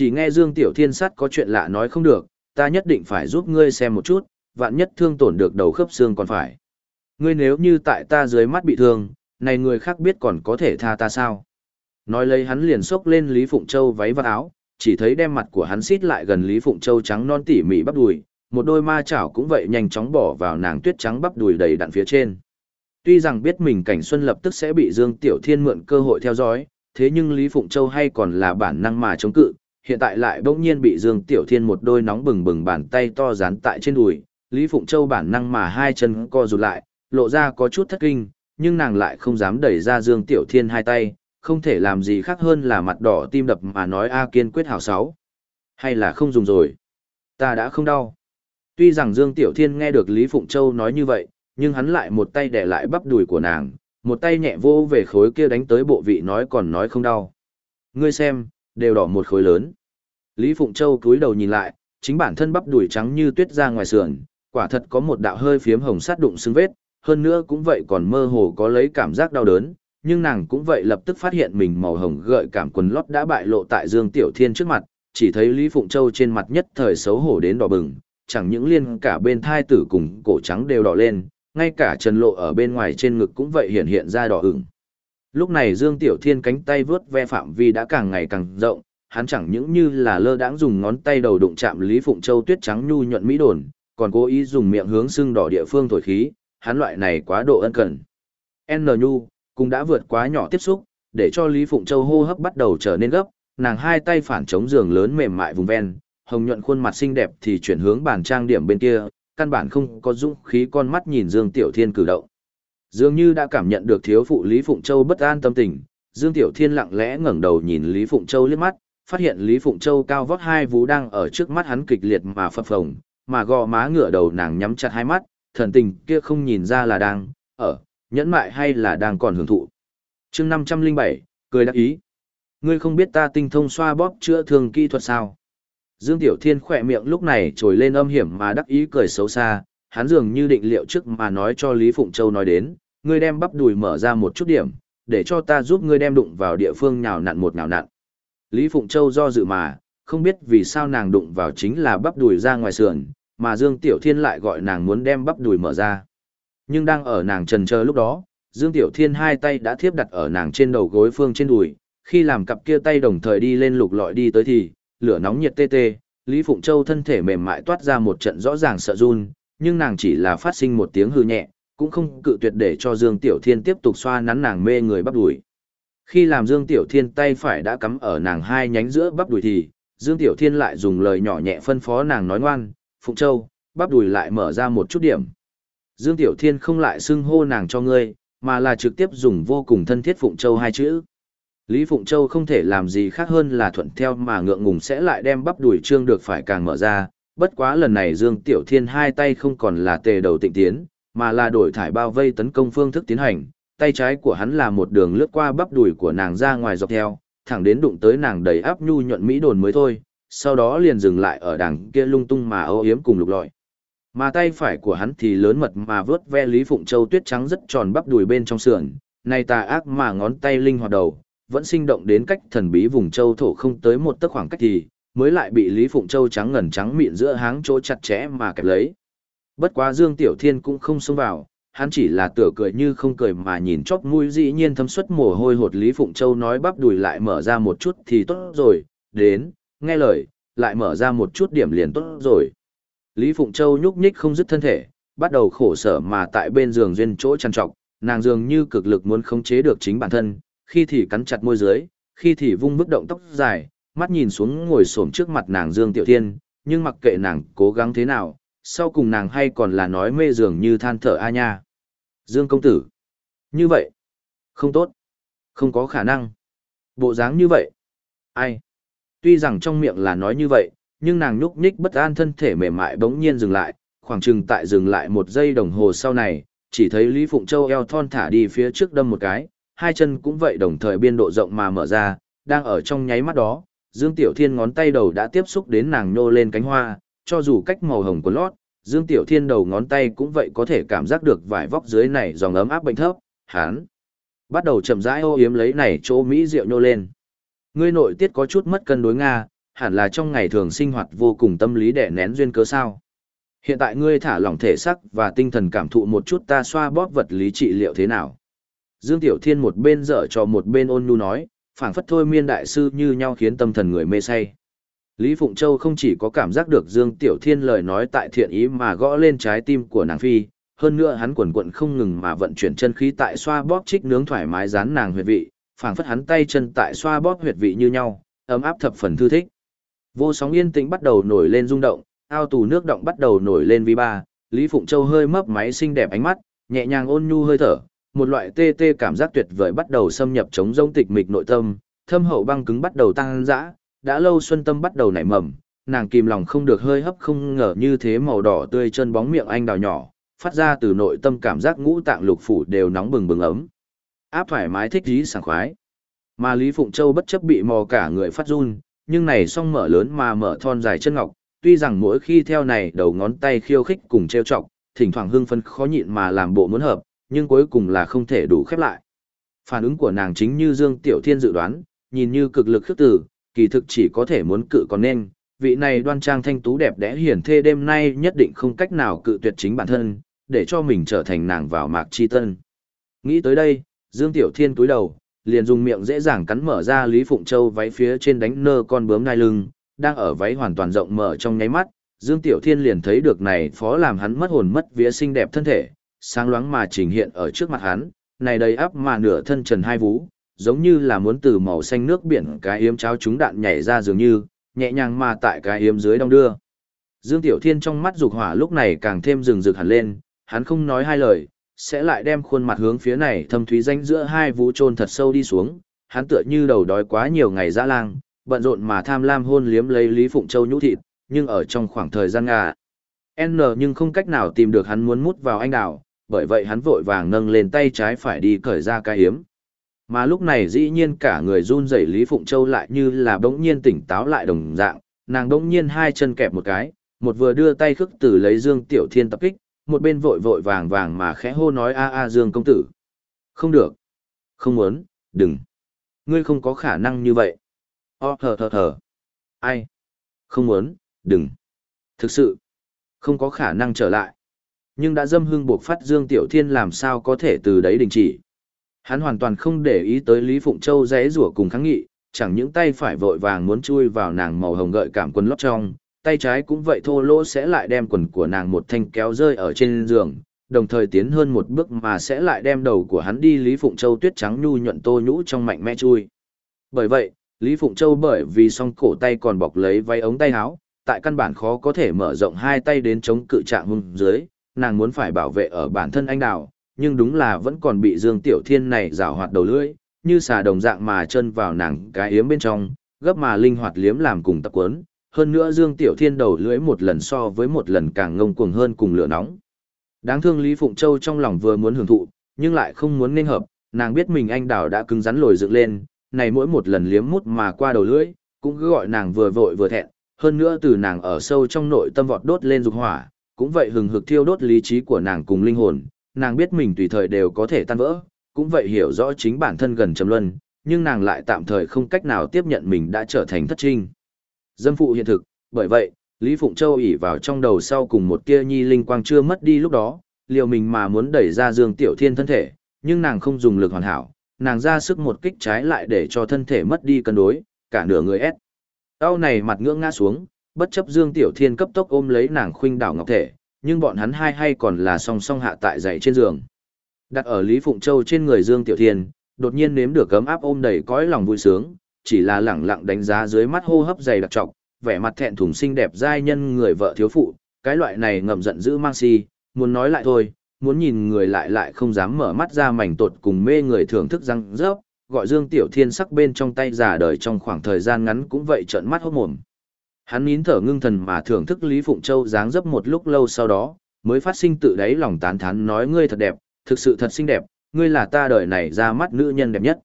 Chỉ nghe Dương Tiểu Thiên sắt có chuyện lạ nói không được, ta nhất định phải giúp ngươi xem một chút, vạn nhất thương tổn được đầu khớp xương còn phải. Ngươi nếu như tại ta dưới mắt bị thương, này người khác biết còn có thể tha ta sao? Nói lấy hắn liền xốc lên Lý Phụng Châu váy và áo, chỉ thấy đem mặt của hắn xít lại gần Lý Phụng Châu trắng non tỉ mỉ bắp đùi, một đôi ma chảo cũng vậy nhanh chóng bỏ vào nàng tuyết trắng bắp đùi đầy đặn phía trên. Tuy rằng biết mình cảnh xuân lập tức sẽ bị Dương Tiểu Thiên mượn cơ hội theo dõi, thế nhưng Lý Phụng Châu hay còn là bản năng mà chống cự, hiện tại lại bỗng nhiên bị Dương Tiểu Thiên một đôi nóng bừng bừng bàn tay to dán tại trên đùi, Lý Phụng Châu bản năng mà hai chân co rụt lại, lộ ra có chút thất kinh, nhưng nàng lại không dám đẩy ra Dương Tiểu Thiên hai tay, không thể làm gì khác hơn là mặt đỏ tim đập mà nói A kiên quyết hào sáu. Hay là không dùng rồi? Ta đã không đau. Tuy rằng Dương Tiểu Thiên nghe được Lý Phụng Châu nói như vậy, nhưng hắn lại một tay đè lại bắp đùi của nàng, một tay nhẹ vô về khối kia đánh tới bộ vị nói còn nói không đau. Ngươi xem, đều đỏ một khối lớn. Lý Phụng Châu cúi đầu nhìn lại, chính bản thân bắp đùi trắng như tuyết ra ngoài sườn, quả thật có một đạo hơi phiếm hồng sát đụng xương vết, hơn nữa cũng vậy còn mơ hồ có lấy cảm giác đau đớn, nhưng nàng cũng vậy lập tức phát hiện mình màu hồng gợi cảm quần lót đã bại lộ tại Dương Tiểu Thiên trước mặt, chỉ thấy Lý Phụng Châu trên mặt nhất thời xấu hổ đến đỏ bừng, chẳng những liên cả bên thai tử cùng cổ trắng đều đỏ lên, ngay cả trần lộ ở bên ngoài trên ngực cũng vậy hiện hiện ra đỏ ửng. Lúc này Dương Tiểu Thiên cánh tay vướt ve phạm vi đã càng ngày càng rộng, hắn chẳng những như là lơ đãng dùng ngón tay đầu đụng chạm Lý Phụng Châu tuyết trắng nhu nhuận mỹ đồn, còn cố ý dùng miệng hướng xương đỏ địa phương thổi khí, hắn loại này quá độ ân cần. N nhu cũng đã vượt quá nhỏ tiếp xúc, để cho Lý Phụng Châu hô hấp bắt đầu trở nên gấp, nàng hai tay phản chống giường lớn mềm mại vùng ven, hồng nhuận khuôn mặt xinh đẹp thì chuyển hướng bàn trang điểm bên kia, căn bản không có dũng khí con mắt nhìn Dương Tiểu Thiên cử động. Dường như đã cảm nhận được thiếu phụ Lý Phụng Châu bất an tâm tình, Dương Tiểu Thiên lặng lẽ ngẩng đầu nhìn Lý Phụng Châu liếc mắt, phát hiện Lý Phụng Châu cao vót hai vú đang ở trước mắt hắn kịch liệt mà phập phồng, mà gò má ngửa đầu nàng nhắm chặt hai mắt, thần tình kia không nhìn ra là đang ở nhẫn mại hay là đang còn hưởng thụ. Chương 507, cười đắc ý. Ngươi không biết ta tinh thông xoa bóp chữa thương kỹ thuật sao? Dương Tiểu Thiên khỏe miệng lúc này trồi lên âm hiểm mà đắc ý cười xấu xa, hắn dường như định liệu trước mà nói cho Lý Phụng Châu nói đến, ngươi đem bắp đùi mở ra một chút điểm, để cho ta giúp ngươi đem đụng vào địa phương nhào nặn một nhào nặn. Lý Phụng Châu do dự mà, không biết vì sao nàng đụng vào chính là bắp đùi ra ngoài sườn, mà Dương Tiểu Thiên lại gọi nàng muốn đem bắp đùi mở ra. Nhưng đang ở nàng trần chờ lúc đó, Dương Tiểu Thiên hai tay đã thiếp đặt ở nàng trên đầu gối phương trên đùi, khi làm cặp kia tay đồng thời đi lên lục lọi đi tới thì, lửa nóng nhiệt tê tê, Lý Phụng Châu thân thể mềm mại toát ra một trận rõ ràng sợ run, nhưng nàng chỉ là phát sinh một tiếng hư nhẹ, cũng không cự tuyệt để cho Dương Tiểu Thiên tiếp tục xoa nắn nàng mê người bắp đùi. Khi làm Dương Tiểu Thiên tay phải đã cắm ở nàng hai nhánh giữa bắp đùi thì, Dương Tiểu Thiên lại dùng lời nhỏ nhẹ phân phó nàng nói ngoan, Phụng Châu, bắp đùi lại mở ra một chút điểm. Dương Tiểu Thiên không lại xưng hô nàng cho ngươi, mà là trực tiếp dùng vô cùng thân thiết Phụng Châu hai chữ. Lý Phụng Châu không thể làm gì khác hơn là thuận theo mà ngượng ngùng sẽ lại đem bắp đùi trương được phải càng mở ra, bất quá lần này Dương Tiểu Thiên hai tay không còn là tề đầu tịnh tiến, mà là đổi thải bao vây tấn công phương thức tiến hành, tay trái của hắn là một đường lướt qua bắp đùi của nàng ra ngoài dọc theo, thẳng đến đụng tới nàng đầy áp nhu nhuận mỹ đồn mới thôi, sau đó liền dừng lại ở đằng kia lung tung mà âu yếm cùng lục lọi. Mà tay phải của hắn thì lớn mật mà vớt ve Lý Phụng Châu tuyết trắng rất tròn bắp đùi bên trong sườn, này tà ác mà ngón tay linh hoạt đầu, vẫn sinh động đến cách thần bí vùng châu thổ không tới một tấc khoảng cách thì, mới lại bị Lý Phụng Châu trắng ngần trắng miệng giữa háng chỗ chặt chẽ mà kẹp lấy. Bất quá Dương Tiểu Thiên cũng không xông vào, hắn chỉ là tựa cười như không cười mà nhìn chóp mũi dĩ nhiên thấm suất mồ hôi hột Lý Phụng Châu nói bắp đùi lại mở ra một chút thì tốt rồi, đến, nghe lời, lại mở ra một chút điểm liền tốt rồi. Lý Phụng Châu nhúc nhích không dứt thân thể, bắt đầu khổ sở mà tại bên giường duyên chỗ chăn trọc, nàng dường như cực lực muốn khống chế được chính bản thân, khi thì cắn chặt môi dưới, khi thì vung bức động tóc dài, mắt nhìn xuống ngồi xổm trước mặt nàng Dương Tiểu Thiên, nhưng mặc kệ nàng cố gắng thế nào, sau cùng nàng hay còn là nói mê dường như than thở a nha. Dương công tử. Như vậy. Không tốt. Không có khả năng. Bộ dáng như vậy. Ai. Tuy rằng trong miệng là nói như vậy, nhưng nàng nhúc nhích bất an thân thể mềm mại bỗng nhiên dừng lại, khoảng chừng tại dừng lại một giây đồng hồ sau này, chỉ thấy Lý Phụng Châu eo thon thả đi phía trước đâm một cái, hai chân cũng vậy đồng thời biên độ rộng mà mở ra, đang ở trong nháy mắt đó, Dương Tiểu Thiên ngón tay đầu đã tiếp xúc đến nàng nhô lên cánh hoa, cho dù cách màu hồng của lót, Dương Tiểu Thiên đầu ngón tay cũng vậy có thể cảm giác được vải vóc dưới này dòng ấm áp bệnh thấp, hán. Bắt đầu chậm rãi ô yếm lấy này chỗ Mỹ rượu nhô lên. Ngươi nội tiết có chút mất cân đối Nga, hẳn là trong ngày thường sinh hoạt vô cùng tâm lý đẻ nén duyên cớ sao. Hiện tại ngươi thả lỏng thể sắc và tinh thần cảm thụ một chút ta xoa bóp vật lý trị liệu thế nào. Dương Tiểu Thiên một bên dở cho một bên ôn nhu nói, phảng phất thôi miên đại sư như nhau khiến tâm thần người mê say. Lý Phụng Châu không chỉ có cảm giác được Dương Tiểu Thiên lời nói tại thiện ý mà gõ lên trái tim của nàng phi, hơn nữa hắn quần quận không ngừng mà vận chuyển chân khí tại xoa bóp trích nướng thoải mái dán nàng huyệt vị, phảng phất hắn tay chân tại xoa bóp huyệt vị như nhau, ấm áp thập phần thư thích. Vô sóng yên tĩnh bắt đầu nổi lên rung động, ao tù nước động bắt đầu nổi lên vi ba, Lý Phụng Châu hơi mấp máy xinh đẹp ánh mắt, nhẹ nhàng ôn nhu hơi thở, một loại tê tê cảm giác tuyệt vời bắt đầu xâm nhập chống rông tịch mịch nội tâm, thâm hậu băng cứng bắt đầu tăng dã, đã lâu xuân tâm bắt đầu nảy mầm, nàng kìm lòng không được hơi hấp không ngờ như thế màu đỏ tươi chân bóng miệng anh đào nhỏ, phát ra từ nội tâm cảm giác ngũ tạng lục phủ đều nóng bừng bừng ấm. Áp thoải mái thích dí sảng khoái. Mà Lý Phụng Châu bất chấp bị mò cả người phát run, nhưng này song mở lớn mà mở thon dài chân ngọc, tuy rằng mỗi khi theo này đầu ngón tay khiêu khích cùng trêu chọc, thỉnh thoảng hưng phấn khó nhịn mà làm bộ muốn hợp, nhưng cuối cùng là không thể đủ khép lại. Phản ứng của nàng chính như Dương Tiểu Thiên dự đoán, nhìn như cực lực khước từ kỳ thực chỉ có thể muốn cự còn nên, vị này đoan trang thanh tú đẹp đẽ hiển thê đêm nay nhất định không cách nào cự tuyệt chính bản thân, để cho mình trở thành nàng vào mạc chi tân. Nghĩ tới đây, Dương Tiểu Thiên túi đầu, liền dùng miệng dễ dàng cắn mở ra Lý Phụng Châu váy phía trên đánh nơ con bướm ngai lưng, đang ở váy hoàn toàn rộng mở trong nháy mắt, Dương Tiểu Thiên liền thấy được này phó làm hắn mất hồn mất vía xinh đẹp thân thể, sáng loáng mà trình hiện ở trước mặt hắn, này đầy áp mà nửa thân trần hai vú, giống như là muốn từ màu xanh nước biển cái yếm cháo trúng đạn nhảy ra dường như, nhẹ nhàng mà tại cái yếm dưới đông đưa. Dương Tiểu Thiên trong mắt dục hỏa lúc này càng thêm rừng rực hẳn lên, hắn không nói hai lời, sẽ lại đem khuôn mặt hướng phía này thâm thúy danh giữa hai vũ trôn thật sâu đi xuống, hắn tựa như đầu đói quá nhiều ngày dã lang, bận rộn mà tham lam hôn liếm lấy Lý Phụng Châu nhũ thịt, nhưng ở trong khoảng thời gian ngà. N nhưng không cách nào tìm được hắn muốn mút vào anh đào, bởi vậy hắn vội vàng nâng lên tay trái phải đi cởi ra cái hiếm. Mà lúc này dĩ nhiên cả người run rẩy Lý Phụng Châu lại như là bỗng nhiên tỉnh táo lại đồng dạng, nàng bỗng nhiên hai chân kẹp một cái, một vừa đưa tay khước tử lấy Dương Tiểu Thiên tập kích, một bên vội vội vàng vàng mà khẽ hô nói a a Dương công tử. Không được. Không muốn, đừng. Ngươi không có khả năng như vậy. O thờ thờ thờ. Ai? Không muốn, đừng. Thực sự, không có khả năng trở lại. Nhưng đã dâm hương buộc phát Dương Tiểu Thiên làm sao có thể từ đấy đình chỉ. Hắn hoàn toàn không để ý tới Lý Phụng Châu rẽ rủa cùng kháng nghị, chẳng những tay phải vội vàng muốn chui vào nàng màu hồng gợi cảm quần lót trong, tay trái cũng vậy thô lỗ sẽ lại đem quần của nàng một thanh kéo rơi ở trên giường, đồng thời tiến hơn một bước mà sẽ lại đem đầu của hắn đi Lý Phụng Châu tuyết trắng nhu nhuận tô nhũ trong mạnh mẽ chui. Bởi vậy, Lý Phụng Châu bởi vì song cổ tay còn bọc lấy váy ống tay áo, tại căn bản khó có thể mở rộng hai tay đến chống cự trạng hung dưới, nàng muốn phải bảo vệ ở bản thân anh đào, nhưng đúng là vẫn còn bị Dương Tiểu Thiên này rào hoạt đầu lưỡi, như xà đồng dạng mà chân vào nàng cái yếm bên trong, gấp mà linh hoạt liếm làm cùng tập quấn. Hơn nữa Dương Tiểu Thiên đầu lưỡi một lần so với một lần càng ngông cuồng hơn cùng lửa nóng. Đáng thương Lý Phụng Châu trong lòng vừa muốn hưởng thụ, nhưng lại không muốn nên hợp, nàng biết mình anh đào đã cứng rắn lồi dựng lên, này mỗi một lần liếm mút mà qua đầu lưỡi, cũng cứ gọi nàng vừa vội vừa thẹn, hơn nữa từ nàng ở sâu trong nội tâm vọt đốt lên dục hỏa, cũng vậy hừng hực thiêu đốt lý trí của nàng cùng linh hồn, nàng biết mình tùy thời đều có thể tan vỡ, cũng vậy hiểu rõ chính bản thân gần trầm luân, nhưng nàng lại tạm thời không cách nào tiếp nhận mình đã trở thành thất trinh. Dâm phụ hiện thực, bởi vậy, Lý Phụng Châu ỉ vào trong đầu sau cùng một tia nhi linh quang chưa mất đi lúc đó, liều mình mà muốn đẩy ra Dương Tiểu Thiên thân thể, nhưng nàng không dùng lực hoàn hảo, nàng ra sức một kích trái lại để cho thân thể mất đi cân đối, cả nửa người ép. Đau này mặt ngưỡng ngã xuống, bất chấp Dương Tiểu Thiên cấp tốc ôm lấy nàng khuynh đảo ngọc thể, nhưng bọn hắn hai hay còn là song song hạ tại dậy trên giường. Đặt ở Lý Phụng Châu trên người Dương Tiểu Thiên, đột nhiên nếm được cấm áp ôm đầy cõi lòng vui sướng, chỉ là lẳng lặng đánh giá dưới mắt hô hấp dày đặc trọc, vẻ mặt thẹn thùng xinh đẹp giai nhân người vợ thiếu phụ, cái loại này ngậm giận dữ mang si, muốn nói lại thôi, muốn nhìn người lại lại không dám mở mắt ra mảnh tột cùng mê người thưởng thức răng rớp, gọi Dương Tiểu Thiên sắc bên trong tay giả đời trong khoảng thời gian ngắn cũng vậy trợn mắt hốt mồm. Hắn nín thở ngưng thần mà thưởng thức Lý Phụng Châu dáng dấp một lúc lâu sau đó, mới phát sinh tự đáy lòng tán thán nói ngươi thật đẹp, thực sự thật xinh đẹp, ngươi là ta đời này ra mắt nữ nhân đẹp nhất.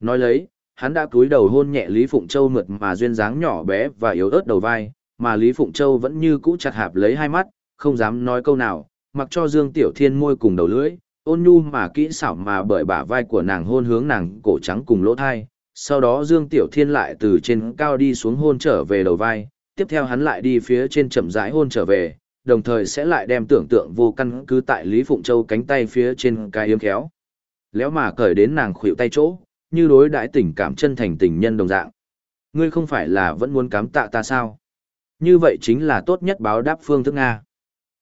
Nói lấy, hắn đã cúi đầu hôn nhẹ Lý Phụng Châu mượt mà duyên dáng nhỏ bé và yếu ớt đầu vai, mà Lý Phụng Châu vẫn như cũ chặt hạp lấy hai mắt, không dám nói câu nào, mặc cho Dương Tiểu Thiên môi cùng đầu lưỡi, ôn nhu mà kỹ xảo mà bởi bả vai của nàng hôn hướng nàng cổ trắng cùng lỗ thai, sau đó Dương Tiểu Thiên lại từ trên cao đi xuống hôn trở về đầu vai, tiếp theo hắn lại đi phía trên chậm rãi hôn trở về, đồng thời sẽ lại đem tưởng tượng vô căn cứ tại Lý Phụng Châu cánh tay phía trên cái yếm khéo. Léo mà cởi đến nàng khuỵu tay chỗ, như đối đãi tình cảm chân thành tình nhân đồng dạng. Ngươi không phải là vẫn muốn cám tạ ta sao? Như vậy chính là tốt nhất báo đáp phương thức Nga.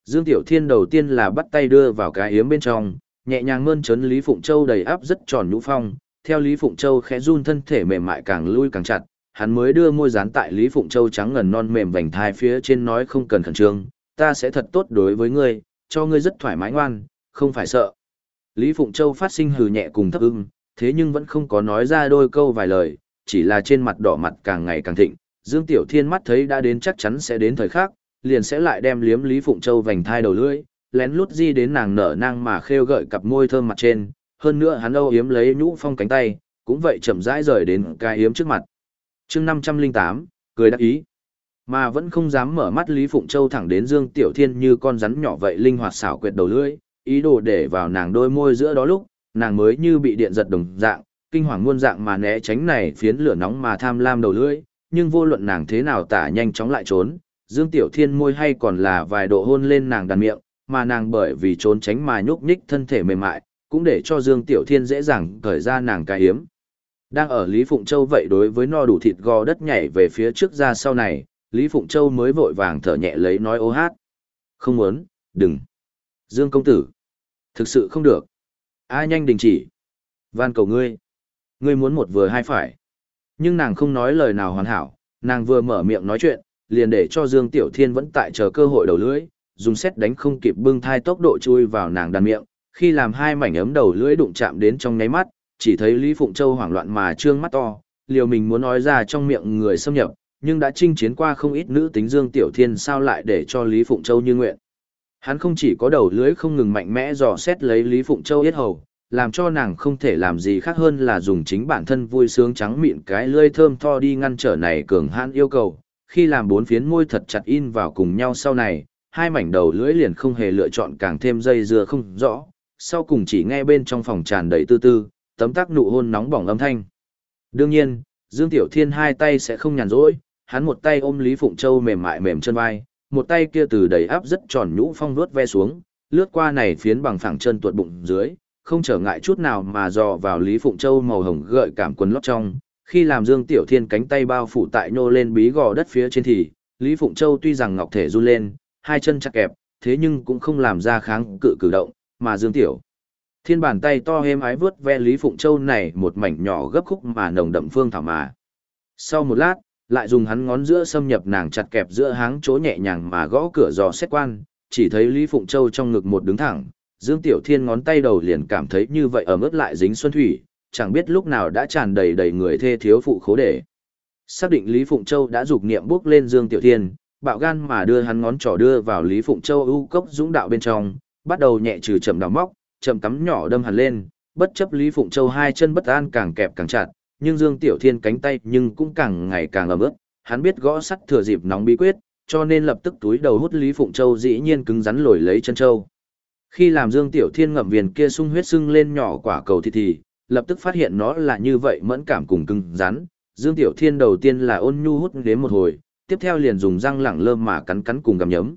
Dương Tiểu Thiên đầu tiên là bắt tay đưa vào cái yếm bên trong, nhẹ nhàng mơn trớn Lý Phụng Châu đầy áp rất tròn nhũ phong, theo Lý Phụng Châu khẽ run thân thể mềm mại càng lui càng chặt, hắn mới đưa môi dán tại Lý Phụng Châu trắng ngần non mềm vành thai phía trên nói không cần khẩn trương, ta sẽ thật tốt đối với ngươi, cho ngươi rất thoải mái ngoan, không phải sợ. Lý Phụng Châu phát sinh hừ nhẹ cùng thấp ưng, thế nhưng vẫn không có nói ra đôi câu vài lời, chỉ là trên mặt đỏ mặt càng ngày càng thịnh. Dương Tiểu Thiên mắt thấy đã đến chắc chắn sẽ đến thời khắc, liền sẽ lại đem liếm Lý Phụng Châu vành thai đầu lưỡi, lén lút di đến nàng nở nang mà khêu gợi cặp môi thơm mặt trên, hơn nữa hắn âu yếm lấy nhũ phong cánh tay, cũng vậy chậm rãi rời đến cái yếm trước mặt chương 508, cười đắc ý. Mà vẫn không dám mở mắt Lý Phụng Châu thẳng đến Dương Tiểu Thiên như con rắn nhỏ vậy linh hoạt xảo quyệt đầu lưỡi, ý đồ để vào nàng đôi môi giữa đó lúc, nàng mới như bị điện giật đồng dạng, kinh hoàng muôn dạng mà né tránh này phiến lửa nóng mà tham lam đầu lưỡi, nhưng vô luận nàng thế nào tả nhanh chóng lại trốn, Dương Tiểu Thiên môi hay còn là vài độ hôn lên nàng đàn miệng, mà nàng bởi vì trốn tránh mà nhúc nhích thân thể mềm mại, cũng để cho Dương Tiểu Thiên dễ dàng cởi ra nàng cái hiếm. Đang ở Lý Phụng Châu vậy đối với no đủ thịt gò đất nhảy về phía trước ra sau này, Lý Phụng Châu mới vội vàng thở nhẹ lấy nói ô hát. Không muốn, đừng. Dương công tử. Thực sự không được. A nhanh đình chỉ. Van cầu ngươi. Ngươi muốn một vừa hai phải. Nhưng nàng không nói lời nào hoàn hảo, nàng vừa mở miệng nói chuyện, liền để cho Dương Tiểu Thiên vẫn tại chờ cơ hội đầu lưỡi, dùng xét đánh không kịp bưng thai tốc độ chui vào nàng đàn miệng, khi làm hai mảnh ấm đầu lưỡi đụng chạm đến trong nháy mắt, chỉ thấy Lý Phụng Châu hoảng loạn mà trương mắt to, liều mình muốn nói ra trong miệng người xâm nhập, nhưng đã chinh chiến qua không ít nữ tính Dương Tiểu Thiên sao lại để cho Lý Phụng Châu như nguyện. Hắn không chỉ có đầu lưỡi không ngừng mạnh mẽ dò xét lấy Lý Phụng Châu yết hầu, làm cho nàng không thể làm gì khác hơn là dùng chính bản thân vui sướng trắng mịn cái lưỡi thơm tho đi ngăn trở này cường hãn yêu cầu. Khi làm bốn phiến môi thật chặt in vào cùng nhau sau này, hai mảnh đầu lưỡi liền không hề lựa chọn càng thêm dây dưa không rõ, sau cùng chỉ nghe bên trong phòng tràn đầy tư tư, tấm tắc nụ hôn nóng bỏng âm thanh. Đương nhiên, Dương Tiểu Thiên hai tay sẽ không nhàn rỗi, hắn một tay ôm Lý Phụng Châu mềm mại mềm chân vai, một tay kia từ đầy áp rất tròn nhũ phong vuốt ve xuống, lướt qua này phiến bằng phẳng chân tuột bụng dưới, không trở ngại chút nào mà dò vào Lý Phụng Châu màu hồng gợi cảm quần lót trong. Khi làm Dương Tiểu Thiên cánh tay bao phủ tại nhô lên bí gò đất phía trên thì, Lý Phụng Châu tuy rằng ngọc thể run lên, hai chân chặt kẹp, thế nhưng cũng không làm ra kháng cự cử động, mà Dương Tiểu Thiên bàn tay to êm ái vướt ve Lý Phụng Châu này một mảnh nhỏ gấp khúc mà nồng đậm phương thảo mà. Sau một lát, lại dùng hắn ngón giữa xâm nhập nàng chặt kẹp giữa háng chỗ nhẹ nhàng mà gõ cửa dò xét quan, chỉ thấy Lý Phụng Châu trong ngực một đứng thẳng, Dương Tiểu Thiên ngón tay đầu liền cảm thấy như vậy ở mức lại dính xuân thủy, chẳng biết lúc nào đã tràn đầy đầy người thê thiếu phụ khố để. Xác định Lý Phụng Châu đã dục niệm bước lên Dương Tiểu Thiên, bạo gan mà đưa hắn ngón trỏ đưa vào Lý Phụng Châu ưu cốc dũng đạo bên trong, bắt đầu nhẹ trừ chậm đào móc, chậm cắm nhỏ đâm hẳn lên, bất chấp Lý Phụng Châu hai chân bất an càng kẹp càng chặt, nhưng Dương Tiểu Thiên cánh tay nhưng cũng càng ngày càng ấm ướt, hắn biết gõ sắt thừa dịp nóng bí quyết, cho nên lập tức túi đầu hút Lý Phụng Châu dĩ nhiên cứng rắn lồi lấy chân châu. Khi làm Dương Tiểu Thiên ngậm viền kia sung huyết sưng lên nhỏ quả cầu thì thì, lập tức phát hiện nó là như vậy mẫn cảm cùng cứng rắn. Dương Tiểu Thiên đầu tiên là ôn nhu hút đến một hồi, tiếp theo liền dùng răng lẳng lơ mà cắn cắn cùng gầm nhấm.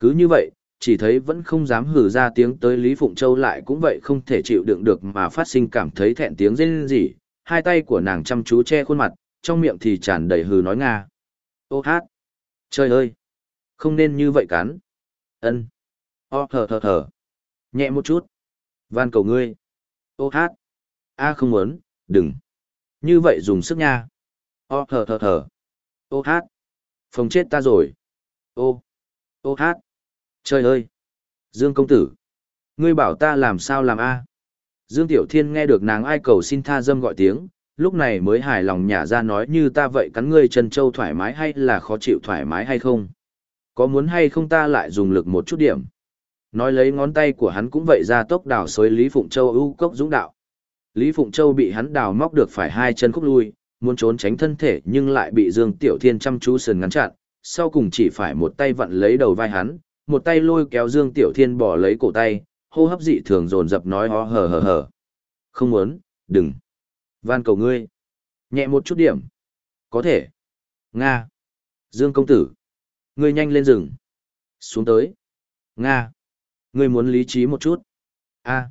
Cứ như vậy, chỉ thấy vẫn không dám hử ra tiếng tới Lý Phụng Châu lại cũng vậy không thể chịu đựng được mà phát sinh cảm thấy thẹn tiếng rên rỉ, hai tay của nàng chăm chú che khuôn mặt, trong miệng thì tràn đầy hừ nói nga. Ô hát! Trời ơi! Không nên như vậy cắn. ân Ô thở thở thở. Nhẹ một chút. Van cầu ngươi. Ô hát! A không muốn, đừng. Như vậy dùng sức nha. Ô thở thở thở. Ô hát! Phòng chết ta rồi. Ô! Ô hát! Trời ơi! Dương công tử! Ngươi bảo ta làm sao làm A? Dương Tiểu Thiên nghe được nàng ai cầu xin tha dâm gọi tiếng, lúc này mới hài lòng nhả ra nói như ta vậy cắn ngươi chân châu thoải mái hay là khó chịu thoải mái hay không? Có muốn hay không ta lại dùng lực một chút điểm? Nói lấy ngón tay của hắn cũng vậy ra tốc đào xới Lý Phụng Châu ưu cốc dũng đạo. Lý Phụng Châu bị hắn đào móc được phải hai chân khúc lui, muốn trốn tránh thân thể nhưng lại bị Dương Tiểu Thiên chăm chú sườn ngắn chặn, sau cùng chỉ phải một tay vặn lấy đầu vai hắn, một tay lôi kéo Dương Tiểu Thiên bỏ lấy cổ tay, hô hấp dị thường dồn dập nói ho hờ hờ hờ. Không muốn, đừng. Van cầu ngươi. Nhẹ một chút điểm. Có thể. Nga. Dương công tử. Ngươi nhanh lên rừng. Xuống tới. Nga. Ngươi muốn lý trí một chút. A.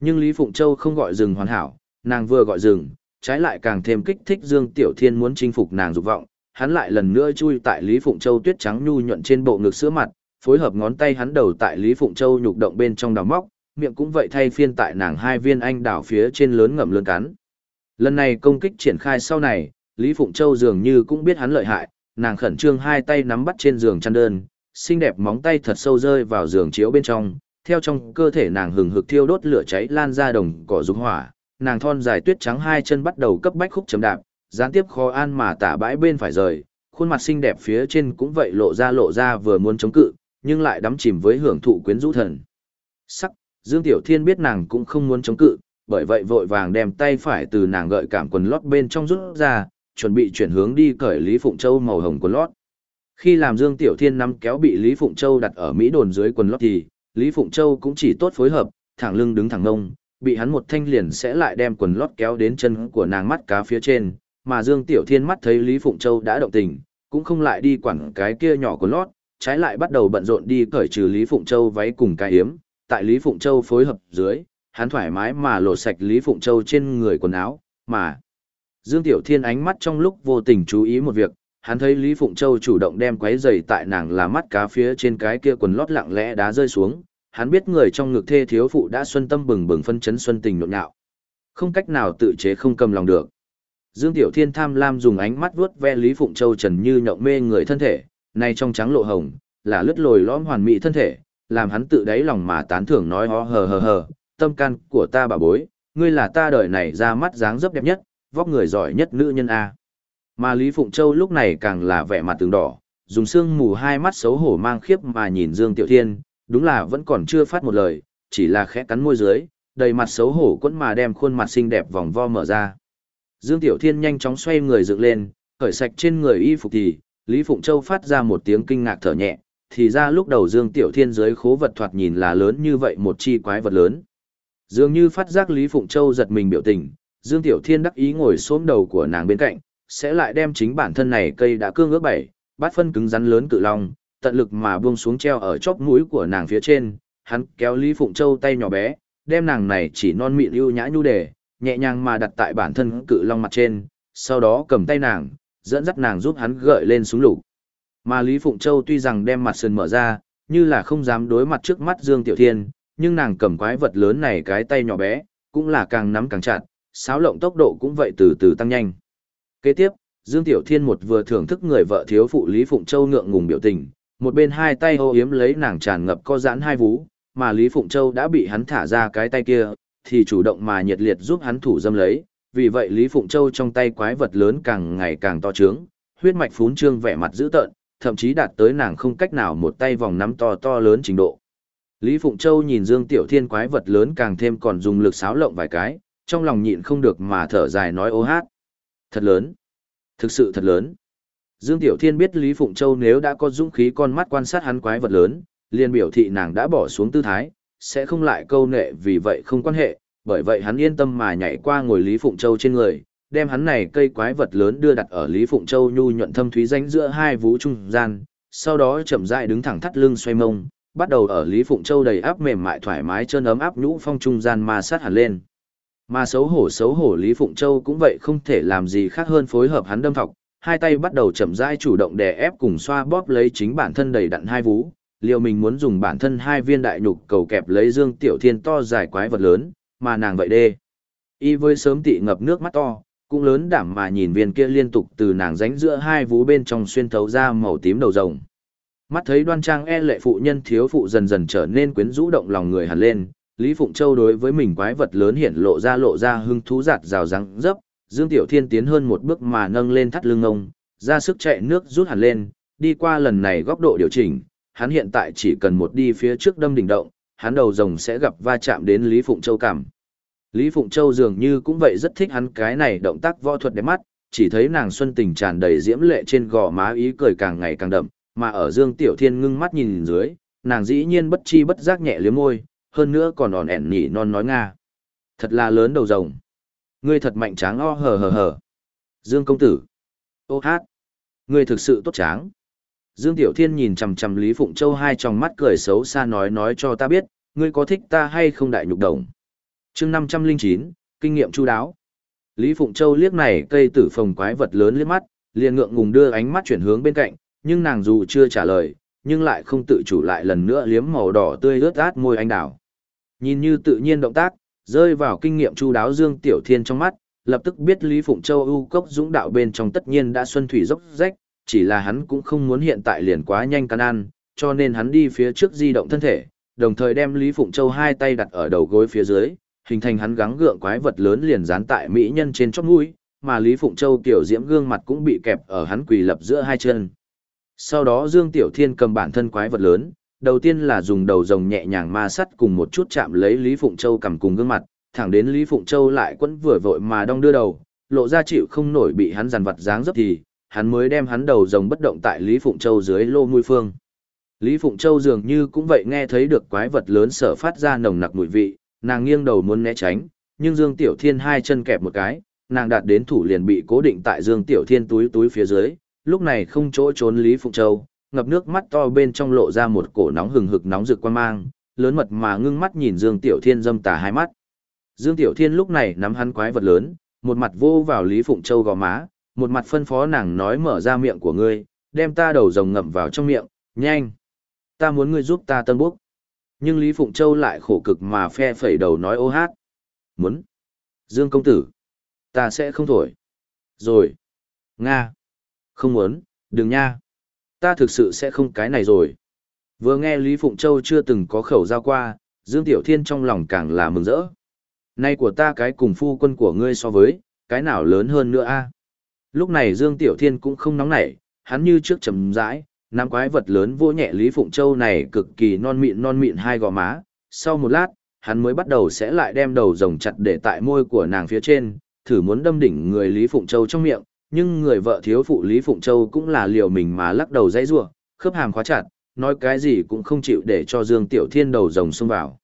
Nhưng Lý Phụng Châu không gọi rừng hoàn hảo, nàng vừa gọi rừng, trái lại càng thêm kích thích Dương Tiểu Thiên muốn chinh phục nàng dục vọng, hắn lại lần nữa chui tại Lý Phụng Châu tuyết trắng nhu nhuận trên bộ ngực sữa mặt, phối hợp ngón tay hắn đầu tại Lý Phụng Châu nhục động bên trong đào móc, miệng cũng vậy thay phiên tại nàng hai viên anh đào phía trên lớn ngậm lớn cắn. Lần này công kích triển khai sau này, Lý Phụng Châu dường như cũng biết hắn lợi hại, nàng khẩn trương hai tay nắm bắt trên giường chăn đơn, xinh đẹp móng tay thật sâu rơi vào giường chiếu bên trong, theo trong cơ thể nàng hừng hực thiêu đốt lửa cháy lan ra đồng cỏ dục hỏa, nàng thon dài tuyết trắng hai chân bắt đầu cấp bách khúc chấm đạp, gián tiếp khó an mà tả bãi bên phải rời, khuôn mặt xinh đẹp phía trên cũng vậy lộ ra lộ ra vừa muốn chống cự, nhưng lại đắm chìm với hưởng thụ quyến rũ thần. Sắc, Dương Tiểu Thiên biết nàng cũng không muốn chống cự, bởi vậy vội vàng đem tay phải từ nàng gợi cảm quần lót bên trong rút ra, chuẩn bị chuyển hướng đi cởi Lý Phụng Châu màu hồng quần lót. Khi làm Dương Tiểu Thiên nắm kéo bị Lý Phụng Châu đặt ở Mỹ đồn dưới quần lót thì, Lý Phụng Châu cũng chỉ tốt phối hợp, thẳng lưng đứng thẳng ngông, bị hắn một thanh liền sẽ lại đem quần lót kéo đến chân của nàng mắt cá phía trên, mà Dương Tiểu Thiên mắt thấy Lý Phụng Châu đã động tình, cũng không lại đi quản cái kia nhỏ quần lót, trái lại bắt đầu bận rộn đi cởi trừ Lý Phụng Châu váy cùng cái hiếm, tại Lý Phụng Châu phối hợp dưới, hắn thoải mái mà lột sạch Lý Phụng Châu trên người quần áo, mà Dương Tiểu Thiên ánh mắt trong lúc vô tình chú ý một việc, hắn thấy Lý Phụng Châu chủ động đem quấy giày tại nàng là mắt cá phía trên cái kia quần lót lặng lẽ đá rơi xuống, hắn biết người trong ngực thê thiếu phụ đã xuân tâm bừng bừng phân chấn xuân tình nhộn nhạo. Không cách nào tự chế không cầm lòng được. Dương Tiểu Thiên tham lam dùng ánh mắt vuốt ve Lý Phụng Châu trần như nhộng mê người thân thể, nay trong trắng lộ hồng, là lướt lồi lõm hoàn mỹ thân thể, làm hắn tự đáy lòng mà tán thưởng nói ho hờ hờ hờ, tâm can của ta bà bối, ngươi là ta đời này ra mắt dáng dấp đẹp nhất, vóc người giỏi nhất nữ nhân A. Mà Lý Phụng Châu lúc này càng là vẻ mặt tường đỏ, dùng xương mù hai mắt xấu hổ mang khiếp mà nhìn Dương Tiểu Thiên, đúng là vẫn còn chưa phát một lời, chỉ là khẽ cắn môi dưới, đầy mặt xấu hổ quẫn mà đem khuôn mặt xinh đẹp vòng vo mở ra. Dương Tiểu Thiên nhanh chóng xoay người dựng lên, cởi sạch trên người y phục thì, Lý Phụng Châu phát ra một tiếng kinh ngạc thở nhẹ, thì ra lúc đầu Dương Tiểu Thiên dưới khố vật thoạt nhìn là lớn như vậy một chi quái vật lớn. Dường như phát giác Lý Phụng Châu giật mình biểu tình, Dương Tiểu Thiên đắc ý ngồi xuống đầu của nàng bên cạnh, sẽ lại đem chính bản thân này cây đã cương ước bảy, bát phân cứng rắn lớn cự long, tận lực mà buông xuống treo ở chóp mũi của nàng phía trên, hắn kéo Lý Phụng Châu tay nhỏ bé, đem nàng này chỉ non mịn ưu nhã nhu đề, nhẹ nhàng mà đặt tại bản thân cự long mặt trên, sau đó cầm tay nàng, dẫn dắt nàng giúp hắn gợi lên xuống lục. Mà Lý Phụng Châu tuy rằng đem mặt sườn mở ra, như là không dám đối mặt trước mắt Dương Tiểu Thiên, nhưng nàng cầm quái vật lớn này cái tay nhỏ bé, cũng là càng nắm càng chặt, xáo lộng tốc độ cũng vậy từ từ tăng nhanh. Kế tiếp, Dương Tiểu Thiên một vừa thưởng thức người vợ thiếu phụ Lý Phụng Châu ngượng ngùng biểu tình, một bên hai tay ô yếm lấy nàng tràn ngập co giãn hai vú, mà Lý Phụng Châu đã bị hắn thả ra cái tay kia, thì chủ động mà nhiệt liệt giúp hắn thủ dâm lấy, vì vậy Lý Phụng Châu trong tay quái vật lớn càng ngày càng to trướng, huyết mạch phún trương vẻ mặt dữ tợn, thậm chí đạt tới nàng không cách nào một tay vòng nắm to to lớn trình độ. Lý Phụng Châu nhìn Dương Tiểu Thiên quái vật lớn càng thêm còn dùng lực xáo lộng vài cái, trong lòng nhịn không được mà thở dài nói ô hát. Thật lớn. Thực sự thật lớn. Dương Tiểu Thiên biết Lý Phụng Châu nếu đã có dũng khí con mắt quan sát hắn quái vật lớn, liền biểu thị nàng đã bỏ xuống tư thái, sẽ không lại câu nệ vì vậy không quan hệ, bởi vậy hắn yên tâm mà nhảy qua ngồi Lý Phụng Châu trên người, đem hắn này cây quái vật lớn đưa đặt ở Lý Phụng Châu nhu nhuận thâm thúy rãnh giữa hai vú trung gian, sau đó chậm rãi đứng thẳng thắt lưng xoay mông, bắt đầu ở Lý Phụng Châu đầy áp mềm mại thoải mái chân ấm áp nhũ phong trung gian mà sát hẳn lên. Mà xấu hổ xấu hổ Lý Phụng Châu cũng vậy không thể làm gì khác hơn phối hợp hắn đâm thọc, hai tay bắt đầu chậm rãi chủ động đè ép cùng xoa bóp lấy chính bản thân đầy đặn hai vú, liệu mình muốn dùng bản thân hai viên đại nhục cầu kẹp lấy Dương Tiểu Thiên to dài quái vật lớn, mà nàng vậy đê. Y với sớm tị ngập nước mắt to, cũng lớn đảm mà nhìn viên kia liên tục từ nàng ránh giữa hai vú bên trong xuyên thấu ra màu tím đầu rồng. Mắt thấy đoan trang e lệ phụ nhân thiếu phụ dần dần trở nên quyến rũ động lòng người hẳn lên, Lý Phụng Châu đối với mình quái vật lớn hiện lộ ra lộ ra hưng thú giạt rào răng dấp, Dương Tiểu Thiên tiến hơn một bước mà nâng lên thắt lưng ông, ra sức chạy nước rút hẳn lên, đi qua lần này góc độ điều chỉnh, hắn hiện tại chỉ cần một đi phía trước đâm đỉnh động, hắn đầu rồng sẽ gặp va chạm đến Lý Phụng Châu cảm. Lý Phụng Châu dường như cũng vậy rất thích hắn cái này động tác võ thuật đẹp mắt, chỉ thấy nàng xuân tình tràn đầy diễm lệ trên gò má ý cười càng ngày càng đậm, mà ở Dương Tiểu Thiên ngưng mắt nhìn dưới, nàng dĩ nhiên bất chi bất giác nhẹ liếm môi, hơn nữa còn ỏn ẻn nhỉ non nói nga. Thật là lớn đầu rồng. Ngươi thật mạnh tráng o hờ hờ hờ. Dương công tử. Ô hát. Ngươi thực sự tốt tráng. Dương Tiểu Thiên nhìn chằm chằm Lý Phụng Châu hai tròng mắt cười xấu xa nói nói cho ta biết, ngươi có thích ta hay không đại nhục đồng. chương 509, kinh nghiệm chu đáo. Lý Phụng Châu liếc này cây tử phồng quái vật lớn liếc mắt, liền ngượng ngùng đưa ánh mắt chuyển hướng bên cạnh, nhưng nàng dù chưa trả lời, nhưng lại không tự chủ lại lần nữa liếm màu đỏ tươi ướt át môi anh đào. Nhìn như tự nhiên động tác, rơi vào kinh nghiệm chu đáo Dương Tiểu Thiên trong mắt, lập tức biết Lý Phụng Châu ưu cốc dũng đạo bên trong tất nhiên đã xuân thủy dốc rách, chỉ là hắn cũng không muốn hiện tại liền quá nhanh căn ăn, cho nên hắn đi phía trước di động thân thể, đồng thời đem Lý Phụng Châu hai tay đặt ở đầu gối phía dưới, hình thành hắn gắng gượng quái vật lớn liền dán tại mỹ nhân trên chóp mũi, mà Lý Phụng Châu tiểu diễm gương mặt cũng bị kẹp ở hắn quỳ lập giữa hai chân. Sau đó Dương Tiểu Thiên cầm bản thân quái vật lớn, đầu tiên là dùng đầu rồng nhẹ nhàng ma sắt cùng một chút chạm lấy Lý Phụng Châu cầm cùng gương mặt, thẳng đến Lý Phụng Châu lại quấn vừa vội mà đong đưa đầu, lộ ra chịu không nổi bị hắn dằn vặt dáng dấp thì, hắn mới đem hắn đầu rồng bất động tại Lý Phụng Châu dưới lô mùi phương. Lý Phụng Châu dường như cũng vậy nghe thấy được quái vật lớn sở phát ra nồng nặc mùi vị, nàng nghiêng đầu muốn né tránh, nhưng Dương Tiểu Thiên hai chân kẹp một cái, nàng đạt đến thủ liền bị cố định tại Dương Tiểu Thiên túi túi phía dưới, lúc này không chỗ trốn Lý Phụng Châu, ngập nước mắt to bên trong lộ ra một cổ nóng hừng hực nóng rực quan mang, lớn mật mà ngưng mắt nhìn Dương Tiểu Thiên dâm tà hai mắt. Dương Tiểu Thiên lúc này nắm hắn quái vật lớn, một mặt vô vào Lý Phụng Châu gò má, một mặt phân phó nàng nói mở ra miệng của ngươi, đem ta đầu rồng ngậm vào trong miệng, nhanh. Ta muốn ngươi giúp ta tân bốc. Nhưng Lý Phụng Châu lại khổ cực mà phe phẩy đầu nói ô hát. Muốn. Dương công tử. Ta sẽ không thổi. Rồi. Nga. Không muốn, đừng nha. Ta thực sự sẽ không cái này rồi. Vừa nghe Lý Phụng Châu chưa từng có khẩu giao qua, Dương Tiểu Thiên trong lòng càng là mừng rỡ. Nay của ta cái cùng phu quân của ngươi so với, cái nào lớn hơn nữa a? Lúc này Dương Tiểu Thiên cũng không nóng nảy, hắn như trước trầm rãi, nắm quái vật lớn vô nhẹ Lý Phụng Châu này cực kỳ non mịn non mịn hai gò má. Sau một lát, hắn mới bắt đầu sẽ lại đem đầu rồng chặt để tại môi của nàng phía trên, thử muốn đâm đỉnh người Lý Phụng Châu trong miệng, nhưng người vợ thiếu phụ Lý Phụng Châu cũng là liều mình mà lắc đầu dãy rủa, khớp hàm khóa chặt, nói cái gì cũng không chịu để cho Dương Tiểu Thiên đầu rồng xông vào.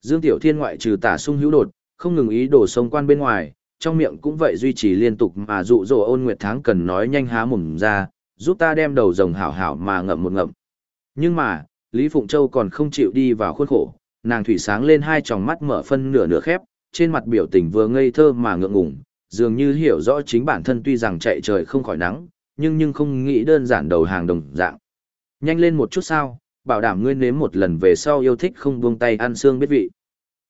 Dương Tiểu Thiên ngoại trừ tả sung hữu đột, không ngừng ý đổ sông quan bên ngoài, trong miệng cũng vậy duy trì liên tục mà dụ dỗ ôn nguyệt tháng cần nói nhanh há mồm ra, giúp ta đem đầu rồng hảo hảo mà ngậm một ngậm. Nhưng mà, Lý Phụng Châu còn không chịu đi vào khuôn khổ, nàng thủy sáng lên hai tròng mắt mở phân nửa nửa khép, trên mặt biểu tình vừa ngây thơ mà ngượng ngùng, dường như hiểu rõ chính bản thân tuy rằng chạy trời không khỏi nắng, nhưng nhưng không nghĩ đơn giản đầu hàng đồng dạng. Nhanh lên một chút sao, bảo đảm ngươi nếm một lần về sau yêu thích không buông tay ăn xương biết vị.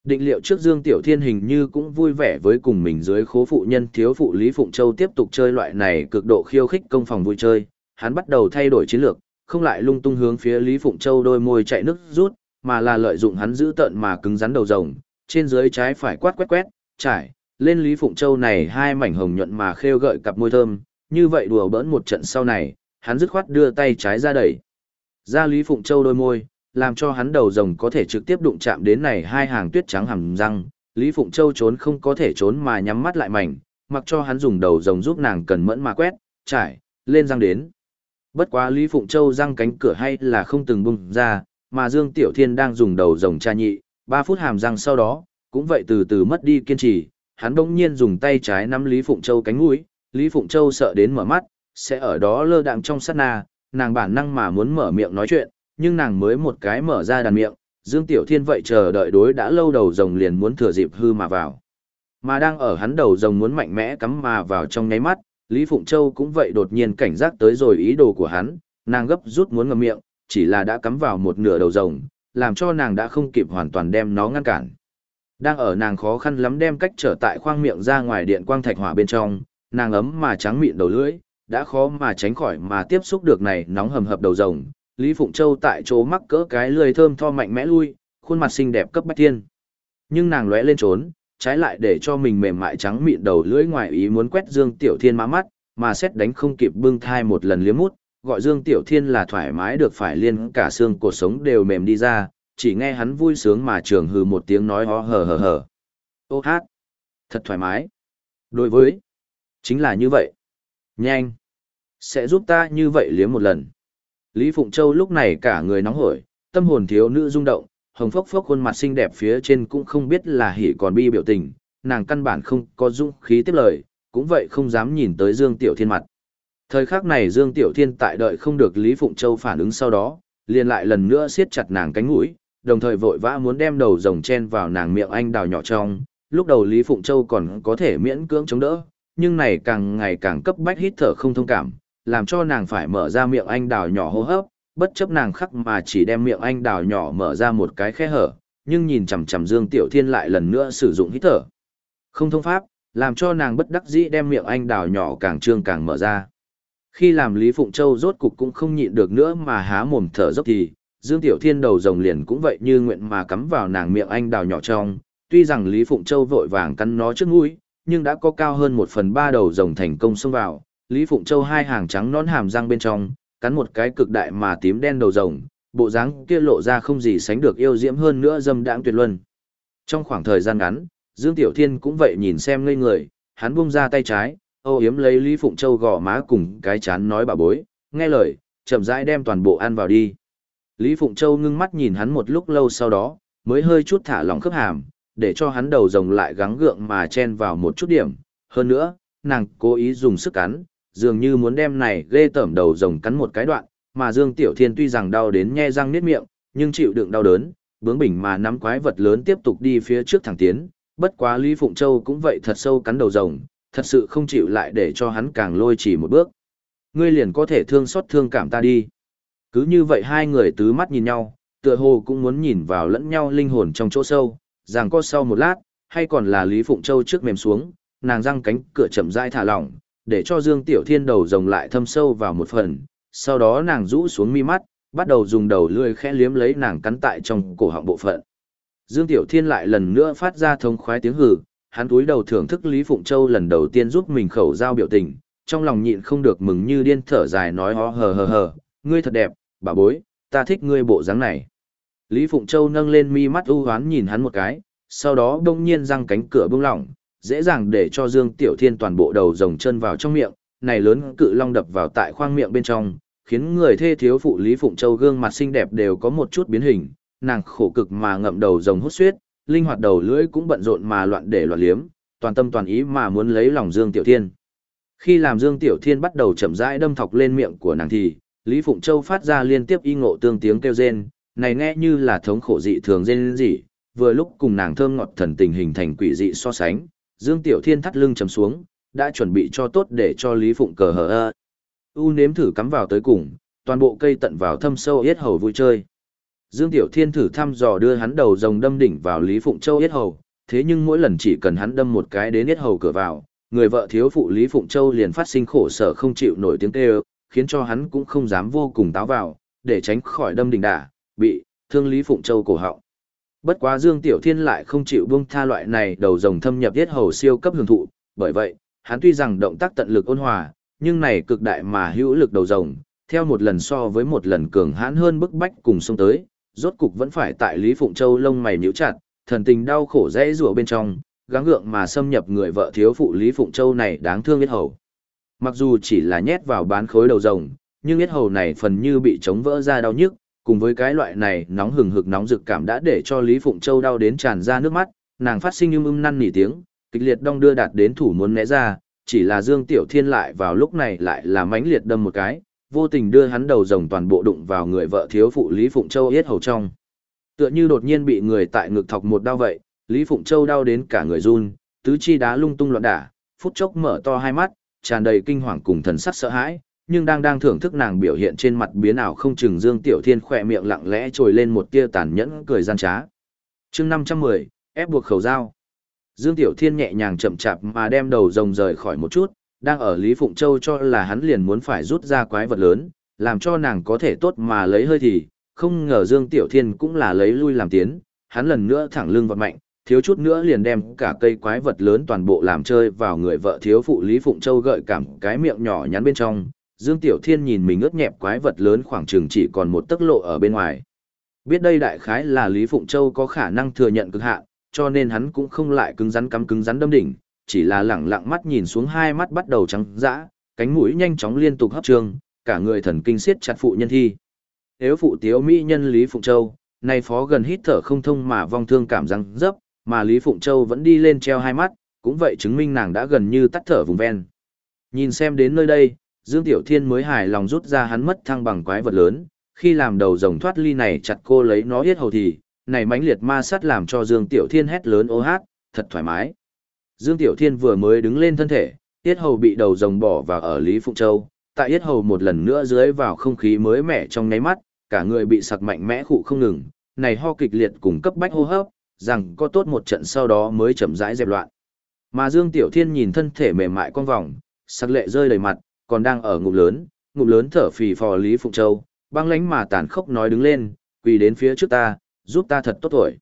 Định liệu trước Dương Tiểu Thiên hình như cũng vui vẻ với cùng mình dưới khố phụ nhân thiếu phụ Lý Phụng Châu tiếp tục chơi loại này cực độ khiêu khích công phòng vui chơi, hắn bắt đầu thay đổi chiến lược, không lại lung tung hướng phía Lý Phụng Châu đôi môi chạy nước rút, mà là lợi dụng hắn giữ tận mà cứng rắn đầu rồng, trên dưới trái phải quát quét quét, trải, lên Lý Phụng Châu này hai mảnh hồng nhuận mà khêu gợi cặp môi thơm, như vậy đùa bỡn một trận sau này, hắn dứt khoát đưa tay trái ra đẩy. Ra Lý Phụng Châu đôi môi, làm cho hắn đầu rồng có thể trực tiếp đụng chạm đến này hai hàng tuyết trắng hàm răng, Lý Phụng Châu trốn không có thể trốn mà nhắm mắt lại mảnh, mặc cho hắn dùng đầu rồng giúp nàng cần mẫn mà quét, trải, lên răng đến. Bất quá Lý Phụng Châu răng cánh cửa hay là không từng bung ra, mà Dương Tiểu Thiên đang dùng đầu rồng tra nhị, 3 phút hàm răng sau đó, cũng vậy từ từ mất đi kiên trì, hắn bỗng nhiên dùng tay trái nắm Lý Phụng Châu cánh mũi, Lý Phụng Châu sợ đến mở mắt, sẽ ở đó lơ đạng trong sát na, nàng bản năng mà muốn mở miệng nói chuyện, nhưng nàng mới một cái mở ra đàn miệng, Dương Tiểu Thiên vậy chờ đợi đối đã lâu đầu rồng liền muốn thừa dịp hư mà vào. Mà đang ở hắn đầu rồng muốn mạnh mẽ cắm mà vào trong nháy mắt, Lý Phụng Châu cũng vậy đột nhiên cảnh giác tới rồi ý đồ của hắn, nàng gấp rút muốn ngậm miệng, chỉ là đã cắm vào một nửa đầu rồng, làm cho nàng đã không kịp hoàn toàn đem nó ngăn cản. Đang ở nàng khó khăn lắm đem cách trở tại khoang miệng ra ngoài điện quang thạch hỏa bên trong, nàng ấm mà trắng mịn đầu lưỡi, đã khó mà tránh khỏi mà tiếp xúc được này nóng hầm hập đầu rồng, Lý Phụng Châu tại chỗ mắc cỡ cái lười thơm tho mạnh mẽ lui, khuôn mặt xinh đẹp cấp bách thiên. Nhưng nàng lóe lên trốn, trái lại để cho mình mềm mại trắng mịn đầu lưỡi ngoài ý muốn quét Dương Tiểu Thiên má mắt, mà xét đánh không kịp bưng thai một lần liếm mút, gọi Dương Tiểu Thiên là thoải mái được phải liên cả xương cuộc sống đều mềm đi ra, chỉ nghe hắn vui sướng mà trường hừ một tiếng nói ho hờ hờ hờ. Ô hát, thật thoải mái. Đối với, chính là như vậy. Nhanh, sẽ giúp ta như vậy liếm một lần. Lý Phụng Châu lúc này cả người nóng hổi, tâm hồn thiếu nữ rung động, hồng phốc phốc khuôn mặt xinh đẹp phía trên cũng không biết là hỉ còn bi biểu tình, nàng căn bản không có dũng khí tiếp lời, cũng vậy không dám nhìn tới Dương Tiểu Thiên mặt. Thời khắc này Dương Tiểu Thiên tại đợi không được Lý Phụng Châu phản ứng sau đó, liền lại lần nữa siết chặt nàng cánh mũi, đồng thời vội vã muốn đem đầu rồng chen vào nàng miệng anh đào nhỏ trong. Lúc đầu Lý Phụng Châu còn có thể miễn cưỡng chống đỡ, nhưng này càng ngày càng cấp bách hít thở không thông cảm, làm cho nàng phải mở ra miệng anh đào nhỏ hô hấp, bất chấp nàng khắc mà chỉ đem miệng anh đào nhỏ mở ra một cái khe hở, nhưng nhìn chằm chằm Dương Tiểu Thiên lại lần nữa sử dụng hít thở. Không thông pháp, làm cho nàng bất đắc dĩ đem miệng anh đào nhỏ càng trương càng mở ra. Khi làm Lý Phụng Châu rốt cục cũng không nhịn được nữa mà há mồm thở dốc thì, Dương Tiểu Thiên đầu rồng liền cũng vậy như nguyện mà cắm vào nàng miệng anh đào nhỏ trong, tuy rằng Lý Phụng Châu vội vàng cắn nó trước mũi, nhưng đã có cao hơn một phần ba đầu rồng thành công xông vào, Lý Phụng Châu hai hàng trắng nón hàm răng bên trong, cắn một cái cực đại mà tím đen đầu rồng, bộ dáng kia lộ ra không gì sánh được yêu diễm hơn nữa dâm đãng tuyệt luân. Trong khoảng thời gian ngắn, Dương Tiểu Thiên cũng vậy nhìn xem ngây người, hắn buông ra tay trái, âu yếm lấy Lý Phụng Châu gò má cùng cái chán nói bà bối, nghe lời, chậm rãi đem toàn bộ ăn vào đi. Lý Phụng Châu ngưng mắt nhìn hắn một lúc lâu sau đó, mới hơi chút thả lỏng khớp hàm, để cho hắn đầu rồng lại gắng gượng mà chen vào một chút điểm. Hơn nữa, nàng cố ý dùng sức cắn, dường như muốn đem này ghê tởm đầu rồng cắn một cái đoạn, mà Dương Tiểu Thiên tuy rằng đau đến nhe răng niết miệng, nhưng chịu đựng đau đớn, bướng bỉnh mà nắm quái vật lớn tiếp tục đi phía trước thẳng tiến, bất quá Lý Phụng Châu cũng vậy thật sâu cắn đầu rồng, thật sự không chịu lại để cho hắn càng lôi chỉ một bước. Ngươi liền có thể thương xót thương cảm ta đi. Cứ như vậy hai người tứ mắt nhìn nhau, tựa hồ cũng muốn nhìn vào lẫn nhau linh hồn trong chỗ sâu, rằng có sau một lát, hay còn là Lý Phụng Châu trước mềm xuống, nàng răng cánh cửa chậm rãi thả lỏng, để cho Dương Tiểu Thiên đầu rồng lại thâm sâu vào một phần, sau đó nàng rũ xuống mi mắt, bắt đầu dùng đầu lưỡi khẽ liếm lấy nàng cắn tại trong cổ họng bộ phận. Dương Tiểu Thiên lại lần nữa phát ra thông khoái tiếng hừ, hắn túi đầu thưởng thức Lý Phụng Châu lần đầu tiên giúp mình khẩu giao biểu tình, trong lòng nhịn không được mừng như điên thở dài nói hó hờ hờ hờ, ngươi thật đẹp, bà bối, ta thích ngươi bộ dáng này. Lý Phụng Châu nâng lên mi mắt u hoán nhìn hắn một cái, sau đó đông nhiên răng cánh cửa bung lỏng, dễ dàng để cho Dương Tiểu Thiên toàn bộ đầu rồng chân vào trong miệng, này lớn cự long đập vào tại khoang miệng bên trong, khiến người thê thiếu phụ Lý Phụng Châu gương mặt xinh đẹp đều có một chút biến hình, nàng khổ cực mà ngậm đầu rồng hút suyết, linh hoạt đầu lưỡi cũng bận rộn mà loạn để loạn liếm, toàn tâm toàn ý mà muốn lấy lòng Dương Tiểu Thiên. Khi làm Dương Tiểu Thiên bắt đầu chậm rãi đâm thọc lên miệng của nàng thì, Lý Phụng Châu phát ra liên tiếp y ngộ tương tiếng kêu rên, này nghe như là thống khổ dị thường rên gì, vừa lúc cùng nàng thơm ngọt thần tình hình thành quỷ dị so sánh, Dương Tiểu Thiên thắt lưng trầm xuống, đã chuẩn bị cho tốt để cho Lý Phụng cờ hờ ơ. U nếm thử cắm vào tới cùng, toàn bộ cây tận vào thâm sâu yết hầu vui chơi. Dương Tiểu Thiên thử thăm dò đưa hắn đầu rồng đâm đỉnh vào Lý Phụng Châu yết hầu, thế nhưng mỗi lần chỉ cần hắn đâm một cái đến yết hầu cửa vào, người vợ thiếu phụ Lý Phụng Châu liền phát sinh khổ sở không chịu nổi tiếng kêu, khiến cho hắn cũng không dám vô cùng táo vào, để tránh khỏi đâm đỉnh đả, bị thương Lý Phụng Châu cổ họng. Bất quá Dương Tiểu Thiên lại không chịu buông tha loại này đầu rồng thâm nhập yết hầu siêu cấp hưởng thụ, bởi vậy, hắn tuy rằng động tác tận lực ôn hòa, nhưng này cực đại mà hữu lực đầu rồng, theo một lần so với một lần cường hãn hơn bức bách cùng xông tới, rốt cục vẫn phải tại Lý Phụng Châu lông mày nhíu chặt, thần tình đau khổ dễ rủa bên trong, gắng gượng mà xâm nhập người vợ thiếu phụ Lý Phụng Châu này đáng thương biết hầu. Mặc dù chỉ là nhét vào bán khối đầu rồng, nhưng biết hầu này phần như bị chống vỡ ra đau nhức, cùng với cái loại này nóng hừng hực nóng rực cảm đã để cho Lý Phụng Châu đau đến tràn ra nước mắt, nàng phát sinh ưm ưm năn nỉ tiếng, kịch liệt đong đưa đạt đến thủ muốn né ra, chỉ là Dương Tiểu Thiên lại vào lúc này lại là mãnh liệt đâm một cái, vô tình đưa hắn đầu rồng toàn bộ đụng vào người vợ thiếu phụ Lý Phụng Châu yết hầu trong. Tựa như đột nhiên bị người tại ngực thọc một đau vậy, Lý Phụng Châu đau đến cả người run, tứ chi đá lung tung loạn đả, phút chốc mở to hai mắt, tràn đầy kinh hoàng cùng thần sắc sợ hãi, nhưng đang đang thưởng thức nàng biểu hiện trên mặt biến ảo không chừng Dương Tiểu Thiên khỏe miệng lặng lẽ trồi lên một tia tàn nhẫn cười gian trá. Chương 510, ép buộc khẩu dao. Dương Tiểu Thiên nhẹ nhàng chậm chạp mà đem đầu rồng rời khỏi một chút, đang ở Lý Phụng Châu cho là hắn liền muốn phải rút ra quái vật lớn, làm cho nàng có thể tốt mà lấy hơi thì, không ngờ Dương Tiểu Thiên cũng là lấy lui làm tiến, hắn lần nữa thẳng lưng vật mạnh, thiếu chút nữa liền đem cả cây quái vật lớn toàn bộ làm chơi vào người vợ thiếu phụ Lý Phụng Châu gợi cảm cái miệng nhỏ nhắn bên trong. Dương Tiểu Thiên nhìn mình ướt nhẹp quái vật lớn khoảng chừng chỉ còn một tấc lộ ở bên ngoài. Biết đây đại khái là Lý Phụng Châu có khả năng thừa nhận cực hạn, cho nên hắn cũng không lại cứng rắn cắm cứng rắn đâm đỉnh, chỉ là lẳng lặng mắt nhìn xuống hai mắt bắt đầu trắng dã, cánh mũi nhanh chóng liên tục hấp trương, cả người thần kinh siết chặt phụ nhân thi. Nếu phụ tiếu mỹ nhân Lý Phụng Châu, nay phó gần hít thở không thông mà vong thương cảm răng dấp, mà Lý Phụng Châu vẫn đi lên treo hai mắt, cũng vậy chứng minh nàng đã gần như tắt thở vùng ven. Nhìn xem đến nơi đây, Dương Tiểu Thiên mới hài lòng rút ra hắn mất thăng bằng quái vật lớn, khi làm đầu rồng thoát ly này chặt cô lấy nó hết hầu thì, này mãnh liệt ma sát làm cho Dương Tiểu Thiên hét lớn ô hát, thật thoải mái. Dương Tiểu Thiên vừa mới đứng lên thân thể, Yết Hầu bị đầu rồng bỏ vào ở Lý Phụng Châu, tại Yết Hầu một lần nữa dưới vào không khí mới mẻ trong nháy mắt, cả người bị sặc mạnh mẽ khụ không ngừng, này ho kịch liệt cùng cấp bách hô hấp, rằng có tốt một trận sau đó mới chậm rãi dẹp loạn. Mà Dương Tiểu Thiên nhìn thân thể mềm mại con vòng, sắc lệ rơi đầy mặt, còn đang ở ngụm lớn, ngụm lớn thở phì phò Lý Phụng Châu, băng lánh mà tàn khốc nói đứng lên, quỳ đến phía trước ta, giúp ta thật tốt tuổi.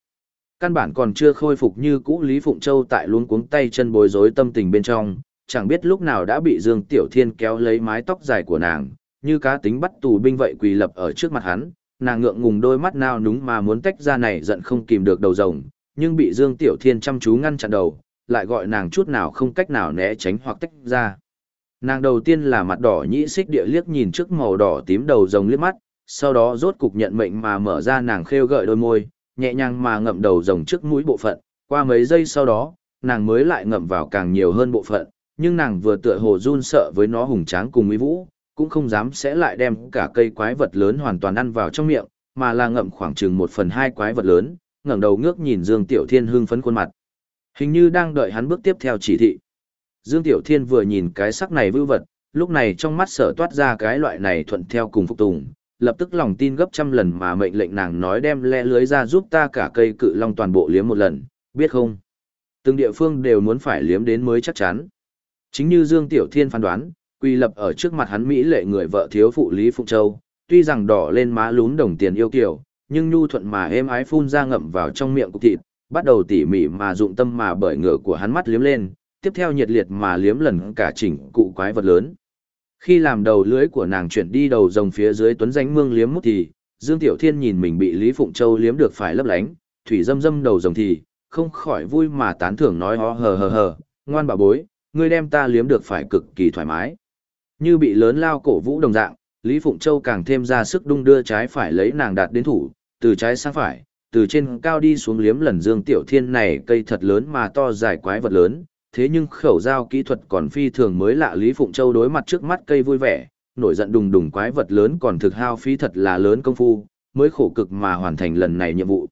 Căn bản còn chưa khôi phục như cũ Lý Phụng Châu tại luống cuống tay chân bối rối tâm tình bên trong, chẳng biết lúc nào đã bị Dương Tiểu Thiên kéo lấy mái tóc dài của nàng, như cá tính bắt tù binh vậy quỳ lập ở trước mặt hắn, nàng ngượng ngùng đôi mắt nao núng mà muốn tách ra này giận không kìm được đầu rồng, nhưng bị Dương Tiểu Thiên chăm chú ngăn chặn đầu, lại gọi nàng chút nào không cách nào né tránh hoặc tách ra. Nàng đầu tiên là mặt đỏ nhĩ xích địa liếc nhìn trước màu đỏ tím đầu rồng liếc mắt, sau đó rốt cục nhận mệnh mà mở ra nàng khêu gợi đôi môi, nhẹ nhàng mà ngậm đầu rồng trước mũi bộ phận, qua mấy giây sau đó, nàng mới lại ngậm vào càng nhiều hơn bộ phận, nhưng nàng vừa tựa hồ run sợ với nó hùng tráng cùng uy vũ, cũng không dám sẽ lại đem cả cây quái vật lớn hoàn toàn ăn vào trong miệng, mà là ngậm khoảng chừng một phần hai quái vật lớn, ngẩng đầu ngước nhìn Dương Tiểu Thiên hưng phấn khuôn mặt. Hình như đang đợi hắn bước tiếp theo chỉ thị. Dương Tiểu Thiên vừa nhìn cái sắc này vưu vật, lúc này trong mắt sở toát ra cái loại này thuận theo cùng phục tùng, lập tức lòng tin gấp trăm lần mà mệnh lệnh nàng nói đem le lưới ra giúp ta cả cây cự long toàn bộ liếm một lần, biết không? Từng địa phương đều muốn phải liếm đến mới chắc chắn. Chính như Dương Tiểu Thiên phán đoán, quy lập ở trước mặt hắn Mỹ lệ người vợ thiếu phụ Lý Phụng Châu, tuy rằng đỏ lên má lún đồng tiền yêu kiểu, nhưng nhu thuận mà êm ái phun ra ngậm vào trong miệng cục thịt, bắt đầu tỉ mỉ mà dụng tâm mà bởi ngựa của hắn mắt liếm lên, tiếp theo nhiệt liệt mà liếm lần cả chỉnh cụ quái vật lớn. Khi làm đầu lưới của nàng chuyển đi đầu rồng phía dưới tuấn danh mương liếm mút thì, Dương Tiểu Thiên nhìn mình bị Lý Phụng Châu liếm được phải lấp lánh, thủy dâm dâm đầu rồng thì, không khỏi vui mà tán thưởng nói ho hờ hờ hờ, ngoan bà bối, ngươi đem ta liếm được phải cực kỳ thoải mái. Như bị lớn lao cổ vũ đồng dạng, Lý Phụng Châu càng thêm ra sức đung đưa trái phải lấy nàng đạt đến thủ, từ trái sang phải, từ trên cao đi xuống liếm lần Dương Tiểu Thiên này cây thật lớn mà to dài quái vật lớn, thế nhưng khẩu giao kỹ thuật còn phi thường mới lạ Lý Phụng Châu đối mặt trước mắt cây vui vẻ, nổi giận đùng đùng quái vật lớn còn thực hao phí thật là lớn công phu, mới khổ cực mà hoàn thành lần này nhiệm vụ.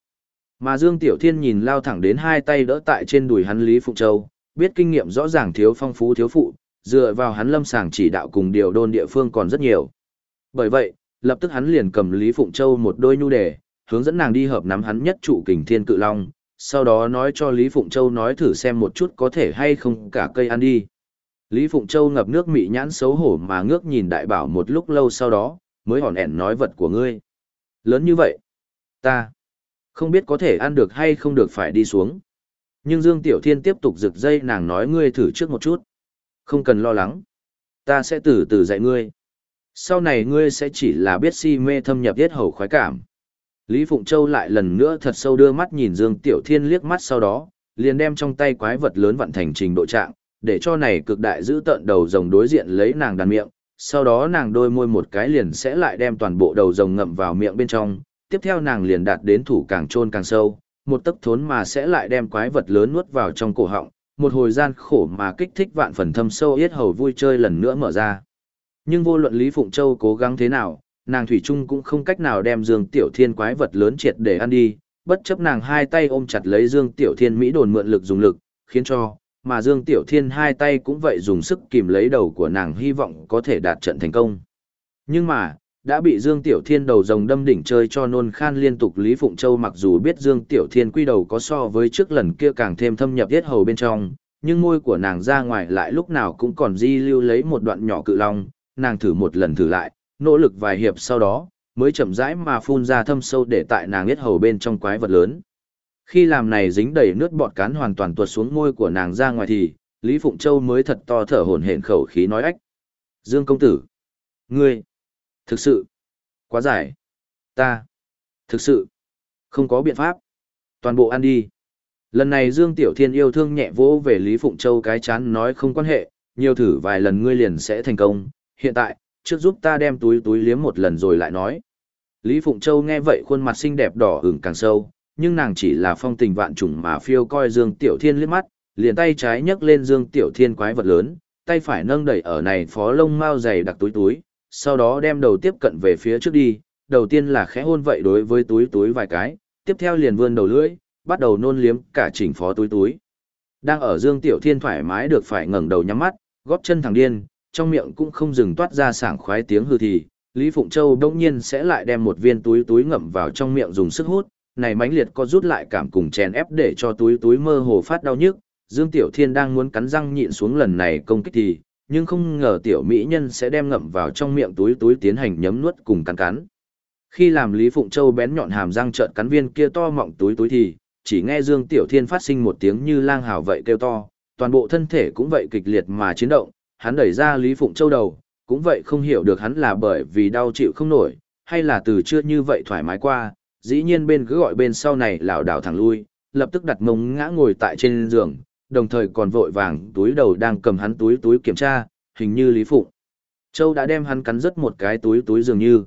Mà Dương Tiểu Thiên nhìn lao thẳng đến hai tay đỡ tại trên đùi hắn Lý Phụng Châu, biết kinh nghiệm rõ ràng thiếu phong phú thiếu phụ, dựa vào hắn lâm sàng chỉ đạo cùng điều đôn địa phương còn rất nhiều. Bởi vậy, lập tức hắn liền cầm Lý Phụng Châu một đôi nhu đề, hướng dẫn nàng đi hợp nắm hắn nhất trụ kình thiên cự long, sau đó nói cho Lý Phụng Châu nói thử xem một chút có thể hay không cả cây ăn đi. Lý Phụng Châu ngập nước mị nhãn xấu hổ mà ngước nhìn đại bảo một lúc lâu sau đó, mới hòn ẻn nói vật của ngươi. Lớn như vậy, ta không biết có thể ăn được hay không được phải đi xuống. Nhưng Dương Tiểu Thiên tiếp tục rực dây nàng nói ngươi thử trước một chút. Không cần lo lắng. Ta sẽ từ từ dạy ngươi. Sau này ngươi sẽ chỉ là biết si mê thâm nhập tiết hầu khoái cảm. Lý Phụng Châu lại lần nữa thật sâu đưa mắt nhìn Dương Tiểu Thiên liếc mắt sau đó, liền đem trong tay quái vật lớn vận thành trình độ trạng, để cho này cực đại giữ tận đầu rồng đối diện lấy nàng đàn miệng, sau đó nàng đôi môi một cái liền sẽ lại đem toàn bộ đầu rồng ngậm vào miệng bên trong, tiếp theo nàng liền đạt đến thủ càng trôn càng sâu, một tấc thốn mà sẽ lại đem quái vật lớn nuốt vào trong cổ họng, một hồi gian khổ mà kích thích vạn phần thâm sâu yết hầu vui chơi lần nữa mở ra. Nhưng vô luận Lý Phụng Châu cố gắng thế nào, nàng Thủy Trung cũng không cách nào đem Dương Tiểu Thiên quái vật lớn triệt để ăn đi, bất chấp nàng hai tay ôm chặt lấy Dương Tiểu Thiên Mỹ đồn mượn lực dùng lực, khiến cho, mà Dương Tiểu Thiên hai tay cũng vậy dùng sức kìm lấy đầu của nàng hy vọng có thể đạt trận thành công. Nhưng mà, đã bị Dương Tiểu Thiên đầu rồng đâm đỉnh chơi cho nôn khan liên tục Lý Phụng Châu mặc dù biết Dương Tiểu Thiên quy đầu có so với trước lần kia càng thêm thâm nhập tiết hầu bên trong, nhưng môi của nàng ra ngoài lại lúc nào cũng còn di lưu lấy một đoạn nhỏ cự long, nàng thử một lần thử lại, nỗ lực vài hiệp sau đó, mới chậm rãi mà phun ra thâm sâu để tại nàng yết hầu bên trong quái vật lớn. Khi làm này dính đầy nước bọt cán hoàn toàn tuột xuống môi của nàng ra ngoài thì, Lý Phụng Châu mới thật to thở hổn hển khẩu khí nói ách. Dương công tử, ngươi, thực sự, quá giải, ta, thực sự, không có biện pháp, toàn bộ ăn đi. Lần này Dương Tiểu Thiên yêu thương nhẹ vỗ về Lý Phụng Châu cái chán nói không quan hệ, nhiều thử vài lần ngươi liền sẽ thành công, hiện tại, trước giúp ta đem túi túi liếm một lần rồi lại nói. Lý Phụng Châu nghe vậy khuôn mặt xinh đẹp đỏ ửng càng sâu, nhưng nàng chỉ là phong tình vạn trùng mà phiêu coi Dương Tiểu Thiên liếc mắt, liền tay trái nhấc lên Dương Tiểu Thiên quái vật lớn, tay phải nâng đẩy ở này phó lông mao dày đặc túi túi, sau đó đem đầu tiếp cận về phía trước đi, đầu tiên là khẽ hôn vậy đối với túi túi vài cái, tiếp theo liền vươn đầu lưỡi, bắt đầu nôn liếm cả chỉnh phó túi túi. Đang ở Dương Tiểu Thiên thoải mái được phải ngẩng đầu nhắm mắt, góp chân thẳng điên, trong miệng cũng không dừng toát ra sảng khoái tiếng hư thì, Lý Phụng Châu đông nhiên sẽ lại đem một viên túi túi ngậm vào trong miệng dùng sức hút, này mãnh liệt có rút lại cảm cùng chèn ép để cho túi túi mơ hồ phát đau nhức, Dương Tiểu Thiên đang muốn cắn răng nhịn xuống lần này công kích thì, nhưng không ngờ tiểu mỹ nhân sẽ đem ngậm vào trong miệng túi túi tiến hành nhấm nuốt cùng cắn cắn. Khi làm Lý Phụng Châu bén nhọn hàm răng trợn cắn viên kia to mọng túi túi thì, chỉ nghe Dương Tiểu Thiên phát sinh một tiếng như lang hào vậy kêu to, toàn bộ thân thể cũng vậy kịch liệt mà chiến động, hắn đẩy ra Lý Phụng Châu đầu, cũng vậy không hiểu được hắn là bởi vì đau chịu không nổi, hay là từ chưa như vậy thoải mái qua, dĩ nhiên bên cứ gọi bên sau này lảo đảo thẳng lui, lập tức đặt mông ngã ngồi tại trên giường, đồng thời còn vội vàng túi đầu đang cầm hắn túi túi kiểm tra, hình như Lý Phụng. Châu đã đem hắn cắn rất một cái túi túi dường như.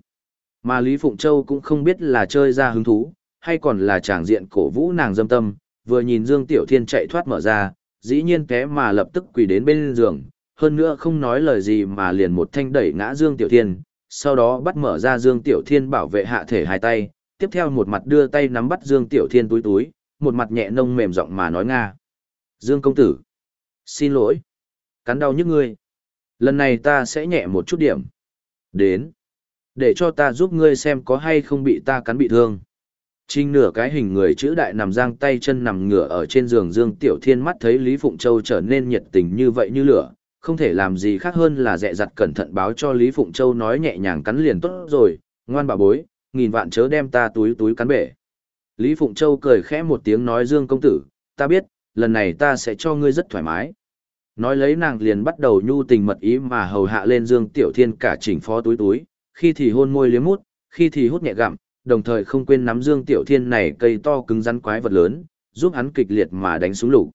Mà Lý Phụng Châu cũng không biết là chơi ra hứng thú, hay còn là tràng diện cổ vũ nàng dâm tâm, vừa nhìn Dương Tiểu Thiên chạy thoát mở ra, dĩ nhiên té mà lập tức quỳ đến bên giường, hơn nữa không nói lời gì mà liền một thanh đẩy ngã Dương Tiểu Thiên, sau đó bắt mở ra Dương Tiểu Thiên bảo vệ hạ thể hai tay, tiếp theo một mặt đưa tay nắm bắt Dương Tiểu Thiên túi túi, một mặt nhẹ nông mềm giọng mà nói nga. Dương công tử, xin lỗi, cắn đau nhức ngươi. Lần này ta sẽ nhẹ một chút điểm. Đến, để cho ta giúp ngươi xem có hay không bị ta cắn bị thương. Trinh nửa cái hình người chữ đại nằm giang tay chân nằm ngửa ở trên giường Dương Tiểu Thiên mắt thấy Lý Phụng Châu trở nên nhiệt tình như vậy như lửa, không thể làm gì khác hơn là dẹ dặt cẩn thận báo cho Lý Phụng Châu nói nhẹ nhàng cắn liền tốt rồi, ngoan bà bối, nghìn vạn chớ đem ta túi túi cắn bể. Lý Phụng Châu cười khẽ một tiếng nói Dương công tử, ta biết, lần này ta sẽ cho ngươi rất thoải mái. Nói lấy nàng liền bắt đầu nhu tình mật ý mà hầu hạ lên Dương Tiểu Thiên cả chỉnh phó túi túi, khi thì hôn môi liếm mút, khi thì hút nhẹ gặm, đồng thời không quên nắm Dương Tiểu Thiên này cây to cứng rắn quái vật lớn, giúp hắn kịch liệt mà đánh xuống lục.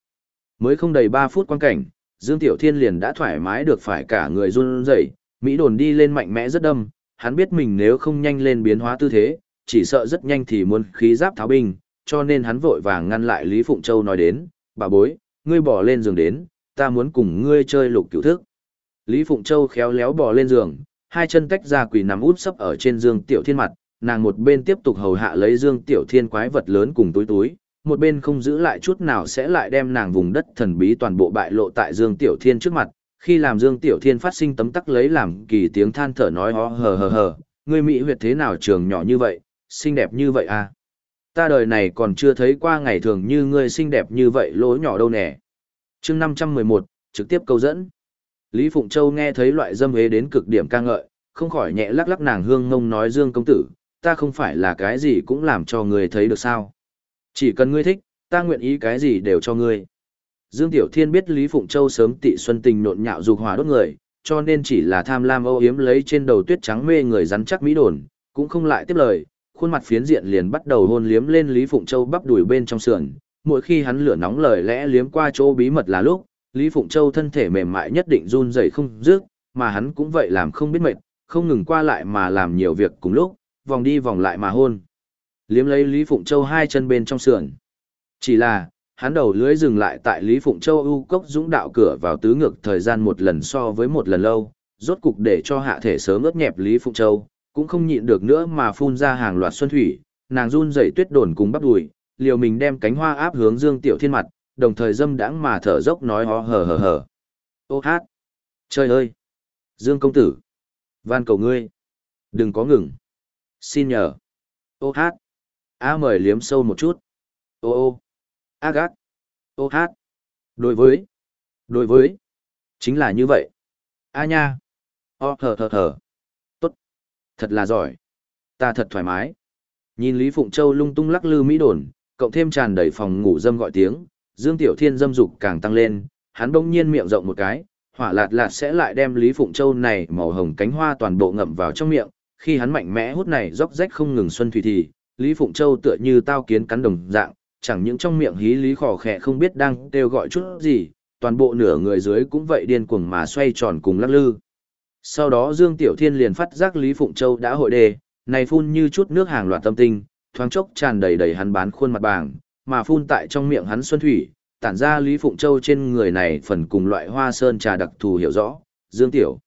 Mới không đầy 3 phút quan cảnh, Dương Tiểu Thiên liền đã thoải mái được phải cả người run rẩy, Mỹ đồn đi lên mạnh mẽ rất đâm, hắn biết mình nếu không nhanh lên biến hóa tư thế, chỉ sợ rất nhanh thì muốn khí giáp tháo binh, cho nên hắn vội vàng ngăn lại Lý Phụng Châu nói đến, bà bối, ngươi bỏ lên giường đến, ta muốn cùng ngươi chơi lục cửu thức. Lý Phụng Châu khéo léo bỏ lên giường, hai chân tách ra quỳ nằm út sấp ở trên Dương Tiểu Thiên mặt, nàng một bên tiếp tục hầu hạ lấy Dương Tiểu Thiên quái vật lớn cùng túi túi, một bên không giữ lại chút nào sẽ lại đem nàng vùng đất thần bí toàn bộ bại lộ tại Dương Tiểu Thiên trước mặt, khi làm Dương Tiểu Thiên phát sinh tấm tắc lấy làm kỳ tiếng than thở nói ho hờ hờ hờ, người mỹ huyệt thế nào trường nhỏ như vậy, xinh đẹp như vậy à? Ta đời này còn chưa thấy qua ngày thường như ngươi xinh đẹp như vậy lỗ nhỏ đâu nè. chương 511, trực tiếp câu dẫn. Lý Phụng Châu nghe thấy loại dâm hế đến cực điểm ca ngợi, không khỏi nhẹ lắc lắc nàng hương ngông nói Dương công tử, ta không phải là cái gì cũng làm cho người thấy được sao. Chỉ cần ngươi thích, ta nguyện ý cái gì đều cho ngươi. Dương Tiểu Thiên biết Lý Phụng Châu sớm tị xuân tình nộn nhạo dục hỏa đốt người, cho nên chỉ là tham lam âu yếm lấy trên đầu tuyết trắng mê người rắn chắc mỹ đồn, cũng không lại tiếp lời, khuôn mặt phiến diện liền bắt đầu hôn liếm lên Lý Phụng Châu bắp đùi bên trong sườn. Mỗi khi hắn lửa nóng lời lẽ liếm qua chỗ bí mật là lúc, Lý Phụng Châu thân thể mềm mại nhất định run rẩy không dứt, mà hắn cũng vậy làm không biết mệt, không ngừng qua lại mà làm nhiều việc cùng lúc, vòng đi vòng lại mà hôn. Liếm lấy Lý Phụng Châu hai chân bên trong sườn. Chỉ là, hắn đầu lưới dừng lại tại Lý Phụng Châu ưu cốc dũng đạo cửa vào tứ ngược thời gian một lần so với một lần lâu, rốt cục để cho hạ thể sớm ướt nhẹp Lý Phụng Châu, cũng không nhịn được nữa mà phun ra hàng loạt xuân thủy, nàng run rẩy tuyết đồn cùng bắp đùi, liều mình đem cánh hoa áp hướng Dương Tiểu Thiên mặt, đồng thời dâm đãng mà thở dốc nói ho hờ hờ hờ. Ô hát! Trời ơi! Dương công tử! Van cầu ngươi! Đừng có ngừng! Xin nhờ! Ô hát! A mời liếm sâu một chút! Ô ô! A gác! Ô hát! Đối với! Đối với! Chính là như vậy! A nha! O thở thở thở! Tốt! Thật là giỏi! Ta thật thoải mái! Nhìn Lý Phụng Châu lung tung lắc lư mỹ đồn, cộng thêm tràn đầy phòng ngủ dâm gọi tiếng, Dương Tiểu Thiên dâm dục càng tăng lên, hắn bỗng nhiên miệng rộng một cái, hỏa lạt lạt sẽ lại đem Lý Phụng Châu này màu hồng cánh hoa toàn bộ ngậm vào trong miệng, khi hắn mạnh mẽ hút này róc rách không ngừng xuân thủy thì, Lý Phụng Châu tựa như tao kiến cắn đồng dạng, chẳng những trong miệng hí lý khò khẽ không biết đang kêu gọi chút gì, toàn bộ nửa người dưới cũng vậy điên cuồng mà xoay tròn cùng lắc lư. Sau đó Dương Tiểu Thiên liền phát giác Lý Phụng Châu đã hội đề, này phun như chút nước hàng loạt tâm tinh, thoáng chốc tràn đầy đầy hắn bán khuôn mặt bàng, mà phun tại trong miệng hắn xuân thủy, tản ra Lý Phụng Châu trên người này phần cùng loại hoa sơn trà đặc thù hiểu rõ, Dương Tiểu.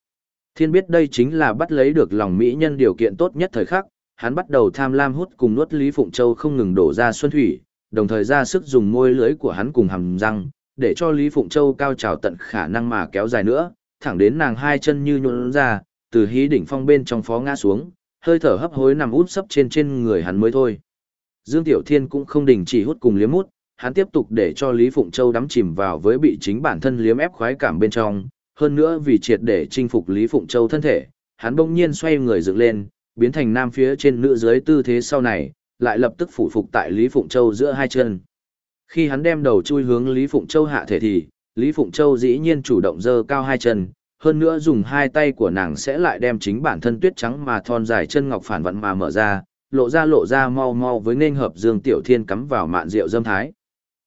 Thiên biết đây chính là bắt lấy được lòng mỹ nhân điều kiện tốt nhất thời khắc, hắn bắt đầu tham lam hút cùng nuốt Lý Phụng Châu không ngừng đổ ra xuân thủy, đồng thời ra sức dùng môi lưới của hắn cùng hàm răng, để cho Lý Phụng Châu cao trào tận khả năng mà kéo dài nữa, thẳng đến nàng hai chân như nhuộn ra, từ hí đỉnh phong bên trong phó ngã xuống, hơi thở hấp hối nằm út sấp trên trên người hắn mới thôi. Dương Tiểu Thiên cũng không đình chỉ hút cùng liếm mút, hắn tiếp tục để cho Lý Phụng Châu đắm chìm vào với bị chính bản thân liếm ép khoái cảm bên trong, hơn nữa vì triệt để chinh phục Lý Phụng Châu thân thể, hắn bỗng nhiên xoay người dựng lên, biến thành nam phía trên nữ dưới tư thế sau này, lại lập tức phủ phục tại Lý Phụng Châu giữa hai chân. Khi hắn đem đầu chui hướng Lý Phụng Châu hạ thể thì, Lý Phụng Châu dĩ nhiên chủ động dơ cao hai chân, hơn nữa dùng hai tay của nàng sẽ lại đem chính bản thân tuyết trắng mà thon dài chân ngọc phản vận mà mở ra, lộ ra lộ ra mau mau với nên hợp Dương Tiểu Thiên cắm vào mạn rượu dâm thái.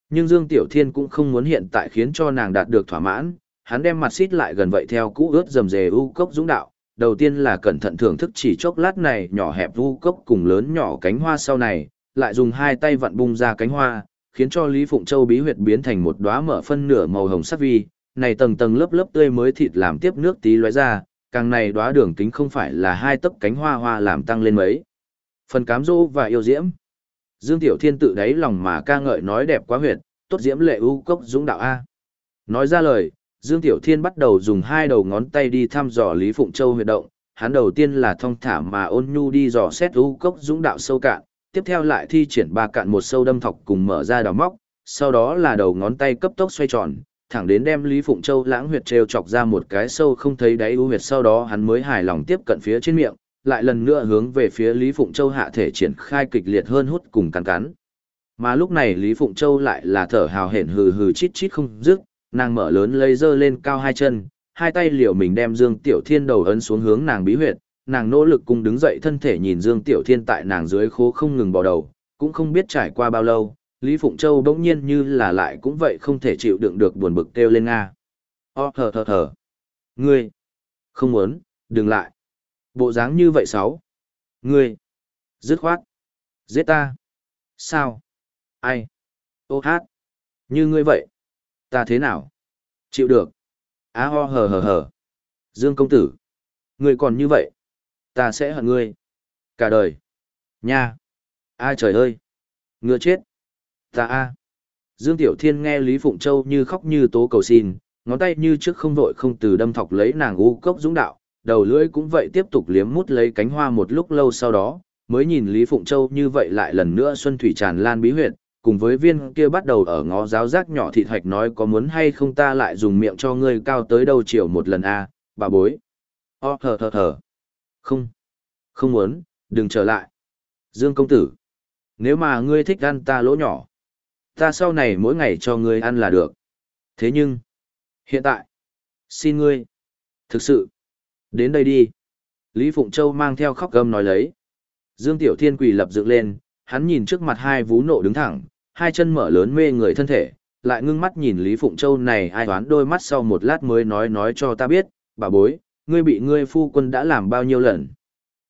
Nhưng Dương Tiểu Thiên cũng không muốn hiện tại khiến cho nàng đạt được thỏa mãn, hắn đem mặt xít lại gần vậy theo cũ ướt dầm dề u cốc dũng đạo, đầu tiên là cẩn thận thưởng thức chỉ chốc lát này nhỏ hẹp u cốc cùng lớn nhỏ cánh hoa sau này, lại dùng hai tay vặn bung ra cánh hoa, khiến cho Lý Phụng Châu bí huyệt biến thành một đóa mở phân nửa màu hồng sắc vi, này tầng tầng lớp lớp tươi mới thịt làm tiếp nước tí lóe ra, càng này đóa đường kính không phải là hai tấc cánh hoa hoa làm tăng lên mấy. Phần cám dỗ và yêu diễm. Dương Tiểu Thiên tự đáy lòng mà ca ngợi nói đẹp quá huyệt, tốt diễm lệ u cốc dũng đạo A. Nói ra lời, Dương Tiểu Thiên bắt đầu dùng hai đầu ngón tay đi thăm dò Lý Phụng Châu huyệt động, hắn đầu tiên là thong thả mà ôn nhu đi dò xét u cốc dũng đạo sâu cạn, tiếp theo lại thi triển ba cạn một sâu đâm thọc cùng mở ra đào móc, sau đó là đầu ngón tay cấp tốc xoay tròn, thẳng đến đem Lý Phụng Châu lãng huyệt treo chọc ra một cái sâu không thấy đáy u huyệt sau đó hắn mới hài lòng tiếp cận phía trên miệng, lại lần nữa hướng về phía Lý Phụng Châu hạ thể triển khai kịch liệt hơn hút cùng cắn cắn. Mà lúc này Lý Phụng Châu lại là thở hào hển hừ hừ chít chít không dứt, nàng mở lớn lấy dơ lên cao hai chân, hai tay liều mình đem Dương Tiểu Thiên đầu ấn xuống hướng nàng bí huyệt, nàng nỗ lực cùng đứng dậy thân thể nhìn Dương Tiểu Thiên tại nàng dưới khố không ngừng bò đầu, cũng không biết trải qua bao lâu, Lý Phụng Châu bỗng nhiên như là lại cũng vậy không thể chịu đựng được buồn bực kêu lên Nga. Ô thở thở thở. Ngươi. Không muốn, đừng lại. Bộ dáng như vậy sáu. Ngươi. Dứt khoát. Giết ta. Sao? Ai? Ô hát. Như ngươi vậy. Ta thế nào? Chịu được. Á ho hờ hờ hờ. Dương công tử. Ngươi còn như vậy. Ta sẽ hận ngươi. Cả đời. Nha. Ai trời ơi. Ngựa chết. Ta a. Dương Tiểu Thiên nghe Lý Phụng Châu như khóc như tố cầu xin, ngón tay như trước không vội không từ đâm thọc lấy nàng u cốc dũng đạo, đầu lưỡi cũng vậy tiếp tục liếm mút lấy cánh hoa một lúc lâu sau đó, mới nhìn Lý Phụng Châu như vậy lại lần nữa xuân thủy tràn lan bí huyệt, cùng với viên kia bắt đầu ở ngó giáo giác nhỏ thịt thạch nói có muốn hay không ta lại dùng miệng cho ngươi cao tới đầu chiều một lần a, bà bối. Ờ, o thở thở thở. Không. Không muốn, đừng trở lại. Dương công tử. Nếu mà ngươi thích ăn ta lỗ nhỏ, ta sau này mỗi ngày cho ngươi ăn là được. Thế nhưng, hiện tại, xin ngươi, thực sự, đến đây đi. Lý Phụng Châu mang theo khóc gầm nói lấy. Dương Tiểu Thiên quỳ lập dựng lên, hắn nhìn trước mặt hai vú nộ đứng thẳng, hai chân mở lớn mê người thân thể, lại ngưng mắt nhìn Lý Phụng Châu này ai đoán đôi mắt sau một lát mới nói nói cho ta biết, bà bối, ngươi bị ngươi phu quân đã làm bao nhiêu lần.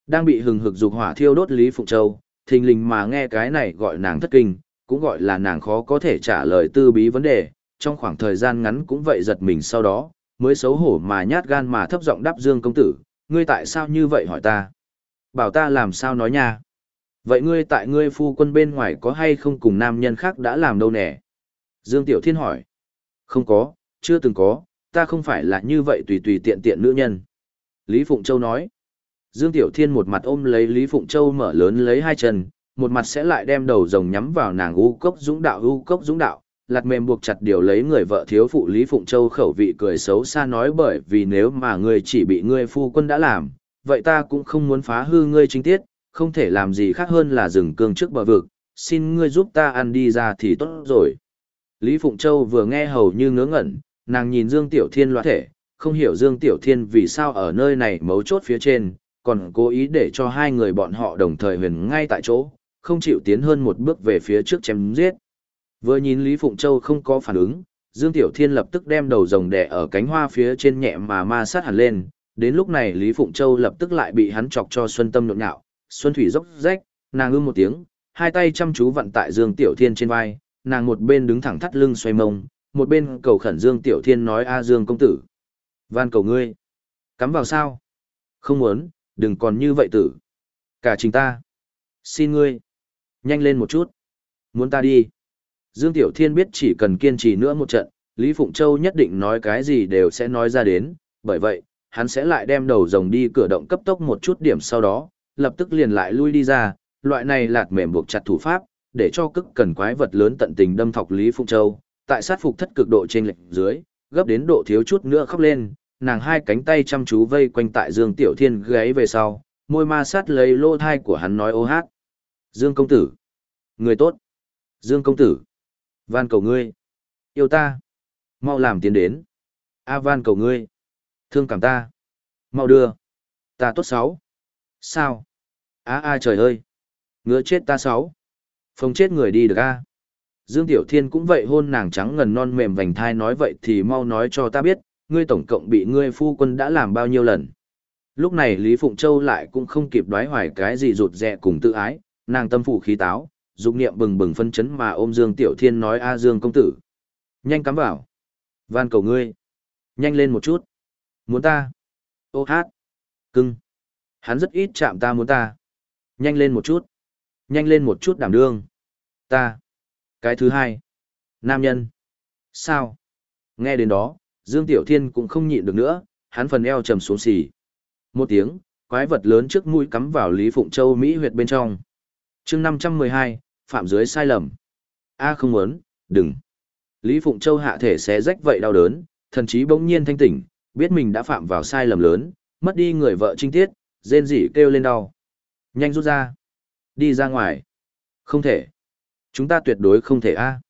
Đang bị hừng hực dục hỏa thiêu đốt Lý Phụng Châu, thình lình mà nghe cái này gọi nàng thất kinh, cũng gọi là nàng khó có thể trả lời tư bí vấn đề, trong khoảng thời gian ngắn cũng vậy giật mình sau đó, mới xấu hổ mà nhát gan mà thấp giọng đáp Dương công tử, ngươi tại sao như vậy hỏi ta? Bảo ta làm sao nói nha? Vậy ngươi tại ngươi phu quân bên ngoài có hay không cùng nam nhân khác đã làm đâu nè? Dương Tiểu Thiên hỏi. Không có, chưa từng có, ta không phải là như vậy tùy tùy tiện tiện nữ nhân. Lý Phụng Châu nói. Dương Tiểu Thiên một mặt ôm lấy Lý Phụng Châu mở lớn lấy hai chân, một mặt sẽ lại đem đầu rồng nhắm vào nàng u cốc dũng đạo u cốc dũng đạo, lạt mềm buộc chặt điều lấy người vợ thiếu phụ Lý Phụng Châu khẩu vị cười xấu xa nói bởi vì nếu mà ngươi chỉ bị ngươi phu quân đã làm, vậy ta cũng không muốn phá hư ngươi chính tiết, không thể làm gì khác hơn là dừng cương trước bờ vực, xin ngươi giúp ta ăn đi ra thì tốt rồi. Lý Phụng Châu vừa nghe hầu như ngớ ngẩn, nàng nhìn Dương Tiểu Thiên loạn thể, không hiểu Dương Tiểu Thiên vì sao ở nơi này mấu chốt phía trên, còn cố ý để cho hai người bọn họ đồng thời huyền ngay tại chỗ, không chịu tiến hơn một bước về phía trước chém giết. Vừa nhìn Lý Phụng Châu không có phản ứng, Dương Tiểu Thiên lập tức đem đầu rồng đè ở cánh hoa phía trên nhẹ mà ma sát hẳn lên, đến lúc này Lý Phụng Châu lập tức lại bị hắn chọc cho Xuân Tâm nhộn nhạo, Xuân Thủy dốc rách, nàng ưm một tiếng, hai tay chăm chú vặn tại Dương Tiểu Thiên trên vai, nàng một bên đứng thẳng thắt lưng xoay mông, một bên cầu khẩn Dương Tiểu Thiên nói A Dương công tử. Van cầu ngươi. Cắm vào sao? Không muốn, đừng còn như vậy tử. Cả trình ta. Xin ngươi. Nhanh lên một chút. Muốn ta đi. Dương Tiểu Thiên biết chỉ cần kiên trì nữa một trận, Lý Phụng Châu nhất định nói cái gì đều sẽ nói ra đến, bởi vậy, hắn sẽ lại đem đầu rồng đi cửa động cấp tốc một chút điểm sau đó, lập tức liền lại lui đi ra, loại này lạt mềm buộc chặt thủ pháp, để cho cức cần quái vật lớn tận tình đâm thọc Lý Phụng Châu, tại sát phục thất cực độ trên lệnh dưới, gấp đến độ thiếu chút nữa khóc lên, nàng hai cánh tay chăm chú vây quanh tại Dương Tiểu Thiên gáy về sau, môi ma sát lấy lô thai của hắn nói ô hát. Dương công tử. Người tốt. Dương công tử. Van cầu ngươi. Yêu ta. Mau làm tiến đến. A van cầu ngươi. Thương cảm ta. Mau đưa. Ta tốt sáu. Sao? A a trời ơi. Ngứa chết ta sáu. phong chết người đi được a. Dương Tiểu Thiên cũng vậy hôn nàng trắng ngần non mềm vành thai nói vậy thì mau nói cho ta biết, ngươi tổng cộng bị ngươi phu quân đã làm bao nhiêu lần. Lúc này Lý Phụng Châu lại cũng không kịp đoái hoài cái gì rụt rè cùng tự ái, nàng tâm phủ khí táo, dục niệm bừng bừng phân chấn mà ôm Dương Tiểu Thiên nói A Dương công tử. Nhanh cắm vào. Van cầu ngươi. Nhanh lên một chút. Muốn ta. Ô hát. Cưng. Hắn rất ít chạm ta muốn ta. Nhanh lên một chút. Nhanh lên một chút đảm đương. Ta. Cái thứ hai. Nam nhân. Sao? Nghe đến đó, Dương Tiểu Thiên cũng không nhịn được nữa, hắn phần eo trầm xuống xì. Một tiếng, quái vật lớn trước mũi cắm vào Lý Phụng Châu Mỹ huyệt bên trong. chương 512, phạm dưới sai lầm. A không muốn, đừng. Lý Phụng Châu hạ thể xé rách vậy đau đớn, thần chí bỗng nhiên thanh tỉnh, biết mình đã phạm vào sai lầm lớn, mất đi người vợ trinh tiết, rên rỉ kêu lên đau. Nhanh rút ra. Đi ra ngoài. Không thể. Chúng ta tuyệt đối không thể a.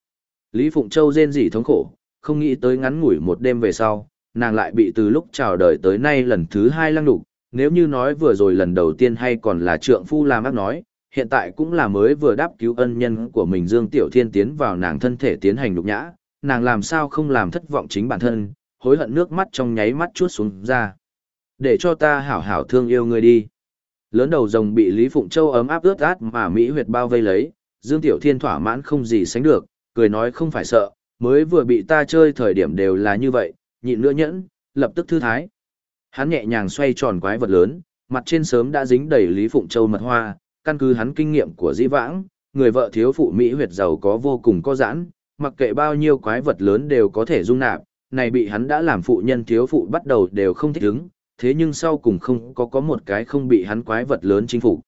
Lý Phụng Châu rên rỉ thống khổ, không nghĩ tới ngắn ngủi một đêm về sau, nàng lại bị từ lúc chào đời tới nay lần thứ hai lăng đục. Nếu như nói vừa rồi lần đầu tiên hay còn là trượng phu làm ác nói, hiện tại cũng là mới vừa đáp cứu ân nhân của mình Dương Tiểu Thiên tiến vào nàng thân thể tiến hành đục nhã, nàng làm sao không làm thất vọng chính bản thân, hối hận nước mắt trong nháy mắt chuốt xuống ra. Để cho ta hảo hảo thương yêu ngươi đi. Lớn đầu rồng bị Lý Phụng Châu ấm áp ướt át mà Mỹ huyệt bao vây lấy, Dương Tiểu Thiên thỏa mãn không gì sánh được, cười nói không phải sợ, mới vừa bị ta chơi thời điểm đều là như vậy, nhịn nữa nhẫn, lập tức thư thái. Hắn nhẹ nhàng xoay tròn quái vật lớn, mặt trên sớm đã dính đầy Lý Phụng Châu mật hoa, căn cứ hắn kinh nghiệm của dĩ vãng, người vợ thiếu phụ Mỹ huyệt giàu có vô cùng có giãn, mặc kệ bao nhiêu quái vật lớn đều có thể dung nạp, này bị hắn đã làm phụ nhân thiếu phụ bắt đầu đều không thích ứng, thế nhưng sau cùng không có có một cái không bị hắn quái vật lớn chính phủ.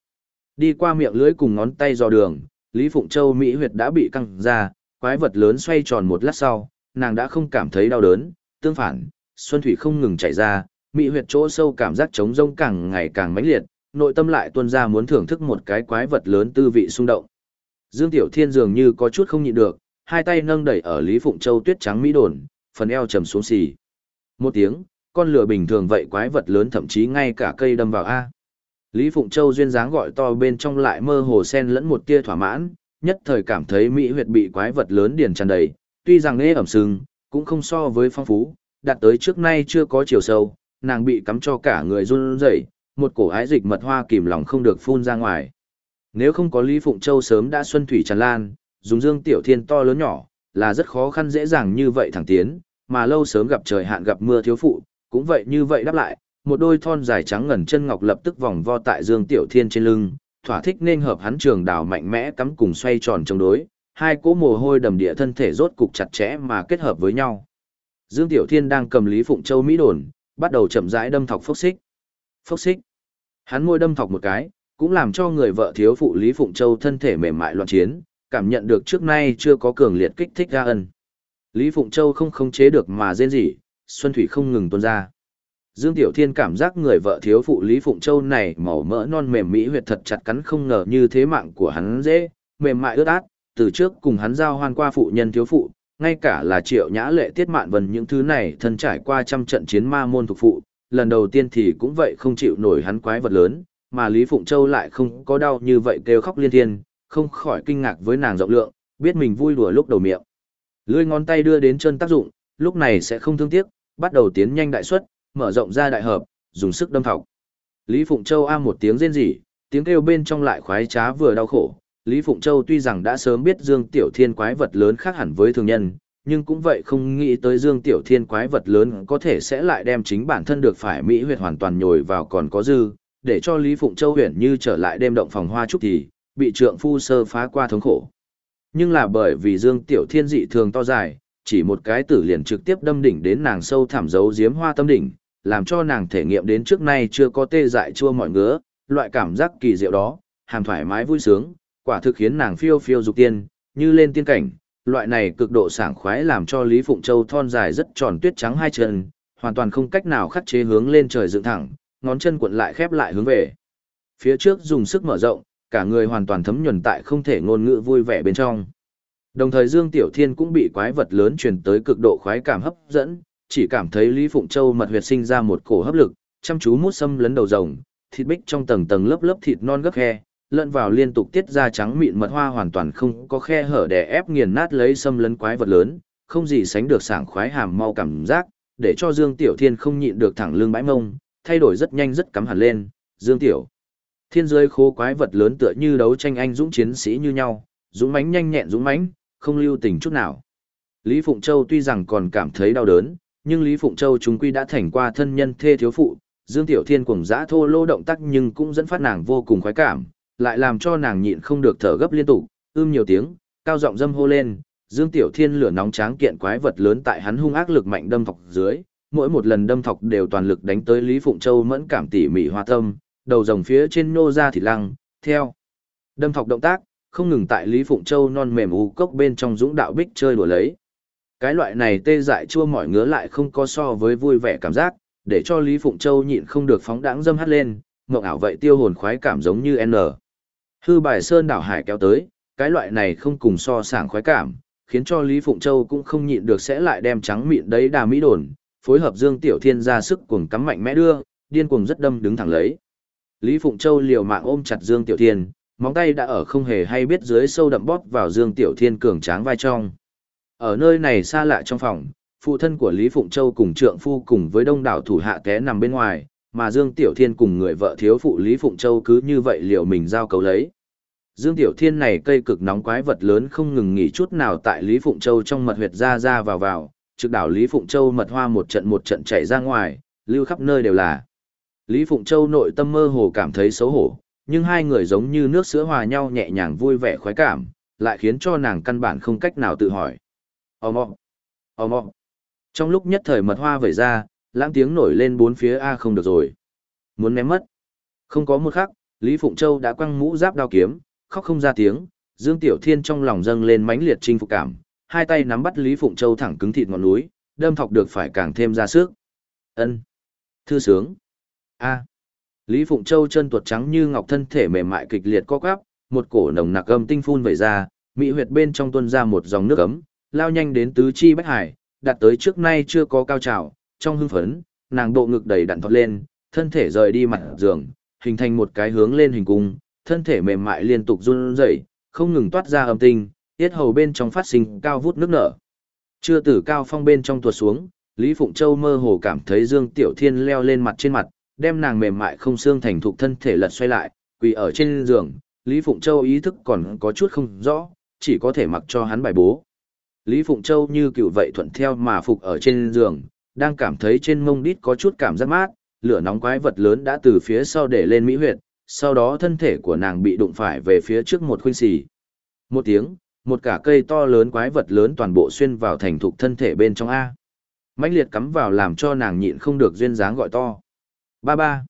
Đi qua miệng lưới cùng ngón tay dò đường, Lý Phụng Châu Mỹ huyệt đã bị căng ra, quái vật lớn xoay tròn một lát sau, nàng đã không cảm thấy đau đớn, tương phản, xuân thủy không ngừng chảy ra, Mỹ huyệt chỗ sâu cảm giác trống rông càng ngày càng mãnh liệt, nội tâm lại tuôn ra muốn thưởng thức một cái quái vật lớn tư vị xung động. Dương Tiểu Thiên dường như có chút không nhịn được, hai tay nâng đẩy ở Lý Phụng Châu tuyết trắng mỹ đồn, phần eo trầm xuống xì. Một tiếng, con lửa bình thường vậy quái vật lớn thậm chí ngay cả cây đâm vào A. Lý Phụng Châu duyên dáng gọi to bên trong lại mơ hồ sen lẫn một tia thỏa mãn, nhất thời cảm thấy mỹ huyệt bị quái vật lớn điền tràn đầy, tuy rằng nghe ẩm sừng, cũng không so với phong phú, đạt tới trước nay chưa có chiều sâu, nàng bị cắm cho cả người run rẩy, một cổ ái dịch mật hoa kìm lòng không được phun ra ngoài. Nếu không có Lý Phụng Châu sớm đã xuân thủy tràn lan, dùng dương tiểu thiên to lớn nhỏ, là rất khó khăn dễ dàng như vậy thẳng tiến, mà lâu sớm gặp trời hạn gặp mưa thiếu phụ, cũng vậy như vậy đáp lại, một đôi thon dài trắng ngần chân ngọc lập tức vòng vo tại Dương Tiểu Thiên trên lưng, thỏa thích nên hợp hắn trường đào mạnh mẽ cắm cùng xoay tròn chống đối, hai cỗ mồ hôi đầm địa thân thể rốt cục chặt chẽ mà kết hợp với nhau. Dương Tiểu Thiên đang cầm Lý Phụng Châu Mỹ đồn, bắt đầu chậm rãi đâm thọc phốc xích. Phốc xích. Hắn môi đâm thọc một cái, cũng làm cho người vợ thiếu phụ Lý Phụng Châu thân thể mềm mại loạn chiến, cảm nhận được trước nay chưa có cường liệt kích thích ra ân. Lý Phụng Châu không khống chế được mà rên rỉ, Xuân Thủy không ngừng tuôn ra. Dương Tiểu Thiên cảm giác người vợ thiếu phụ Lý Phụng Châu này màu mỡ non mềm mỹ huyệt thật chặt cắn không ngờ như thế mạng của hắn dễ, mềm mại ướt át, từ trước cùng hắn giao hoan qua phụ nhân thiếu phụ, ngay cả là triệu nhã lệ tiết mạn vần những thứ này thân trải qua trăm trận chiến ma môn thuộc phụ, lần đầu tiên thì cũng vậy không chịu nổi hắn quái vật lớn, mà Lý Phụng Châu lại không có đau như vậy kêu khóc liên thiên, không khỏi kinh ngạc với nàng rộng lượng, biết mình vui đùa lúc đầu miệng. Lưỡi ngón tay đưa đến chân tác dụng, lúc này sẽ không thương tiếc, bắt đầu tiến nhanh đại suất, mở rộng ra đại hợp, dùng sức đâm thọc. Lý Phụng Châu a một tiếng rên rỉ, tiếng kêu bên trong lại khoái trá vừa đau khổ, Lý Phụng Châu tuy rằng đã sớm biết Dương Tiểu Thiên quái vật lớn khác hẳn với thường nhân, nhưng cũng vậy không nghĩ tới Dương Tiểu Thiên quái vật lớn có thể sẽ lại đem chính bản thân được phải Mỹ huyệt hoàn toàn nhồi vào còn có dư, để cho Lý Phụng Châu huyền như trở lại đêm động phòng hoa trúc thì, bị trượng phu sơ phá qua thống khổ. Nhưng là bởi vì Dương Tiểu Thiên dị thường to dài, chỉ một cái tử liền trực tiếp đâm đỉnh đến nàng sâu thẳm giấu giếm hoa tâm đỉnh, làm cho nàng thể nghiệm đến trước nay chưa có tê dại chua mọi ngứa, loại cảm giác kỳ diệu đó, hàm thoải mái vui sướng, quả thực khiến nàng phiêu phiêu dục tiên, như lên tiên cảnh, loại này cực độ sảng khoái làm cho Lý Phụng Châu thon dài rất tròn tuyết trắng hai chân, hoàn toàn không cách nào khắc chế hướng lên trời dựng thẳng, ngón chân cuộn lại khép lại hướng về. Phía trước dùng sức mở rộng, cả người hoàn toàn thấm nhuần tại không thể ngôn ngữ vui vẻ bên trong. Đồng thời Dương Tiểu Thiên cũng bị quái vật lớn truyền tới cực độ khoái cảm hấp dẫn, chỉ cảm thấy Lý Phụng Châu mật huyệt sinh ra một cổ hấp lực, chăm chú mút xâm lấn đầu rồng, thịt bích trong tầng tầng lớp lớp thịt non gấp khe, lẫn vào liên tục tiết ra trắng mịn mật hoa hoàn toàn không có khe hở để ép nghiền nát lấy xâm lấn quái vật lớn, không gì sánh được sảng khoái hàm mau cảm giác, để cho Dương Tiểu Thiên không nhịn được thẳng lưng bãi mông, thay đổi rất nhanh rất cắm hẳn lên, Dương Tiểu. Thiên dưới khô quái vật lớn tựa như đấu tranh anh dũng chiến sĩ như nhau, dũng mãnh nhanh nhẹn dũng mãnh, không lưu tình chút nào. Lý Phụng Châu tuy rằng còn cảm thấy đau đớn, nhưng Lý Phụng Châu chúng quy đã thành qua thân nhân thê thiếu phụ, Dương Tiểu Thiên cuồng dã thô lô động tác nhưng cũng dẫn phát nàng vô cùng khoái cảm, lại làm cho nàng nhịn không được thở gấp liên tục, ưm nhiều tiếng, cao giọng dâm hô lên, Dương Tiểu Thiên lửa nóng tráng kiện quái vật lớn tại hắn hung ác lực mạnh đâm thọc dưới, mỗi một lần đâm thọc đều toàn lực đánh tới Lý Phụng Châu mẫn cảm tỉ mỉ hoa tâm, đầu rồng phía trên nô ra thịt lăng, theo. Đâm thọc động tác, không ngừng tại Lý Phụng Châu non mềm u cốc bên trong dũng đạo bích chơi đùa lấy. Cái loại này tê dại chua mỏi ngứa lại không có so với vui vẻ cảm giác, để cho Lý Phụng Châu nhịn không được phóng đãng dâm hát lên, mộng ảo vậy tiêu hồn khoái cảm giống như N. Hư bài sơn đảo hải kéo tới, cái loại này không cùng so sảng khoái cảm, khiến cho Lý Phụng Châu cũng không nhịn được sẽ lại đem trắng mịn đấy đà mỹ đồn, phối hợp Dương Tiểu Thiên ra sức cuồng cắm mạnh mẽ đưa, điên cuồng rất đâm đứng thẳng lấy. Lý Phụng Châu liều mạng ôm chặt Dương Tiểu Thiên, móng tay đã ở không hề hay biết dưới sâu đậm bóp vào Dương Tiểu Thiên cường tráng vai trong. Ở nơi này xa lạ trong phòng, phụ thân của Lý Phụng Châu cùng trượng phu cùng với đông đảo thủ hạ té nằm bên ngoài, mà Dương Tiểu Thiên cùng người vợ thiếu phụ Lý Phụng Châu cứ như vậy liệu mình giao cấu lấy. Dương Tiểu Thiên này cây cực nóng quái vật lớn không ngừng nghỉ chút nào tại Lý Phụng Châu trong mật huyệt ra ra vào vào, trực đảo Lý Phụng Châu mật hoa một trận một trận chảy ra ngoài, lưu khắp nơi đều là. Lý Phụng Châu nội tâm mơ hồ cảm thấy xấu hổ, nhưng hai người giống như nước sữa hòa nhau nhẹ nhàng vui vẻ khoái cảm, lại khiến cho nàng căn bản không cách nào tự hỏi. Ôm ôm, ôm ôm. Trong lúc nhất thời mật hoa vẩy ra, lãng tiếng nổi lên bốn phía A không được rồi. Muốn ném mất. Không có một khắc, Lý Phụng Châu đã quăng mũ giáp đao kiếm, khóc không ra tiếng, Dương Tiểu Thiên trong lòng dâng lên mãnh liệt chinh phục cảm, hai tay nắm bắt Lý Phụng Châu thẳng cứng thịt ngọn núi, đâm thọc được phải càng thêm ra sức. Ân, Thư sướng. A. Lý Phụng Châu chân tuột trắng như ngọc thân thể mềm mại kịch liệt co quắp, một cổ nồng nặc âm tinh phun vẩy ra, mỹ huyệt bên trong tuôn ra một dòng nước ấm, lao nhanh đến tứ chi bách hải, đạt tới trước nay chưa có cao trào, trong hưng phấn, nàng bộ ngực đầy đặn thoát lên, thân thể rời đi mặt giường, hình thành một cái hướng lên hình cung, thân thể mềm mại liên tục run rẩy, không ngừng toát ra âm tinh, tiết hầu bên trong phát sinh cao vút nước nở. Chưa từ cao phong bên trong tuột xuống, Lý Phụng Châu mơ hồ cảm thấy Dương Tiểu Thiên leo lên mặt trên mặt, đem nàng mềm mại không xương thành thục thân thể lật xoay lại, quỳ ở trên giường, Lý Phụng Châu ý thức còn có chút không rõ, chỉ có thể mặc cho hắn bài bố. Lý Phụng Châu như cựu vậy thuận theo mà phục ở trên giường, đang cảm thấy trên mông đít có chút cảm giác mát, lửa nóng quái vật lớn đã từ phía sau để lên mỹ huyệt, sau đó thân thể của nàng bị đụng phải về phía trước một khuynh xì. Một tiếng, một cả cây to lớn quái vật lớn toàn bộ xuyên vào thành thục thân thể bên trong A. mãnh liệt cắm vào làm cho nàng nhịn không được duyên dáng gọi to. Ba ba.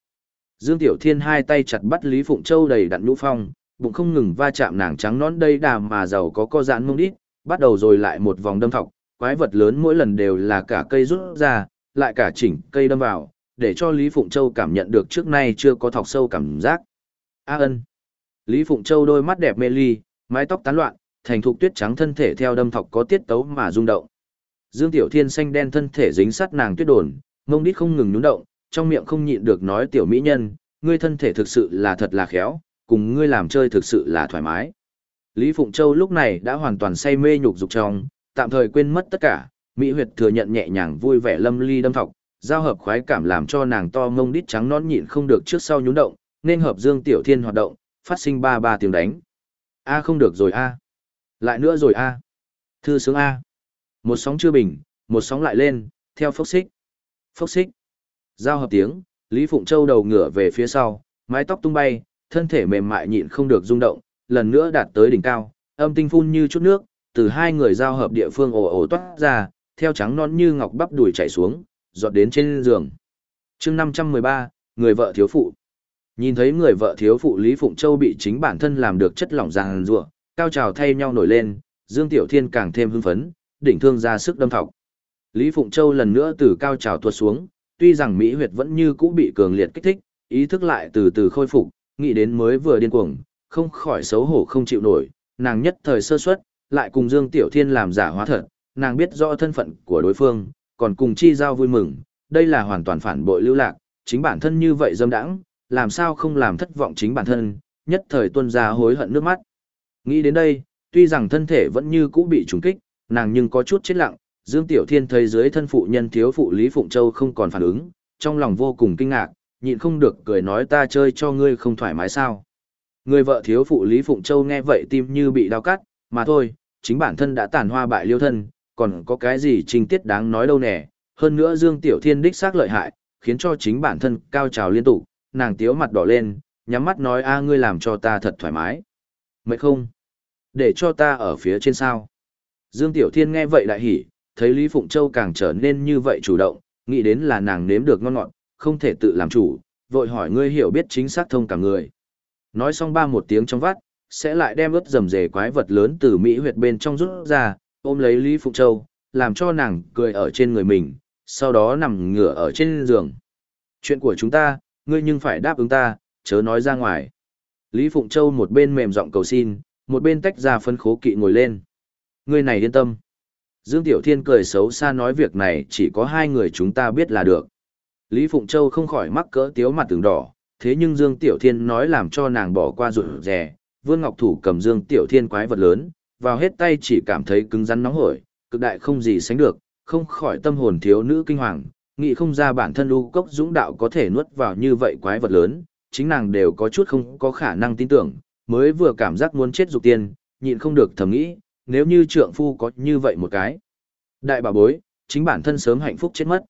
Dương Tiểu Thiên hai tay chặt bắt Lý Phụng Châu đầy đặn nhũ phong, bụng không ngừng va chạm nàng trắng nón đây đàm mà giàu có co giãn mông đít, bắt đầu rồi lại một vòng đâm thọc, quái vật lớn mỗi lần đều là cả cây rút ra, lại cả chỉnh cây đâm vào, để cho Lý Phụng Châu cảm nhận được trước nay chưa có thọc sâu cảm giác. A ân. Lý Phụng Châu đôi mắt đẹp mê ly, mái tóc tán loạn, thành thục tuyết trắng thân thể theo đâm thọc có tiết tấu mà rung động. Dương Tiểu Thiên xanh đen thân thể dính sát nàng tuyết đồn, mông đít không ngừng nhún động, trong miệng không nhịn được nói tiểu mỹ nhân, ngươi thân thể thực sự là thật là khéo, cùng ngươi làm chơi thực sự là thoải mái. Lý Phụng Châu lúc này đã hoàn toàn say mê nhục dục trong, tạm thời quên mất tất cả, Mỹ Huyệt thừa nhận nhẹ nhàng vui vẻ lâm ly đâm thọc, giao hợp khoái cảm làm cho nàng to mông đít trắng nón nhịn không được trước sau nhún động, nên hợp Dương Tiểu Thiên hoạt động, phát sinh ba ba tiếng đánh. A không được rồi a. Lại nữa rồi a. Thư sướng a. Một sóng chưa bình, một sóng lại lên, theo phốc xích. Phốc xích. Giao hợp tiếng, Lý Phụng Châu đầu ngửa về phía sau, mái tóc tung bay, thân thể mềm mại nhịn không được rung động, lần nữa đạt tới đỉnh cao, âm tinh phun như chút nước, từ hai người giao hợp địa phương ồ ồ toát ra, theo trắng non như ngọc bắp đùi chảy xuống, giọt đến trên giường. chương 513, người vợ thiếu phụ. Nhìn thấy người vợ thiếu phụ Lý Phụng Châu bị chính bản thân làm được chất lỏng ràng rùa, cao trào thay nhau nổi lên, Dương Tiểu Thiên càng thêm hưng phấn, đỉnh thương ra sức đâm thọc. Lý Phụng Châu lần nữa từ cao trào tuột xuống, tuy rằng Mỹ huyệt vẫn như cũ bị cường liệt kích thích, ý thức lại từ từ khôi phục, nghĩ đến mới vừa điên cuồng, không khỏi xấu hổ không chịu nổi, nàng nhất thời sơ suất, lại cùng Dương Tiểu Thiên làm giả hóa thật, nàng biết rõ thân phận của đối phương, còn cùng chi giao vui mừng, đây là hoàn toàn phản bội lưu lạc, chính bản thân như vậy dâm đãng, làm sao không làm thất vọng chính bản thân, nhất thời tuôn ra hối hận nước mắt. Nghĩ đến đây, tuy rằng thân thể vẫn như cũ bị trùng kích, nàng nhưng có chút chết lặng, Dương Tiểu Thiên thấy dưới thân phụ nhân thiếu phụ Lý Phụng Châu không còn phản ứng, trong lòng vô cùng kinh ngạc, nhịn không được cười nói ta chơi cho ngươi không thoải mái sao. Người vợ thiếu phụ Lý Phụng Châu nghe vậy tim như bị đau cắt, mà thôi, chính bản thân đã tàn hoa bại liêu thân, còn có cái gì trình tiết đáng nói đâu nè, hơn nữa Dương Tiểu Thiên đích xác lợi hại, khiến cho chính bản thân cao trào liên tục, nàng tiếu mặt đỏ lên, nhắm mắt nói a ngươi làm cho ta thật thoải mái. Mệt không? Để cho ta ở phía trên sao? Dương Tiểu Thiên nghe vậy đại hỉ, thấy Lý Phụng Châu càng trở nên như vậy chủ động, nghĩ đến là nàng nếm được ngon ngọt, không thể tự làm chủ, vội hỏi ngươi hiểu biết chính xác thông cả người. Nói xong ba một tiếng trong vắt, sẽ lại đem ướt dầm dề quái vật lớn từ Mỹ huyệt bên trong rút ra, ôm lấy Lý Phụng Châu, làm cho nàng cười ở trên người mình, sau đó nằm ngửa ở trên giường. Chuyện của chúng ta, ngươi nhưng phải đáp ứng ta, chớ nói ra ngoài. Lý Phụng Châu một bên mềm giọng cầu xin, một bên tách ra phân khố kỵ ngồi lên. Ngươi này yên tâm. Dương Tiểu Thiên cười xấu xa nói việc này chỉ có hai người chúng ta biết là được. Lý Phụng Châu không khỏi mắc cỡ tiếu mặt từng đỏ, thế nhưng Dương Tiểu Thiên nói làm cho nàng bỏ qua rụt rè, Vương Ngọc Thủ cầm Dương Tiểu Thiên quái vật lớn, vào hết tay chỉ cảm thấy cứng rắn nóng hổi, cực đại không gì sánh được, không khỏi tâm hồn thiếu nữ kinh hoàng, nghĩ không ra bản thân u cốc dũng đạo có thể nuốt vào như vậy quái vật lớn, chính nàng đều có chút không có khả năng tin tưởng, mới vừa cảm giác muốn chết dục tiên, nhịn không được thầm nghĩ, nếu như trượng phu có như vậy một cái. Đại bà bối, chính bản thân sớm hạnh phúc chết mất.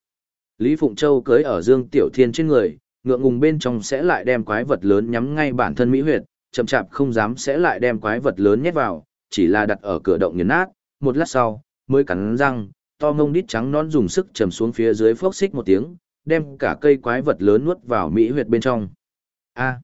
Lý Phụng Châu cưới ở Dương Tiểu Thiên trên người, ngượng ngùng bên trong sẽ lại đem quái vật lớn nhắm ngay bản thân Mỹ huyệt, chậm chạp không dám sẽ lại đem quái vật lớn nhét vào, chỉ là đặt ở cửa động nghiền nát, một lát sau, mới cắn răng, to ngông đít trắng non dùng sức trầm xuống phía dưới phốc xích một tiếng, đem cả cây quái vật lớn nuốt vào Mỹ huyệt bên trong. A. À,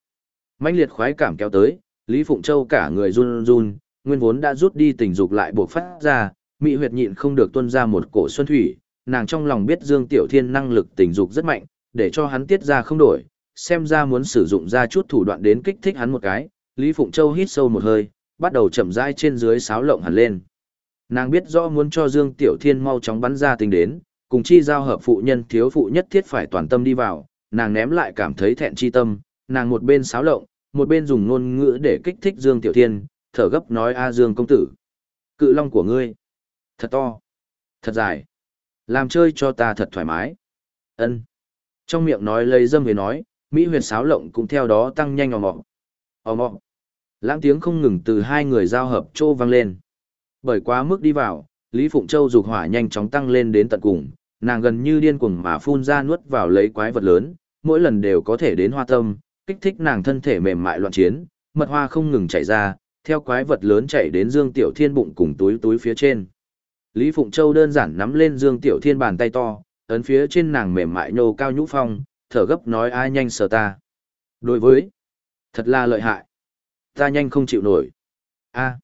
mãnh liệt khoái cảm kéo tới, Lý Phụng Châu cả người run run, nguyên vốn đã rút đi tình dục lại buộc phát ra, Mỹ huyệt nhịn không được tuôn ra một cổ xuân thủy, nàng trong lòng biết Dương Tiểu Thiên năng lực tình dục rất mạnh, để cho hắn tiết ra không đổi, xem ra muốn sử dụng ra chút thủ đoạn đến kích thích hắn một cái, Lý Phụng Châu hít sâu một hơi, bắt đầu chậm rãi trên dưới sáo lộng hẳn lên. Nàng biết rõ muốn cho Dương Tiểu Thiên mau chóng bắn ra tình đến, cùng chi giao hợp phụ nhân thiếu phụ nhất thiết phải toàn tâm đi vào, nàng ném lại cảm thấy thẹn chi tâm, nàng một bên sáo lộng, một bên dùng ngôn ngữ để kích thích Dương Tiểu Thiên, thở gấp nói a Dương công tử. Cự long của ngươi, thật to, thật dài, làm chơi cho ta thật thoải mái. Ân. Trong miệng nói lấy dâm về nói, Mỹ huyệt sáo lộng cũng theo đó tăng nhanh ồm mọ. Ồm mọ. Lãng tiếng không ngừng từ hai người giao hợp trô vang lên. Bởi quá mức đi vào, Lý Phụng Châu dục hỏa nhanh chóng tăng lên đến tận cùng, nàng gần như điên cuồng mà phun ra nuốt vào lấy quái vật lớn, mỗi lần đều có thể đến hoa tâm, kích thích nàng thân thể mềm mại loạn chiến, mật hoa không ngừng chảy ra, theo quái vật lớn chạy đến Dương Tiểu Thiên bụng cùng túi túi phía trên. Lý Phụng Châu đơn giản nắm lên Dương Tiểu Thiên bàn tay to, ấn phía trên nàng mềm mại nhô cao nhũ phong, thở gấp nói ai nhanh sờ ta. Đối với, thật là lợi hại. Ta nhanh không chịu nổi. a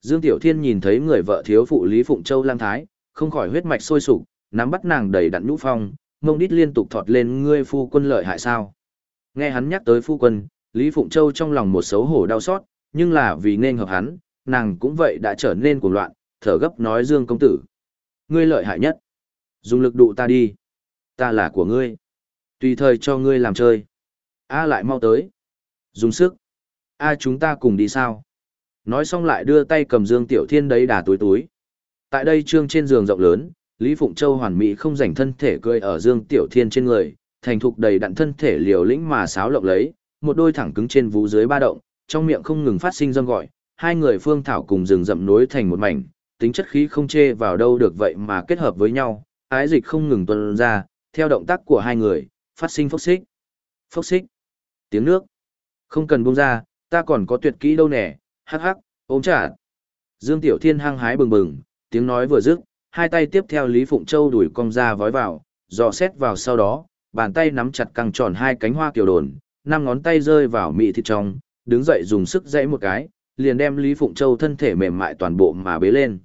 Dương Tiểu Thiên nhìn thấy người vợ thiếu phụ Lý Phụng Châu lang thái, không khỏi huyết mạch sôi sục, nắm bắt nàng đầy đặn nhũ phong, mông đít liên tục thọt lên ngươi phu quân lợi hại sao. Nghe hắn nhắc tới phu quân, Lý Phụng Châu trong lòng một xấu hổ đau xót, nhưng là vì nên hợp hắn, nàng cũng vậy đã trở nên cuồng loạn, thở gấp nói Dương công tử. Ngươi lợi hại nhất. Dùng lực đụ ta đi. Ta là của ngươi. Tùy thời cho ngươi làm chơi. A lại mau tới. Dùng sức. A chúng ta cùng đi sao? Nói xong lại đưa tay cầm Dương Tiểu Thiên đấy đà túi túi. Tại đây trương trên giường rộng lớn, Lý Phụng Châu hoàn mỹ không rảnh thân thể cười ở Dương Tiểu Thiên trên người, thành thục đầy đặn thân thể liều lĩnh mà sáo lộng lấy, một đôi thẳng cứng trên vú dưới ba động, trong miệng không ngừng phát sinh dâm gọi, hai người phương thảo cùng rừng rậm nối thành một mảnh, tính chất khí không chê vào đâu được vậy mà kết hợp với nhau, ái dịch không ngừng tuôn ra, theo động tác của hai người, phát sinh phốc xích. Phốc xích. Tiếng nước. Không cần buông ra, ta còn có tuyệt kỹ đâu nè, hắc hắc, ôm trả. Dương Tiểu Thiên hăng hái bừng bừng, tiếng nói vừa dứt, hai tay tiếp theo Lý Phụng Châu đuổi cong ra vói vào, dò xét vào sau đó, bàn tay nắm chặt căng tròn hai cánh hoa kiểu đồn, năm ngón tay rơi vào mị thịt trong, đứng dậy dùng sức dãy một cái, liền đem Lý Phụng Châu thân thể mềm mại toàn bộ mà bế lên.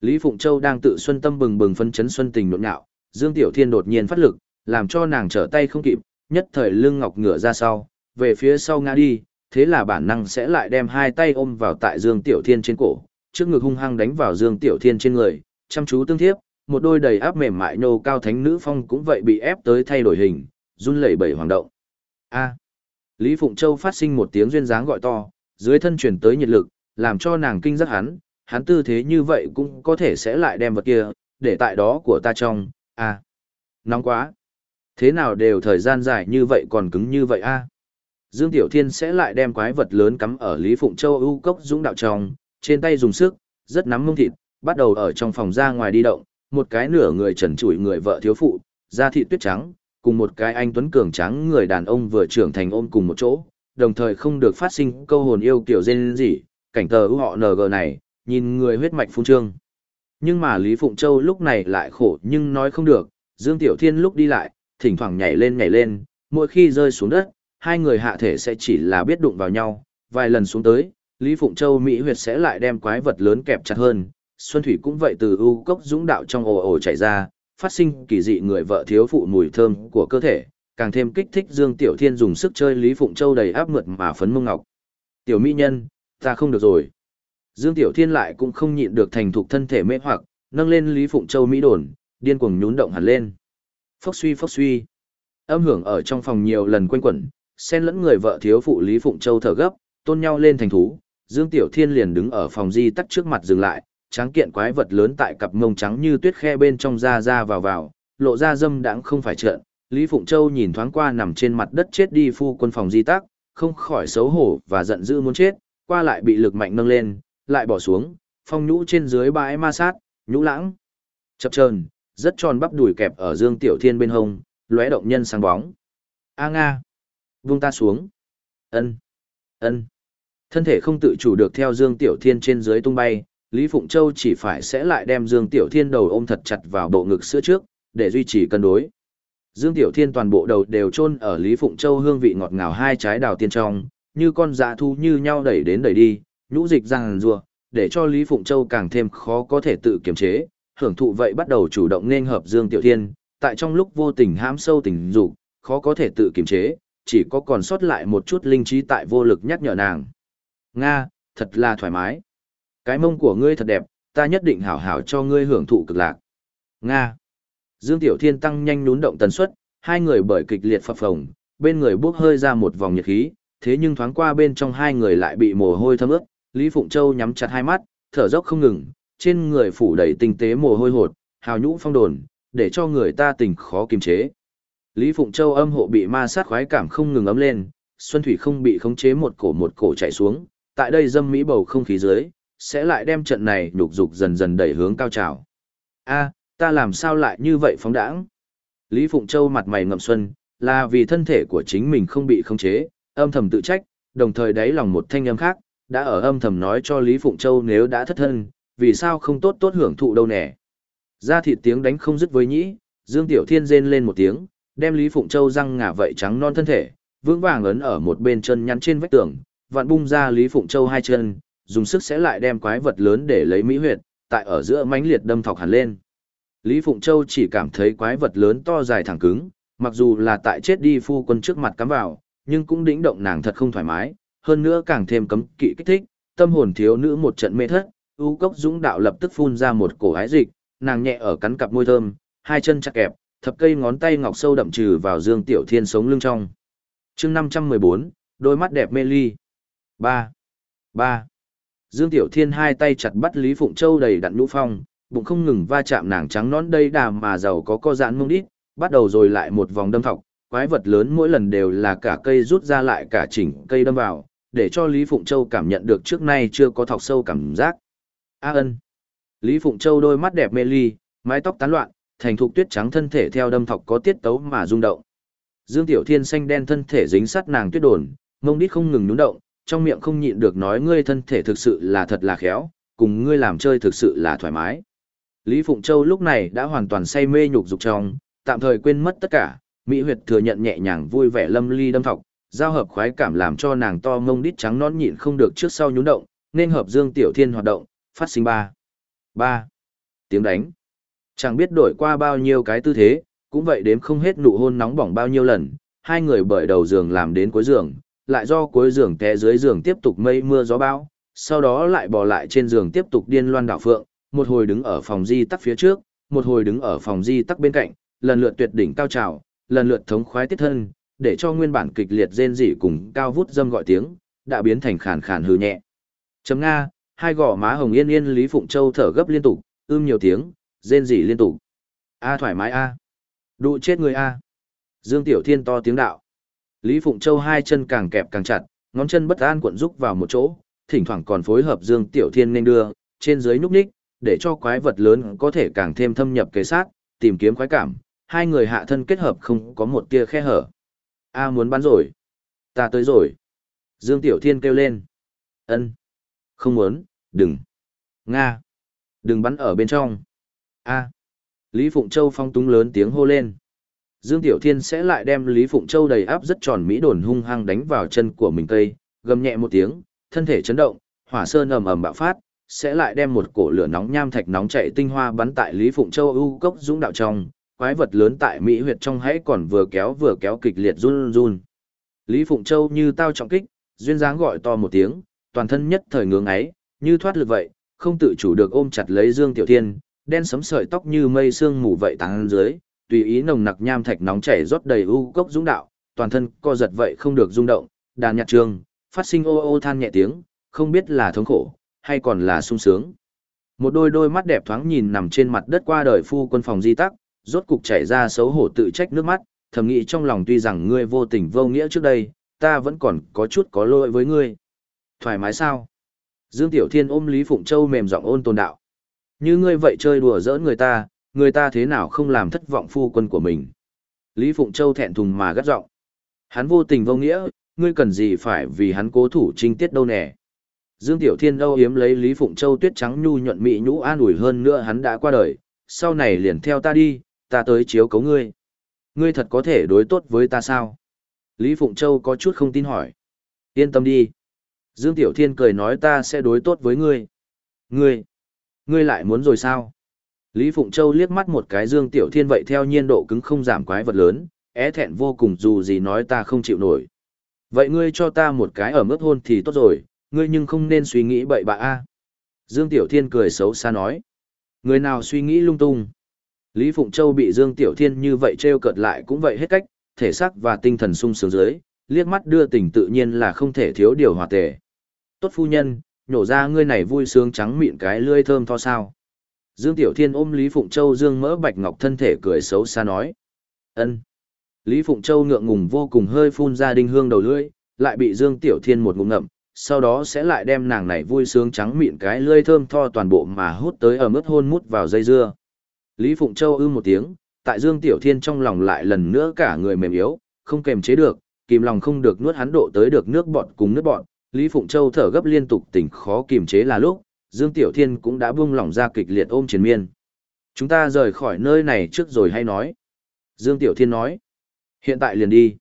Lý Phụng Châu đang tự xuân tâm bừng bừng phân chấn xuân tình nộn nhạo, Dương Tiểu Thiên đột nhiên phát lực, làm cho nàng trở tay không kịp, nhất thời lưng ngọc ngửa ra sau, về phía sau ngã đi, thế là bản năng sẽ lại đem hai tay ôm vào tại Dương Tiểu Thiên trên cổ, trước ngực hung hăng đánh vào Dương Tiểu Thiên trên người, chăm chú tương thiếp, một đôi đầy áp mềm mại nô cao thánh nữ phong cũng vậy bị ép tới thay đổi hình, run lẩy bẩy hoàng động. A. Lý Phụng Châu phát sinh một tiếng duyên dáng gọi to, dưới thân chuyển tới nhiệt lực, làm cho nàng kinh giác hắn, hắn tư thế như vậy cũng có thể sẽ lại đem vật kia, để tại đó của ta trong, À, Nóng quá. Thế nào đều thời gian dài như vậy còn cứng như vậy a. Dương Tiểu Thiên sẽ lại đem quái vật lớn cắm ở Lý Phụng Châu ưu cốc dũng đạo trong, trên tay dùng sức, rất nắm mông thịt, bắt đầu ở trong phòng ra ngoài đi động, một cái nửa người trần trụi người vợ thiếu phụ, da thịt tuyết trắng, cùng một cái anh tuấn cường trắng người đàn ông vừa trưởng thành ôm cùng một chỗ, đồng thời không được phát sinh câu hồn yêu kiểu dên gì, cảnh tờ ưu họ NG này, nhìn người huyết mạch phun trương. Nhưng mà Lý Phụng Châu lúc này lại khổ nhưng nói không được, Dương Tiểu Thiên lúc đi lại, thỉnh thoảng nhảy lên nhảy lên, mỗi khi rơi xuống đất, hai người hạ thể sẽ chỉ là biết đụng vào nhau, vài lần xuống tới, Lý Phụng Châu Mỹ huyệt sẽ lại đem quái vật lớn kẹp chặt hơn, Xuân Thủy cũng vậy từ ưu cốc dũng đạo trong ồ ồ chảy ra, phát sinh kỳ dị người vợ thiếu phụ mùi thơm của cơ thể, càng thêm kích thích Dương Tiểu Thiên dùng sức chơi Lý Phụng Châu đầy áp mượt mà phấn mông ngọc. Tiểu mỹ nhân, ta không được rồi. Dương Tiểu Thiên lại cũng không nhịn được thành thục thân thể mê hoặc, nâng lên Lý Phụng Châu mỹ đồn, điên cuồng nhún động hẳn lên. Phốc suy phốc suy. Âm hưởng ở trong phòng nhiều lần quanh quẩn, xen lẫn người vợ thiếu phụ Lý Phụng Châu thở gấp, tôn nhau lên thành thú. Dương Tiểu Thiên liền đứng ở phòng di tắt trước mặt dừng lại, tráng kiện quái vật lớn tại cặp mông trắng như tuyết khe bên trong ra ra vào vào, lộ ra dâm đãng không phải trợn. Lý Phụng Châu nhìn thoáng qua nằm trên mặt đất chết đi phu quân phòng di tắc, không khỏi xấu hổ và giận dữ muốn chết, qua lại bị lực mạnh nâng lên, lại bỏ xuống, phong nhũ trên dưới bãi ma sát, nhũ lãng. Chập chờn, rất tròn bắp đùi kẹp ở Dương Tiểu Thiên bên hông, lóe động nhân sáng bóng. A Nga, vung ta xuống. Ân, ân. Thân thể không tự chủ được theo Dương Tiểu Thiên trên dưới tung bay, Lý Phụng Châu chỉ phải sẽ lại đem Dương Tiểu Thiên đầu ôm thật chặt vào bộ ngực sữa trước, để duy trì cân đối. Dương Tiểu Thiên toàn bộ đầu đều chôn ở Lý Phụng Châu hương vị ngọt ngào hai trái đào tiên trong, như con dạ thu như nhau đẩy đến đẩy đi, nhũ dịch răng rùa, để cho Lý Phụng Châu càng thêm khó có thể tự kiềm chế, hưởng thụ vậy bắt đầu chủ động nên hợp Dương Tiểu Thiên, tại trong lúc vô tình hãm sâu tình dục, khó có thể tự kiềm chế, chỉ có còn sót lại một chút linh trí tại vô lực nhắc nhở nàng. Nga, thật là thoải mái. Cái mông của ngươi thật đẹp, ta nhất định hảo hảo cho ngươi hưởng thụ cực lạc. Nga. Dương Tiểu Thiên tăng nhanh nhún động tần suất, hai người bởi kịch liệt phập phồng, bên người bốc hơi ra một vòng nhiệt khí, thế nhưng thoáng qua bên trong hai người lại bị mồ hôi thấm ướt, Lý Phụng Châu nhắm chặt hai mắt, thở dốc không ngừng, trên người phủ đầy tinh tế mồ hôi hột, hào nhũ phong đồn, để cho người ta tình khó kiềm chế. Lý Phụng Châu âm hộ bị ma sát khoái cảm không ngừng ấm lên, Xuân Thủy không bị khống chế một cổ một cổ chạy xuống, tại đây dâm mỹ bầu không khí dưới, sẽ lại đem trận này nhục dục dần dần đẩy hướng cao trào. A, ta làm sao lại như vậy phóng đãng? Lý Phụng Châu mặt mày ngậm xuân, là vì thân thể của chính mình không bị khống chế, âm thầm tự trách, đồng thời đáy lòng một thanh âm khác, đã ở âm thầm nói cho Lý Phụng Châu nếu đã thất thân, vì sao không tốt tốt hưởng thụ đâu nè. Ra thịt tiếng đánh không dứt với nhĩ, Dương Tiểu Thiên rên lên một tiếng, đem Lý Phụng Châu răng ngả vậy trắng non thân thể, vững vàng ấn ở một bên chân nhắn trên vách tường, vặn bung ra Lý Phụng Châu hai chân, dùng sức sẽ lại đem quái vật lớn để lấy mỹ huyệt, tại ở giữa mãnh liệt đâm thọc hẳn lên. Lý Phụng Châu chỉ cảm thấy quái vật lớn to dài thẳng cứng, mặc dù là tại chết đi phu quân trước mặt cắm vào, nhưng cũng đĩnh động nàng thật không thoải mái, hơn nữa càng thêm cấm kỵ kích thích, tâm hồn thiếu nữ một trận mê thất, u cốc dũng đạo lập tức phun ra một cổ ái dịch, nàng nhẹ ở cắn cặp môi thơm, hai chân chặt kẹp, thập cây ngón tay ngọc sâu đậm trừ vào Dương Tiểu Thiên sống lưng trong. Chương 514, đôi mắt đẹp mê ly. 3. 3. Dương Tiểu Thiên hai tay chặt bắt Lý Phụng Châu đầy đặn nhũ phong, bụng không ngừng va chạm nàng trắng nón đây đàm mà giàu có co giãn mông đít, bắt đầu rồi lại một vòng đâm thọc, quái vật lớn mỗi lần đều là cả cây rút ra lại cả chỉnh cây đâm vào, để cho Lý Phụng Châu cảm nhận được trước nay chưa có thọc sâu cảm giác. A ân. Lý Phụng Châu đôi mắt đẹp mê ly, mái tóc tán loạn, thành thục tuyết trắng thân thể theo đâm thọc có tiết tấu mà rung động. Dương Tiểu Thiên xanh đen thân thể dính sát nàng tuyết đồn, mông đít không ngừng nhún động, trong miệng không nhịn được nói ngươi thân thể thực sự là thật là khéo, cùng ngươi làm chơi thực sự là thoải mái. Lý Phụng Châu lúc này đã hoàn toàn say mê nhục dục trong, tạm thời quên mất tất cả, Mỹ Huyệt thừa nhận nhẹ nhàng vui vẻ lâm ly đâm thọc, giao hợp khoái cảm làm cho nàng to mông đít trắng nón nhịn không được trước sau nhún động, nên hợp Dương Tiểu Thiên hoạt động, phát sinh ba. ba Tiếng đánh. Chẳng biết đổi qua bao nhiêu cái tư thế, cũng vậy đếm không hết nụ hôn nóng bỏng bao nhiêu lần, hai người bởi đầu giường làm đến cuối giường, lại do cuối giường té dưới giường tiếp tục mây mưa gió bão, sau đó lại bò lại trên giường tiếp tục điên loan đảo phượng, một hồi đứng ở phòng di tắc phía trước, một hồi đứng ở phòng di tắc bên cạnh, lần lượt tuyệt đỉnh cao trào, lần lượt thống khoái tiết thân, để cho nguyên bản kịch liệt rên rỉ cùng cao vút dâm gọi tiếng, đã biến thành khàn khàn hừ nhẹ. Chấm Nga, hai gò má hồng yên yên Lý Phụng Châu thở gấp liên tục, ưm nhiều tiếng, rên rỉ liên tục. A thoải mái a. Đụ chết người a. Dương Tiểu Thiên to tiếng đạo. Lý Phụng Châu hai chân càng kẹp càng chặt, ngón chân bất an cuộn rúc vào một chỗ, thỉnh thoảng còn phối hợp Dương Tiểu Thiên nên đưa, trên dưới nhúc nhích, để cho quái vật lớn có thể càng thêm thâm nhập kế sát, tìm kiếm khoái cảm, hai người hạ thân kết hợp không có một tia khe hở. A muốn bắn rồi. Ta tới rồi. Dương Tiểu Thiên kêu lên. Ân. Không muốn, đừng. Nga. Đừng bắn ở bên trong. A. Lý Phụng Châu phong túng lớn tiếng hô lên. Dương Tiểu Thiên sẽ lại đem Lý Phụng Châu đầy áp rất tròn mỹ đồn hung hăng đánh vào chân của mình cây, gầm nhẹ một tiếng, thân thể chấn động, hỏa sơn ầm ầm bạo phát, sẽ lại đem một cổ lửa nóng nham thạch nóng chạy tinh hoa bắn tại Lý Phụng Châu ưu cốc dũng đạo trong, quái vật lớn tại Mỹ huyệt trong hãy còn vừa kéo vừa kéo kịch liệt run run. Lý Phụng Châu như tao trọng kích, duyên dáng gọi to một tiếng, toàn thân nhất thời ngưỡng ấy, như thoát lực vậy, không tự chủ được ôm chặt lấy Dương Tiểu Thiên, đen sấm sợi tóc như mây sương mù vậy tàng dưới, tùy ý nồng nặc nham thạch nóng chảy rót đầy u cốc dũng đạo, toàn thân co giật vậy không được rung động, đàn nhạc trường, phát sinh ô ô than nhẹ tiếng, không biết là thống khổ, hay còn là sung sướng. Một đôi đôi mắt đẹp thoáng nhìn nằm trên mặt đất qua đời phu quân phòng di tắc, rốt cục chảy ra xấu hổ tự trách nước mắt, thầm nghĩ trong lòng tuy rằng ngươi vô tình vô nghĩa trước đây, ta vẫn còn có chút có lỗi với ngươi. Thoải mái sao? Dương Tiểu Thiên ôm Lý Phụng Châu mềm giọng ôn tồn đạo. Như ngươi vậy chơi đùa giỡn người ta, người ta thế nào không làm thất vọng phu quân của mình. Lý Phụng Châu thẹn thùng mà gắt giọng. Hắn vô tình vô nghĩa, ngươi cần gì phải vì hắn cố thủ trinh tiết đâu nè. Dương Tiểu Thiên âu yếm lấy Lý Phụng Châu tuyết trắng nhu nhuận mị nhũ an ủi hơn nữa hắn đã qua đời, sau này liền theo ta đi, ta tới chiếu cấu ngươi. Ngươi thật có thể đối tốt với ta sao? Lý Phụng Châu có chút không tin hỏi. Yên tâm đi. Dương Tiểu Thiên cười nói ta sẽ đối tốt với ngươi. Ngươi, ngươi lại muốn rồi sao? Lý Phụng Châu liếc mắt một cái Dương Tiểu Thiên vậy theo nhiên độ cứng không giảm quái vật lớn, é thẹn vô cùng dù gì nói ta không chịu nổi. Vậy ngươi cho ta một cái ở mức hôn thì tốt rồi, ngươi nhưng không nên suy nghĩ bậy bạ a. Dương Tiểu Thiên cười xấu xa nói. Người nào suy nghĩ lung tung. Lý Phụng Châu bị Dương Tiểu Thiên như vậy trêu cợt lại cũng vậy hết cách, thể xác và tinh thần sung sướng dưới, liếc mắt đưa tình tự nhiên là không thể thiếu điều hòa tề. Tốt phu nhân, nhổ ra ngươi này vui sướng trắng miệng cái lươi thơm tho sao. Dương Tiểu Thiên ôm Lý Phụng Châu Dương mỡ bạch ngọc thân thể cười xấu xa nói. ân. Lý Phụng Châu ngượng ngùng vô cùng hơi phun ra đinh hương đầu lưỡi, lại bị Dương Tiểu Thiên một ngụm ngậm, sau đó sẽ lại đem nàng này vui sướng trắng miệng cái lưỡi thơm tho toàn bộ mà hút tới ở mức hôn mút vào dây dưa. Lý Phụng Châu ư một tiếng, tại Dương Tiểu Thiên trong lòng lại lần nữa cả người mềm yếu, không kềm chế được, kìm lòng không được nuốt hắn độ tới được nước bọt cùng nước bọt. Lý Phụng Châu thở gấp liên tục tỉnh khó kìm chế là lúc, Dương Tiểu Thiên cũng đã buông lỏng ra kịch liệt ôm triền miên. Chúng ta rời khỏi nơi này trước rồi hay nói. Dương Tiểu Thiên nói. Hiện tại liền đi.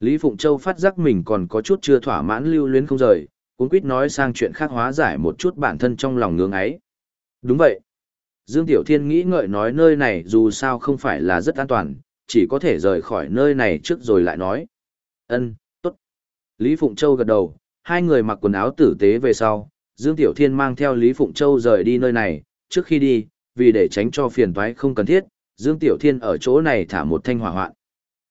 Lý Phụng Châu phát giác mình còn có chút chưa thỏa mãn lưu luyến không rời, cũng quýt nói sang chuyện khác hóa giải một chút bản thân trong lòng ngưỡng ấy. Đúng vậy. Dương Tiểu Thiên nghĩ ngợi nói nơi này dù sao không phải là rất an toàn, chỉ có thể rời khỏi nơi này trước rồi lại nói. Ân, tốt. Lý Phụng Châu gật đầu, hai người mặc quần áo tử tế về sau, Dương Tiểu Thiên mang theo Lý Phụng Châu rời đi nơi này, trước khi đi, vì để tránh cho phiền toái không cần thiết, Dương Tiểu Thiên ở chỗ này thả một thanh hỏa hoạn.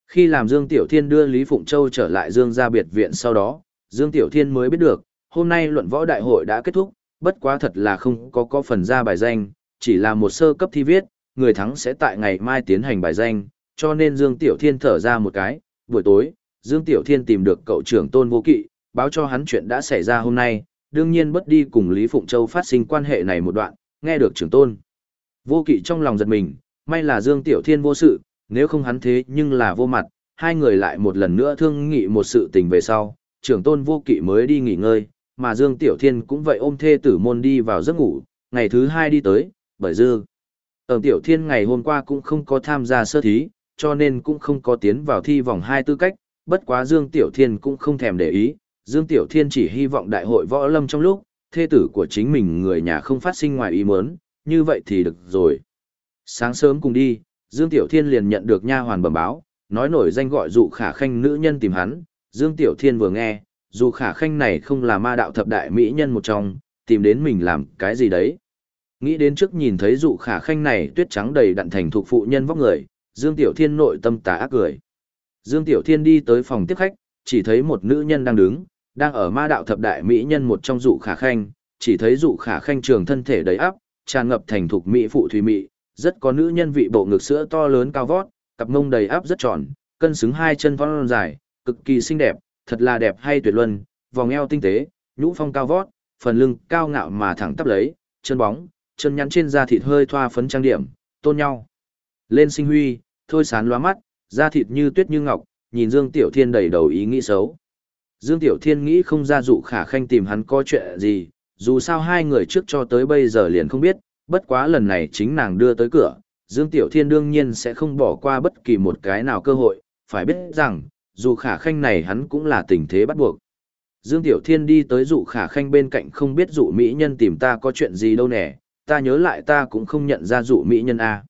Khi làm Dương Tiểu Thiên đưa Lý Phụng Châu trở lại Dương gia biệt viện sau đó, Dương Tiểu Thiên mới biết được, hôm nay luận võ đại hội đã kết thúc, bất quá thật là không có có phần ra bài danh, chỉ là một sơ cấp thi viết, người thắng sẽ tại ngày mai tiến hành bài danh, cho nên Dương Tiểu Thiên thở ra một cái, buổi tối, Dương Tiểu Thiên tìm được cậu trưởng Tôn Vô Kỵ, báo cho hắn chuyện đã xảy ra hôm nay, đương nhiên bất đi cùng Lý Phụng Châu phát sinh quan hệ này một đoạn, nghe được trưởng tôn. Vô kỵ trong lòng giật mình, may là Dương Tiểu Thiên vô sự, nếu không hắn thế nhưng là vô mặt, hai người lại một lần nữa thương nghị một sự tình về sau, trưởng tôn vô kỵ mới đi nghỉ ngơi, mà Dương Tiểu Thiên cũng vậy ôm thê tử môn đi vào giấc ngủ, ngày thứ hai đi tới, bởi dư. Ở Tiểu Thiên ngày hôm qua cũng không có tham gia sơ thí, cho nên cũng không có tiến vào thi vòng hai tư cách, bất quá Dương Tiểu Thiên cũng không thèm để ý, Dương Tiểu Thiên chỉ hy vọng đại hội võ lâm trong lúc, thê tử của chính mình người nhà không phát sinh ngoài ý muốn, như vậy thì được rồi. Sáng sớm cùng đi, Dương Tiểu Thiên liền nhận được nha hoàn bẩm báo, nói nổi danh gọi dụ khả khanh nữ nhân tìm hắn, Dương Tiểu Thiên vừa nghe, dù khả khanh này không là ma đạo thập đại mỹ nhân một trong, tìm đến mình làm cái gì đấy. Nghĩ đến trước nhìn thấy dụ khả khanh này tuyết trắng đầy đặn thành thuộc phụ nhân vóc người, Dương Tiểu Thiên nội tâm tà ác cười. Dương Tiểu Thiên đi tới phòng tiếp khách, chỉ thấy một nữ nhân đang đứng, đang ở ma đạo thập đại mỹ nhân một trong dụ khả khanh, chỉ thấy dụ khả khanh trường thân thể đầy áp, tràn ngập thành thục mỹ phụ thủy mỹ, rất có nữ nhân vị bộ ngực sữa to lớn cao vót, cặp mông đầy áp rất tròn, cân xứng hai chân thon dài, cực kỳ xinh đẹp, thật là đẹp hay tuyệt luân, vòng eo tinh tế, nhũ phong cao vót, phần lưng cao ngạo mà thẳng tắp lấy, chân bóng, chân nhắn trên da thịt hơi thoa phấn trang điểm, tôn nhau. Lên sinh huy, thôi sán lóa mắt, da thịt như tuyết như ngọc, nhìn Dương Tiểu Thiên đầy đầu ý nghĩ xấu. Dương Tiểu Thiên nghĩ không ra dụ khả khanh tìm hắn có chuyện gì, dù sao hai người trước cho tới bây giờ liền không biết, bất quá lần này chính nàng đưa tới cửa, Dương Tiểu Thiên đương nhiên sẽ không bỏ qua bất kỳ một cái nào cơ hội, phải biết rằng, dù khả khanh này hắn cũng là tình thế bắt buộc. Dương Tiểu Thiên đi tới dụ khả khanh bên cạnh không biết dụ mỹ nhân tìm ta có chuyện gì đâu nè, ta nhớ lại ta cũng không nhận ra dụ mỹ nhân A.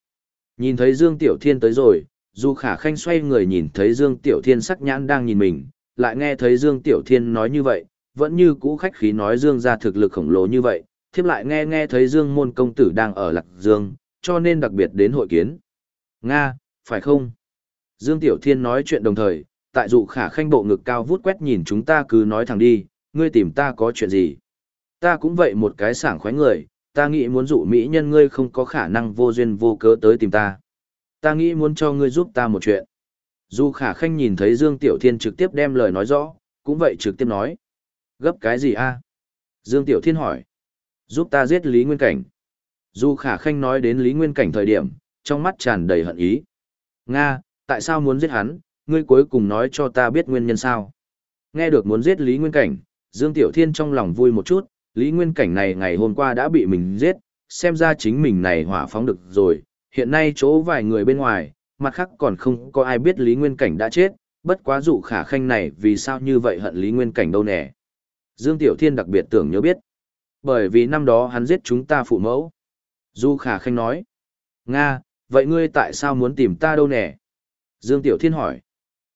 Nhìn thấy Dương Tiểu Thiên tới rồi, dù khả khanh xoay người nhìn thấy Dương Tiểu Thiên sắc nhãn đang nhìn mình, lại nghe thấy Dương Tiểu Thiên nói như vậy, vẫn như cũ khách khí nói Dương ra thực lực khổng lồ như vậy, thiếp lại nghe nghe thấy Dương môn công tử đang ở Lạc Dương, cho nên đặc biệt đến hội kiến. Nga, phải không? Dương Tiểu Thiên nói chuyện đồng thời, tại dụ khả khanh bộ ngực cao vút quét nhìn chúng ta cứ nói thẳng đi, ngươi tìm ta có chuyện gì? Ta cũng vậy một cái sảng khoái người, ta nghĩ muốn dụ mỹ nhân ngươi không có khả năng vô duyên vô cớ tới tìm ta. Ta nghĩ muốn cho ngươi giúp ta một chuyện. Dù khả khanh nhìn thấy Dương Tiểu Thiên trực tiếp đem lời nói rõ, cũng vậy trực tiếp nói. Gấp cái gì a? Dương Tiểu Thiên hỏi. Giúp ta giết Lý Nguyên Cảnh. Dù khả khanh nói đến Lý Nguyên Cảnh thời điểm, trong mắt tràn đầy hận ý. Nga, tại sao muốn giết hắn, ngươi cuối cùng nói cho ta biết nguyên nhân sao? Nghe được muốn giết Lý Nguyên Cảnh, Dương Tiểu Thiên trong lòng vui một chút, Lý Nguyên Cảnh này ngày hôm qua đã bị mình giết, xem ra chính mình này hỏa phóng được rồi, hiện nay chỗ vài người bên ngoài, mặt khác còn không có ai biết Lý Nguyên Cảnh đã chết, bất quá dụ khả khanh này vì sao như vậy hận Lý Nguyên Cảnh đâu nè. Dương Tiểu Thiên đặc biệt tưởng nhớ biết. Bởi vì năm đó hắn giết chúng ta phụ mẫu. Du khả khanh nói. Nga, vậy ngươi tại sao muốn tìm ta đâu nè? Dương Tiểu Thiên hỏi.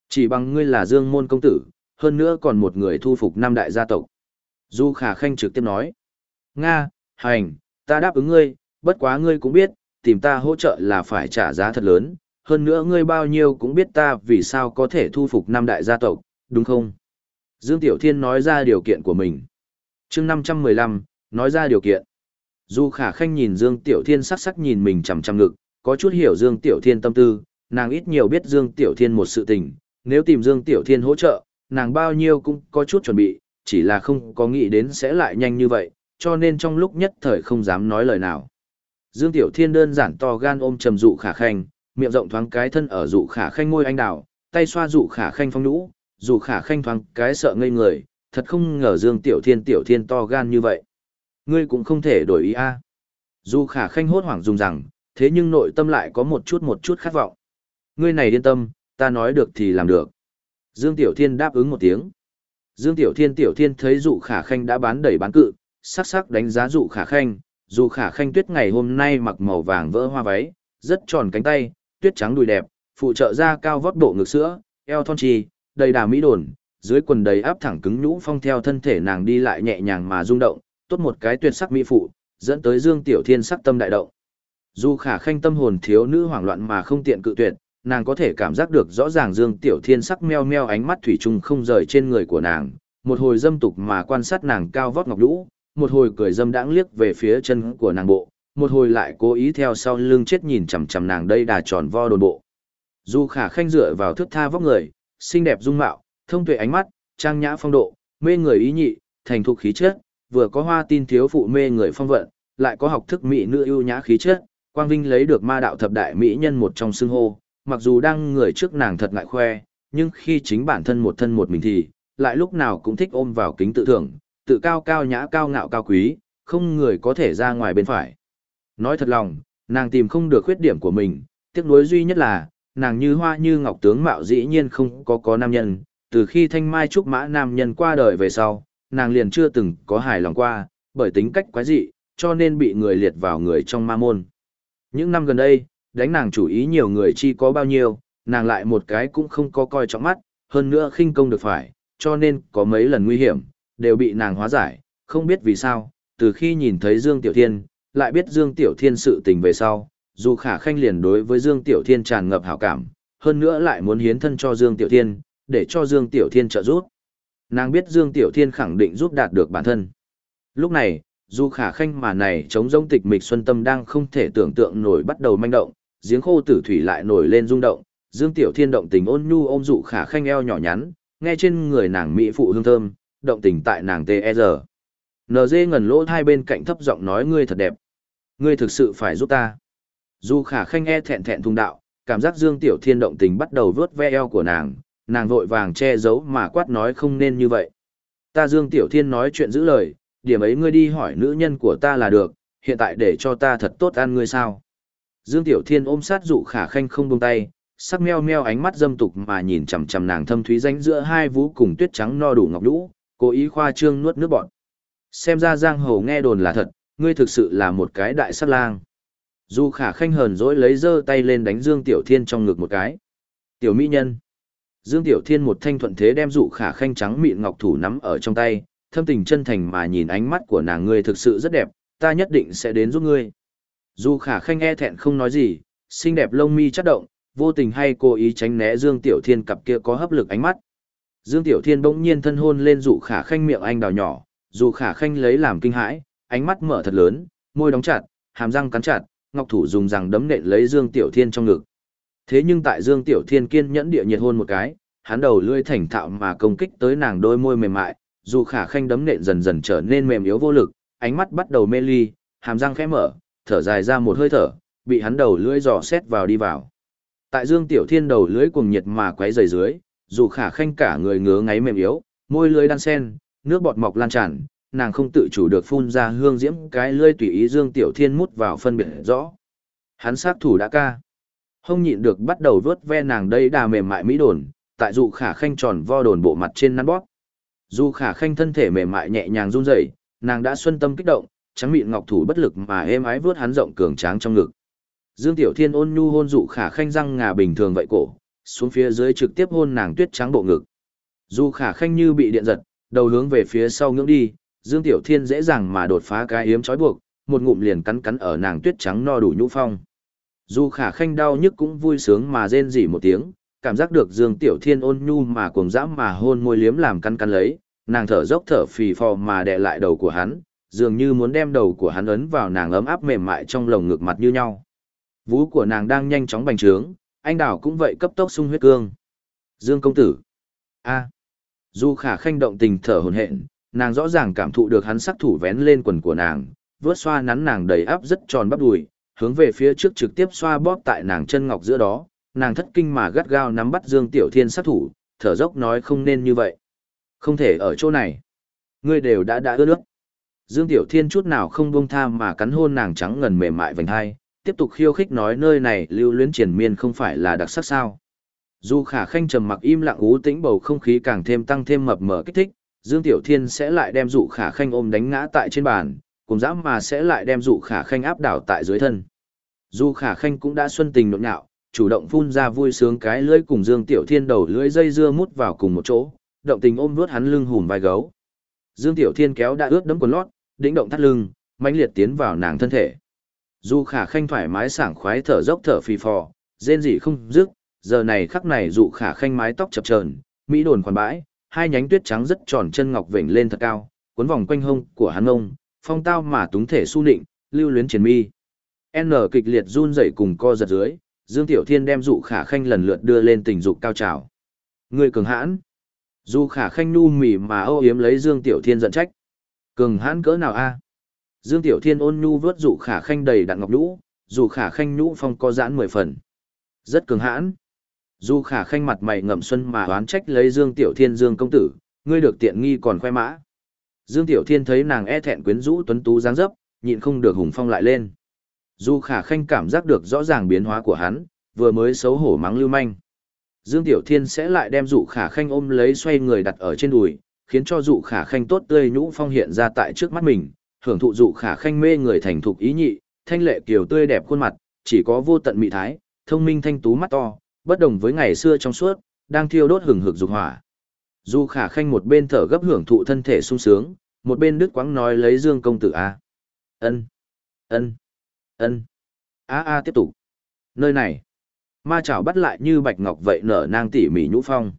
Chỉ bằng ngươi là Dương Môn Công Tử, hơn nữa còn một người thu phục năm đại gia tộc. Du khả khanh trực tiếp nói. Nga, hành, ta đáp ứng ngươi, bất quá ngươi cũng biết, tìm ta hỗ trợ là phải trả giá thật lớn, hơn nữa ngươi bao nhiêu cũng biết ta vì sao có thể thu phục năm đại gia tộc, đúng không? Dương Tiểu Thiên nói ra điều kiện của mình. chương 515, nói ra điều kiện. Du khả khanh nhìn Dương Tiểu Thiên sắc sắc nhìn mình chằm chằm ngực, có chút hiểu Dương Tiểu Thiên tâm tư, nàng ít nhiều biết Dương Tiểu Thiên một sự tình, nếu tìm Dương Tiểu Thiên hỗ trợ, nàng bao nhiêu cũng có chút chuẩn bị, chỉ là không có nghĩ đến sẽ lại nhanh như vậy, cho nên trong lúc nhất thời không dám nói lời nào. Dương Tiểu Thiên đơn giản to gan ôm trầm dụ khả khanh, miệng rộng thoáng cái thân ở dụ khả khanh ngôi anh đào, tay xoa dụ khả khanh phong nhũ, dụ khả khanh thoáng cái sợ ngây người, thật không ngờ Dương Tiểu Thiên Tiểu Thiên to gan như vậy. Ngươi cũng không thể đổi ý a. Dù khả khanh hốt hoảng dùng rằng, thế nhưng nội tâm lại có một chút một chút khát vọng. Ngươi này yên tâm, ta nói được thì làm được. Dương Tiểu Thiên đáp ứng một tiếng. Dương Tiểu Thiên Tiểu Thiên thấy dụ khả khanh đã bán đẩy bán cự, sắc sắc đánh giá dụ khả khanh, dù khả khanh tuyết ngày hôm nay mặc màu vàng vỡ hoa váy, rất tròn cánh tay, tuyết trắng đùi đẹp, phụ trợ ra cao vóc bộ ngực sữa, eo thon trì, đầy đà mỹ đồn, dưới quần đầy áp thẳng cứng nhũ phong theo thân thể nàng đi lại nhẹ nhàng mà rung động, tốt một cái tuyệt sắc mỹ phụ, dẫn tới Dương Tiểu Thiên sắc tâm đại động. Dù khả khanh tâm hồn thiếu nữ hoảng loạn mà không tiện cự tuyệt, nàng có thể cảm giác được rõ ràng Dương Tiểu Thiên sắc meo meo ánh mắt thủy chung không rời trên người của nàng, một hồi dâm tục mà quan sát nàng cao vóc ngọc lũ, một hồi cười dâm đãng liếc về phía chân của nàng bộ, một hồi lại cố ý theo sau lưng chết nhìn chằm chằm nàng đây đà tròn vo đồn bộ. Dù khả khanh dựa vào thước tha vóc người, xinh đẹp dung mạo, thông tuệ ánh mắt, trang nhã phong độ, mê người ý nhị, thành thục khí chất, vừa có hoa tin thiếu phụ mê người phong vận, lại có học thức mỹ nữ ưu nhã khí chất, Quang Vinh lấy được ma đạo thập đại mỹ nhân một trong xưng hô, mặc dù đang người trước nàng thật ngại khoe, nhưng khi chính bản thân một thân một mình thì, lại lúc nào cũng thích ôm vào kính tự thưởng, tự cao cao nhã cao ngạo cao quý, không người có thể ra ngoài bên phải. Nói thật lòng, nàng tìm không được khuyết điểm của mình, tiếc nuối duy nhất là, nàng như hoa như ngọc tướng mạo dĩ nhiên không có có nam nhân, từ khi thanh mai trúc mã nam nhân qua đời về sau, nàng liền chưa từng có hài lòng qua, bởi tính cách quái dị, cho nên bị người liệt vào người trong ma môn. Những năm gần đây, đánh nàng chủ ý nhiều người chi có bao nhiêu, nàng lại một cái cũng không có coi trọng mắt, hơn nữa khinh công được phải, cho nên có mấy lần nguy hiểm, đều bị nàng hóa giải, không biết vì sao, từ khi nhìn thấy Dương Tiểu Thiên, lại biết Dương Tiểu Thiên sự tình về sau, dù khả khanh liền đối với Dương Tiểu Thiên tràn ngập hảo cảm, hơn nữa lại muốn hiến thân cho Dương Tiểu Thiên, để cho Dương Tiểu Thiên trợ giúp. Nàng biết Dương Tiểu Thiên khẳng định giúp đạt được bản thân. Lúc này, dù khả khanh mà này chống giống tịch mịch xuân tâm đang không thể tưởng tượng nổi bắt đầu manh động, giếng khô tử thủy lại nổi lên rung động, Dương Tiểu Thiên động tình ôn nhu ôm dụ khả khanh eo nhỏ nhắn, nghe trên người nàng mỹ phụ hương thơm, động tình tại nàng TR. E NG ngẩn lỗ hai bên cạnh thấp giọng nói ngươi thật đẹp. Ngươi thực sự phải giúp ta. Dù khả khanh e thẹn thẹn thùng đạo, cảm giác Dương Tiểu Thiên động tình bắt đầu vớt ve eo của nàng, nàng vội vàng che giấu mà quát nói không nên như vậy. Ta Dương Tiểu Thiên nói chuyện giữ lời, điểm ấy ngươi đi hỏi nữ nhân của ta là được, hiện tại để cho ta thật tốt ăn ngươi sao. Dương Tiểu Thiên ôm sát dụ khả khanh không buông tay, sắc meo meo ánh mắt dâm tục mà nhìn chằm chằm nàng thâm thúy ránh giữa hai vú cùng tuyết trắng no đủ ngọc lũ, cố ý khoa trương nuốt nước bọt. Xem ra giang hồ nghe đồn là thật, ngươi thực sự là một cái đại sát lang. du khả khanh hờn dỗi lấy giơ tay lên đánh Dương Tiểu Thiên trong ngực một cái. Tiểu mỹ nhân. Dương Tiểu Thiên một thanh thuận thế đem dụ khả khanh trắng mịn ngọc thủ nắm ở trong tay, thâm tình chân thành mà nhìn ánh mắt của nàng ngươi thực sự rất đẹp, ta nhất định sẽ đến giúp ngươi. Dù khả khanh e thẹn không nói gì, xinh đẹp lông mi chất động, vô tình hay cố ý tránh né Dương Tiểu Thiên cặp kia có hấp lực ánh mắt. Dương Tiểu Thiên bỗng nhiên thân hôn lên dụ khả khanh miệng anh đào nhỏ, dù khả khanh lấy làm kinh hãi, ánh mắt mở thật lớn, môi đóng chặt, hàm răng cắn chặt, ngọc thủ dùng rằng đấm nện lấy Dương Tiểu Thiên trong ngực. Thế nhưng tại Dương Tiểu Thiên kiên nhẫn địa nhiệt hôn một cái, hắn đầu lưỡi thành thạo mà công kích tới nàng đôi môi mềm mại, dù khả khanh đấm nện dần dần trở nên mềm yếu vô lực, ánh mắt bắt đầu mê ly, hàm răng khẽ mở, thở dài ra một hơi thở, bị hắn đầu lưỡi dò xét vào đi vào. Tại Dương Tiểu Thiên đầu lưỡi cuồng nhiệt mà quấy rầy dưới, dù khả khanh cả người ngứa ngáy mềm yếu, môi lưỡi đan sen, nước bọt mọc lan tràn, nàng không tự chủ được phun ra hương diễm cái lưỡi tùy ý Dương Tiểu Thiên mút vào phân biệt rõ. Hắn sát thủ đã ca. Không nhịn được bắt đầu vớt ve nàng đây đà mềm mại mỹ đồn, tại dụ khả khanh tròn vo đồn bộ mặt trên nắn bóp. Dù khả khanh thân thể mềm mại nhẹ nhàng run rẩy, nàng đã xuân tâm kích động, trắng mịn ngọc thủ bất lực mà êm ái vớt hắn rộng cường tráng trong ngực. Dương Tiểu Thiên ôn nhu hôn dụ khả khanh răng ngà bình thường vậy cổ, xuống phía dưới trực tiếp hôn nàng tuyết trắng bộ ngực. Dù khả khanh như bị điện giật, đầu hướng về phía sau ngưỡng đi, Dương Tiểu Thiên dễ dàng mà đột phá cái yếm trói buộc, một ngụm liền cắn cắn ở nàng tuyết trắng no đủ nhũ phong. Dù khả khanh đau nhức cũng vui sướng mà rên rỉ một tiếng, cảm giác được Dương Tiểu Thiên ôn nhu mà cuồng dã mà hôn môi liếm làm cắn cắn lấy, nàng thở dốc thở phì phò mà đè lại đầu của hắn, dường như muốn đem đầu của hắn ấn vào nàng ấm áp mềm mại trong lồng ngực mặt như nhau. Vú của nàng đang nhanh chóng bành trướng, anh đảo cũng vậy cấp tốc sung huyết cương. Dương công tử. A. Du khả khanh động tình thở hồn hện, nàng rõ ràng cảm thụ được hắn sắc thủ vén lên quần của nàng, vớt xoa nắn nàng đầy áp rất tròn bắp đùi, hướng về phía trước trực tiếp xoa bóp tại nàng chân ngọc giữa đó, nàng thất kinh mà gắt gao nắm bắt Dương Tiểu Thiên sát thủ, thở dốc nói không nên như vậy. Không thể ở chỗ này. Ngươi đều đã đã ướt. Dương Tiểu Thiên chút nào không buông tha mà cắn hôn nàng trắng ngần mềm mại vành hai, tiếp tục khiêu khích nói nơi này lưu luyến triển miên không phải là đặc sắc sao. Dù khả khanh trầm mặc im lặng ú tĩnh bầu không khí càng thêm tăng thêm mập mờ kích thích, Dương Tiểu Thiên sẽ lại đem dụ khả khanh ôm đánh ngã tại trên bàn, cùng dã mà sẽ lại đem dụ khả khanh áp đảo tại dưới thân. Dù khả khanh cũng đã xuân tình nộn nhạo, chủ động phun ra vui sướng cái lưỡi cùng Dương Tiểu Thiên đầu lưỡi dây dưa mút vào cùng một chỗ, động tình ôm vuốt hắn lưng hùm vai gấu. Dương Tiểu Thiên kéo đã ướt đẫm quần lót, đĩnh động thắt lưng, mãnh liệt tiến vào nàng thân thể. Dù khả khanh thoải mái sảng khoái thở dốc thở phì phò, rên rỉ không dứt, giờ này khắc này dụ khả khanh mái tóc chập chờn, mỹ đồn khoản bãi, hai nhánh tuyết trắng rất tròn chân ngọc vểnh lên thật cao, cuốn vòng quanh hông của hắn ông, phong tao mà túng thể su nịnh, lưu luyến triển mi. N kịch liệt run rẩy cùng co giật dưới, Dương Tiểu Thiên đem dụ khả khanh lần lượt đưa lên tình dục cao trào. Người cường hãn. Dù khả khanh nu mỉ mà âu yếm lấy Dương Tiểu Thiên giận trách. Cường hãn cỡ nào a? Dương Tiểu Thiên ôn nhu vớt dụ khả khanh đầy đặn ngọc nhũ, dù khả khanh nhũ phong co giãn mười phần. Rất cường hãn. Dù khả khanh mặt mày ngậm xuân mà oán trách lấy Dương Tiểu Thiên Dương công tử, ngươi được tiện nghi còn khoe mã. Dương Tiểu Thiên thấy nàng e thẹn quyến rũ tuấn tú dáng dấp, nhịn không được hùng phong lại lên. Dù khả khanh cảm giác được rõ ràng biến hóa của hắn, vừa mới xấu hổ mắng lưu manh. Dương Tiểu Thiên sẽ lại đem dụ khả khanh ôm lấy xoay người đặt ở trên đùi, khiến cho dụ khả khanh tốt tươi nhũ phong hiện ra tại trước mắt mình, hưởng thụ dụ khả khanh mê người thành thục ý nhị, thanh lệ kiều tươi đẹp khuôn mặt, chỉ có vô tận mị thái, thông minh thanh tú mắt to, bất đồng với ngày xưa trong suốt, đang thiêu đốt hừng hực dục hỏa. Du khả khanh một bên thở gấp hưởng thụ thân thể sung sướng, một bên đứt quãng nói lấy Dương công tử a. Ân, ân, ân. A a tiếp tục. Nơi này, ma chảo bắt lại như bạch ngọc vậy nở nang tỉ mỉ nhũ phong.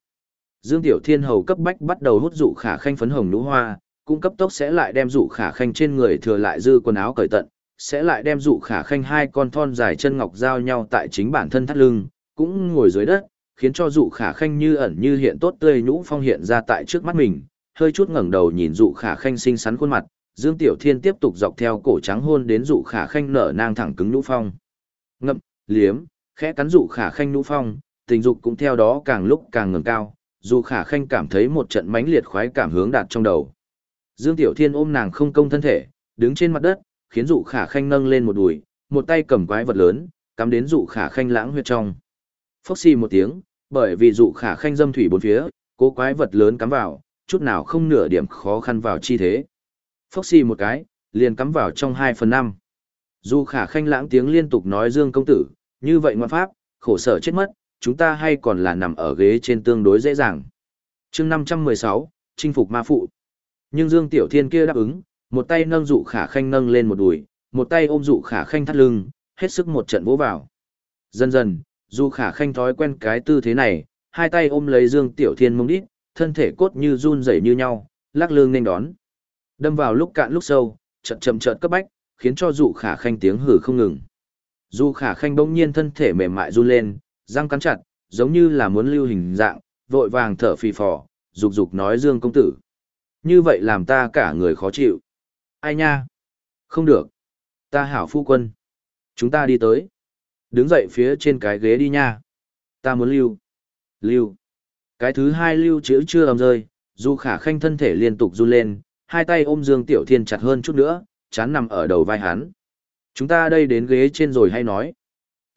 Dương Tiểu Thiên hầu cấp bách bắt đầu hút dụ khả khanh phấn hồng nhũ hoa, cũng cấp tốc sẽ lại đem dụ khả khanh trên người thừa lại dư quần áo cởi tận, sẽ lại đem dụ khả khanh hai con thon dài chân ngọc giao nhau tại chính bản thân thắt lưng, cũng ngồi dưới đất, khiến cho dụ khả khanh như ẩn như hiện tốt tươi nhũ phong hiện ra tại trước mắt mình, hơi chút ngẩng đầu nhìn dụ khả khanh xinh xắn khuôn mặt, Dương Tiểu Thiên tiếp tục dọc theo cổ trắng hôn đến dụ khả khanh nở nang thẳng cứng nhũ phong. Ngậm, liếm, khẽ cắn dụ khả khanh nhũ phong, tình dục cũng theo đó càng lúc càng ngẩng cao, dụ khả khanh cảm thấy một trận mãnh liệt khoái cảm hướng đạt trong đầu. Dương Tiểu Thiên ôm nàng không công thân thể, đứng trên mặt đất, khiến dụ khả khanh nâng lên một đùi, một tay cầm quái vật lớn, cắm đến dụ khả khanh lãng huyết trong. Phốc một tiếng, bởi vì dụ khả khanh dâm thủy bốn phía, cố quái vật lớn cắm vào, chút nào không nửa điểm khó khăn vào chi thế. Phốc một cái, liền cắm vào trong 2 phần 5. Dụ khả khanh lãng tiếng liên tục nói Dương công tử, như vậy ngoan pháp, khổ sở chết mất, chúng ta hay còn là nằm ở ghế trên tương đối dễ dàng. chương 516, chinh phục ma phụ. Nhưng Dương Tiểu Thiên kia đáp ứng, một tay nâng dụ khả khanh nâng lên một đùi, một tay ôm dụ khả khanh thắt lưng, hết sức một trận vỗ vào. Dần dần, dù khả khanh thói quen cái tư thế này, hai tay ôm lấy Dương Tiểu Thiên mông đít, thân thể cốt như run rẩy như nhau, lắc lương nên đón. Đâm vào lúc cạn lúc sâu, chậm chậm chợt cấp bách, khiến cho dụ khả khanh tiếng hử không ngừng. Dù khả khanh bỗng nhiên thân thể mềm mại run lên, răng cắn chặt, giống như là muốn lưu hình dạng, vội vàng thở phì phò, rục rục nói Dương công tử. Như vậy làm ta cả người khó chịu. Ai nha? Không được. Ta hảo phu quân. Chúng ta đi tới. Đứng dậy phía trên cái ghế đi nha. Ta muốn lưu. Lưu. Cái thứ hai lưu chữ chưa ầm rơi, Du khả khanh thân thể liên tục run lên, hai tay ôm Dương Tiểu Thiên chặt hơn chút nữa, chán nằm ở đầu vai hắn. Chúng ta đây đến ghế trên rồi hay nói.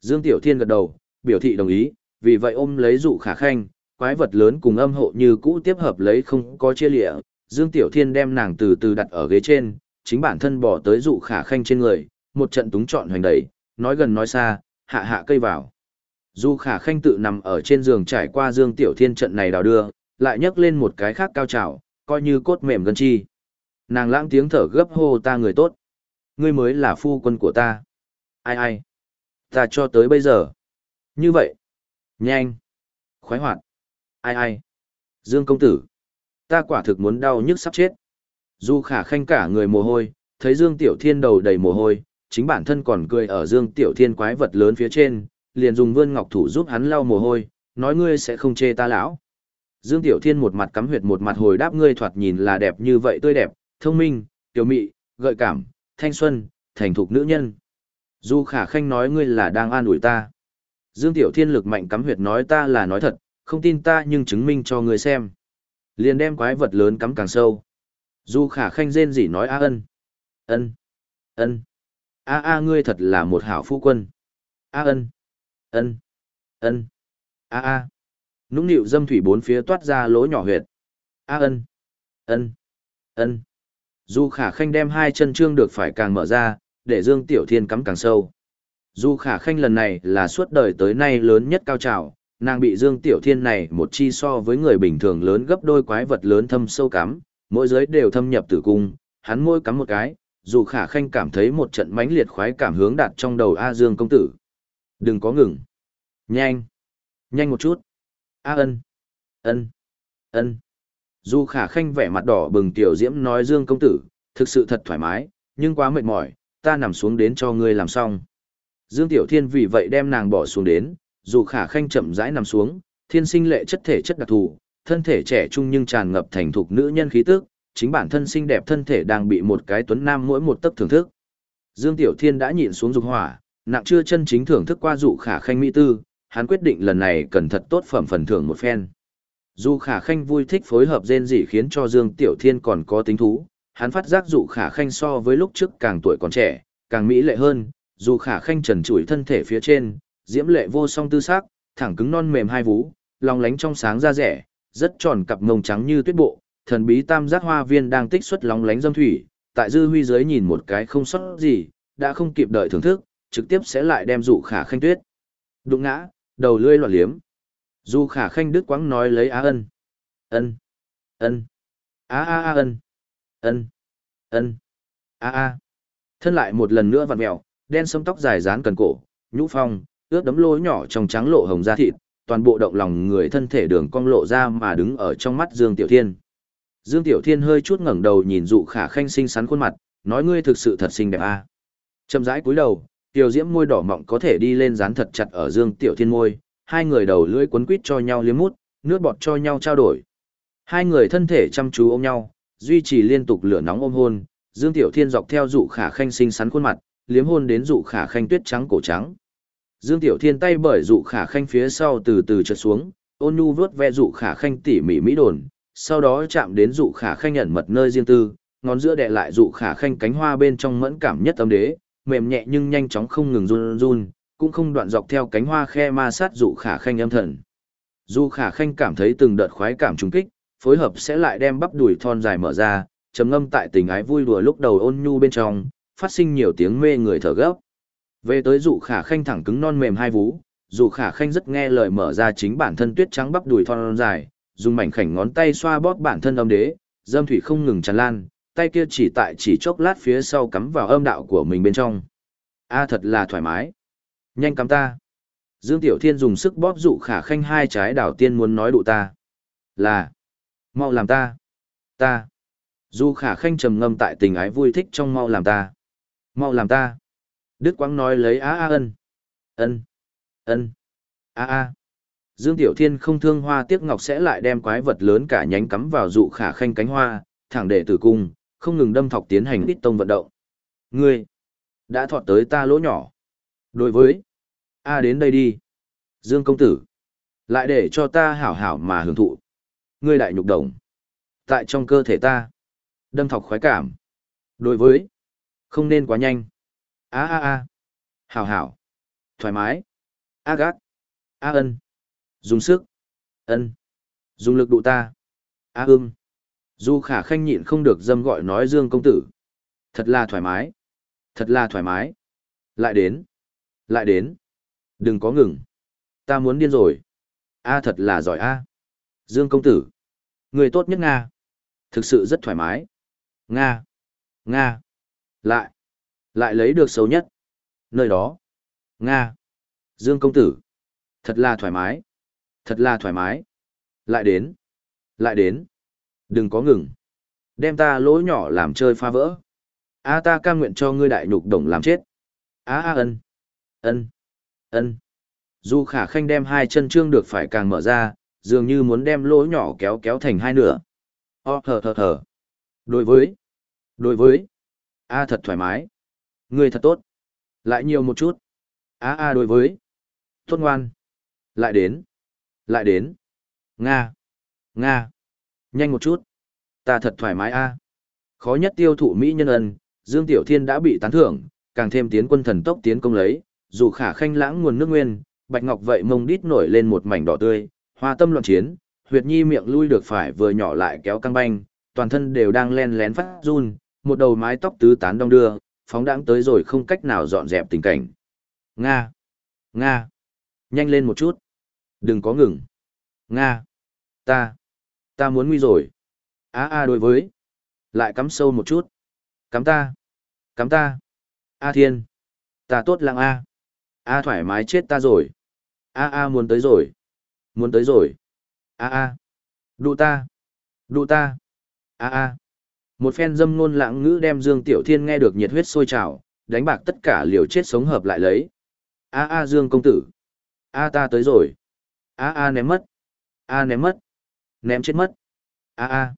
Dương Tiểu Thiên gật đầu, biểu thị đồng ý, vì vậy ôm lấy dụ khả khanh, quái vật lớn cùng âm hộ như cũ tiếp hợp lấy không có chia lịa. Dương Tiểu Thiên đem nàng từ từ đặt ở ghế trên, chính bản thân bỏ tới dụ khả khanh trên người, một trận túng trọn hoành đẩy, nói gần nói xa, hạ hạ cây vào. Dù khả khanh tự nằm ở trên giường trải qua Dương Tiểu Thiên trận này đào đưa, lại nhấc lên một cái khác cao trào, coi như cốt mềm gân chi. Nàng lãng tiếng thở gấp hô ta người tốt. Ngươi mới là phu quân của ta. Ai ai? Ta cho tới bây giờ. Như vậy. Nhanh. Khoái hoạt. Ai ai? Dương công tử. Ta quả thực muốn đau nhức sắp chết. Dù khả khanh cả người mồ hôi, thấy Dương Tiểu Thiên đầu đầy mồ hôi, chính bản thân còn cười ở Dương Tiểu Thiên quái vật lớn phía trên, liền dùng vươn ngọc thủ giúp hắn lau mồ hôi, nói ngươi sẽ không chê ta lão. Dương Tiểu Thiên một mặt cắm huyệt một mặt hồi đáp ngươi thoạt nhìn là đẹp như vậy tươi đẹp, thông minh, tiểu mị, gợi cảm, thanh xuân, thành thục nữ nhân. Du khả khanh nói ngươi là đang an ủi ta. Dương Tiểu Thiên lực mạnh cắm huyệt nói ta là nói thật, không tin ta nhưng chứng minh cho ngươi xem. Liền đem quái vật lớn cắm càng sâu. Du khả khanh rên rỉ nói a ân. Ân. Ân. A a ngươi thật là một hảo phu quân. A ân. Ân. Ân. A a. Nũng nịu dâm thủy bốn phía toát ra lỗ nhỏ huyệt. A ân. Ân. Ân. Du khả khanh đem hai chân trương được phải càng mở ra, để Dương Tiểu Thiên cắm càng sâu. Du khả khanh lần này là suốt đời tới nay lớn nhất cao trào, nàng bị Dương Tiểu Thiên này một chi so với người bình thường lớn gấp đôi quái vật lớn thâm sâu cắm, mỗi giới đều thâm nhập tử cung, hắn môi cắm một cái, dù khả khanh cảm thấy một trận mãnh liệt khoái cảm hướng đạt trong đầu A Dương công tử. Đừng có ngừng. Nhanh. Nhanh một chút. A ân. Ân. Ân. Dù khả khanh vẻ mặt đỏ bừng tiểu diễm nói Dương công tử, thực sự thật thoải mái, nhưng quá mệt mỏi, ta nằm xuống đến cho ngươi làm xong. Dương Tiểu Thiên vì vậy đem nàng bỏ xuống đến, dù khả khanh chậm rãi nằm xuống, thiên sinh lệ chất thể chất đặc thù, thân thể trẻ trung nhưng tràn ngập thành thục nữ nhân khí tức, chính bản thân xinh đẹp thân thể đang bị một cái tuấn nam mỗi một tấc thưởng thức. Dương Tiểu Thiên đã nhịn xuống dục hỏa, nặng chưa chân chính thưởng thức qua dụ khả khanh mỹ tư, hắn quyết định lần này cần thật tốt phẩm phần thưởng một phen. Dụ khả khanh vui thích phối hợp rên rỉ khiến cho Dương Tiểu Thiên còn có tính thú, hắn phát giác dụ khả khanh so với lúc trước càng tuổi còn trẻ, càng mỹ lệ hơn, dù khả khanh trần trụi thân thể phía trên, diễm lệ vô song tư sắc, thẳng cứng non mềm hai vú, lòng lánh trong sáng da rẻ, rất tròn cặp ngông trắng như tuyết bộ, thần bí tam giác hoa viên đang tích xuất lóng lánh dâm thủy, tại dư huy dưới nhìn một cái không sót gì, đã không kịp đợi thưởng thức, trực tiếp sẽ lại đem dụ khả khanh tuyết. Đụng ngã, đầu lươi loạn liếm. Dù khả khanh đứt quãng nói lấy á ân. Ân. Ân. Á á á ân. Ân. Ân. Á á. Thân lại một lần nữa vặn mèo, đen sâm tóc dài dán cần cổ, nhũ phong, ướt đấm lỗ nhỏ trong trắng lộ hồng da thịt, toàn bộ động lòng người thân thể đường cong lộ ra mà đứng ở trong mắt Dương Tiểu Thiên. Dương Tiểu Thiên hơi chút ngẩng đầu nhìn dụ khả khanh xinh xắn khuôn mặt, nói ngươi thực sự thật xinh đẹp a. À. Chậm rãi cúi đầu, tiểu diễm môi đỏ mọng có thể đi lên dán thật chặt ở Dương Tiểu Thiên môi, hai người đầu lưỡi quấn quít cho nhau liếm mút, nước bọt cho nhau trao đổi. Hai người thân thể chăm chú ôm nhau, duy trì liên tục lửa nóng ôm hôn, Dương Tiểu Thiên dọc theo dụ khả khanh xinh xắn khuôn mặt, liếm hôn đến dụ khả khanh tuyết trắng cổ trắng. Dương Tiểu Thiên tay bởi dụ khả khanh phía sau từ từ trượt xuống, ôn nhu vuốt ve dụ khả khanh tỉ mỉ mỹ đồn, sau đó chạm đến dụ khả khanh ẩn mật nơi riêng tư, ngón giữa đè lại dụ khả khanh cánh hoa bên trong mẫn cảm nhất tâm đế, mềm nhẹ nhưng nhanh chóng không ngừng run run, cũng không đoạn dọc theo cánh hoa khe ma sát dụ khả khanh âm thần. Dụ khả khanh cảm thấy từng đợt khoái cảm trùng kích, phối hợp sẽ lại đem bắp đùi thon dài mở ra, trầm ngâm tại tình ái vui đùa lúc đầu ôn nhu bên trong, phát sinh nhiều tiếng mê người thở gấp. Về tới dụ khả khanh thẳng cứng non mềm hai vú, dụ khả khanh rất nghe lời mở ra chính bản thân tuyết trắng bắp đùi thon dài, dùng mảnh khảnh ngón tay xoa bóp bản thân âm đế, dâm thủy không ngừng tràn lan, tay kia chỉ tại chỉ chốc lát phía sau cắm vào âm đạo của mình bên trong. A thật là thoải mái. Nhanh cắm ta. Dương Tiểu Thiên dùng sức bóp dụ khả khanh hai trái đảo tiên muốn nói đụ ta. Là. Mau làm ta. Ta. dù khả khanh trầm ngâm tại tình ái vui thích trong mau làm ta. Mau làm ta. Đức Quang nói lấy á a ân. Ân. Ân. A a. Dương Tiểu Thiên không thương hoa tiếc ngọc sẽ lại đem quái vật lớn cả nhánh cắm vào dụ khả khanh cánh hoa, thẳng để tử cung, không ngừng đâm thọc tiến hành ít tông vận động. Ngươi, đã thọt tới ta lỗ nhỏ. Đối với, A đến đây đi. Dương công tử, lại để cho ta hảo hảo mà hưởng thụ. Ngươi đại nhục đồng. Tại trong cơ thể ta, đâm thọc khoái cảm. Đối với, không nên quá nhanh. A a a, hảo hảo, thoải mái. A gác, A ân. Dùng sức. ân Dùng lực đụ ta. A à, ưng. Du khả khanh nhịn không được dâm gọi nói Dương công tử. Thật là thoải mái. Thật là thoải mái. Lại đến. Lại đến. Đừng có ngừng. Ta muốn điên rồi. A à, thật là giỏi A. Dương công tử. Người tốt nhất Nga. Thực sự rất thoải mái. Nga. Nga. Lại. Lại lấy được xấu nhất. Nơi đó. Nga. Dương công tử. Thật là thoải mái. Thật là thoải mái. Lại đến. Lại đến. Đừng có ngừng. Đem ta lỗ nhỏ làm chơi phá vỡ. A ta cam nguyện cho ngươi đại nhục đồng làm chết. A a ân. Ân. Ân. Dù khả khanh đem hai chân trương được phải càng mở ra, dường như muốn đem lỗ nhỏ kéo kéo thành hai nửa. O thở thở thở. Đối với. Đối với. A thật thoải mái. Ngươi thật tốt. Lại nhiều một chút. A a đối với. Tốt ngoan. Lại đến. Lại đến. Nga. Nga. Nhanh một chút. Ta thật thoải mái a. Khó nhất tiêu thụ Mỹ nhân ân, Dương Tiểu Thiên đã bị tán thưởng, càng thêm tiến quân thần tốc tiến công lấy, dù khả khanh lãng nguồn nước nguyên, bạch ngọc vậy mông đít nổi lên một mảnh đỏ tươi, hoa tâm loạn chiến, huyệt nhi miệng lui được phải vừa nhỏ lại kéo căng banh, toàn thân đều đang len lén phát run, một đầu mái tóc tứ tán đong đưa, phóng đãng tới rồi không cách nào dọn dẹp tình cảnh. Nga! Nga! Nhanh lên một chút! Đừng có ngừng. Nga. Ta. Ta muốn nguy rồi. A a đối với. Lại cắm sâu một chút. Cắm ta. Cắm ta. A thiên. Ta tốt lặng A. A thoải mái chết ta rồi. A a muốn tới rồi. Muốn tới rồi. A a. Đụ ta. Đụ ta. A a. Một phen dâm ngôn lãng ngữ đem Dương Tiểu Thiên nghe được nhiệt huyết sôi trào, đánh bạc tất cả liều chết sống hợp lại lấy. A a Dương công tử. A ta tới rồi. A a ném mất. A ném mất. Ném chết mất. A a.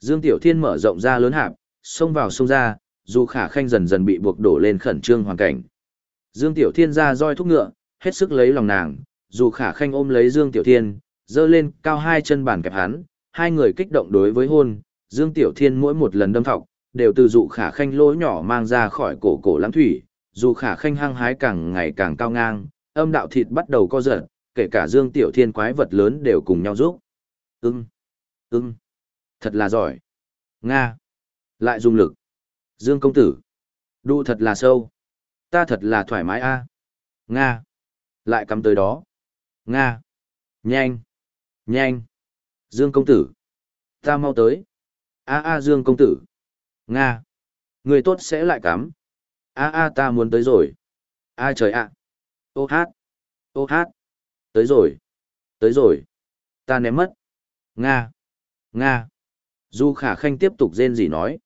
Dương Tiểu Thiên mở rộng ra lớn hạp, xông vào xông ra, dù khả khanh dần dần bị buộc đổ lên khẩn trương hoàn cảnh. Dương Tiểu Thiên ra roi thúc ngựa, hết sức lấy lòng nàng, dù khả khanh ôm lấy Dương Tiểu Thiên, dơ lên cao hai chân bàn kẹp hắn, hai người kích động đối với hôn, Dương Tiểu Thiên mỗi một lần đâm thọc, đều từ dụ khả khanh lỗ nhỏ mang ra khỏi cổ cổ lãng thủy, dù khả khanh hăng hái càng ngày càng cao ngang, âm đạo thịt bắt đầu co giật, kể cả Dương Tiểu Thiên quái vật lớn đều cùng nhau giúp. Ưng, ưng, thật là giỏi. Nga, lại dùng lực. Dương công tử, đu thật là sâu. Ta thật là thoải mái a. Nga, lại cắm tới đó. Nga, nhanh, nhanh. Dương công tử, ta mau tới. A a Dương công tử. Nga, người tốt sẽ lại cắm. A a ta muốn tới rồi. A trời ạ. Ô hát. Ô hát. Tới rồi. Tới rồi. Ta ném mất. Nga. Nga. Du khả khanh tiếp tục rên gì nói.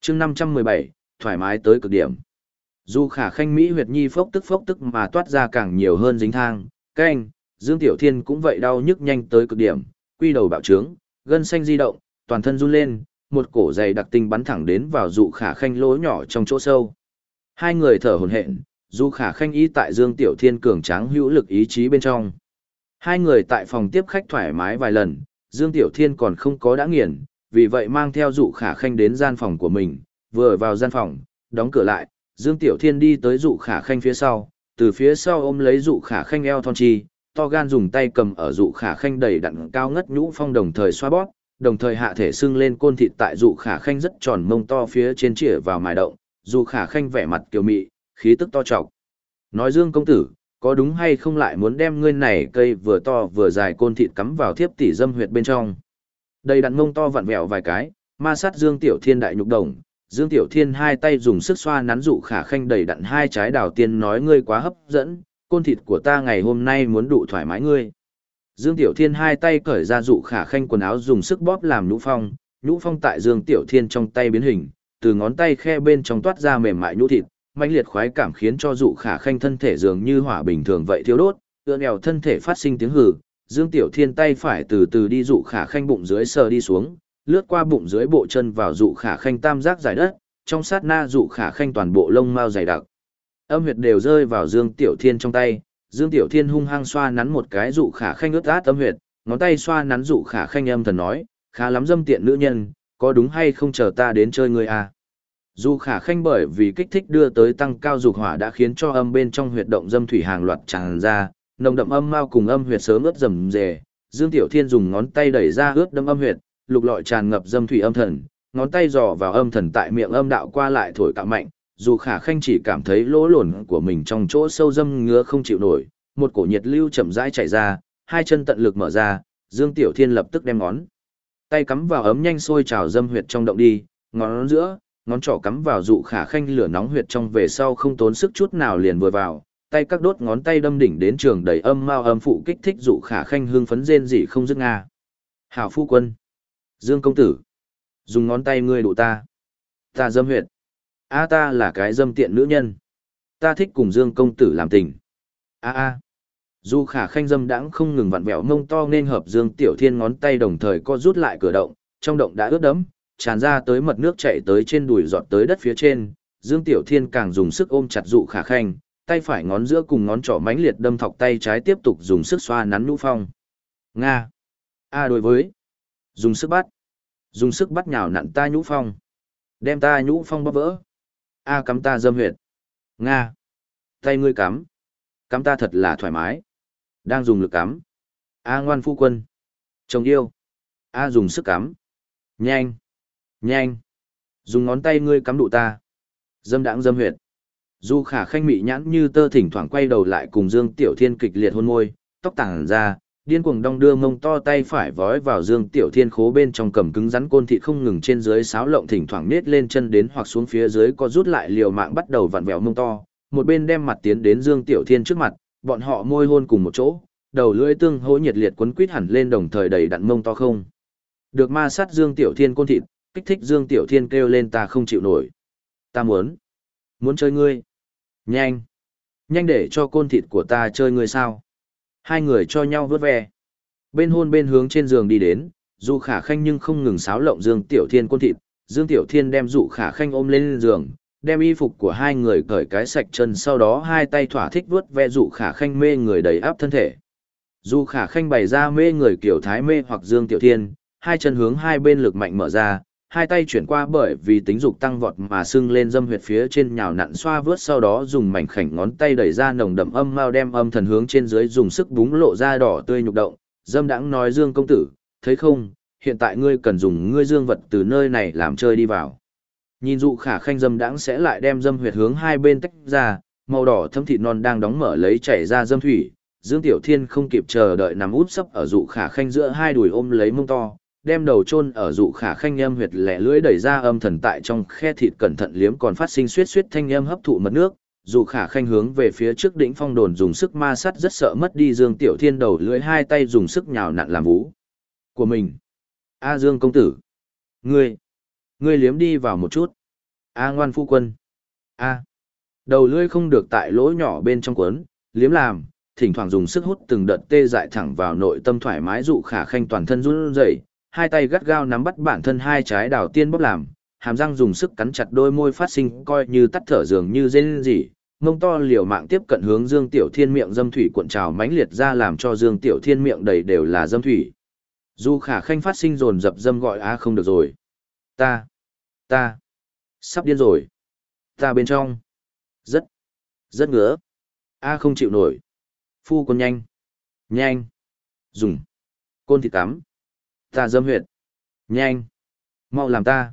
chương năm trăm mười bảy thoải mái tới cực điểm. Du khả khanh Mỹ huyệt nhi phốc tức phốc tức mà toát ra càng nhiều hơn dính thang, canh, Dương Tiểu Thiên cũng vậy đau nhức nhanh tới cực điểm, quy đầu bạo trướng, gân xanh di động, toàn thân run lên, một cổ dày đặc tinh bắn thẳng đến vào dụ khả khanh lỗ nhỏ trong chỗ sâu. Hai người thở hổn hển, du khả khanh y tại Dương Tiểu Thiên cường tráng hữu lực ý chí bên trong. Hai người tại phòng tiếp khách thoải mái vài lần, Dương Tiểu Thiên còn không có đã nghiền, vì vậy mang theo dụ khả khanh đến gian phòng của mình, vừa vào gian phòng, đóng cửa lại, Dương Tiểu Thiên đi tới dụ khả khanh phía sau, từ phía sau ôm lấy dụ khả khanh eo thon chi, to gan dùng tay cầm ở dụ khả khanh đầy đặn cao ngất nhũ phong đồng thời xoa bóp, đồng thời hạ thể sưng lên côn thịt tại dụ khả khanh rất tròn mông to phía trên chĩa vào mài động, Dụ khả khanh vẻ mặt kiều mị, khí tức to trọc. Nói Dương công tử, có đúng hay không lại muốn đem ngươi này cây vừa to vừa dài côn thịt cắm vào thiếp tỷ dâm huyệt bên trong. Đầy đặn mông to vặn vẹo vài cái, ma sát Dương Tiểu Thiên đại nhục đồng, Dương Tiểu Thiên hai tay dùng sức xoa nắn dụ khả khanh đầy đặn hai trái đào tiên nói ngươi quá hấp dẫn, côn thịt của ta ngày hôm nay muốn đủ thoải mái ngươi. Dương Tiểu Thiên hai tay cởi ra dụ khả khanh quần áo dùng sức bóp làm nhũ phong, nhũ phong tại Dương Tiểu Thiên trong tay biến hình, từ ngón tay khe bên trong toát ra mềm mại nhũ thịt, mãnh liệt khoái cảm khiến cho dụ khả khanh thân thể dường như hỏa bình thường vậy thiếu đốt, ưỡn eo thân thể phát sinh tiếng hừ, Dương Tiểu Thiên tay phải từ từ đi dụ khả khanh bụng dưới sờ đi xuống, lướt qua bụng dưới bộ chân vào dụ khả khanh tam giác giải đất, trong sát na dụ khả khanh toàn bộ lông mao dày đặc. Âm huyệt đều rơi vào Dương Tiểu Thiên trong tay, Dương Tiểu Thiên hung hăng xoa nắn một cái dụ khả khanh ướt át âm huyệt, ngón tay xoa nắn dụ khả khanh âm thần nói, khá lắm dâm tiện nữ nhân, có đúng hay không chờ ta đến chơi ngươi à? Dù khả khanh bởi vì kích thích đưa tới tăng cao dục hỏa đã khiến cho âm bên trong huyệt động dâm thủy hàng loạt tràn ra, nồng đậm âm mao cùng âm huyệt sớm ướt rầm rề. Dương Tiểu Thiên dùng ngón tay đẩy ra ướt đâm âm huyệt, lục lọi tràn ngập dâm thủy âm thần, ngón tay dò vào âm thần tại miệng âm đạo qua lại thổi cạo mạnh, dù khả khanh chỉ cảm thấy lỗ lổn của mình trong chỗ sâu dâm ngứa không chịu nổi, một cổ nhiệt lưu chậm rãi chảy ra, hai chân tận lực mở ra, Dương Tiểu Thiên lập tức đem ngón tay cắm vào ấm nhanh sôi trào dâm huyệt trong động đi, ngón giữa, ngón trỏ cắm vào dụ khả khanh lửa nóng huyệt trong về sau không tốn sức chút nào liền vừa vào, tay các đốt ngón tay đâm đỉnh đến trường đầy âm mao âm phụ kích thích dụ khả khanh hương phấn rên dị không dứt nga. Hảo phu quân, Dương công tử, dùng ngón tay ngươi đụ ta. Ta dâm huyệt. A ta là cái dâm tiện nữ nhân. Ta thích cùng Dương công tử làm tình. A a. dù khả khanh dâm đãng không ngừng vặn vẹo mông to nên hợp Dương Tiểu Thiên ngón tay đồng thời co rút lại cửa động, trong động đã ướt đẫm, tràn ra tới mật nước chảy tới trên đùi giọt tới đất phía trên, Dương Tiểu Thiên càng dùng sức ôm chặt dụ khả khanh, tay phải ngón giữa cùng ngón trỏ mãnh liệt đâm thọc tay trái tiếp tục dùng sức xoa nắn nhũ phong. Nga. A đối với. Dùng sức bắt. Dùng sức bắt nhào nặn ta nhũ phong. Đem ta nhũ phong bóp vỡ. A cắm ta dâm huyệt. Nga. Tay ngươi cắm. Cắm ta thật là thoải mái. Đang dùng lực cắm. A ngoan phu quân. Chồng yêu. A dùng sức cắm. Nhanh. Nhanh! Dùng ngón tay ngươi cắm đụ ta. Dâm đãng dâm huyệt. Du khả khanh mị nhãn như tơ thỉnh thoảng quay đầu lại cùng Dương Tiểu Thiên kịch liệt hôn môi, tóc tàng ra, điên cuồng đong đưa mông to tay phải vói vào Dương Tiểu Thiên khố bên trong cầm cứng rắn côn thịt không ngừng trên dưới sáo lộng thỉnh thoảng nết lên chân đến hoặc xuống phía dưới có rút lại liều mạng bắt đầu vặn vẹo mông to, một bên đem mặt tiến đến Dương Tiểu Thiên trước mặt, bọn họ môi hôn cùng một chỗ, đầu lưỡi tương hỗ nhiệt liệt quấn quít hẳn lên đồng thời đầy đặn mông to không. Được ma sát Dương Tiểu Thiên côn thịt, kích thích Dương Tiểu Thiên kêu lên ta không chịu nổi. Ta muốn, muốn chơi ngươi. Nhanh, nhanh để cho côn thịt của ta chơi ngươi sao. Hai người cho nhau vớt ve. Bên hôn bên hướng trên giường đi đến, Dù khả khanh nhưng không ngừng xáo lộng Dương Tiểu Thiên côn thịt, Dương Tiểu Thiên đem dụ khả khanh ôm lên giường, đem y phục của hai người cởi cái sạch chân sau đó hai tay thỏa thích vuốt ve dụ khả khanh mê người đầy áp thân thể. Dù khả khanh bày ra mê người kiểu thái mê hoặc Dương Tiểu Thiên, hai chân hướng hai bên lực mạnh mở ra, hai tay chuyển qua bởi vì tính dục tăng vọt mà sưng lên dâm huyệt phía trên nhào nặn xoa vướt sau đó dùng mảnh khảnh ngón tay đẩy ra nồng đậm âm mao đem âm thần hướng trên dưới dùng sức búng lộ ra đỏ tươi nhục động. Dâm đãng nói, dương công tử, thấy không? Hiện tại ngươi cần dùng ngươi dương vật từ nơi này làm chơi đi vào. Nhìn dụ khả khanh, dâm đãng sẽ lại đem dâm huyệt hướng hai bên tách ra, màu đỏ thâm thịt non đang đóng mở lấy chảy ra dâm thủy. Dương tiểu thiên không kịp chờ đợi nằm út sấp ở dụ khả khanh giữa hai đùi ôm lấy mông to đem đầu chôn ở dụ khả khanh âm huyệt lẻ lưỡi đẩy ra âm thần tại trong khe thịt cẩn thận liếm còn phát sinh suýt suýt thanh âm hấp thụ mật nước. Dụ khả khanh hướng về phía trước đỉnh phong đồn dùng sức ma sắt rất sợ mất đi dương tiểu thiên đầu lưỡi hai tay dùng sức nhào nặn làm vú. Của mình. A dương công tử. Ngươi. Ngươi liếm đi vào một chút. A ngoan phu quân. A. Đầu lưỡi không được tại lỗ nhỏ bên trong cuốn, liếm làm, thỉnh thoảng dùng sức hút từng đợt tê dại thẳng vào nội tâm thoải mái dụ khả khanh toàn thân run rẩy hai tay gắt gao nắm bắt bản thân hai trái đào tiên bóp làm, hàm răng dùng sức cắn chặt đôi môi phát sinh coi như tắt thở dường như rên rỉ, mông to liều mạng tiếp cận hướng Dương Tiểu Thiên miệng dâm thủy cuộn trào mãnh liệt ra làm cho Dương Tiểu Thiên miệng đầy đều là dâm thủy. Du khả khanh phát sinh dồn dập dâm gọi a không được rồi. Ta, ta, sắp điên rồi. Ta bên trong, rất, rất ngứa. A không chịu nổi. Phu con nhanh, nhanh, dùng, côn thịt cắm, Ta dâm huyệt. Nhanh. Mau làm ta.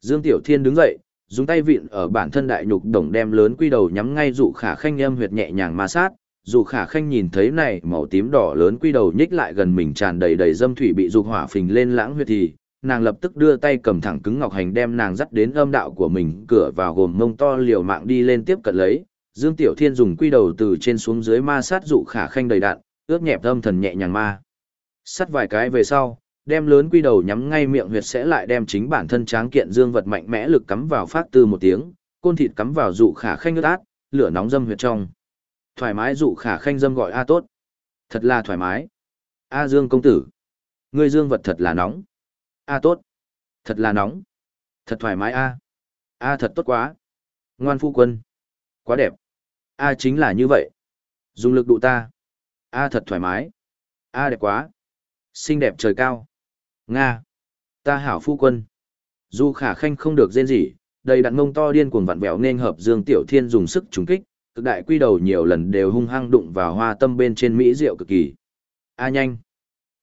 Dương Tiểu Thiên đứng dậy, dùng tay vịn ở bản thân đại nhục đồng đem lớn quy đầu nhắm ngay dụ khả khanh âm huyệt nhẹ nhàng ma sát. Dụ khả khanh nhìn thấy này màu tím đỏ lớn quy đầu nhích lại gần mình tràn đầy đầy dâm thủy bị dục hỏa phình lên lãng huyệt thì, nàng lập tức đưa tay cầm thẳng cứng ngọc hành đem nàng dắt đến âm đạo của mình cửa vào gồm mông to liều mạng đi lên tiếp cận lấy. Dương Tiểu Thiên dùng quy đầu từ trên xuống dưới ma sát dụ khả khanh đầy đạn, ướt nhẹp âm thần nhẹ nhàng ma. Sắt vài cái về sau, đem lớn quy đầu nhắm ngay miệng huyệt sẽ lại đem chính bản thân tráng kiện dương vật mạnh mẽ lực cắm vào phát tư một tiếng, côn thịt cắm vào dụ khả khanh ướt át, lửa nóng dâm huyệt trong. Thoải mái dụ khả khanh dâm gọi a tốt. Thật là thoải mái. A Dương công tử. Ngươi dương vật thật là nóng. A tốt. Thật là nóng. Thật thoải mái a. A thật tốt quá. Ngoan phu quân. Quá đẹp. A chính là như vậy. Dùng lực đụ ta. A thật thoải mái. A đẹp quá. Xinh đẹp trời cao. Nga. Ta hảo phu quân. Dù khả khanh không được rên gì, đầy đặn ngông to điên cuồng vặn vẹo nên hợp Dương Tiểu Thiên dùng sức trúng kích, cực đại quy đầu nhiều lần đều hung hăng đụng vào hoa tâm bên trên mỹ rượu cực kỳ. A nhanh.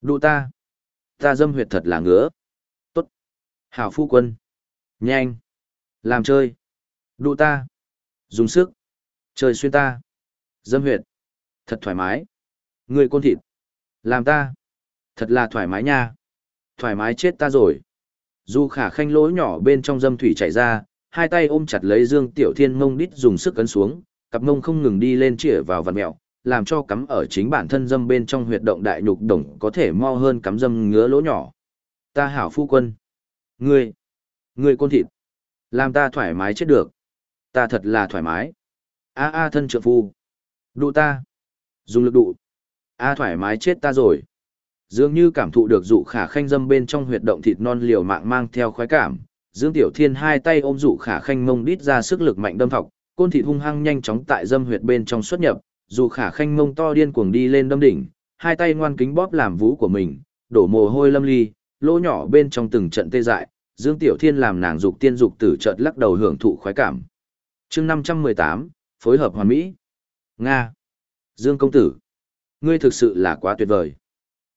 Đụ ta. Ta dâm huyệt thật là ngứa. Tốt. Hảo phu quân. Nhanh. Làm chơi. Đụ ta. Dùng sức. Chơi xuyên ta. Dâm huyệt. Thật thoải mái. Người côn thịt. Làm ta. Thật là thoải mái nha. Thoải mái chết ta rồi. Dù khả khanh lỗ nhỏ bên trong dâm thủy chảy ra, hai tay ôm chặt lấy Dương Tiểu Thiên mông đít dùng sức cấn xuống, cặp mông không ngừng đi lên chĩa vào vạt mẹo, làm cho cắm ở chính bản thân dâm bên trong huyệt động đại nhục đồng có thể mo hơn cắm dâm ngứa lỗ nhỏ. Ta hảo phu quân. Ngươi. Ngươi côn thịt. Làm ta thoải mái chết được. Ta thật là thoải mái. A a thân trượng phu. Đụ ta. Dùng lực đụ. A thoải mái chết ta rồi. Dường như cảm thụ được dụ khả khanh dâm bên trong huyệt động thịt non liều mạng mang theo khoái cảm, Dương Tiểu Thiên hai tay ôm dụ khả khanh mông đít ra sức lực mạnh đâm thọc, côn thịt hung hăng nhanh chóng tại dâm huyệt bên trong xuất nhập, dụ khả khanh mông to điên cuồng đi lên đâm đỉnh, hai tay ngoan kính bóp làm vú của mình, đổ mồ hôi lâm ly, lỗ nhỏ bên trong từng trận tê dại, Dương Tiểu Thiên làm nàng dục tiên dục tử chợt lắc đầu hưởng thụ khoái cảm. Chương 518, phối hợp hoàn mỹ. Nga. Dương công tử, ngươi thực sự là quá tuyệt vời.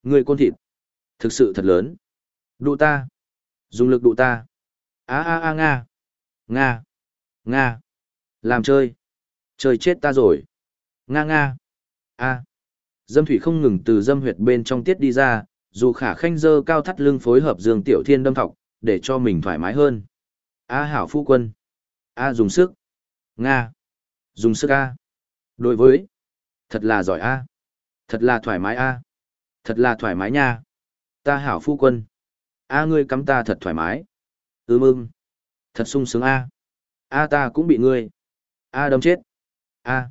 Ngươi côn thịt. Thực sự thật lớn. Đụ ta. Dùng lực đụ ta. a a á Nga. Nga. Nga. Làm chơi. Chơi chết ta rồi. Nga Nga. a Dâm thủy không ngừng từ dâm huyệt bên trong tiết đi ra, dù khả khanh dơ cao thắt lưng phối hợp dương tiểu thiên đâm thọc, để cho mình thoải mái hơn. A hảo phu quân. A dùng sức. Nga. Dùng sức A. Đối với. Thật là giỏi A. Thật là thoải mái A. Thật là thoải mái nha. Ta hảo phu quân. A ngươi cắm ta thật thoải mái. Ừ ưm ưm. Thật sung sướng A. A ta cũng bị ngươi. A đâm chết. A.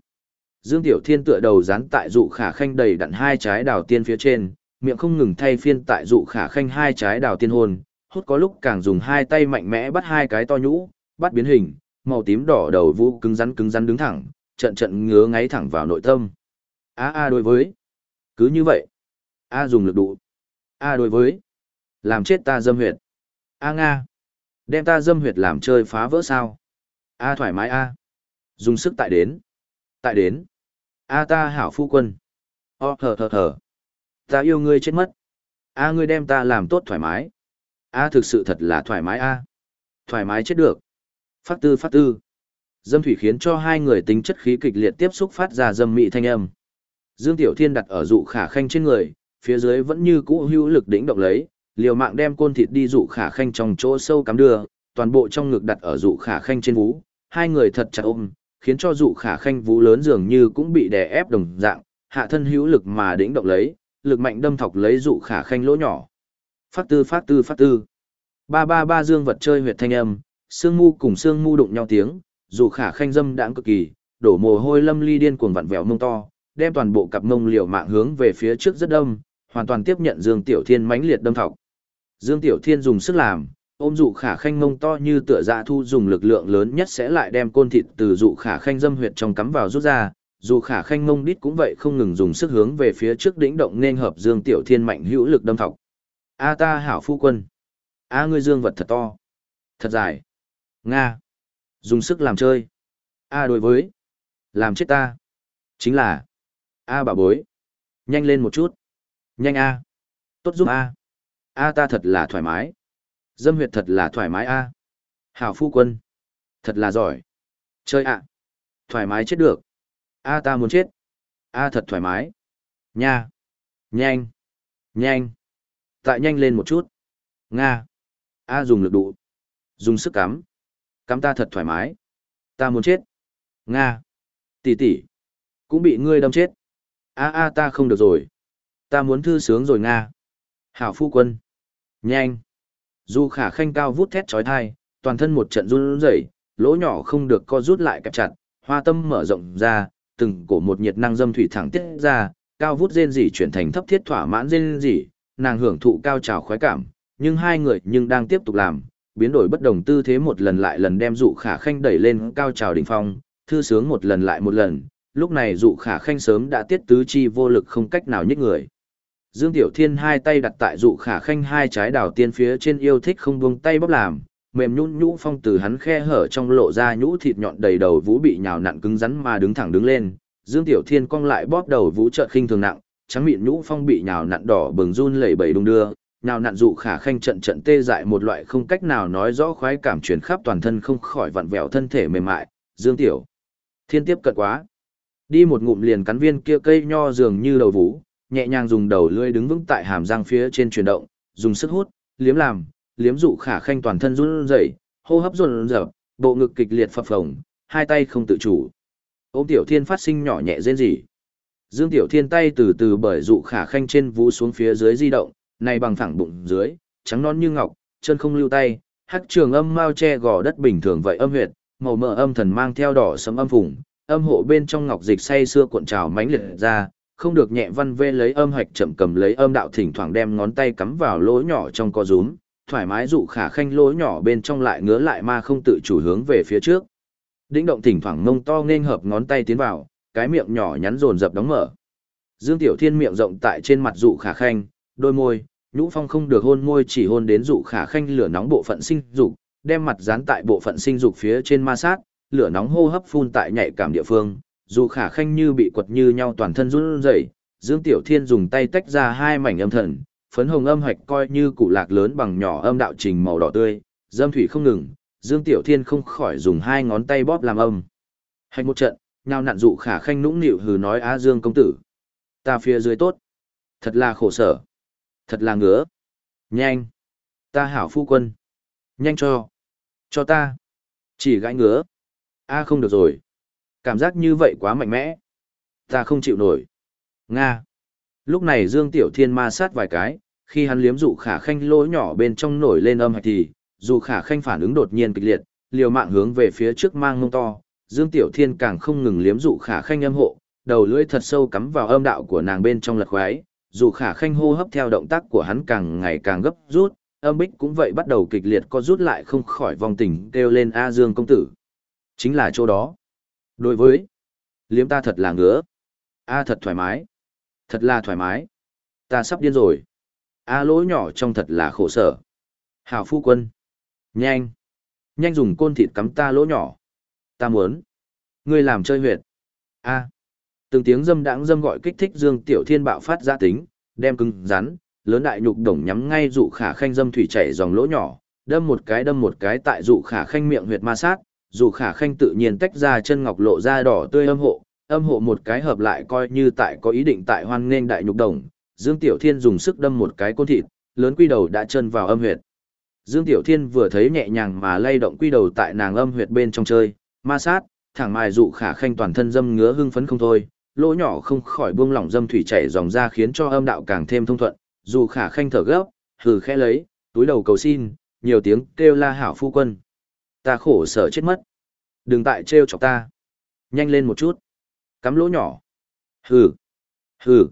Dương Tiểu Thiên tựa đầu dán tại dụ khả khanh đầy đặn hai trái đào tiên phía trên, miệng không ngừng thay phiên tại dụ khả khanh hai trái đào tiên hôn, hút có lúc càng dùng hai tay mạnh mẽ bắt hai cái to nhũ, bắt biến hình, màu tím đỏ đầu vũ cứng rắn cứng rắn đứng thẳng, trận trận ngứa ngáy thẳng vào nội tâm. A a đối với. Cứ như vậy. A dùng lực đủ. A đối với. Làm chết ta dâm huyệt. A Nga. Đem ta dâm huyệt làm chơi phá vỡ sao. A thoải mái A. Dùng sức tại đến. Tại đến. A ta hảo phu quân. O thở thở thở. Ta yêu ngươi chết mất. A ngươi đem ta làm tốt thoải mái. A thực sự thật là thoải mái A. Thoải mái chết được. Phát tư phát tư. Dâm thủy khiến cho hai người tính chất khí kịch liệt tiếp xúc phát ra dâm mị thanh âm. Dương Tiểu Thiên đặt ở dụ khả khanh trên người, phía dưới vẫn như cũ hữu lực đỉnh động lấy, liều mạng đem côn thịt đi dụ khả khanh trong chỗ sâu cắm đưa, toàn bộ trong ngực đặt ở dụ khả khanh trên vú, hai người thật chặt ôm, khiến cho dụ khả khanh vú lớn dường như cũng bị đè ép đồng dạng, hạ thân hữu lực mà đỉnh động lấy, lực mạnh đâm thọc lấy dụ khả khanh lỗ nhỏ. Phát tư phát tư phát tư. Ba ba ba dương vật chơi huyệt thanh âm, xương mu cùng xương mu đụng nhau tiếng, dụ khả khanh dâm đãng cực kỳ, đổ mồ hôi lâm ly điên cuồng vặn vẹo mông to, đem toàn bộ cặp mông liều mạng hướng về phía trước rất đông, hoàn toàn tiếp nhận Dương Tiểu Thiên mãnh liệt đâm thọc. Dương Tiểu Thiên dùng sức làm, ôm dụ khả khanh mông to như tựa dạ thu dùng lực lượng lớn nhất sẽ lại đem côn thịt từ dụ khả khanh dâm huyệt trong cắm vào rút ra, dù khả khanh mông đít cũng vậy không ngừng dùng sức hướng về phía trước đỉnh động nên hợp Dương Tiểu Thiên mạnh hữu lực đâm thọc. A ta hảo phu quân. A ngươi dương vật thật to. Thật dài. Nga. Dùng sức làm chơi. A đối với. Làm chết ta. Chính là. A bà bối. Nhanh lên một chút. Nhanh A. Tốt giúp A. A ta thật là thoải mái. Dâm huyệt thật là thoải mái A. Hảo phu quân. Thật là giỏi. Chơi ạ. Thoải mái chết được. A ta muốn chết. A thật thoải mái. Nha. Nhanh. Nhanh. Tại nhanh lên một chút. Nga. A dùng lực đủ. Dùng sức cắm. Cắm ta thật thoải mái. Ta muốn chết. Nga. Tỷ tỷ. Cũng bị ngươi đâm chết. A a ta không được rồi. Ta muốn thư sướng rồi Nga. Hảo phu quân. Nhanh. Du khả khanh cao vút thét trói thai, toàn thân một trận run rẩy, lỗ nhỏ không được co rút lại kẹp chặt, hoa tâm mở rộng ra, từng cổ một nhiệt năng dâm thủy thẳng tiết ra, cao vút rên rỉ chuyển thành thấp thiết thỏa mãn rên rỉ, nàng hưởng thụ cao trào khoái cảm, nhưng hai người nhưng đang tiếp tục làm, biến đổi bất đồng tư thế một lần lại lần đem dụ khả khanh đẩy lên cao trào đỉnh phong, thư sướng một lần lại một lần, lúc này dụ khả khanh sớm đã tiết tứ chi vô lực không cách nào nhích người. Dương Tiểu Thiên hai tay đặt tại dụ khả khanh hai trái đào tiên phía trên yêu thích không buông tay bóp làm, mềm nhũn nhũ phong từ hắn khe hở trong lộ ra nhũ thịt nhọn đầy đầu vũ bị nhào nặn cứng rắn mà đứng thẳng đứng lên. Dương Tiểu Thiên cong lại bóp đầu vũ chợt khinh thường nặng, trắng mịn nhũ phong bị nhào nặn đỏ bừng run lẩy bẩy đung đưa, nhào nặn dụ khả khanh trận trận tê dại một loại không cách nào nói rõ khoái cảm truyền khắp toàn thân không khỏi vặn vẹo thân thể mềm mại. Dương Tiểu Thiên tiếp cận quá, đi một ngụm liền cắn viên kia cây nho dường như đầu vũ, nhẹ nhàng dùng đầu lưỡi đứng vững tại hàm răng phía trên chuyển động, dùng sức hút, liếm làm, liếm dụ khả khanh toàn thân run rẩy, hô hấp run rẩy, bộ ngực kịch liệt phập phồng, hai tay không tự chủ. Ôm Tiểu Thiên phát sinh nhỏ nhẹ rên rỉ. Dương Tiểu Thiên tay từ từ bởi dụ khả khanh trên vú xuống phía dưới di động, này bằng thẳng bụng dưới, trắng non như ngọc, chân không lưu tay, hắc trường âm mao che gò đất bình thường vậy âm huyệt, màu mỡ âm thần mang theo đỏ sẫm âm vùng, âm hộ bên trong ngọc dịch say xưa cuộn trào mãnh liệt ra, không được nhẹ văn vê lấy âm hạch chậm cầm lấy âm đạo thỉnh thoảng đem ngón tay cắm vào lỗ nhỏ trong co rúm, thoải mái dụ khả khanh lỗ nhỏ bên trong lại ngứa lại mà không tự chủ hướng về phía trước. Đĩnh động thỉnh thoảng mông to nên hợp ngón tay tiến vào, cái miệng nhỏ nhắn rồn dập đóng mở. Dương Tiểu Thiên miệng rộng tại trên mặt dụ khả khanh, đôi môi, nhũ phong không được hôn môi chỉ hôn đến dụ khả khanh lửa nóng bộ phận sinh dục, đem mặt dán tại bộ phận sinh dục phía trên ma sát, lửa nóng hô hấp phun tại nhạy cảm địa phương, dù khả khanh như bị quật như nhau toàn thân run rẩy, Dương Tiểu Thiên dùng tay tách ra hai mảnh âm thần, phấn hồng âm hạch coi như cụ lạc lớn bằng nhỏ âm đạo trình màu đỏ tươi, dâm thủy không ngừng, Dương Tiểu Thiên không khỏi dùng hai ngón tay bóp làm âm. Hạch một trận, nhau nặn dụ khả khanh nũng nịu hừ nói á Dương công tử. Ta phía dưới tốt. Thật là khổ sở. Thật là ngứa. Nhanh. Ta hảo phu quân. Nhanh cho. Cho ta. Chỉ gãi ngứa. A không được rồi. Cảm giác như vậy quá mạnh mẽ. Ta không chịu nổi. Nga. Lúc này Dương Tiểu Thiên ma sát vài cái, khi hắn liếm dụ khả khanh lỗ nhỏ bên trong nổi lên âm hạch thì, dù khả khanh phản ứng đột nhiên kịch liệt, liều mạng hướng về phía trước mang mông to, Dương Tiểu Thiên càng không ngừng liếm dụ khả khanh âm hộ, đầu lưỡi thật sâu cắm vào âm đạo của nàng bên trong lật khoái, dù khả khanh hô hấp theo động tác của hắn càng ngày càng gấp rút, âm bích cũng vậy bắt đầu kịch liệt co rút lại không khỏi vòng tình kêu lên A Dương công tử. Chính là chỗ đó. Đối với, liếm ta thật là ngứa. A thật thoải mái. Thật là thoải mái. Ta sắp điên rồi. A lỗ nhỏ trong thật là khổ sở. Hảo phu quân. Nhanh. Nhanh dùng côn thịt cắm ta lỗ nhỏ. Ta muốn. Ngươi làm chơi huyệt. A. Từng tiếng dâm đãng dâm gọi kích thích Dương Tiểu Thiên bạo phát ra tính, đem cứng rắn, lớn đại nhục đồng nhắm ngay dụ khả khanh dâm thủy chảy dòng lỗ nhỏ, đâm một cái đâm một cái tại dụ khả khanh miệng huyệt ma sát, dù khả khanh tự nhiên tách ra chân ngọc lộ ra đỏ tươi âm hộ, âm hộ một cái hợp lại coi như tại có ý định tại hoan nghênh đại nhục đồng, Dương Tiểu Thiên dùng sức đâm một cái côn thịt, lớn quy đầu đã chân vào âm huyệt. Dương Tiểu Thiên vừa thấy nhẹ nhàng mà lay động quy đầu tại nàng âm huyệt bên trong chơi, ma sát, thẳng mài dụ khả khanh toàn thân dâm ngứa hưng phấn không thôi, lỗ nhỏ không khỏi buông lỏng dâm thủy chảy dòng ra khiến cho âm đạo càng thêm thông thuận, dù khả khanh thở gấp, hừ khẽ lấy, túi đầu cầu xin, nhiều tiếng kêu la hảo phu quân. Ta khổ sở chết mất. Đừng tại trêu chọc ta. Nhanh lên một chút. Cắm lỗ nhỏ. Hừ. Hừ.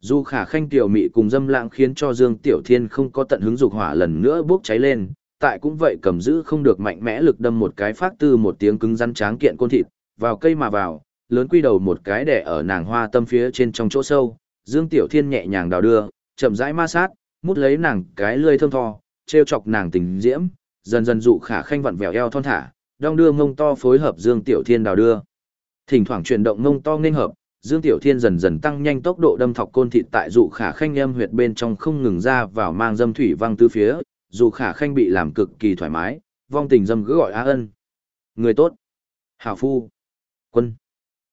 Dù khả khanh tiểu mị cùng dâm lãng khiến cho Dương Tiểu Thiên không có tận hứng dục hỏa lần nữa bốc cháy lên, tại cũng vậy cầm giữ không được mạnh mẽ lực đâm một cái phát tư một tiếng cứng rắn tráng kiện côn thịt, vào cây mà vào, lớn quy đầu một cái đẻ ở nàng hoa tâm phía trên trong chỗ sâu, Dương Tiểu Thiên nhẹ nhàng đào đưa, chậm rãi ma sát, mút lấy nàng cái lươi thơm tho, treo chọc nàng tình diễm, dần dần dụ khả khanh vặn vẹo eo thon thả, đong đưa ngông to phối hợp Dương Tiểu Thiên đào đưa. Thỉnh thoảng chuyển động ngông to nên hợp, Dương Tiểu Thiên dần dần tăng nhanh tốc độ đâm thọc côn thịt tại dụ khả khanh âm huyệt bên trong không ngừng ra vào mang dâm thủy văng tứ phía, dù khả khanh bị làm cực kỳ thoải mái, vong tình dâm cứ gọi á ân. Người tốt. Hảo phu. Quân.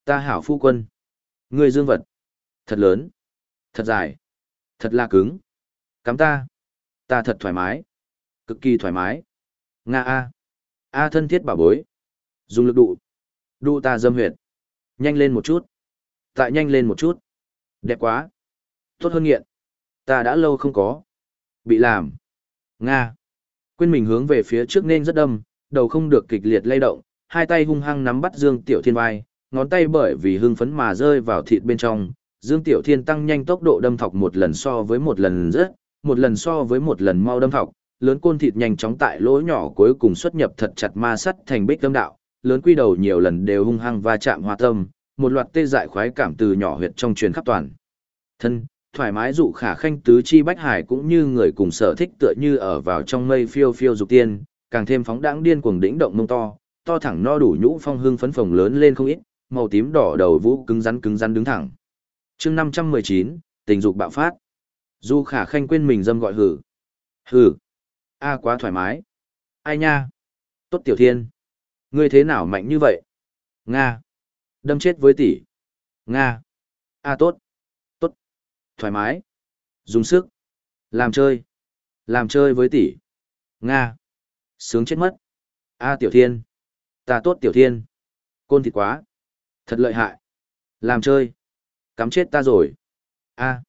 Ta hảo phu quân. Người dương vật. Thật lớn. Thật dài. Thật là cứng. Cắm ta. Ta thật thoải mái. Cực kỳ thoải mái. Nga A. A thân thiết bảo bối. Dùng lực đụ. Đụ ta dâm huyệt. Nhanh lên một chút. Tại nhanh lên một chút. Đẹp quá. Tốt hơn nghiện. Ta đã lâu không có. Bị làm. Nga. Quên mình hướng về phía trước nên rất đâm, đầu không được kịch liệt lay động, hai tay hung hăng nắm bắt Dương Tiểu Thiên vai, ngón tay bởi vì hưng phấn mà rơi vào thịt bên trong. Dương Tiểu Thiên tăng nhanh tốc độ đâm thọc một lần so với một lần rất, một lần so với một lần mau đâm thọc, lớn côn thịt nhanh chóng tại lỗ nhỏ cuối cùng xuất nhập thật chặt ma sắt thành bích tâm đạo, lớn quy đầu nhiều lần đều hung hăng va chạm hoa tâm, một loạt tê dại khoái cảm từ nhỏ huyệt trong truyền khắp toàn. Thân, thoải mái dụ khả khanh tứ chi bách hải cũng như người cùng sở thích tựa như ở vào trong mây phiêu phiêu dục tiên, càng thêm phóng đãng điên cuồng đỉnh động mông to, to thẳng no đủ nhũ phong hương phấn phồng lớn lên không ít, màu tím đỏ đầu vũ cứng rắn cứng rắn đứng thẳng. Chương 519, tình dục bạo phát. Du khả khanh quên mình dâm gọi hử. Hử. A à, quá thoải mái. Ai nha. Tốt tiểu thiên. Ngươi thế nào mạnh như vậy? Nga. Đâm chết với tỷ. Nga. A à, tốt Tốt. thoải mái, dùng sức, làm chơi, làm chơi với tỷ. Nga, sướng chết mất. A à, tiểu thiên, ta tốt tiểu thiên, côn thịt quá, thật lợi hại, làm chơi, cắm chết ta rồi. A,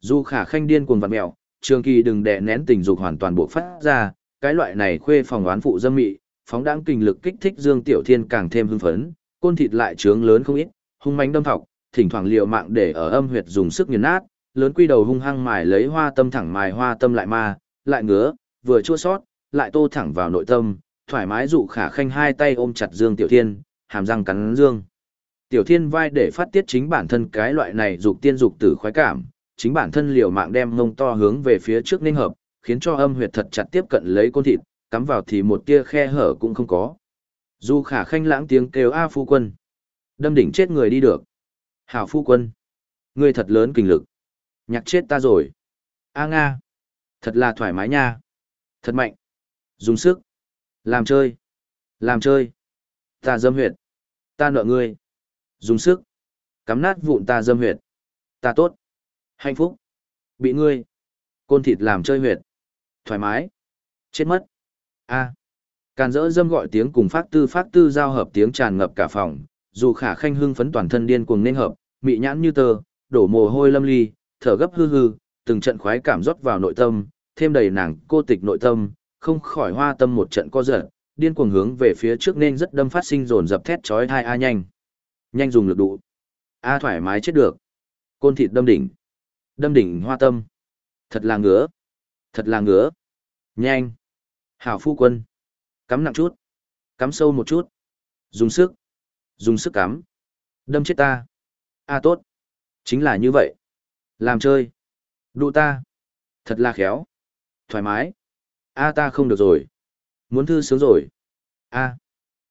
du khả khanh điên cuồng vặt mèo trường kỳ đừng đè nén tình dục hoàn toàn buộc phát ra, cái loại này khuê phòng oán phụ dâm mị, phóng đáng kinh lực kích thích Dương Tiểu Thiên càng thêm hưng phấn, côn thịt lại trướng lớn không ít, hung mãnh đâm thọc, thỉnh thoảng liều mạng để ở âm huyệt dùng sức nghiền nát, lớn quy đầu hung hăng mài lấy hoa tâm thẳng mài hoa tâm lại ma, lại ngứa, vừa chua sót, lại tô thẳng vào nội tâm, thoải mái dụ khả khanh hai tay ôm chặt Dương Tiểu Thiên, hàm răng cắn Dương. Tiểu Thiên vai để phát tiết chính bản thân cái loại này dục tiên dục tử khoái cảm, chính bản thân liều mạng đem ngông to hướng về phía trước nên hợp, khiến cho âm huyệt thật chặt tiếp cận lấy côn thịt, cắm vào thì một tia khe hở cũng không có. Du khả khanh lãng tiếng kêu A phu quân. Đâm đỉnh chết người đi được. Hảo phu quân. Ngươi thật lớn kinh lực. Nhạc chết ta rồi. A Nga. Thật là thoải mái nha. Thật mạnh. Dùng sức. Làm chơi. Làm chơi. Ta dâm huyệt. Ta nợ ngươi. Dùng sức. Cắm nát vụn ta dâm huyệt. Ta tốt. Hạnh phúc. Bị ngươi. Côn thịt làm chơi huyệt. Thoải mái. Chết mất. A. Càn rỡ dâm gọi tiếng cùng phát tư phát tư giao hợp tiếng tràn ngập cả phòng, dù khả khanh hưng phấn toàn thân điên cuồng nên hợp, mị nhãn như tờ, đổ mồ hôi lâm ly, thở gấp hư hư, từng trận khoái cảm rót vào nội tâm, thêm đầy nàng cô tịch nội tâm, không khỏi hoa tâm một trận co giật, điên cuồng hướng về phía trước nên rất đâm phát sinh dồn dập thét chói tai a nhanh. Nhanh dùng lực đủ A thoải mái chết được. Côn thịt đâm đỉnh. Đâm đỉnh hoa tâm. Thật là ngứa. Thật là ngứa. Nhanh. Hảo phu quân. Cắm nặng chút. Cắm sâu một chút. Dùng sức. Dùng sức cắm. Đâm chết ta. a tốt. Chính là như vậy. Làm chơi. Đụ ta. Thật là khéo. Thoải mái. a ta không được rồi. Muốn thư sướng rồi. a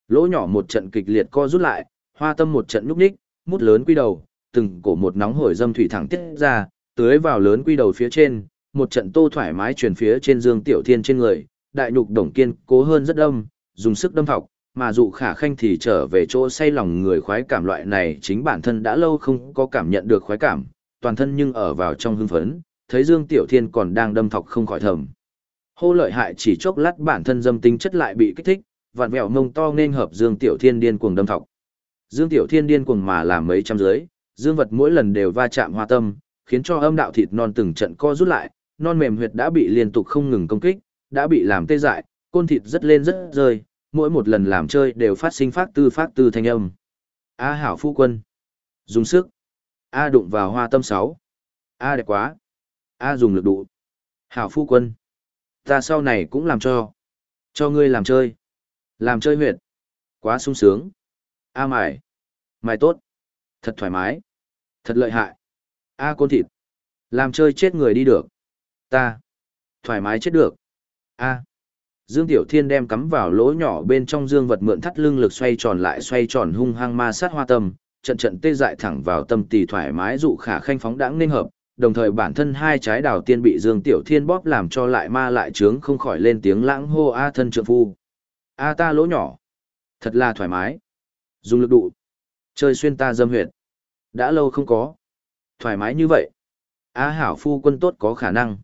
Lỗ nhỏ một trận kịch liệt co rút lại, hoa tâm một trận nhúc nhích, mút lớn quy đầu, từng cổ một nóng hổi dâm thủy thẳng tiết ra, tưới vào lớn quy đầu phía trên, một trận tô thoải mái truyền phía trên Dương Tiểu Thiên trên người, đại nhục đồng kiên cố hơn rất đông, dùng sức đâm thọc, mà dụ khả khanh thì trở về chỗ say lòng người khoái cảm loại này chính bản thân đã lâu không có cảm nhận được khoái cảm, toàn thân nhưng ở vào trong hưng phấn, thấy Dương Tiểu Thiên còn đang đâm thọc không khỏi thầm. Hô lợi hại chỉ chốc lát bản thân dâm tính chất lại bị kích thích, vặn vẹo mông to nên hợp Dương Tiểu Thiên điên cuồng đâm thọc. Dương Tiểu Thiên điên cuồng mà làm mấy trăm dưới, dương vật mỗi lần đều va chạm hoa tâm, khiến cho âm đạo thịt non từng trận co rút lại, non mềm huyệt đã bị liên tục không ngừng công kích, đã bị làm tê dại, côn thịt rất lên rất rơi, mỗi một lần làm chơi đều phát sinh phát tư phát tư thanh âm. A hảo phu quân. Dùng sức. A đụng vào hoa tâm sáu. A đẹp quá. A dùng lực đụ. Hảo phu quân. Ta sau này cũng làm cho. Cho ngươi làm chơi. Làm chơi huyệt. Quá sung sướng. A mải. Mải tốt. Thật thoải mái. Thật lợi hại. A côn thịt. Làm chơi chết người đi được. Ta. Thoải mái chết được. A. Dương Tiểu Thiên đem cắm vào lỗ nhỏ bên trong dương vật mượn thắt lưng lực xoay tròn lại xoay tròn hung hăng ma sát hoa tâm, trận trận tê dại thẳng vào tâm tì thoải mái dụ khả khanh phóng đãng nên hợp, đồng thời bản thân hai trái đào tiên bị Dương Tiểu Thiên bóp làm cho lại ma lại trướng không khỏi lên tiếng lãng hô a thân trượng phu. A ta lỗ nhỏ. Thật là thoải mái. Dùng lực đụ. Chơi xuyên ta dâm huyệt. Đã lâu không có. Thoải mái như vậy. Á hảo phu quân tốt có khả năng.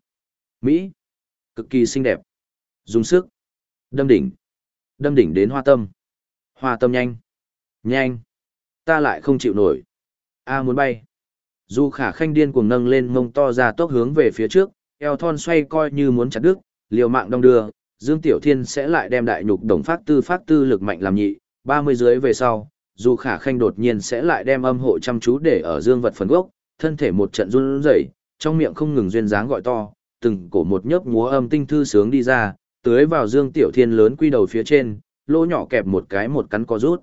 Mỹ. Cực kỳ xinh đẹp. Dùng sức. Đâm đỉnh. Đâm đỉnh đến hoa tâm. Hoa tâm nhanh. Nhanh. Ta lại không chịu nổi. A muốn bay. Dù khả khanh điên cuồng nâng lên mông to ra tốc hướng về phía trước, eo thon xoay coi như muốn chặt đứt, liều mạng đông đưa, Dương Tiểu Thiên sẽ lại đem đại nhục đồng phát tư phát tư lực mạnh làm nhị, 30 dưới về sau, dù khả khanh đột nhiên sẽ lại đem âm hộ chăm chú để ở dương vật phần gốc, thân thể một trận run rẩy, trong miệng không ngừng duyên dáng gọi to, từng cổ một nhấp múa âm tinh thư sướng đi ra, tưới vào Dương Tiểu Thiên lớn quy đầu phía trên, lỗ nhỏ kẹp một cái một cắn co rút.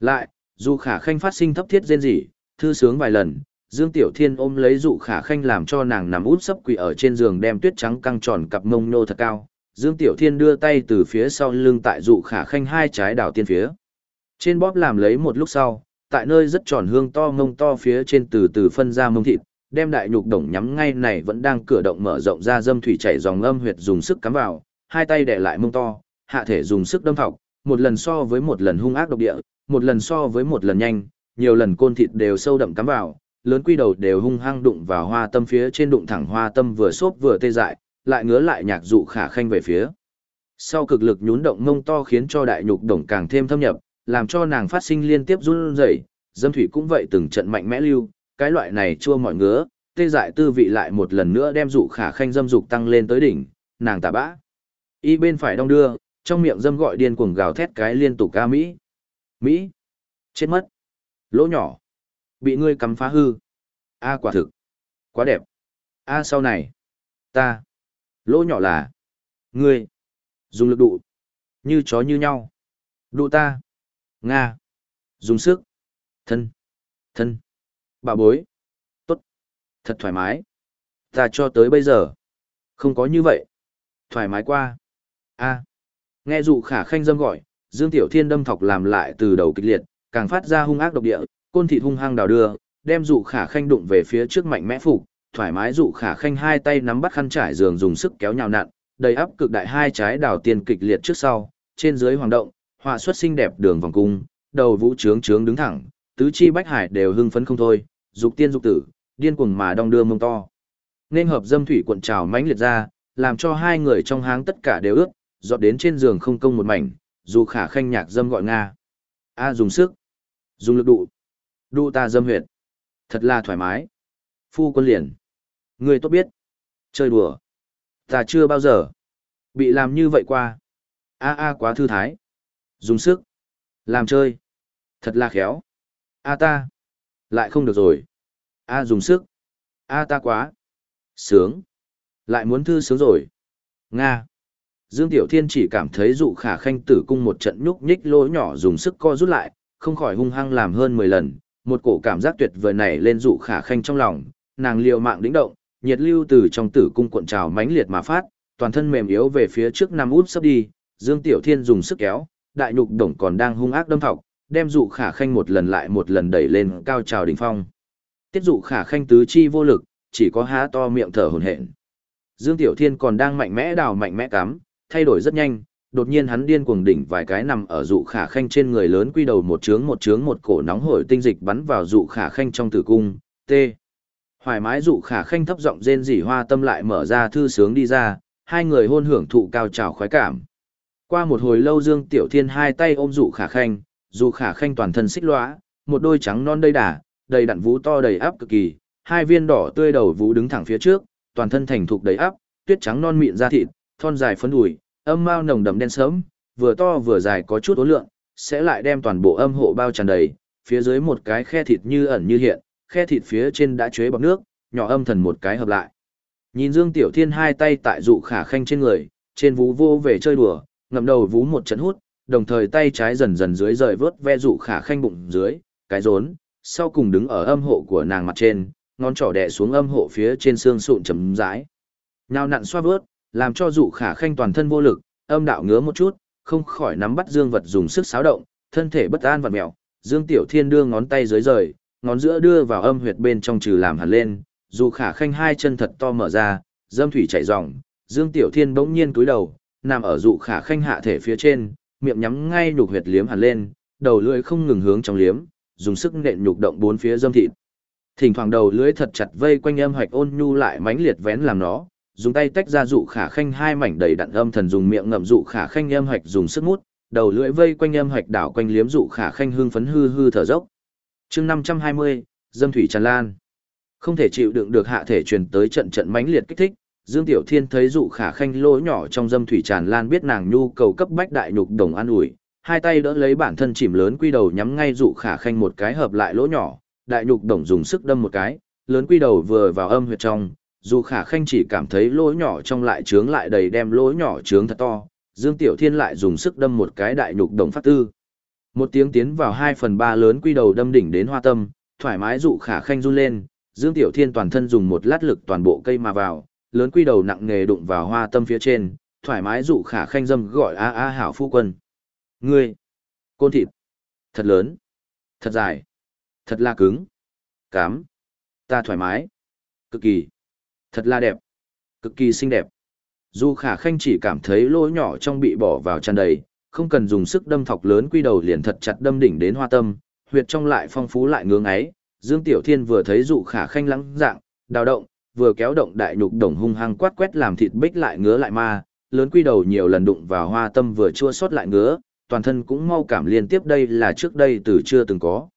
Lại, dù khả khanh phát sinh thấp thiết rên rỉ, thư sướng vài lần, Dương Tiểu Thiên ôm lấy dụ khả khanh làm cho nàng nằm út sấp quỳ ở trên giường đem tuyết trắng căng tròn cặp mông nô thật cao. Dương Tiểu Thiên đưa tay từ phía sau lưng tại dụ khả khanh hai trái đảo tiên phía. Trên bóp làm lấy một lúc sau, tại nơi rất tròn hương to mông to phía trên từ từ phân ra mông thịt, đem đại nhục đồng nhắm ngay này vẫn đang cửa động mở rộng ra dâm thủy chảy dòng âm huyệt dùng sức cắm vào, hai tay đè lại mông to, hạ thể dùng sức đâm thọc, một lần so với một lần hung ác độc địa, một lần so với một lần nhanh, nhiều lần côn thịt đều sâu đậm cắm vào, lớn quy đầu đều hung hăng đụng vào hoa tâm phía trên đụng thẳng hoa tâm vừa xốp vừa tê dại, lại ngứa lại nhạc dụ khả khanh về phía. Sau cực lực nhún động mông to khiến cho đại nhục đồng càng thêm thâm nhập, làm cho nàng phát sinh liên tiếp run rẩy, dâm thủy cũng vậy từng trận mạnh mẽ lưu, cái loại này chua mọi ngứa, tê dại tư vị lại một lần nữa đem dụ khả khanh dâm dục tăng lên tới đỉnh, nàng tà bã. Y bên phải đong đưa, trong miệng dâm gọi điên cuồng gào thét cái liên tục ca Mỹ. Mỹ. Chết mất. Lỗ nhỏ. Bị ngươi cắm phá hư. A quả thực. Quá đẹp. A sau này. Ta. Lỗ nhỏ là. Ngươi. Dùng lực đụ. Như chó như nhau. Đụ ta. Nga. Dùng sức. Thân. Thân. Bà bối. Tốt. Thật thoải mái. Ta cho tới bây giờ. Không có như vậy. Thoải mái qua. A. Nghe dụ khả khanh dâm gọi, Dương Tiểu Thiên đâm thọc làm lại từ đầu kịch liệt, càng phát ra hung ác độc địa, côn thịt hung hăng đào đưa, đem dụ khả khanh đụng về phía trước mạnh mẽ phục, thoải mái dụ khả khanh hai tay nắm bắt khăn trải giường dùng sức kéo nhào nặn, đầy áp cực đại hai trái đào tiền kịch liệt trước sau, trên dưới hoàng động, họa xuất xinh đẹp đường vòng cung, đầu vũ trướng trướng đứng thẳng, tứ chi bách hải đều hưng phấn không thôi, dục tiên dục tử, điên cuồng mà đong đưa mông to. Nên hợp dâm thủy cuộn trào mãnh liệt ra, làm cho hai người trong háng tất cả đều ướt, dọt đến trên giường không công một mảnh, dù khả khanh nhạc dâm gọi Nga. A dùng sức, dùng lực đụ, đụ ta dâm huyệt. Thật là thoải mái. Phu quân liền. Người tốt biết. Chơi đùa. Ta chưa bao giờ. Bị làm như vậy qua. A a quá thư thái. Dùng sức. Làm chơi. Thật là khéo. A ta. Lại không được rồi. A dùng sức. A ta quá. Sướng. Lại muốn thư sướng rồi. Nga. Dương Tiểu Thiên chỉ cảm thấy dụ khả khanh tử cung một trận nhúc nhích lỗ nhỏ dùng sức co rút lại, không khỏi hung hăng làm hơn 10 lần, một cổ cảm giác tuyệt vời này lên dụ khả khanh trong lòng, nàng liều mạng đĩnh động, nhiệt lưu từ trong tử cung cuộn trào mãnh liệt mà phát, toàn thân mềm yếu về phía trước nằm út sắp đi, Dương Tiểu Thiên dùng sức kéo, đại nhục đồng còn đang hung ác đâm thọc, đem dụ khả khanh một lần lại một lần đẩy lên cao trào đỉnh phong. Tiết dụ khả khanh tứ chi vô lực, chỉ có há to miệng thở hổn hển. Dương Tiểu Thiên còn đang mạnh mẽ đào mạnh mẽ cắm, thay đổi rất nhanh, đột nhiên hắn điên cuồng đỉnh vài cái nằm ở dụ khả khanh trên người lớn quy đầu một trướng một trướng một cổ nóng hổi tinh dịch bắn vào dụ khả khanh trong tử cung, t. Hoài mái dụ khả khanh thấp giọng rên rỉ hoa tâm lại mở ra thư sướng đi ra, hai người hôn hưởng thụ cao trào khoái cảm. Qua một hồi lâu Dương Tiểu Thiên hai tay ôm dụ khả khanh, dù khả khanh toàn thân xích lõa, một đôi trắng non đầy đà, đầy đặn vú to đầy áp cực kỳ, hai viên đỏ tươi đầu vú đứng thẳng phía trước, toàn thân thành thục đầy áp, tuyết trắng non mịn da thịt, thon dài phấn đùi, âm mao nồng đậm đen sớm, vừa to vừa dài có chút ố lượng, sẽ lại đem toàn bộ âm hộ bao tràn đầy, phía dưới một cái khe thịt như ẩn như hiện, khe thịt phía trên đã chuế bọc nước, nhỏ âm thần một cái hợp lại. Nhìn Dương Tiểu Thiên hai tay tại dụ khả khanh trên người, trên vú vô về chơi đùa, ngậm đầu vú một trận hút, đồng thời tay trái dần dần dưới rời vớt ve dụ khả khanh bụng dưới, cái rốn, sau cùng đứng ở âm hộ của nàng mặt trên, ngón trỏ đè xuống âm hộ phía trên xương sụn chấm rãi. Nào nặn xoa vớt, làm cho dụ khả khanh toàn thân vô lực, âm đạo ngứa một chút, không khỏi nắm bắt Dương vật dùng sức xáo động, thân thể bất an vặn mèo. Dương Tiểu Thiên đưa ngón tay dưới rời, ngón giữa đưa vào âm huyệt bên trong trừ làm hẳn lên, dù khả khanh hai chân thật to mở ra, dâm thủy chảy ròng, Dương Tiểu Thiên bỗng nhiên cúi đầu, nằm ở dụ khả khanh hạ thể phía trên, miệng nhắm ngay nhục huyệt liếm hẳn lên, đầu lưỡi không ngừng hướng trong liếm, dùng sức nện nhục động bốn phía dâm thịt. Thỉnh thoảng đầu lưỡi thật chặt vây quanh âm hoạch ôn nhu lại mãnh liệt vén làm nó, dùng tay tách ra dụ khả khanh hai mảnh đầy đặn âm thần dùng miệng ngậm dụ khả khanh âm hoạch dùng sức mút, đầu lưỡi vây quanh âm hoạch đảo quanh liếm dụ khả khanh hương phấn hư hư thở dốc. Chương 520, dâm thủy tràn lan. Không thể chịu đựng được hạ thể truyền tới trận trận mãnh liệt kích thích, Dương Tiểu Thiên thấy dụ khả khanh lỗ nhỏ trong dâm thủy tràn lan biết nàng nhu cầu cấp bách đại nhục đồng an ủi, hai tay đỡ lấy bản thân chìm lớn quy đầu nhắm ngay dụ khả khanh một cái hợp lại lỗ nhỏ, đại nhục đồng dùng sức đâm một cái, lớn quy đầu vừa vào âm huyệt trong, dù khả khanh chỉ cảm thấy lỗ nhỏ trong lại trướng lại đầy đem lỗ nhỏ trướng thật to, Dương Tiểu Thiên lại dùng sức đâm một cái đại nhục đồng phát tư. Một tiếng tiến vào hai phần ba lớn quy đầu đâm đỉnh đến hoa tâm, thoải mái dụ khả khanh run lên, Dương Tiểu Thiên toàn thân dùng một lát lực toàn bộ cây mà vào, lớn quy đầu nặng nghề đụng vào hoa tâm phía trên, thoải mái dụ khả khanh dâm gọi a a hảo phu quân. Ngươi, côn thịt, thật lớn, thật dài, thật là cứng, cám, ta thoải mái, cực kỳ, thật là đẹp, cực kỳ xinh đẹp. Dù khả khanh chỉ cảm thấy lỗ nhỏ trong bị bỏ vào tràn đầy, không cần dùng sức đâm thọc lớn quy đầu liền thật chặt đâm đỉnh đến hoa tâm, huyệt trong lại phong phú lại ngưỡng ấy. Dương Tiểu Thiên vừa thấy dụ khả khanh lắng dạng, đào động, vừa kéo động đại nhục đồng hung hăng quát quét làm thịt bích lại ngứa lại ma, lớn quy đầu nhiều lần đụng vào hoa tâm vừa chua xót lại ngứa, toàn thân cũng mau cảm liên tiếp đây là trước đây từ chưa từng có.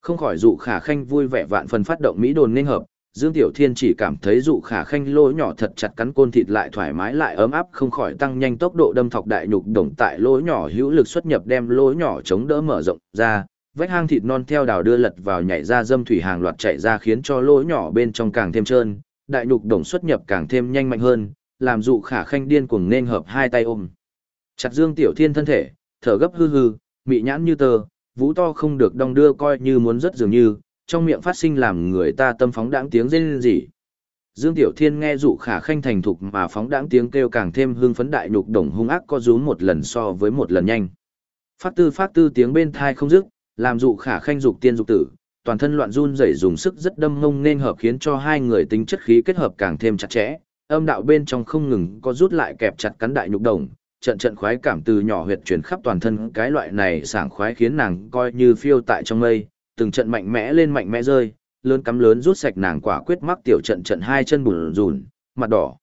Không khỏi dụ khả khanh vui vẻ vạn phần phát động Mỹ đồn nên hợp, Dương Tiểu Thiên chỉ cảm thấy dụ khả khanh lỗ nhỏ thật chặt cắn côn thịt lại thoải mái lại ấm áp không khỏi tăng nhanh tốc độ đâm thọc đại nhục đồng tại lỗ nhỏ hữu lực xuất nhập đem lỗ nhỏ chống đỡ mở rộng ra, vách hang thịt non theo đào đưa lật vào nhảy ra dâm thủy hàng loạt chạy ra khiến cho lỗ nhỏ bên trong càng thêm trơn, đại nhục đồng xuất nhập càng thêm nhanh mạnh hơn, làm dụ khả khanh điên cuồng nên hợp hai tay ôm. Chặt Dương Tiểu Thiên thân thể, thở gấp hư hư, mị nhãn như tờ, vũ to không được đong đưa coi như muốn rất dường như, trong miệng phát sinh làm người ta tâm phóng đáng tiếng rên rỉ. Dương Tiểu Thiên nghe dụ khả khanh thành thục mà phóng đáng tiếng kêu càng thêm hưng phấn đại nhục đồng hung ác co rúm một lần so với một lần nhanh. Phát tư phát tư tiếng bên thai không dứt, làm dụ khả khanh dục tiên dục tử, toàn thân loạn run rẩy dùng sức rất đâm ngông nên hợp khiến cho hai người tính chất khí kết hợp càng thêm chặt chẽ, âm đạo bên trong không ngừng có rút lại kẹp chặt cắn đại nhục đồng, trận trận khoái cảm từ nhỏ huyệt chuyển khắp toàn thân cái loại này sảng khoái khiến nàng coi như phiêu tại trong mây, từng trận mạnh mẽ lên mạnh mẽ rơi, lớn cắm lớn rút sạch nàng quả quyết mắc tiểu trận trận hai chân bùn rùn, mặt đỏ,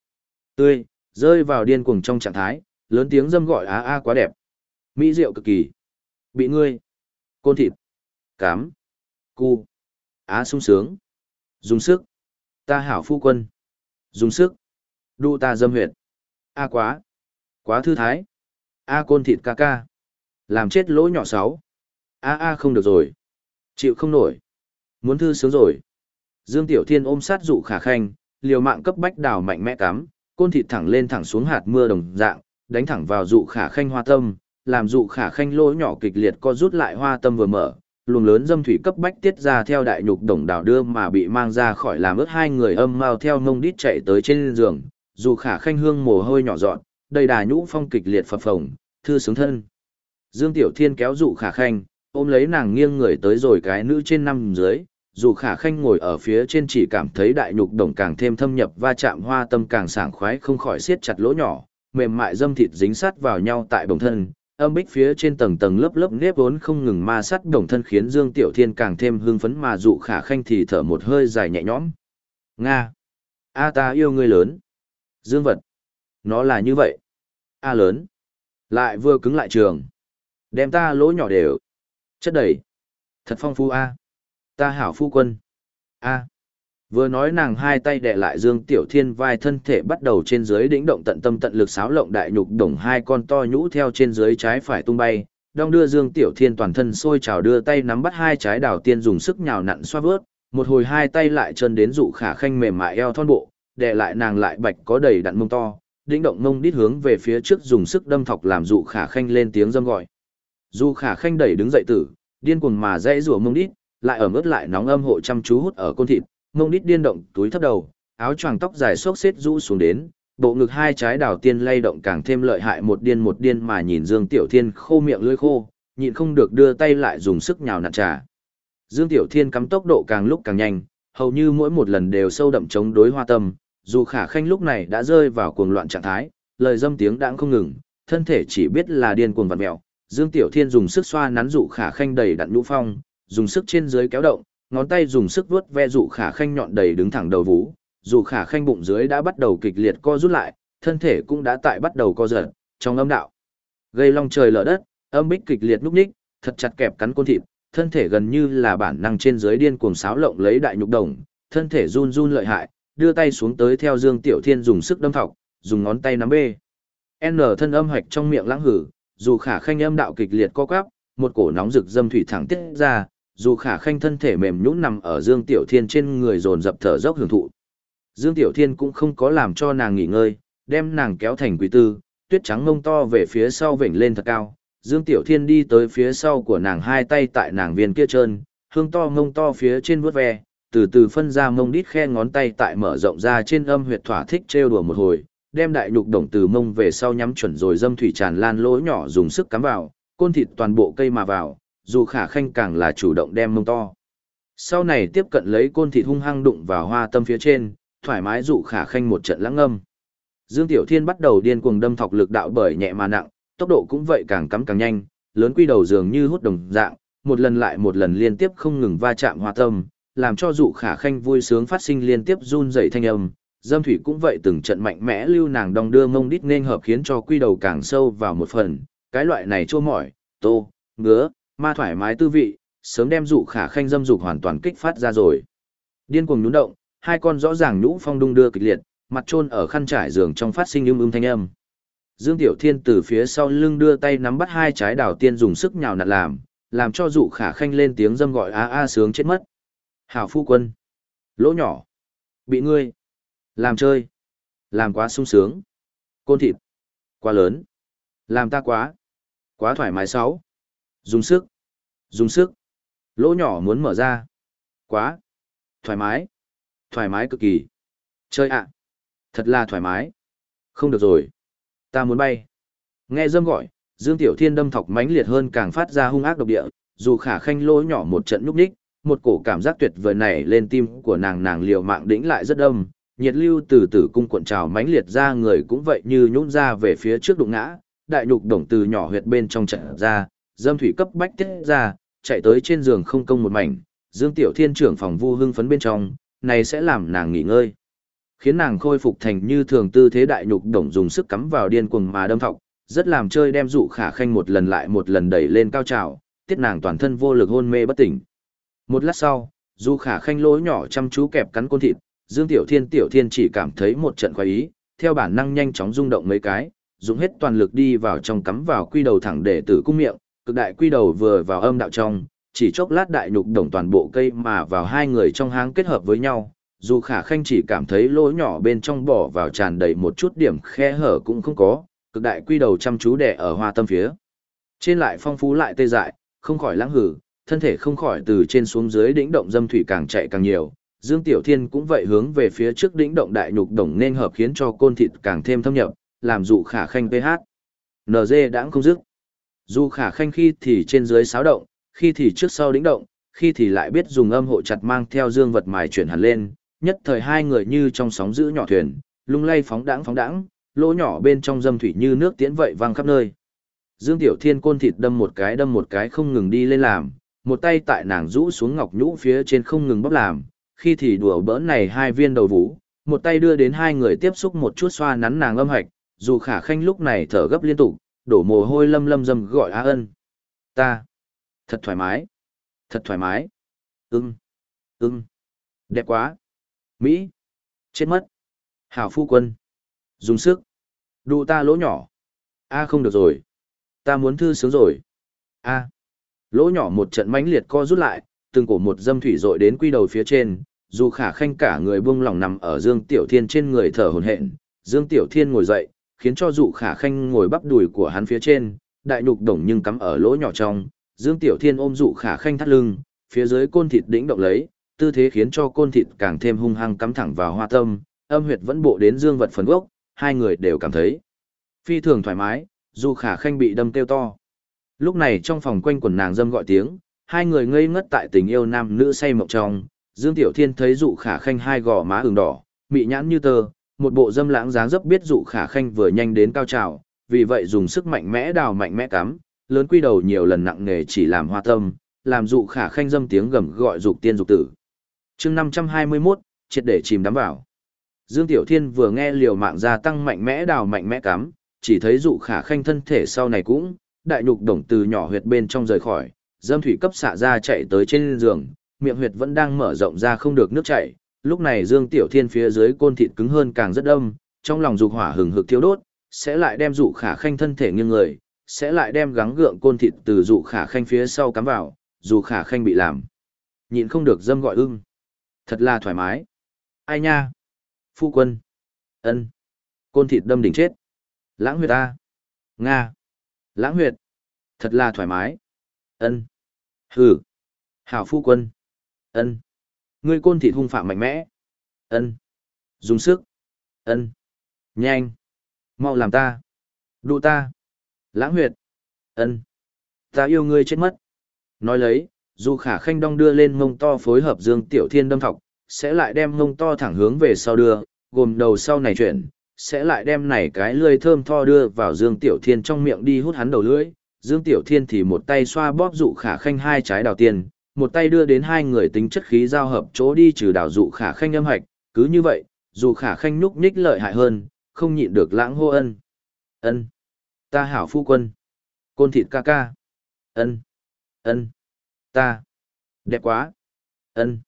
tươi, rơi vào điên cuồng trong trạng thái, lớn tiếng dâm gọi á a quá đẹp. Mỹ diệu cực kỳ. Bị ngươi, côn thịt, cám, cu, á sung sướng, dùng sức, ta hảo phu quân, dùng sức, đu ta dâm huyệt, a quá, quá thư thái, a côn thịt ca ca, làm chết lỗ nhỏ sáu, a a không được rồi. Chịu không nổi. Muốn thư sướng rồi. Dương Tiểu Thiên ôm sát dụ khả khanh, liều mạng cấp bách đào mạnh mẽ cắm, côn thịt thẳng lên thẳng xuống hạt mưa đồng dạng, đánh thẳng vào dụ khả khanh hoa tâm, làm dụ khả khanh lỗ nhỏ kịch liệt co rút lại hoa tâm vừa mở, luồng lớn dâm thủy cấp bách tiết ra theo đại nhục đồng đảo đưa mà bị mang ra khỏi làm ướt hai người âm mau theo ngông đít chạy tới trên giường, dù khả khanh hương mồ hôi nhỏ dọn, đầy đà nhũ phong kịch liệt phập phồng, thư sướng thân. Dương Tiểu Thiên kéo dụ khả khanh, ôm lấy nàng nghiêng người tới rồi cái nữ trên năm dưới, dù khả khanh ngồi ở phía trên chỉ cảm thấy đại nhục đồng càng thêm thâm nhập va chạm hoa tâm càng sảng khoái không khỏi siết chặt lỗ nhỏ, mềm mại dâm thịt dính sát vào nhau tại bồng thân, âm bích phía trên tầng tầng lớp lớp nếp vốn không ngừng ma sát đồng thân khiến Dương Tiểu Thiên càng thêm hưng phấn mà dụ khả khanh thì thở một hơi dài nhẹ nhõm. Nga! A ta yêu ngươi lớn. Dương vật. Nó là như vậy. A lớn. Lại vừa cứng lại trường. Đem ta lỗ nhỏ đều. Chất đầy. Thật phong phú A. Ta hảo phu quân. A. Vừa nói nàng hai tay đè lại Dương Tiểu Thiên vai thân thể bắt đầu trên dưới đĩnh động tận tâm tận lực xáo lộng đại nhục đồng hai con to nhũ theo trên dưới trái phải tung bay, đong đưa Dương Tiểu Thiên toàn thân sôi trào đưa tay nắm bắt hai trái đào tiên dùng sức nhào nặn xoa vớt, một hồi hai tay lại chân đến dụ khả khanh mềm mại eo thon bộ, đè lại nàng lại bạch có đầy đặn mông to, đĩnh động mông đít hướng về phía trước dùng sức đâm thọc làm dụ khả khanh lên tiếng dâm gọi. Dụ khả khanh đẩy đứng dậy tử, điên cuồng mà dãy rủa mông đít, lại ở mức lại nóng âm hộ chăm chú hút ở côn thịt, mông đít điên động túi thấp đầu, áo choàng tóc dài xốc xếp rũ xuống đến, bộ ngực hai trái đào tiên lay động càng thêm lợi hại một điên một điên mà nhìn Dương Tiểu Thiên khô miệng lưỡi khô, nhịn không được đưa tay lại dùng sức nhào nặn trà. Dương Tiểu Thiên cắm tốc độ càng lúc càng nhanh, hầu như mỗi một lần đều sâu đậm chống đối hoa tâm, dù khả khanh lúc này đã rơi vào cuồng loạn trạng thái, lời dâm tiếng đãng không ngừng, thân thể chỉ biết là điên cuồng vặn mèo. Dương Tiểu Thiên dùng sức xoa nắn dụ khả khanh đầy đặn nhũ phong, dùng sức trên dưới kéo động, ngón tay dùng sức vuốt ve dụ khả khanh nhọn đầy đứng thẳng đầu vú, dù khả khanh bụng dưới đã bắt đầu kịch liệt co rút lại, thân thể cũng đã tại bắt đầu co giật, trong âm đạo. Gây long trời lở đất, âm bích kịch liệt núp ních, thật chặt kẹp cắn côn thịt, thân thể gần như là bản năng trên dưới điên cuồng sáo lộng lấy đại nhục đồng, thân thể run run lợi hại, đưa tay xuống tới theo Dương Tiểu Thiên dùng sức đâm thọc, dùng ngón tay nắm bê. N thân âm hạch trong miệng lãng hử, dù khả khanh âm đạo kịch liệt co quắp, một cổ nóng rực dâm thủy thẳng tiết ra, dù khả khanh thân thể mềm nhũn nằm ở Dương Tiểu Thiên trên người dồn dập thở dốc hưởng thụ. Dương Tiểu Thiên cũng không có làm cho nàng nghỉ ngơi, đem nàng kéo thành quý tư, tuyết trắng mông to về phía sau vểnh lên thật cao. Dương Tiểu Thiên đi tới phía sau của nàng hai tay tại nàng viên kia trơn, hương to mông to phía trên vuốt ve, từ từ phân ra mông đít khe ngón tay tại mở rộng ra trên âm huyệt thỏa thích trêu đùa một hồi, đem đại nhục đồng từ mông về sau nhắm chuẩn rồi dâm thủy tràn lan lỗ nhỏ dùng sức cắm vào, côn thịt toàn bộ cây mà vào, dù khả khanh càng là chủ động đem mông to. Sau này tiếp cận lấy côn thịt hung hăng đụng vào hoa tâm phía trên, thoải mái dụ khả khanh một trận lãng âm. Dương Tiểu Thiên bắt đầu điên cuồng đâm thọc lực đạo bởi nhẹ mà nặng, tốc độ cũng vậy càng cắm càng nhanh, lớn quy đầu dường như hút đồng dạng, một lần lại một lần liên tiếp không ngừng va chạm hoa tâm, làm cho dụ khả khanh vui sướng phát sinh liên tiếp run dậy thanh âm. Dâm thủy cũng vậy từng trận mạnh mẽ lưu nàng đong đưa mông đít nên hợp khiến cho quy đầu càng sâu vào một phần, cái loại này chua mỏi, tô, ngứa, ma thoải mái tư vị, sớm đem dụ khả khanh dâm dục hoàn toàn kích phát ra rồi. Điên cuồng nhún động, hai con rõ ràng nhũ phong đung đưa kịch liệt, mặt trôn ở khăn trải giường trong phát sinh ưm ưm thanh âm. Dương Tiểu Thiên từ phía sau lưng đưa tay nắm bắt hai trái đào tiên dùng sức nhào nặn làm, làm cho dụ khả khanh lên tiếng dâm gọi a a sướng chết mất. Hảo phu quân. Lỗ nhỏ. Bị ngươi. Làm chơi. Làm quá sung sướng. Côn thịt. Quá lớn. Làm ta quá. Quá thoải mái sáu. Dùng sức. Dùng sức. Lỗ nhỏ muốn mở ra. Quá. Thoải mái. Thoải mái cực kỳ. Chơi ạ. Thật là thoải mái. Không được rồi. Ta muốn bay. Nghe dâm gọi, Dương Tiểu Thiên đâm thọc mãnh liệt hơn càng phát ra hung ác độc địa, dù khả khanh lỗ nhỏ một trận núp đích, một cổ cảm giác tuyệt vời này lên tim của nàng nàng liều mạng đĩnh lại rất đông, nhiệt lưu từ từ cung cuộn trào mãnh liệt ra người cũng vậy như nhũn ra về phía trước đụng ngã, đại nhục đồng từ nhỏ huyệt bên trong trận ra, dâm thủy cấp bách tiết ra, chạy tới trên giường không công một mảnh, Dương Tiểu Thiên trưởng phòng vu hưng phấn bên trong, này sẽ làm nàng nghỉ ngơi. Khiến nàng khôi phục thành như thường tư thế đại nhục đồng dùng sức cắm vào điên cuồng mà đâm thọc, rất làm chơi đem dụ khả khanh một lần lại một lần đẩy lên cao trào, tiết nàng toàn thân vô lực hôn mê bất tỉnh. Một lát sau, dù khả khanh lỗ nhỏ chăm chú kẹp cắn côn thịt, Dương Tiểu Thiên Tiểu Thiên chỉ cảm thấy một trận khoái ý, theo bản năng nhanh chóng rung động mấy cái, dùng hết toàn lực đi vào trong cắm vào quy đầu thẳng để tử cung miệng, cực đại quy đầu vừa vào âm đạo trong, chỉ chốc lát đại nhục đồng toàn bộ cây mà vào hai người trong hang kết hợp với nhau, dù khả khanh chỉ cảm thấy lỗ nhỏ bên trong bỏ vào tràn đầy một chút điểm khe hở cũng không có, cực đại quy đầu chăm chú đẻ ở hoa tâm phía. Trên lại phong phú lại tê dại, không khỏi lãng hử, thân thể không khỏi từ trên xuống dưới đỉnh động dâm thủy càng chạy càng nhiều. Dương Tiểu Thiên cũng vậy hướng về phía trước đỉnh động đại nhục đồng nên hợp khiến cho côn thịt càng thêm thâm nhập, làm dụ khả khanh PH. NG đãng không dứt. Dù khả khanh khi thì trên dưới xáo động, khi thì trước sau đĩnh động, khi thì lại biết dùng âm hộ chặt mang theo dương vật mài chuyển hẳn lên, nhất thời hai người như trong sóng giữ nhỏ thuyền, lung lay phóng đãng phóng đãng, lỗ nhỏ bên trong dâm thủy như nước tiến vậy vang khắp nơi. Dương Tiểu Thiên côn thịt đâm một cái đâm một cái không ngừng đi lên làm, một tay tại nàng rũ xuống ngọc nhũ phía trên không ngừng bóp làm, khi thì đùa bỡn này hai viên đầu vũ, một tay đưa đến hai người tiếp xúc một chút xoa nắn nàng âm hạch, dù khả khanh lúc này thở gấp liên tục, đổ mồ hôi lâm lâm dâm gọi á ân. Ta, thật thoải mái, thật thoải mái, ưng, ưng, đẹp quá, Mỹ, chết mất, hảo phu quân, dùng sức, đụ ta lỗ nhỏ, a không được rồi, ta muốn thư sướng rồi, a. Lỗ nhỏ một trận mãnh liệt co rút lại, từng cổ một dâm thủy dội đến quy đầu phía trên, dù khả khanh cả người buông lỏng nằm ở Dương Tiểu Thiên trên người thở hồn hện, Dương Tiểu Thiên ngồi dậy, khiến cho dụ khả khanh ngồi bắp đùi của hắn phía trên, đại nhục đồng nhưng cắm ở lỗ nhỏ trong, Dương Tiểu Thiên ôm dụ khả khanh thắt lưng, phía dưới côn thịt đĩnh động lấy, tư thế khiến cho côn thịt càng thêm hung hăng cắm thẳng vào hoa tâm, âm huyệt vẫn bộ đến dương vật phần gốc, hai người đều cảm thấy phi thường thoải mái, dù khả khanh bị đâm kêu to. Lúc này trong phòng quanh quần nàng dâm gọi tiếng, hai người ngây ngất tại tình yêu nam nữ say mộng trong, Dương Tiểu Thiên thấy dụ khả khanh hai gò má ửng đỏ, mị nhãn như tơ, một bộ dâm lãng dáng dấp biết dụ khả khanh vừa nhanh đến cao trào, vì vậy dùng sức mạnh mẽ đào mạnh mẽ cắm, lớn quy đầu nhiều lần nặng nghề chỉ làm hoa tâm, làm dụ khả khanh dâm tiếng gầm gọi dục tiên dục tử. chương 521, triệt để chìm đắm vào. Dương Tiểu Thiên vừa nghe liều mạng gia tăng mạnh mẽ đào mạnh mẽ cắm, chỉ thấy dụ khả khanh thân thể sau này cũng, đại nhục đồng từ nhỏ huyệt bên trong rời khỏi, dâm thủy cấp xạ ra chạy tới trên giường, miệng huyệt vẫn đang mở rộng ra không được nước chảy. Lúc này Dương Tiểu Thiên phía dưới côn thịt cứng hơn càng rất đông, trong lòng dục hỏa hừng hực thiêu đốt, sẽ lại đem dụ khả khanh thân thể nghiêng người, sẽ lại đem gắng gượng côn thịt từ dụ khả khanh phía sau cắm vào, dù khả khanh bị làm. Nhịn không được dâm gọi ưng. Thật là thoải mái. Ai nha? Phu quân. ân Côn thịt đâm đỉnh chết. Lãng huyệt ta. Nga. Lãng huyệt. Thật là thoải mái. ân Hừ. Hảo phu quân. ân Ngươi côn thịt hung phạm mạnh mẽ. ân Dùng sức. ân Nhanh. Mau làm ta. Đụ ta. Lãng huyệt. ân Ta yêu ngươi chết mất. Nói lấy, dù khả khanh đong đưa lên mông to phối hợp dương tiểu thiên đâm thọc, sẽ lại đem mông to thẳng hướng về sau đưa, gồm đầu sau này chuyển, sẽ lại đem này cái lươi thơm tho đưa vào dương tiểu thiên trong miệng đi hút hắn đầu lưỡi. Dương Tiểu Thiên thì một tay xoa bóp dụ khả khanh hai trái đào tiền, một tay đưa đến hai người tính chất khí giao hợp chỗ đi trừ đảo dụ khả khanh âm hạch, cứ như vậy, dù khả khanh nhúc nhích lợi hại hơn, không nhịn được lãng hô ân. Ân. Ta hảo phu quân. Côn thịt ca ca. Ân. Ân. Ta. Đẹp quá. Ân.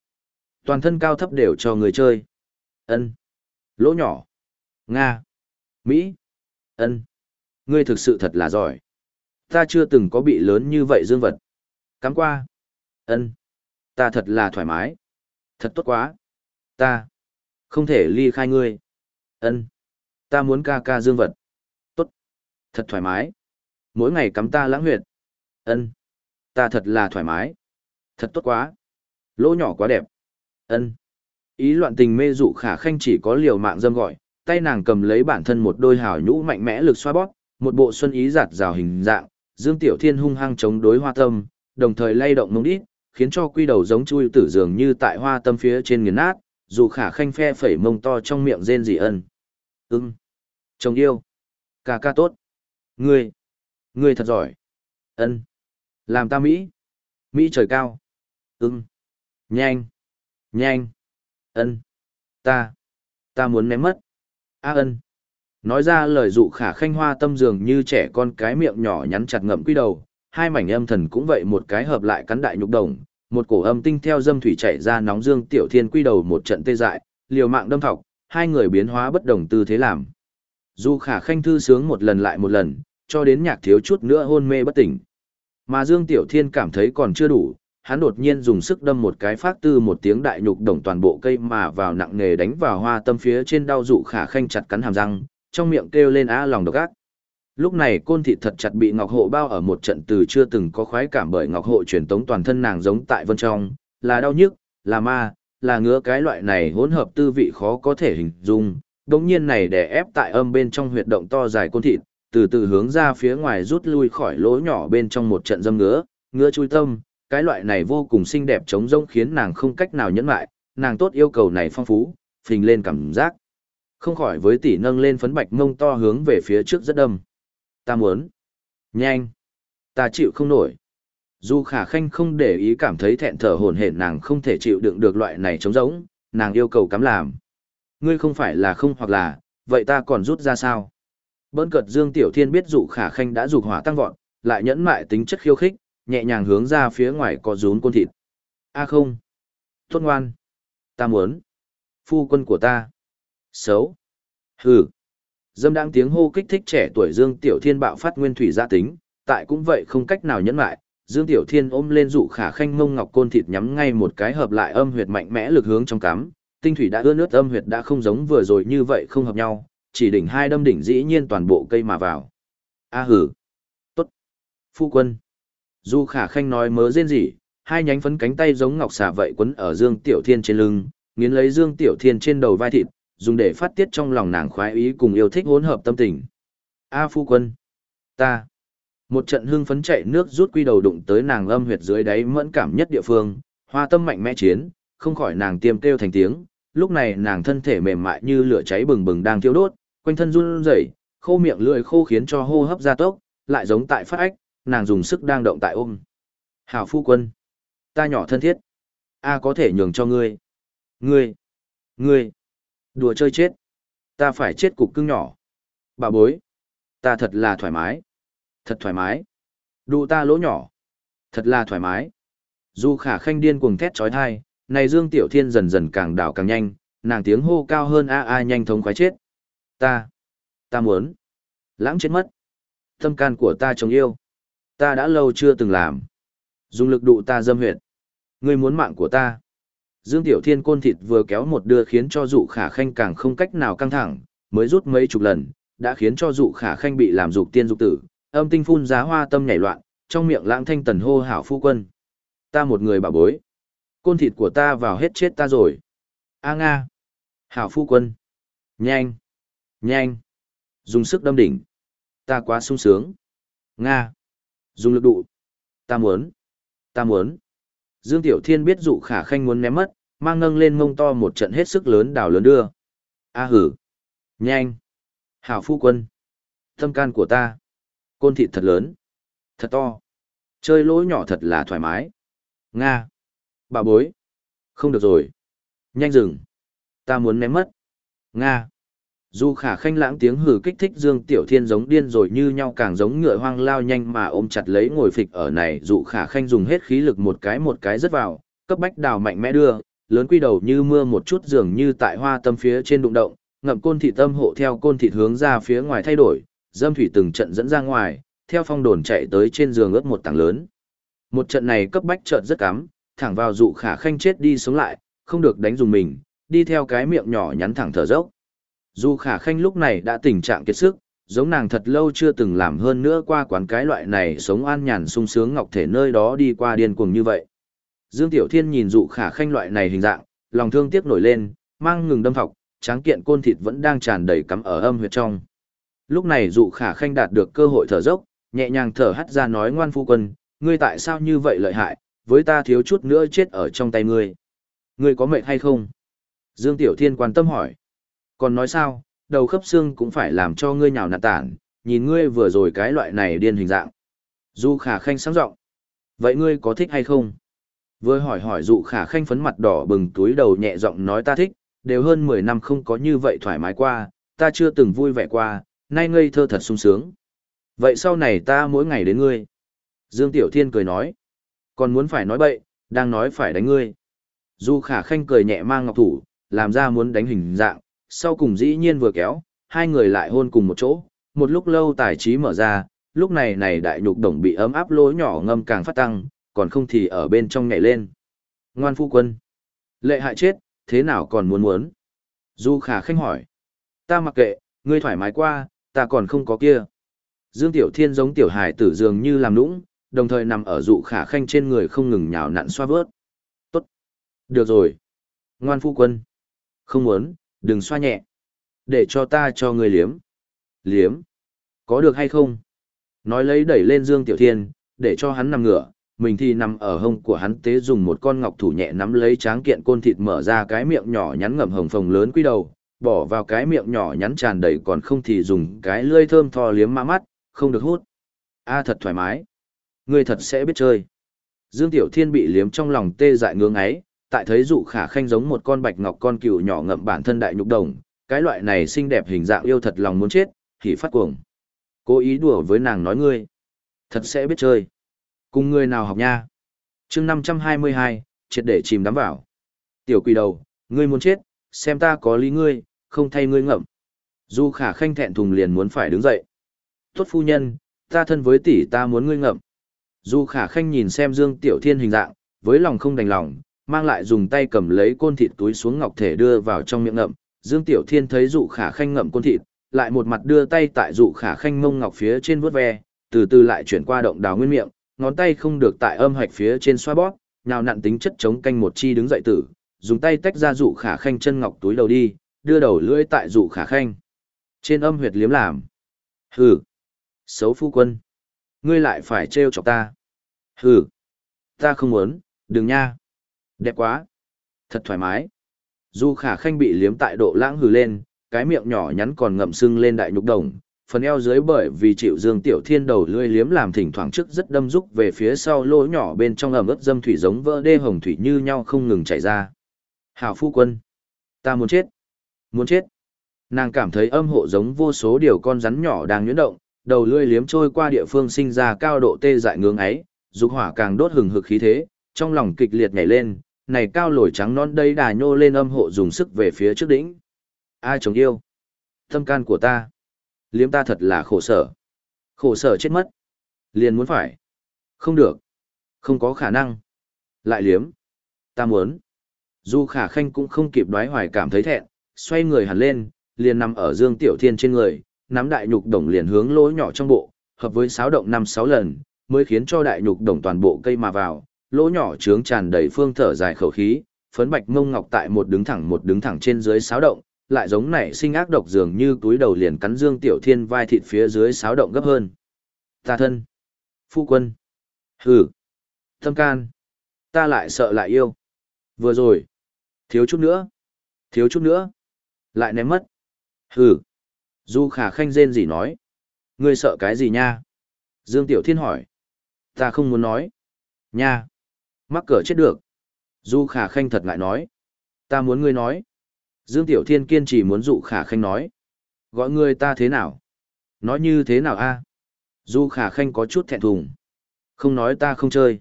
Toàn thân cao thấp đều cho người chơi. Ân. Lỗ nhỏ. Nga. Mỹ. Ân. Ngươi thực sự thật là giỏi. Ta chưa từng có bị lớn như vậy dương vật. Cắm qua ân. Ta thật là thoải mái. Thật tốt quá. Ta không thể ly khai ngươi. Ân. Ta muốn ca ca dương vật. Tốt. Thật thoải mái. Mỗi ngày cắm ta lãng huyệt. Ân. Ta thật là thoải mái. Thật tốt quá. Lỗ nhỏ quá đẹp. ân. Ý loạn tình mê dụ khả khanh chỉ có liều mạng dâm gọi, tay nàng cầm lấy bản thân một đôi hào nhũ mạnh mẽ lực xoa bóp, một bộ xuân ý giạt rào hình dạng, Dương Tiểu Thiên hung hăng chống đối hoa tâm, đồng thời lay động mông đít, khiến cho quy đầu giống chui tử dường như tại hoa tâm phía trên nghiền nát, dù khả khanh phe phẩy mông to trong miệng rên dị ân. Ưng. Chồng yêu. Ca ca tốt. Ngươi. Ngươi thật giỏi. Ân. Làm ta Mỹ. Mỹ trời cao. Ưng. Nhanh. Nhanh. Ân. Ta. Ta muốn ném mất. A ân. Nói ra lời dụ khả khanh hoa tâm dường như trẻ con cái miệng nhỏ nhắn chặt ngậm quy đầu, hai mảnh âm thần cũng vậy một cái hợp lại cắn đại nhục đồng, một cổ âm tinh theo dâm thủy chảy ra nóng dương tiểu thiên quy đầu một trận tê dại, liều mạng đâm thọc, hai người biến hóa bất đồng tư thế làm. Dù khả khanh thư sướng một lần lại một lần, cho đến nhạc thiếu chút nữa hôn mê bất tỉnh. Mà Dương Tiểu Thiên cảm thấy còn chưa đủ, hắn đột nhiên dùng sức đâm một cái phát tư một tiếng đại nhục đồng toàn bộ cây mà vào nặng nề đánh vào hoa tâm phía trên đau dụ khả khanh chặt cắn hàm răng, trong miệng kêu lên á lòng độc ác. Lúc này côn thị thật chặt bị Ngọc Hộ bao ở một trận từ chưa từng có khoái cảm bởi Ngọc Hộ truyền tống toàn thân nàng giống tại vân trong, là đau nhức, là ma, là ngứa cái loại này hỗn hợp tư vị khó có thể hình dung. Đống nhiên này để ép tại âm bên trong huyệt động to dài côn thịt, từ từ hướng ra phía ngoài rút lui khỏi lỗ nhỏ bên trong một trận dâm ngứa, ngứa chui tâm, cái loại này vô cùng xinh đẹp trống rỗng khiến nàng không cách nào nhẫn lại, nàng tốt yêu cầu này phong phú, phình lên cảm giác. Không khỏi với tỷ nâng lên phấn bạch mông to hướng về phía trước rất đâm. Ta muốn. Nhanh. Ta chịu không nổi. Dù khả khanh không để ý cảm thấy thẹn thở hồn hển nàng không thể chịu đựng được loại này trống rỗng, nàng yêu cầu cắm làm. Ngươi không phải là không hoặc là, vậy ta còn rút ra sao? Bỡn cợt Dương Tiểu Thiên biết dụ khả khanh đã dục hỏa tăng vọt, lại nhẫn mại tính chất khiêu khích, nhẹ nhàng hướng ra phía ngoài có rún côn thịt. A à không. Tốt ngoan. Ta muốn. Phu quân của ta. Xấu. Hừ. Dâm đang tiếng hô kích thích trẻ tuổi Dương Tiểu Thiên bạo phát nguyên thủy gia tính, tại cũng vậy không cách nào nhẫn lại. Dương Tiểu Thiên ôm lên dụ khả khanh mông ngọc côn thịt nhắm ngay một cái hợp lại âm huyệt mạnh mẽ lực hướng trong cắm, tinh thủy đã ướt nước âm huyệt đã không giống vừa rồi như vậy không hợp nhau, chỉ đỉnh hai đâm đỉnh dĩ nhiên toàn bộ cây mà vào. A hử. Tốt. Phu quân. Du khả khanh nói mớ rên gì, hai nhánh phấn cánh tay giống ngọc xà vậy quấn ở Dương Tiểu Thiên trên lưng, nghiến lấy Dương Tiểu Thiên trên đầu vai thịt, dùng để phát tiết trong lòng nàng khoái ý cùng yêu thích hỗn hợp tâm tình. A phu quân. Ta. Một trận hưng phấn chạy nước rút quy đầu đụng tới nàng âm huyệt dưới đáy mẫn cảm nhất địa phương, hoa tâm mạnh mẽ chiến, không khỏi nàng tiêm kêu thành tiếng, lúc này nàng thân thể mềm mại như lửa cháy bừng bừng đang thiêu đốt, quanh thân run rẩy, khô miệng lưỡi khô khiến cho hô hấp gia tốc, lại giống tại phát ách, nàng dùng sức đang động tại ôm. Hảo phu quân. Ta nhỏ thân thiết. A có thể nhường cho ngươi. Ngươi. Ngươi. Đùa chơi chết. Ta phải chết cục cưng nhỏ. Bà bối. Ta thật là thoải mái. Thật thoải mái. Đụ ta lỗ nhỏ. Thật là thoải mái. Dù khả khanh điên cuồng thét trói thai, này Dương Tiểu Thiên dần dần càng đảo càng nhanh, nàng tiếng hô cao hơn a a nhanh thống khoái chết. Ta. Ta muốn. Lãng chết mất. Tâm can của ta chống yêu. Ta đã lâu chưa từng làm. Dùng lực đụ ta dâm huyệt. Ngươi muốn mạng của ta. Dương Tiểu Thiên côn thịt vừa kéo một đưa khiến cho dụ khả khanh càng không cách nào căng thẳng, mới rút mấy chục lần, đã khiến cho dụ khả khanh bị làm dục tiên dục tử, âm tinh phun giá hoa tâm nhảy loạn, trong miệng lãng thanh tần hô hảo phu quân. Ta một người bảo bối. Côn thịt của ta vào hết chết ta rồi. A Nga. Hảo phu quân. Nhanh. Nhanh. Dùng sức đâm đỉnh. Ta quá sung sướng. Nga. Dùng lực đụ. Ta muốn. Ta muốn. Dương Tiểu Thiên biết dụ khả khanh muốn ném mất, mang nâng lên mông to một trận hết sức lớn đảo lớn đưa. A hử. Nhanh. Hảo phu quân. Tâm can của ta. Côn thịt thật lớn. Thật to. Chơi lỗ nhỏ thật là thoải mái. Nga. Bà bối. Không được rồi. Nhanh dừng. Ta muốn ném mất. Nga. Dù khả khanh lãng tiếng hừ kích thích Dương Tiểu Thiên giống điên rồi như nhau càng giống ngựa hoang lao nhanh mà ôm chặt lấy ngồi phịch ở này dụ khả khanh dùng hết khí lực một cái một cái rất vào, cấp bách đào mạnh mẽ đưa, lớn quy đầu như mưa một chút dường như tại hoa tâm phía trên đụng động, ngậm côn thị tâm hộ theo côn thịt hướng ra phía ngoài thay đổi, dâm thủy từng trận dẫn ra ngoài, theo phong đồn chạy tới trên giường ướt một tảng lớn. Một trận này cấp bách chợt rất cắm, thẳng vào dụ khả khanh chết đi sống lại, không được đánh dùng mình, đi theo cái miệng nhỏ nhắn thẳng thở dốc. Dù khả khanh lúc này đã tình trạng kiệt sức, giống nàng thật lâu chưa từng làm hơn nữa qua quán cái loại này sống an nhàn sung sướng ngọc thể nơi đó đi qua điên cuồng như vậy. Dương Tiểu Thiên nhìn dụ khả khanh loại này hình dạng, lòng thương tiếc nổi lên, mang ngừng đâm thọc, tráng kiện côn thịt vẫn đang tràn đầy cắm ở âm huyệt trong. Lúc này dụ khả khanh đạt được cơ hội thở dốc, nhẹ nhàng thở hắt ra nói ngoan phu quân, ngươi tại sao như vậy lợi hại, với ta thiếu chút nữa chết ở trong tay ngươi. Ngươi có mệt hay không? Dương Tiểu Thiên quan tâm hỏi. Còn nói sao, đầu khớp xương cũng phải làm cho ngươi nhào nạt tản, nhìn ngươi vừa rồi cái loại này điên hình dạng. Du khả khanh sáng giọng Vậy ngươi có thích hay không? Vừa hỏi hỏi dụ khả khanh phấn mặt đỏ bừng túi đầu nhẹ giọng nói ta thích, đều hơn 10 năm không có như vậy thoải mái qua, ta chưa từng vui vẻ qua, nay ngây thơ thật sung sướng. Vậy sau này ta mỗi ngày đến ngươi. Dương Tiểu Thiên cười nói. Còn muốn phải nói bậy, đang nói phải đánh ngươi. Du khả khanh cười nhẹ mang ngọc thủ, làm ra muốn đánh hình dạng, sau cùng dĩ nhiên vừa kéo, hai người lại hôn cùng một chỗ, một lúc lâu tài trí mở ra, lúc này này đại nhục đồng bị ấm áp lỗ nhỏ ngâm càng phát tăng, còn không thì ở bên trong nhảy lên. Ngoan phu quân. Lệ hại chết, thế nào còn muốn muốn? Du khả khanh hỏi. Ta mặc kệ, ngươi thoải mái qua, ta còn không có kia. Dương Tiểu Thiên giống Tiểu Hải tử dường như làm nũng, đồng thời nằm ở dụ khả khanh trên người không ngừng nhào nặn xoa vớt. Tốt. Được rồi. Ngoan phu quân. Không muốn, đừng xoa nhẹ. Để cho ta cho người liếm. Liếm. Có được hay không? Nói lấy đẩy lên Dương Tiểu Thiên, để cho hắn nằm ngửa, mình thì nằm ở hông của hắn tế dùng một con ngọc thủ nhẹ nắm lấy tráng kiện côn thịt mở ra cái miệng nhỏ nhắn ngậm hồng phồng lớn quy đầu, bỏ vào cái miệng nhỏ nhắn tràn đầy còn không thì dùng cái lưỡi thơm tho liếm ma mắt, không được hút. A thật thoải mái. Ngươi thật sẽ biết chơi. Dương Tiểu Thiên bị liếm trong lòng tê dại ngưỡng ấy, tại thấy dụ khả khanh giống một con bạch ngọc con cừu nhỏ ngậm bản thân đại nhục đồng, cái loại này xinh đẹp hình dạng yêu thật lòng muốn chết, thì phát cuồng. Cố ý đùa với nàng nói ngươi. Thật sẽ biết chơi. Cùng ngươi nào học nha. chương 522, triệt để chìm đắm vào. Tiểu quỷ đầu, ngươi muốn chết, xem ta có lý ngươi, không thay ngươi ngậm. Du khả khanh thẹn thùng liền muốn phải đứng dậy. Tốt phu nhân, ta thân với tỷ ta muốn ngươi ngậm. Du khả khanh nhìn xem Dương Tiểu Thiên hình dạng, với lòng không đành lòng, mang lại dùng tay cầm lấy côn thịt túi xuống ngọc thể đưa vào trong miệng ngậm. Dương Tiểu Thiên thấy dụ khả khanh ngậm côn thịt, lại một mặt đưa tay tại dụ khả khanh mông ngọc phía trên vuốt ve, từ từ lại chuyển qua động đào nguyên miệng, ngón tay không được tại âm hạch phía trên xoa bóp, nào nặn tính chất chống canh một chi đứng dậy tử, dùng tay tách ra dụ khả khanh chân ngọc túi đầu đi, đưa đầu lưỡi tại dụ khả khanh. Trên âm huyệt liếm làm. Hừ. Xấu phu quân. Ngươi lại phải trêu chọc ta. Hừ. Ta không muốn, đừng nha. Đẹp quá. Thật thoải mái. Du khả khanh bị liếm tại độ lãng hừ lên, cái miệng nhỏ nhắn còn ngậm sưng lên đại nhục đồng, phần eo dưới bởi vì chịu dương tiểu thiên đầu lưỡi liếm làm thỉnh thoảng trước rất đâm rúc về phía sau lỗ nhỏ bên trong ẩm ướt dâm thủy giống vỡ đê hồng thủy như nhau không ngừng chảy ra. Hảo phu quân. Ta muốn chết. Muốn chết. Nàng cảm thấy âm hộ giống vô số điều con rắn nhỏ đang nhuyễn động, đầu lưỡi liếm trôi qua địa phương sinh ra cao độ tê dại ngưỡng ấy, dục hỏa càng đốt hừng hực khí thế, trong lòng kịch liệt nhảy lên, này cao lồi trắng non đây đà nhô lên âm hộ dùng sức về phía trước đỉnh. Ai chống yêu? Tâm can của ta. Liếm ta thật là khổ sở. Khổ sở chết mất. Liền muốn phải. Không được. Không có khả năng. Lại liếm. Ta muốn. dù khả khanh cũng không kịp đoái hoài cảm thấy thẹn, xoay người hẳn lên, liền nằm ở Dương Tiểu Thiên trên người, nắm đại nhục đồng liền hướng lỗ nhỏ trong bộ, hợp với sáo động năm sáu lần, mới khiến cho đại nhục đồng toàn bộ cây mà vào, lỗ nhỏ trướng tràn đầy phương thở dài khẩu khí, phấn bạch mông ngọc tại một đứng thẳng một đứng thẳng trên dưới sáo động, lại giống nảy sinh ác độc dường như túi đầu liền cắn Dương Tiểu Thiên vai thịt phía dưới sáo động gấp hơn. Ta thân. Phu quân. Hừ. Tâm can. Ta lại sợ lại yêu. Vừa rồi. Thiếu chút nữa. Thiếu chút nữa. Lại ném mất. Hừ. Du khả khanh rên gì nói. Ngươi sợ cái gì nha? Dương Tiểu Thiên hỏi. Ta không muốn nói. Nha. Mắc cỡ chết được. Du khả khanh thật ngại nói. Ta muốn ngươi nói. Dương Tiểu Thiên kiên trì muốn dụ khả khanh nói. Gọi ngươi ta thế nào? Nói như thế nào a? Du khả khanh có chút thẹn thùng. Không nói ta không chơi.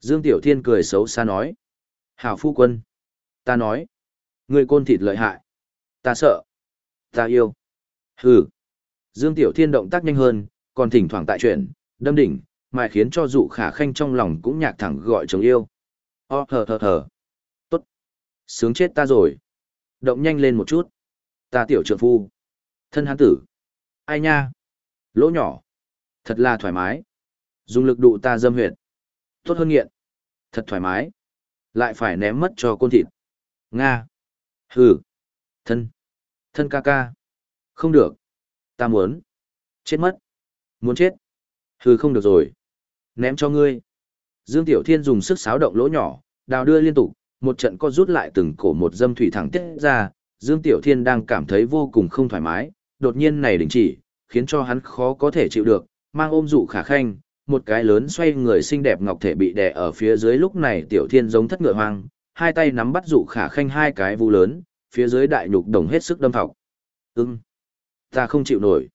Dương Tiểu Thiên cười xấu xa nói. Hảo phu quân. Ta nói. Ngươi côn thịt lợi hại. Ta sợ. Ta yêu. Hừ. Dương Tiểu Thiên động tác nhanh hơn, còn thỉnh thoảng tại chuyện, đâm đỉnh, mà khiến cho dụ khả khanh trong lòng cũng nhạc thẳng gọi chồng yêu. O thờ thờ thờ. Tốt. Sướng chết ta rồi. Động nhanh lên một chút. Ta tiểu trượng phu. Thân hán tử. Ai nha. Lỗ nhỏ. Thật là thoải mái. Dùng lực đụ ta dâm huyệt. Tốt hơn nghiện. Thật thoải mái. Lại phải ném mất cho côn thịt. Nga. Hừ. Thân. Thân ca ca. Không được. Ta muốn. Chết mất. Muốn chết. Hừ, không được rồi. Ném cho ngươi. Dương Tiểu Thiên dùng sức xáo động lỗ nhỏ, đào đưa liên tục, một trận co rút lại từng cổ một dâm thủy thẳng tiết ra, Dương Tiểu Thiên đang cảm thấy vô cùng không thoải mái, đột nhiên này đình chỉ, khiến cho hắn khó có thể chịu được, mang ôm dụ khả khanh, một cái lớn xoay người xinh đẹp ngọc thể bị đè ở phía dưới lúc này Tiểu Thiên giống thất ngựa hoang, hai tay nắm bắt dụ khả khanh hai cái vu lớn, phía dưới đại nhục đồng hết sức đâm thọc. Ưng! Ta không chịu nổi.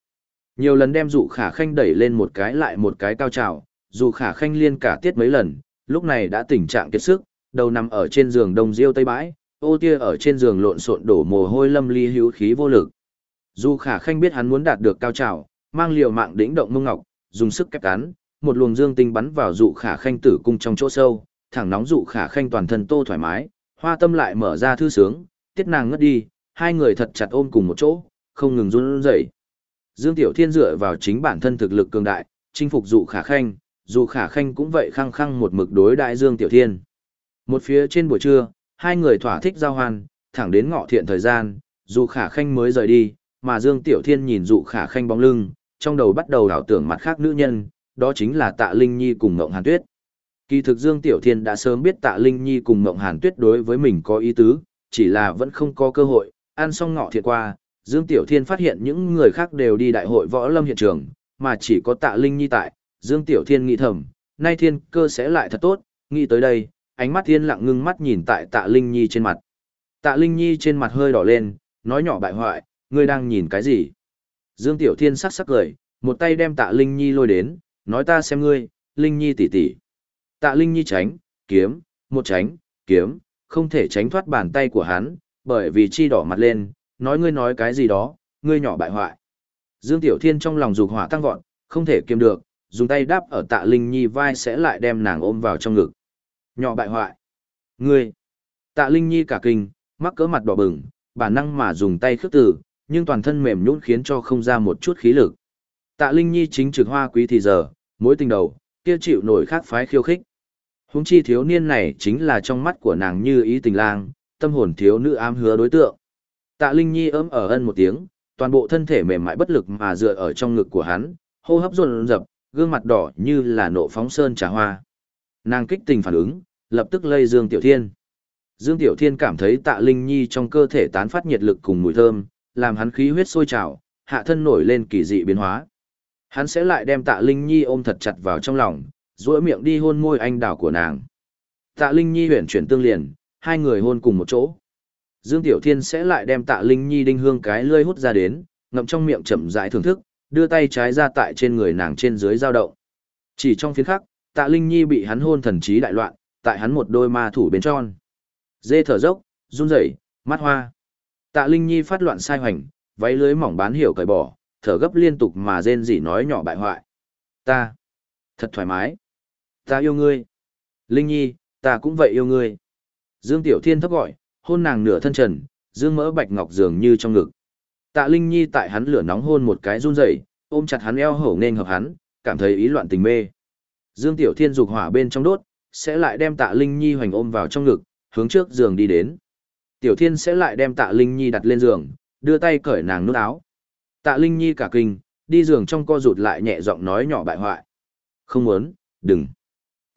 Nhiều lần đem dụ khả khanh đẩy lên một cái lại một cái cao trào, dù khả khanh liên cả tiết mấy lần, lúc này đã tình trạng kiệt sức, đầu nằm ở trên giường đông diêu tây bãi, ô tia ở trên giường lộn xộn đổ mồ hôi lâm ly hữu khí vô lực. Dù khả khanh biết hắn muốn đạt được cao trào, mang liều mạng đỉnh động mông ngọc, dùng sức kép cán, một luồng dương tinh bắn vào dụ khả khanh tử cung trong chỗ sâu, thẳng nóng dụ khả khanh toàn thân tô thoải mái, hoa tâm lại mở ra thư sướng, tiết nàng ngất đi, hai người thật chặt ôm cùng một chỗ, không ngừng run rẩy. Dương Tiểu Thiên dựa vào chính bản thân thực lực cường đại, chinh phục dụ khả khanh, dù khả khanh cũng vậy khăng khăng một mực đối đại Dương Tiểu Thiên. Một phía trên buổi trưa, hai người thỏa thích giao hoan, thẳng đến ngọ thiện thời gian, Dù khả khanh mới rời đi, mà Dương Tiểu Thiên nhìn dụ khả khanh bóng lưng, trong đầu bắt đầu đảo tưởng mặt khác nữ nhân, đó chính là Tạ Linh Nhi cùng Ngộng Hàn Tuyết. Kỳ thực Dương Tiểu Thiên đã sớm biết Tạ Linh Nhi cùng Ngộng Hàn Tuyết đối với mình có ý tứ, chỉ là vẫn không có cơ hội, ăn xong ngọ thiệt qua, Dương Tiểu Thiên phát hiện những người khác đều đi đại hội võ lâm hiện trường, mà chỉ có Tạ Linh Nhi tại, Dương Tiểu Thiên nghĩ thầm, nay thiên cơ sẽ lại thật tốt, nghĩ tới đây, ánh mắt thiên lặng ngưng mắt nhìn tại Tạ Linh Nhi trên mặt. Tạ Linh Nhi trên mặt hơi đỏ lên, nói nhỏ bại hoại, ngươi đang nhìn cái gì? Dương Tiểu Thiên sắc sắc cười, một tay đem Tạ Linh Nhi lôi đến, nói ta xem ngươi, Linh Nhi tỷ tỷ. Tạ Linh Nhi tránh, kiếm, một tránh, kiếm, không thể tránh thoát bàn tay của hắn, bởi vì chi đỏ mặt lên, nói ngươi nói cái gì đó, ngươi nhỏ bại hoại. Dương Tiểu Thiên trong lòng dục hỏa tăng vọt, không thể kiềm được, dùng tay đáp ở Tạ Linh Nhi vai sẽ lại đem nàng ôm vào trong ngực. Nhỏ bại hoại. Ngươi. Tạ Linh Nhi cả kinh, mắc cỡ mặt đỏ bừng, bản năng mà dùng tay khước từ, nhưng toàn thân mềm nhũn khiến cho không ra một chút khí lực. Tạ Linh Nhi chính trực hoa quý thì giờ, mối tình đầu, kia chịu nổi khác phái khiêu khích. huống chi thiếu niên này chính là trong mắt của nàng như ý tình lang, tâm hồn thiếu nữ ám hứa đối tượng. Tạ Linh Nhi ấm ở ân một tiếng, toàn bộ thân thể mềm mại bất lực mà dựa ở trong ngực của hắn, hô hấp dồn dập, gương mặt đỏ như là nộ phóng sơn trà hoa. Nàng kích tình phản ứng, lập tức lây Dương Tiểu Thiên. Dương Tiểu Thiên cảm thấy Tạ Linh Nhi trong cơ thể tán phát nhiệt lực cùng mùi thơm, làm hắn khí huyết sôi trào, hạ thân nổi lên kỳ dị biến hóa. Hắn sẽ lại đem Tạ Linh Nhi ôm thật chặt vào trong lòng, duỗi miệng đi hôn môi anh đào của nàng. Tạ Linh Nhi huyển chuyển tương liền, hai người hôn cùng một chỗ. Dương Tiểu Thiên sẽ lại đem Tạ Linh Nhi đinh hương cái lươi hút ra đến, ngậm trong miệng chậm rãi thưởng thức, đưa tay trái ra tại trên người nàng trên dưới dao động. Chỉ trong phiến khắc, Tạ Linh Nhi bị hắn hôn thần trí đại loạn, tại hắn một đôi ma thủ bên tròn. Dê thở dốc, run rẩy, mắt hoa. Tạ Linh Nhi phát loạn sai hoành, váy lưới mỏng bán hiểu cởi bỏ, thở gấp liên tục mà rên rỉ nói nhỏ bại hoại. Ta, thật thoải mái. Ta yêu ngươi. Linh Nhi, ta cũng vậy yêu ngươi. Dương Tiểu Thiên thấp gọi, hôn nàng nửa thân trần, dương mỡ bạch ngọc dường như trong ngực. Tạ Linh Nhi tại hắn lửa nóng hôn một cái run rẩy, ôm chặt hắn eo hổ nên hợp hắn, cảm thấy ý loạn tình mê. Dương Tiểu Thiên dục hỏa bên trong đốt, sẽ lại đem Tạ Linh Nhi hoành ôm vào trong ngực, hướng trước giường đi đến. Tiểu Thiên sẽ lại đem Tạ Linh Nhi đặt lên giường, đưa tay cởi nàng nút áo. Tạ Linh Nhi cả kinh, đi giường trong co rụt lại nhẹ giọng nói nhỏ bại hoại. Không muốn, đừng.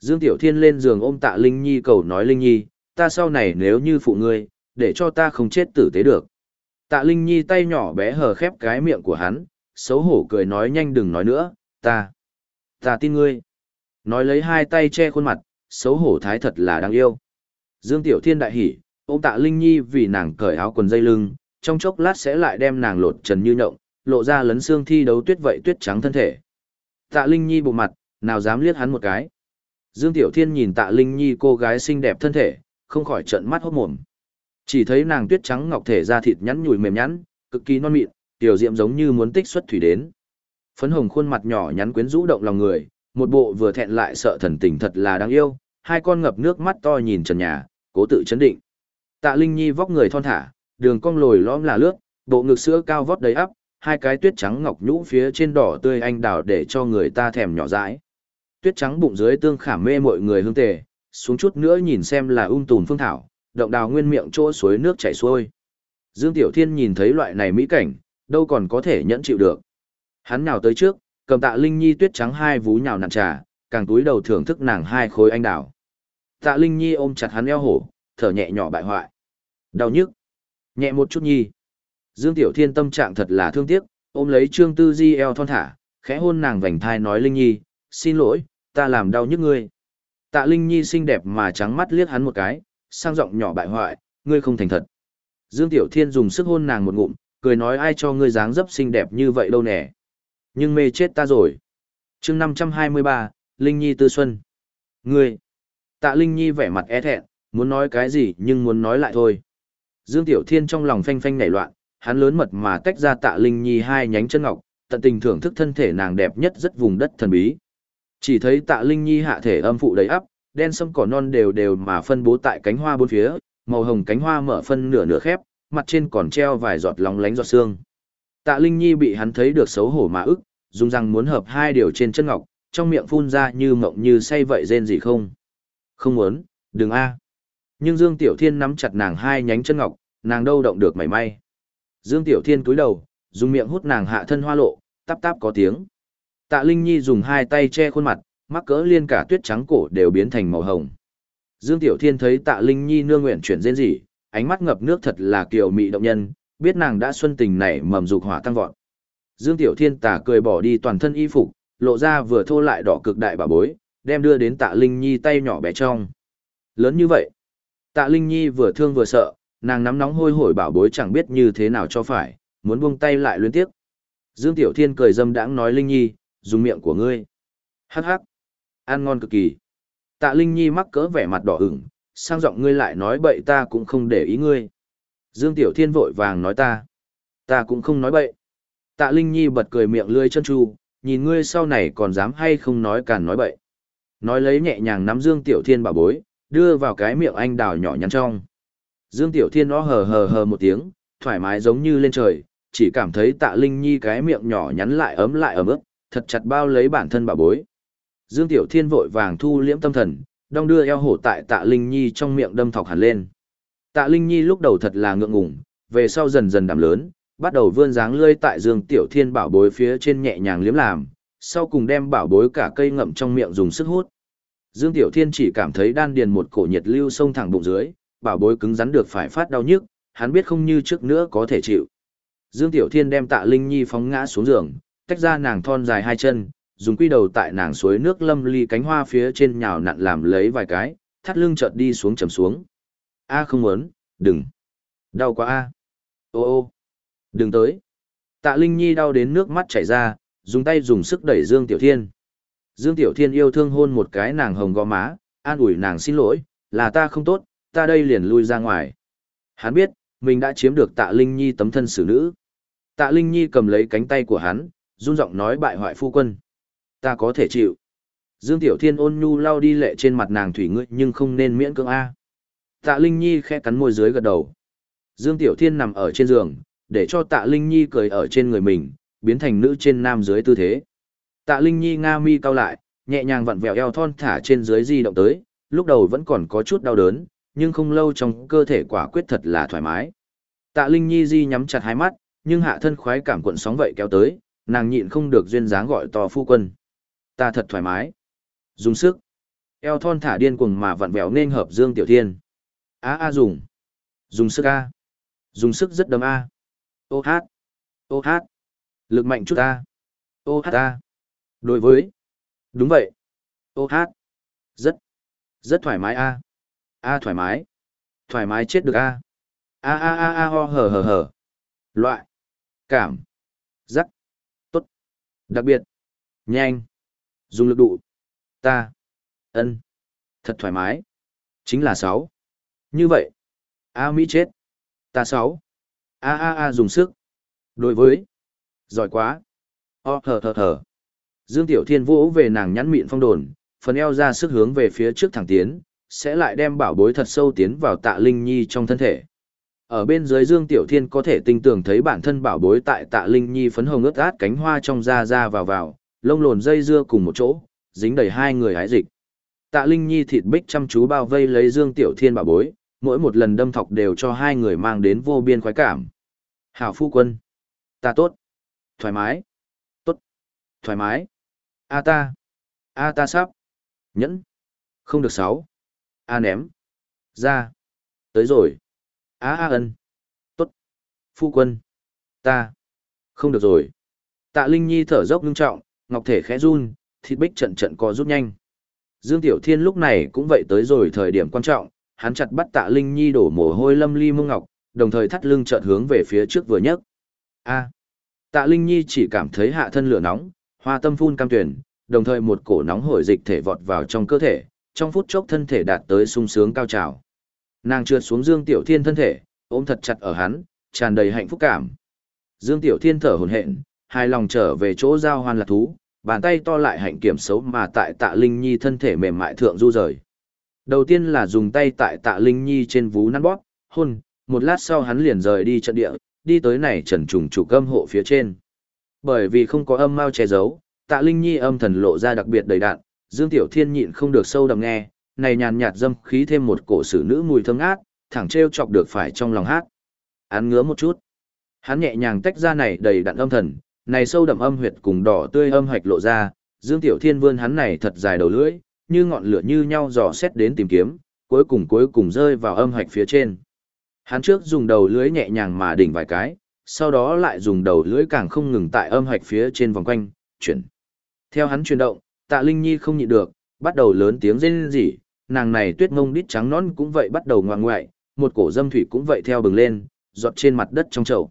Dương Tiểu Thiên lên giường ôm Tạ Linh Nhi cầu nói Linh Nhi, ta sau này nếu như phụ ngươi, để cho ta không chết tử tế được. Tạ Linh Nhi tay nhỏ bé hờ khép cái miệng của hắn, xấu hổ cười nói nhanh đừng nói nữa, ta, ta tin ngươi. Nói lấy hai tay che khuôn mặt, xấu hổ thái thật là đáng yêu. Dương Tiểu Thiên đại hỉ, ôm Tạ Linh Nhi vì nàng cởi áo quần dây lưng, trong chốc lát sẽ lại đem nàng lột trần như nhộng, lộ ra lấn xương thi đấu tuyết vậy tuyết trắng thân thể. Tạ Linh Nhi bộ mặt, nào dám liếc hắn một cái. Dương Tiểu Thiên nhìn Tạ Linh Nhi cô gái xinh đẹp thân thể, không khỏi trợn mắt hốt mồm. Chỉ thấy nàng tuyết trắng ngọc thể da thịt nhắn nhủi mềm nhắn, cực kỳ non mịn, tiểu diệm giống như muốn tích xuất thủy đến. Phấn hồng khuôn mặt nhỏ nhắn quyến rũ động lòng người, một bộ vừa thẹn lại sợ thần tình thật là đáng yêu, hai con ngập nước mắt to nhìn trần nhà, cố tự chấn định. Tạ Linh Nhi vóc người thon thả, đường cong lồi lõm là lướt, bộ ngực sữa cao vót đầy ắp, hai cái tuyết trắng ngọc nhũ phía trên đỏ tươi anh đào để cho người ta thèm nhỏ dãi. Tuyết trắng bụng dưới tương khảm mê mọi người hương tề, xuống chút nữa nhìn xem là ung tùn phương thảo, động đào nguyên miệng chỗ suối nước chảy xuôi. Dương Tiểu Thiên nhìn thấy loại này mỹ cảnh, đâu còn có thể nhẫn chịu được. Hắn nhào tới trước, cầm tạ Linh Nhi tuyết trắng hai vú nhào nặn trà, càng túi đầu thưởng thức nàng hai khối anh đào. Tạ Linh Nhi ôm chặt hắn eo hổ, thở nhẹ nhỏ bại hoại. Đau nhức. Nhẹ một chút nhi. Dương Tiểu Thiên tâm trạng thật là thương tiếc, ôm lấy Trương Tư Di eo thon thả, khẽ hôn nàng vành thai nói Linh Nhi, xin lỗi, ta làm đau nhức ngươi. Tạ Linh Nhi xinh đẹp mà trắng mắt liếc hắn một cái, sang giọng nhỏ bại hoại, ngươi không thành thật. Dương Tiểu Thiên dùng sức hôn nàng một ngụm, cười nói ai cho ngươi dáng dấp xinh đẹp như vậy đâu nè. Nhưng mê chết ta rồi. chương 523, Linh Nhi Tư Xuân. Ngươi. Tạ Linh Nhi vẻ mặt e thẹn, muốn nói cái gì nhưng muốn nói lại thôi. Dương Tiểu Thiên trong lòng phanh phanh nảy loạn, hắn lớn mật mà tách ra Tạ Linh Nhi hai nhánh chân ngọc, tận tình thưởng thức thân thể nàng đẹp nhất rất vùng đất thần bí. Chỉ thấy tạ Linh Nhi hạ thể âm phụ đầy ắp, đen sâm cỏ non đều đều mà phân bố tại cánh hoa bốn phía, màu hồng cánh hoa mở phân nửa nửa khép, mặt trên còn treo vài giọt lóng lánh giọt xương. Tạ Linh Nhi bị hắn thấy được xấu hổ mà ức, dùng răng muốn hợp hai điều trên chân ngọc, trong miệng phun ra như mộng như say vậy rên gì không. Không muốn, đừng a. Nhưng Dương Tiểu Thiên nắm chặt nàng hai nhánh chân ngọc, nàng đâu động được mảy may. Dương Tiểu Thiên cúi đầu, dùng miệng hút nàng hạ thân hoa lộ, táp táp có tiếng. Tạ Linh Nhi dùng hai tay che khuôn mặt, mắc cỡ liên cả tuyết trắng cổ đều biến thành màu hồng. Dương Tiểu Thiên thấy Tạ Linh Nhi nương nguyện chuyển rên rỉ, ánh mắt ngập nước thật là kiều mị động nhân, biết nàng đã xuân tình nảy mầm dục hỏa tăng vọt. Dương Tiểu Thiên tà cười bỏ đi toàn thân y phục, lộ ra vừa thô lại đỏ cực đại bà bối, đem đưa đến Tạ Linh Nhi tay nhỏ bé trong. Lớn như vậy. Tạ Linh Nhi vừa thương vừa sợ, nàng nắm nóng hôi hổi bảo bối chẳng biết như thế nào cho phải, muốn buông tay lại luyến tiếc. Dương Tiểu Thiên cười dâm đãng nói Linh Nhi, dùng miệng của ngươi. Hắc hắc. Ăn ngon cực kỳ. Tạ Linh Nhi mắc cỡ vẻ mặt đỏ ửng, sang giọng ngươi lại nói bậy ta cũng không để ý ngươi. Dương Tiểu Thiên vội vàng nói ta. Ta cũng không nói bậy. Tạ Linh Nhi bật cười miệng lươi chân tru, nhìn ngươi sau này còn dám hay không nói càn nói bậy. Nói lấy nhẹ nhàng nắm Dương Tiểu Thiên bảo bối, đưa vào cái miệng anh đào nhỏ nhắn trong. Dương Tiểu Thiên nó hờ hờ hờ một tiếng, thoải mái giống như lên trời, chỉ cảm thấy tạ Linh Nhi cái miệng nhỏ nhắn lại ấm lại ấm ức, thật chặt bao lấy bản thân bảo bối. Dương Tiểu Thiên vội vàng thu liễm tâm thần, đong đưa eo hổ tại tạ Linh Nhi trong miệng đâm thọc hẳn lên. Tạ Linh Nhi lúc đầu thật là ngượng ngùng, về sau dần dần đảm lớn, bắt đầu vươn dáng lươi tại Dương Tiểu Thiên bảo bối phía trên nhẹ nhàng liếm làm, sau cùng đem bảo bối cả cây ngậm trong miệng dùng sức hút. Dương Tiểu Thiên chỉ cảm thấy đan điền một cổ nhiệt lưu sông thẳng bụng dưới, bảo bối cứng rắn được phải phát đau nhức, hắn biết không như trước nữa có thể chịu. Dương Tiểu Thiên đem Tạ Linh Nhi phóng ngã xuống giường, tách ra nàng thon dài hai chân, dùng quy đầu tại nàng suối nước lâm ly cánh hoa phía trên nhào nặn làm lấy vài cái, thắt lưng chợt đi xuống trầm xuống. A không muốn, đừng. Đau quá a. Ô ô. Đừng tới. Tạ Linh Nhi đau đến nước mắt chảy ra, dùng tay dùng sức đẩy Dương Tiểu Thiên. Dương Tiểu Thiên yêu thương hôn một cái nàng hồng gò má, an ủi nàng xin lỗi, là ta không tốt, ta đây liền lui ra ngoài. Hắn biết, mình đã chiếm được tạ Linh Nhi tấm thân xử nữ. Tạ Linh Nhi cầm lấy cánh tay của hắn, run giọng nói bại hoại phu quân. Ta có thể chịu. Dương Tiểu Thiên ôn nhu lau đi lệ trên mặt nàng thủy ngươi nhưng không nên miễn cưỡng A. Tạ Linh Nhi khẽ cắn môi dưới gật đầu. Dương Tiểu Thiên nằm ở trên giường, để cho Tạ Linh Nhi cười ở trên người mình, biến thành nữ trên nam dưới tư thế. Tạ Linh Nhi nga mi cao lại, nhẹ nhàng vặn vẹo eo thon thả trên dưới di động tới, lúc đầu vẫn còn có chút đau đớn, nhưng không lâu trong cơ thể quả quyết thật là thoải mái. Tạ Linh Nhi di nhắm chặt hai mắt, nhưng hạ thân khoái cảm cuộn sóng vậy kéo tới, nàng nhịn không được duyên dáng gọi to phu quân. Ta thật thoải mái. Dùng sức. Eo thon thả điên cuồng mà vặn vẹo nên hợp Dương Tiểu Thiên. A a dùng. Dùng sức a. Dùng sức rất đấm a. Ô hát. Ô hát. Lực mạnh chút a. Ô hát a. Đối với. Đúng vậy. Ô hát. Rất. Rất thoải mái a. A thoải mái. Thoải mái chết được a. A a a a ho hờ hờ hờ. Loại. Cảm. Giác. Tốt. Đặc biệt. Nhanh. Dùng lực đụ. Ta. ân Thật thoải mái. Chính là sáu. Như vậy. A Mỹ chết. Ta sáu. A a a dùng sức. Đối với. Giỏi quá. O thở thở thở. Dương Tiểu Thiên vỗ về nàng nhắn mịn phong đồn, phần eo ra sức hướng về phía trước thẳng tiến, sẽ lại đem bảo bối thật sâu tiến vào tạ Linh Nhi trong thân thể. Ở bên dưới Dương Tiểu Thiên có thể tinh tường thấy bản thân bảo bối tại tạ Linh Nhi phấn hồng ướt át cánh hoa trong da ra vào vào, lông lồn dây dưa cùng một chỗ, dính đầy hai người hái dịch. Tạ Linh Nhi thịt bích chăm chú bao vây lấy Dương Tiểu Thiên bảo bối, mỗi một lần đâm thọc đều cho hai người mang đến vô biên khoái cảm. Hảo phu quân. Ta tốt. Thoải mái. Tốt. Thoải mái. A ta. A ta sắp. Nhẫn. Không được sáu. A ném. Ra. Tới rồi. A A ân. Tốt. Phu quân. Ta. Không được rồi. Tạ Linh Nhi thở dốc ngưng trọng, ngọc thể khẽ run, thịt bích trận trận co rút nhanh. Dương Tiểu Thiên lúc này cũng vậy tới rồi thời điểm quan trọng, hắn chặt bắt Tạ Linh Nhi đổ mồ hôi lâm ly mông ngọc, đồng thời thắt lưng chợt hướng về phía trước vừa nhấc. A. Tạ Linh Nhi chỉ cảm thấy hạ thân lửa nóng, hoa tâm phun cam tuyển, đồng thời một cổ nóng hổi dịch thể vọt vào trong cơ thể, trong phút chốc thân thể đạt tới sung sướng cao trào. Nàng trượt xuống Dương Tiểu Thiên thân thể, ôm thật chặt ở hắn, tràn đầy hạnh phúc cảm. Dương Tiểu Thiên thở hổn hển, hài lòng trở về chỗ giao hoan lạc thú, bàn tay to lại hạnh kiểm xấu mà tại tạ Linh Nhi thân thể mềm mại thượng du rời. Đầu tiên là dùng tay tại tạ Linh Nhi trên vú nắn bóp, hôn, một lát sau hắn liền rời đi trận địa, đi tới này trần trùng chủ âm hộ phía trên. Bởi vì không có âm mau che giấu, tạ Linh Nhi âm thần lộ ra đặc biệt đầy đạn, Dương Tiểu Thiên nhịn không được sâu đầm nghe, này nhàn nhạt dâm khí thêm một cổ sử nữ mùi thơm ngát, thẳng treo chọc được phải trong lòng hát. án ngứa một chút. Hắn nhẹ nhàng tách ra này đầy đặn âm thần, này sâu đậm âm huyệt cùng đỏ tươi âm hạch lộ ra, Dương Tiểu Thiên vươn hắn này thật dài đầu lưỡi, như ngọn lửa như nhau dò xét đến tìm kiếm, cuối cùng cuối cùng rơi vào âm hạch phía trên. Hắn trước dùng đầu lưỡi nhẹ nhàng mà đỉnh vài cái, sau đó lại dùng đầu lưỡi càng không ngừng tại âm hạch phía trên vòng quanh, chuyển. Theo hắn chuyển động, Tạ Linh Nhi không nhịn được, bắt đầu lớn tiếng rên rỉ, nàng này tuyết ngông đít trắng nón cũng vậy bắt đầu ngoạng ngoại, một cổ dâm thủy cũng vậy theo bừng lên, giọt trên mặt đất trong chậu.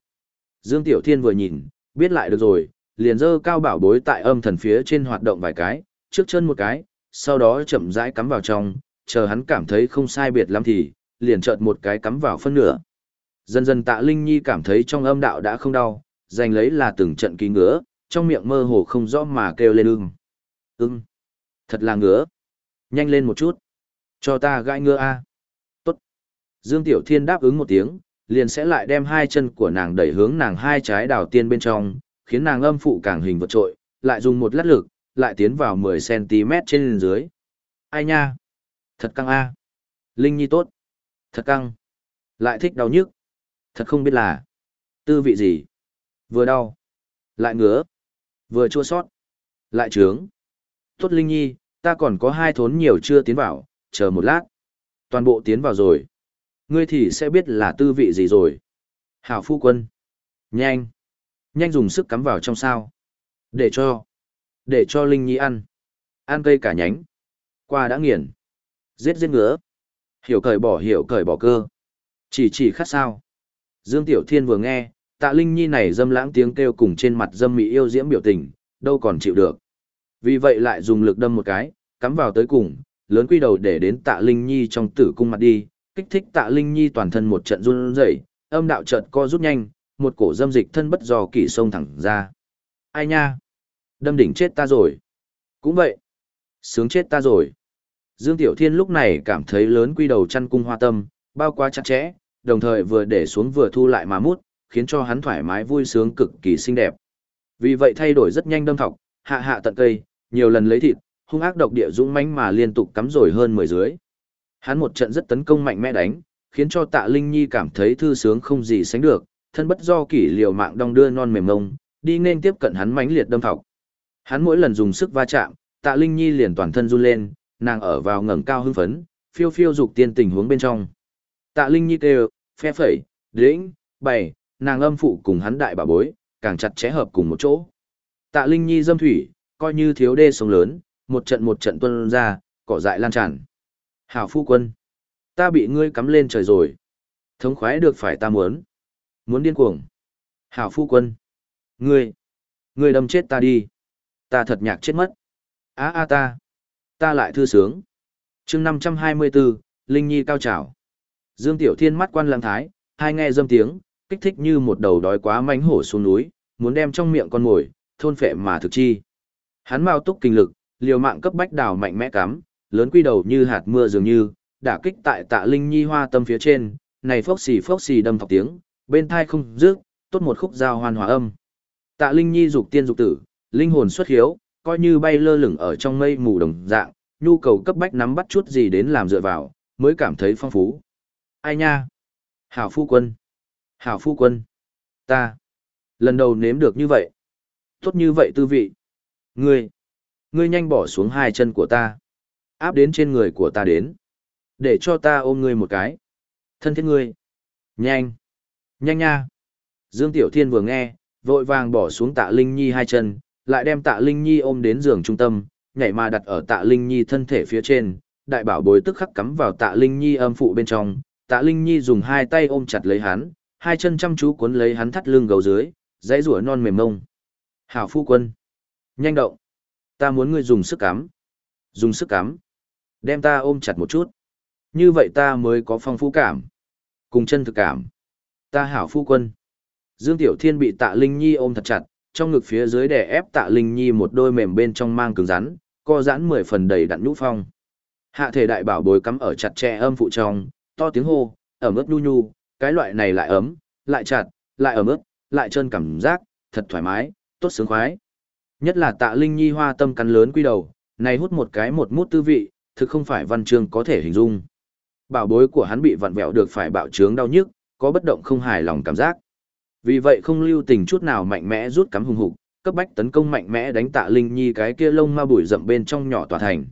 Dương Tiểu Thiên vừa nhìn, biết lại được rồi, liền dơ cao bảo bối tại âm thần phía trên hoạt động vài cái, trước chân một cái, sau đó chậm rãi cắm vào trong, chờ hắn cảm thấy không sai biệt lắm thì, liền chợt một cái cắm vào phân nửa. Dần dần tạ Linh Nhi cảm thấy trong âm đạo đã không đau, giành lấy là từng trận ký ngứa, trong miệng mơ hồ không rõ mà kêu lên ưng. Ưng. Thật là ngứa. Nhanh lên một chút. Cho ta gãi ngứa a. Tốt. Dương Tiểu Thiên đáp ứng một tiếng, liền sẽ lại đem hai chân của nàng đẩy hướng nàng hai trái đào tiên bên trong, khiến nàng âm phụ càng hình vượt trội, lại dùng một lát lực, lại tiến vào 10cm trên dưới. Ai nha? Thật căng a. Linh Nhi tốt. Thật căng. Lại thích đau nhức. Thật không biết là. Tư vị gì? Vừa đau. Lại ngứa. Vừa chua sót. Lại trướng. Tốt Linh Nhi, ta còn có hai thốn nhiều chưa tiến vào, chờ một lát. Toàn bộ tiến vào rồi. Ngươi thì sẽ biết là tư vị gì rồi. Hảo phu quân. Nhanh. Nhanh dùng sức cắm vào trong sao. Để cho. Để cho Linh Nhi ăn. Ăn cây cả nhánh. Qua đã nghiền. Giết giết ngứa. Hiểu cởi bỏ hiểu cởi bỏ cơ. Chỉ chỉ khát sao. Dương Tiểu Thiên vừa nghe, tạ Linh Nhi này dâm lãng tiếng kêu cùng trên mặt dâm mỹ yêu diễm biểu tình, đâu còn chịu được. Vì vậy lại dùng lực đâm một cái, cắm vào tới cùng, lớn quy đầu để đến tạ Linh Nhi trong tử cung mặt đi, kích thích tạ Linh Nhi toàn thân một trận run rẩy, âm đạo chợt co rút nhanh, một cổ dâm dịch thân bất do kỳ sông thẳng ra. Ai nha? Đâm đỉnh chết ta rồi. Cũng vậy. Sướng chết ta rồi. Dương Tiểu Thiên lúc này cảm thấy lớn quy đầu chăn cung hoa tâm, bao quá chặt chẽ, đồng thời vừa để xuống vừa thu lại mà mút, khiến cho hắn thoải mái vui sướng cực kỳ xinh đẹp. Vì vậy thay đổi rất nhanh đâm thọc, hạ hạ tận cây, nhiều lần lấy thịt, hung ác độc địa dũng mãnh mà liên tục cắm rồi hơn 10 dưới. Hắn một trận rất tấn công mạnh mẽ đánh, khiến cho Tạ Linh Nhi cảm thấy thư sướng không gì sánh được, thân bất do kỷ liều mạng đong đưa non mềm mông, đi nên tiếp cận hắn mãnh liệt đâm thọc. Hắn mỗi lần dùng sức va chạm, Tạ Linh Nhi liền toàn thân run lên, nàng ở vào ngẩng cao hưng phấn, phiêu phiêu dục tiên tình huống bên trong. Tạ Linh Nhi kêu, phe phẩy, đĩnh, bày, nàng âm phụ cùng hắn đại bà bối, càng chặt chẽ hợp cùng một chỗ. Tạ Linh Nhi dâm thủy, coi như thiếu đê sông lớn, một trận một trận tuân ra, cỏ dại lan tràn. Hảo phu quân, ta bị ngươi cắm lên trời rồi. Thống khoái được phải ta muốn. Muốn điên cuồng. Hảo phu quân, ngươi, ngươi đâm chết ta đi. Ta thật nhạc chết mất. Á a ta, ta lại thư sướng. chương 524, Linh Nhi cao trào. Dương Tiểu Thiên mắt quan lăng thái, hai nghe dâm tiếng, kích thích như một đầu đói quá mánh hổ xuống núi, muốn đem trong miệng con mồi, thôn phệ mà thực chi. Hắn mau túc kinh lực, liều mạng cấp bách đào mạnh mẽ cắm, lớn quy đầu như hạt mưa dường như, đả kích tại tạ linh nhi hoa tâm phía trên, này phốc xì phốc xì đâm thọc tiếng, bên thai không rước, tốt một khúc giao hoàn hòa âm. Tạ linh nhi dục tiên dục tử, linh hồn xuất hiếu, coi như bay lơ lửng ở trong mây mù đồng dạng, nhu cầu cấp bách nắm bắt chút gì đến làm dựa vào, mới cảm thấy phong phú. Ai nha? Hảo phu quân. Hảo phu quân. Ta. Lần đầu nếm được như vậy. Tốt như vậy tư vị. Ngươi. Ngươi nhanh bỏ xuống hai chân của ta. Áp đến trên người của ta đến. Để cho ta ôm ngươi một cái. Thân thiết ngươi. Nhanh. Nhanh nha. Dương Tiểu Thiên vừa nghe, vội vàng bỏ xuống tạ Linh Nhi hai chân, lại đem tạ Linh Nhi ôm đến giường trung tâm, nhảy mà đặt ở tạ Linh Nhi thân thể phía trên, đại bảo bối tức khắc cắm vào tạ Linh Nhi âm phụ bên trong, tạ Linh Nhi dùng hai tay ôm chặt lấy hắn, hai chân chăm chú cuốn lấy hắn thắt lưng gầu dưới, dãy rủa non mềm mông. Hảo phu quân. Nhanh động. Ta muốn ngươi dùng sức cắm. Dùng sức cắm. Đem ta ôm chặt một chút. Như vậy ta mới có phong phú cảm. Cùng chân thực cảm. Ta hảo phu quân. Dương Tiểu Thiên bị tạ Linh Nhi ôm thật chặt, trong ngực phía dưới đè ép tạ linh nhi một đôi mềm bên trong mang cứng rắn, co giãn mười phần đầy đặn nhũ phong. Hạ thể đại bảo bối cắm ở chặt chẽ âm phụ trong, to tiếng hô, ẩm ướt nhu nhu, cái loại này lại ấm, lại chặt, lại ẩm ướt, lại trơn cảm giác, thật thoải mái, tốt sướng khoái. Nhất là tạ linh nhi hoa tâm cắn lớn quy đầu, này hút một cái một mút tư vị, thực không phải văn chương có thể hình dung. Bảo bối của hắn bị vặn vẹo được phải bạo trướng đau nhức, có bất động không hài lòng cảm giác. Vì vậy không lưu tình chút nào mạnh mẽ rút cắm hùng hục, cấp bách tấn công mạnh mẽ đánh tạ Linh Nhi cái kia lông ma bụi rậm bên trong nhỏ tòa thành.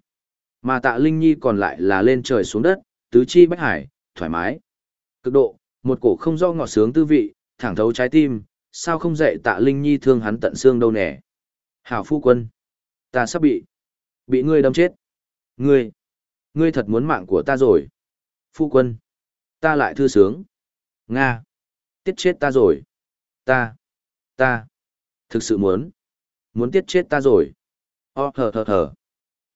Mà tạ Linh Nhi còn lại là lên trời xuống đất, tứ chi bách hải, thoải mái. Cực độ, một cổ không do ngọt sướng tư vị, thẳng thấu trái tim, sao không dạy tạ Linh Nhi thương hắn tận xương đâu nè. Hảo phu quân, ta sắp bị, bị ngươi đâm chết. Ngươi, ngươi thật muốn mạng của ta rồi. Phu quân, ta lại thư sướng. Nga, tiết chết ta rồi. Ta, ta, thực sự muốn, muốn tiết chết ta rồi. O thở thở thở.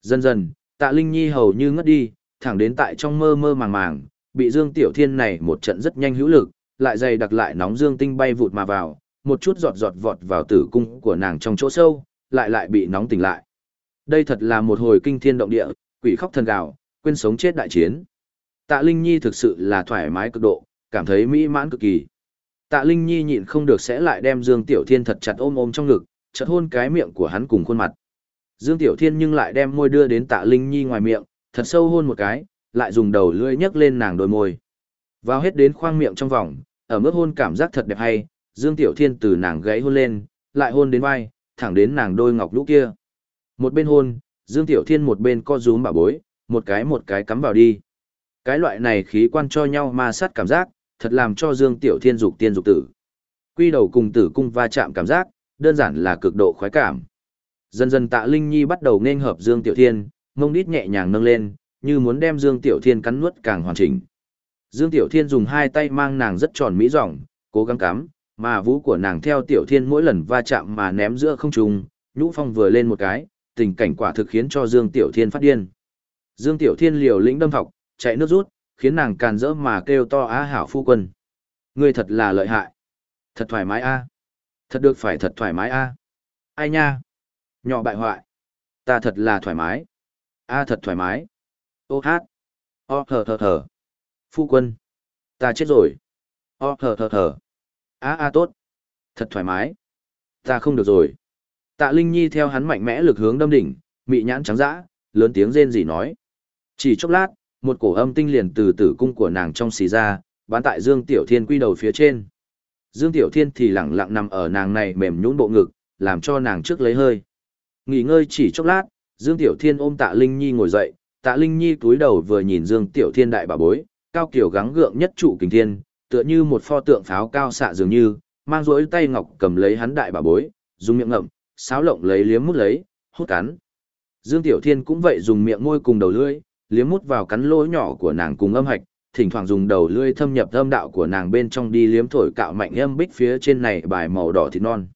Dần dần, tạ Linh Nhi hầu như ngất đi, thẳng đến tại trong mơ mơ màng màng, bị Dương Tiểu Thiên này một trận rất nhanh hữu lực, lại dày đặc lại nóng dương tinh bay vụt mà vào, một chút giọt giọt vọt vào tử cung của nàng trong chỗ sâu, lại lại bị nóng tỉnh lại. Đây thật là một hồi kinh thiên động địa, quỷ khóc thần gào, quên sống chết đại chiến. Tạ Linh Nhi thực sự là thoải mái cực độ, cảm thấy mỹ mãn cực kỳ. Tạ Linh Nhi nhịn không được sẽ lại đem Dương Tiểu Thiên thật chặt ôm ôm trong ngực, chợt hôn cái miệng của hắn cùng khuôn mặt. Dương Tiểu Thiên nhưng lại đem môi đưa đến Tạ Linh Nhi ngoài miệng, thật sâu hôn một cái, lại dùng đầu lưỡi nhấc lên nàng đôi môi. Vào hết đến khoang miệng trong vòng, ở mức hôn cảm giác thật đẹp hay, Dương Tiểu Thiên từ nàng gãy hôn lên, lại hôn đến vai, thẳng đến nàng đôi ngọc lũ kia. Một bên hôn, Dương Tiểu Thiên một bên co rúm bảo bối, một cái một cái cắm vào đi. Cái loại này khí quan cho nhau ma sát cảm giác, thật làm cho Dương Tiểu Thiên dục tiên dục tử. Quy đầu cùng tử cung va chạm cảm giác, đơn giản là cực độ khoái cảm. Dần dần Tạ Linh Nhi bắt đầu nên hợp Dương Tiểu Thiên, mông đít nhẹ nhàng nâng lên, như muốn đem Dương Tiểu Thiên cắn nuốt càng hoàn chỉnh. Dương Tiểu Thiên dùng hai tay mang nàng rất tròn mỹ rộng, cố gắng cắm, mà vũ của nàng theo Tiểu Thiên mỗi lần va chạm mà ném giữa không trung, nhũ phong vừa lên một cái, tình cảnh quả thực khiến cho Dương Tiểu Thiên phát điên. Dương Tiểu Thiên liều lĩnh đâm thọc, chạy nước rút, khiến nàng càn rỡ mà kêu to á hảo phu quân. Ngươi thật là lợi hại. Thật thoải mái a. Thật được phải thật thoải mái a. Ai nha? Nhỏ bại hoại. Ta thật là thoải mái. A thật thoải mái. Ô hát. O thở thở thở. Phu quân. Ta chết rồi. O thở thở thở. A a tốt. Thật thoải mái. Ta không được rồi. Tạ Linh Nhi theo hắn mạnh mẽ lực hướng đâm đỉnh, mị nhãn trắng dã, lớn tiếng rên rỉ nói. Chỉ chốc lát, một cổ âm tinh liền từ tử cung của nàng trong xì ra, bán tại Dương Tiểu Thiên quy đầu phía trên. Dương Tiểu Thiên thì lặng lặng nằm ở nàng này mềm nhũn bộ ngực, làm cho nàng trước lấy hơi. Nghỉ ngơi chỉ chốc lát, Dương Tiểu Thiên ôm Tạ Linh Nhi ngồi dậy, Tạ Linh Nhi cúi đầu vừa nhìn Dương Tiểu Thiên đại bà bối, cao kiểu gắng gượng nhất trụ kình thiên, tựa như một pho tượng pháo cao xạ dường như, mang rỗi tay ngọc cầm lấy hắn đại bà bối, dùng miệng ngậm, sáo lộng lấy liếm mút lấy, hút cắn. Dương Tiểu Thiên cũng vậy dùng miệng môi cùng đầu lưỡi, liếm mút vào cắn lỗ nhỏ của nàng cùng âm hạch, thỉnh thoảng dùng đầu lưỡi thâm nhập âm đạo của nàng bên trong đi liếm thổi cạo mạnh âm bích phía trên này bài màu đỏ thịt non.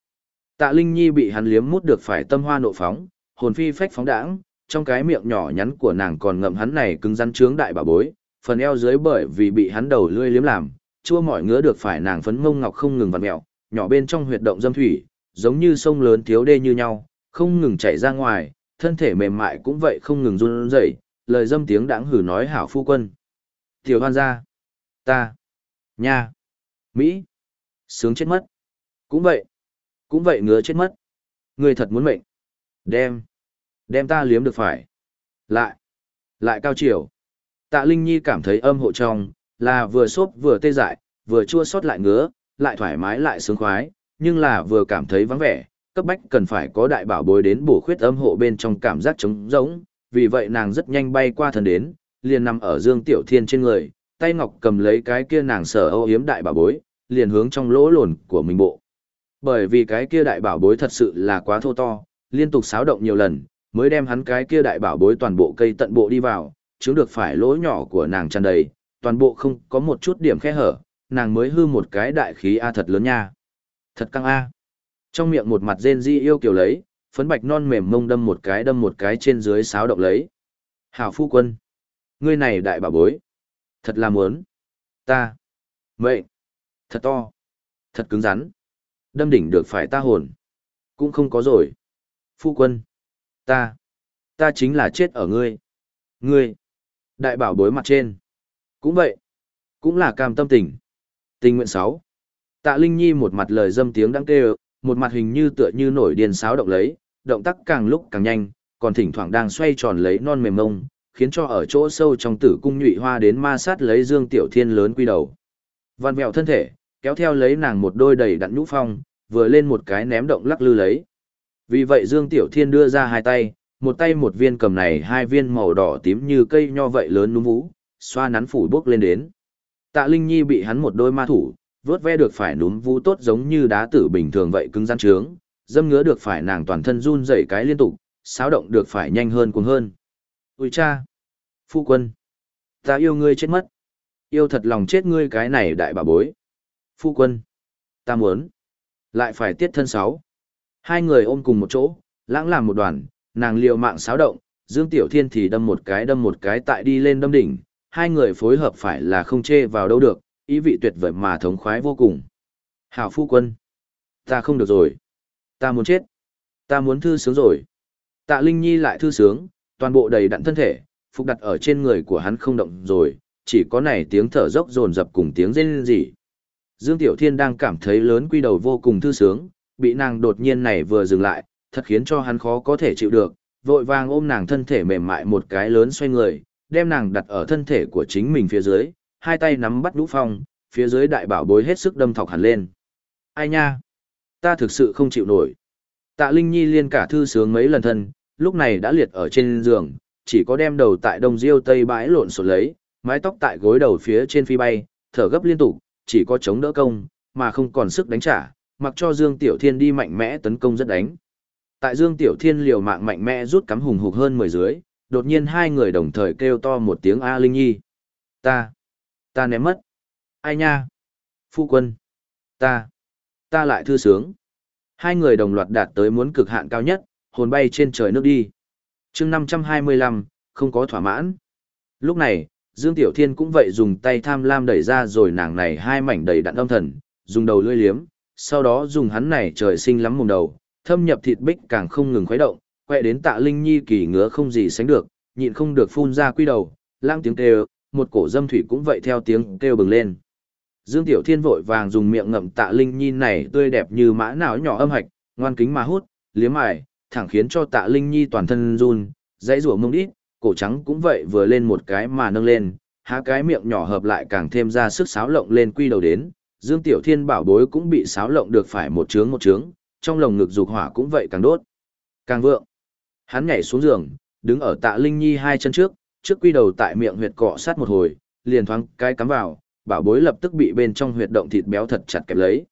Tạ Linh Nhi bị hắn liếm mút được phải tâm hoa nộ phóng, hồn phi phách phóng đãng, trong cái miệng nhỏ nhắn của nàng còn ngậm hắn này cứng rắn trướng đại bà bối, phần eo dưới bởi vì bị hắn đầu lưỡi liếm làm, chua mỏi ngứa được phải nàng phấn mông ngọc không ngừng vặn mèo nhỏ bên trong huyệt động dâm thủy, giống như sông lớn thiếu đê như nhau, không ngừng chảy ra ngoài, thân thể mềm mại cũng vậy không ngừng run rẩy, lời dâm tiếng đãng hử nói hảo phu quân. Tiểu hoan gia, ta, nha, Mỹ, sướng chết mất. Cũng vậy, cũng vậy ngứa chết mất. Người thật muốn mệnh. Đem, đem ta liếm được phải. Lại, lại cao chiều. Tạ Linh Nhi cảm thấy âm hộ trong, là vừa xốp vừa tê dại, vừa chua xót lại ngứa, lại thoải mái lại sướng khoái, nhưng là vừa cảm thấy vắng vẻ, cấp bách cần phải có đại bảo bối đến bổ khuyết âm hộ bên trong cảm giác trống rỗng, vì vậy nàng rất nhanh bay qua thần đến, liền nằm ở Dương Tiểu Thiên trên người, tay ngọc cầm lấy cái kia nàng sở âu yếm đại bảo bối, liền hướng trong lỗ lồn của mình bộ. Bởi vì cái kia đại bảo bối thật sự là quá thô to, liên tục xáo động nhiều lần, mới đem hắn cái kia đại bảo bối toàn bộ cây tận bộ đi vào, chứng được phải lỗ nhỏ của nàng tràn đầy, toàn bộ không có một chút điểm khe hở, nàng mới hư một cái đại khí A thật lớn nha. Thật căng A. Trong miệng một mặt rên di yêu kiều lấy, phấn bạch non mềm mông đâm một cái đâm một cái trên dưới sáo động lấy. Hảo phu quân. Ngươi này đại bảo bối. Thật là muốn. Ta. Mệnh. Thật to. Thật cứng rắn. Đâm đỉnh được phải ta hồn. Cũng không có rồi. Phu quân. Ta. Ta chính là chết ở ngươi. Ngươi. Đại bảo bối mặt trên. Cũng vậy. Cũng là cam tâm tình. Tình nguyện sáu. Tạ Linh Nhi một mặt lời dâm tiếng đang kêu, một mặt hình như tựa như nổi điên sáo động lấy, động tác càng lúc càng nhanh, còn thỉnh thoảng đang xoay tròn lấy non mềm mông, khiến cho ở chỗ sâu trong tử cung nhụy hoa đến ma sát lấy Dương Tiểu Thiên lớn quy đầu. Văn vẹo thân thể, kéo theo lấy nàng một đôi đầy đặn nhũ phong, vừa lên một cái ném động lắc lư lấy. Vì vậy Dương Tiểu Thiên đưa ra hai tay, một tay một viên cầm này hai viên màu đỏ tím như cây nho vậy lớn núm vũ, xoa nắn phủ bước lên đến. Tạ Linh Nhi bị hắn một đôi ma thủ, vớt ve được phải núm vũ tốt giống như đá tử bình thường vậy cứng rắn trướng, dâm ngứa được phải nàng toàn thân run rẩy cái liên tục, xáo động được phải nhanh hơn cuồng hơn. Ui cha! Phu quân! Ta yêu ngươi chết mất! Yêu thật lòng chết ngươi cái này đại bà bối! Phu quân! Ta muốn! Lại phải tiết thân sáu. Hai người ôm cùng một chỗ, lãng làm một đoàn, nàng liều mạng xáo động, Dương Tiểu Thiên thì đâm một cái đâm một cái tại đi lên đâm đỉnh, hai người phối hợp phải là không chê vào đâu được, ý vị tuyệt vời mà thống khoái vô cùng. Hảo phu quân! Ta không được rồi! Ta muốn chết! Ta muốn thư sướng rồi! Tạ Linh Nhi lại thư sướng, toàn bộ đầy đặn thân thể, phục đặt ở trên người của hắn không động rồi, chỉ có này tiếng thở dốc dồn dập cùng tiếng rên rỉ. Dương Tiểu Thiên đang cảm thấy lớn quy đầu vô cùng thư sướng, bị nàng đột nhiên này vừa dừng lại, thật khiến cho hắn khó có thể chịu được, vội vàng ôm nàng thân thể mềm mại một cái lớn xoay người, đem nàng đặt ở thân thể của chính mình phía dưới, hai tay nắm bắt nhũ phong, phía dưới đại bảo bối hết sức đâm thọc hẳn lên. Ai nha? Ta thực sự không chịu nổi. Tạ Linh Nhi liên cả thư sướng mấy lần thân, lúc này đã liệt ở trên giường, chỉ có đem đầu tại đông diêu tây bãi lộn xộn lấy, mái tóc tại gối đầu phía trên phi bay, thở gấp liên tục, chỉ có chống đỡ công, mà không còn sức đánh trả, mặc cho Dương Tiểu Thiên đi mạnh mẽ tấn công rất đánh. Tại Dương Tiểu Thiên liều mạng mạnh mẽ rút cắm hùng hục hơn 10 dưới, đột nhiên hai người đồng thời kêu to một tiếng A Linh Nhi. Ta, ta ném mất. Ai nha? Phu quân. Ta, ta lại thư sướng. Hai người đồng loạt đạt tới muốn cực hạn cao nhất, hồn bay trên trời nước đi. chương 525, không có thỏa mãn. Lúc này, Dương Tiểu Thiên cũng vậy dùng tay tham lam đẩy ra rồi nàng này hai mảnh đầy đặn âm thần, dùng đầu lưỡi liếm, sau đó dùng hắn này trời sinh lắm mồm đầu, thâm nhập thịt bích càng không ngừng khuấy động, quẹ đến tạ linh nhi kỳ ngứa không gì sánh được, nhịn không được phun ra quy đầu, lang tiếng kêu, một cổ dâm thủy cũng vậy theo tiếng kêu bừng lên. Dương Tiểu Thiên vội vàng dùng miệng ngậm tạ linh nhi này tươi đẹp như mã não nhỏ âm hạch, ngoan kính mà hút, liếm mài, thẳng khiến cho tạ linh nhi toàn thân run, dãy rủa mông đít, cổ trắng cũng vậy vừa lên một cái mà nâng lên, há cái miệng nhỏ hợp lại càng thêm ra sức sáo lộng lên quy đầu đến, Dương Tiểu Thiên bảo bối cũng bị sáo lộng được phải một trướng một trướng, trong lồng ngực dục hỏa cũng vậy càng đốt. Càng vượng. Hắn nhảy xuống giường, đứng ở tạ Linh Nhi hai chân trước, trước quy đầu tại miệng huyệt cọ sát một hồi, liền thoáng cái cắm vào, bảo bối lập tức bị bên trong huyệt động thịt béo thật chặt kẹp lấy.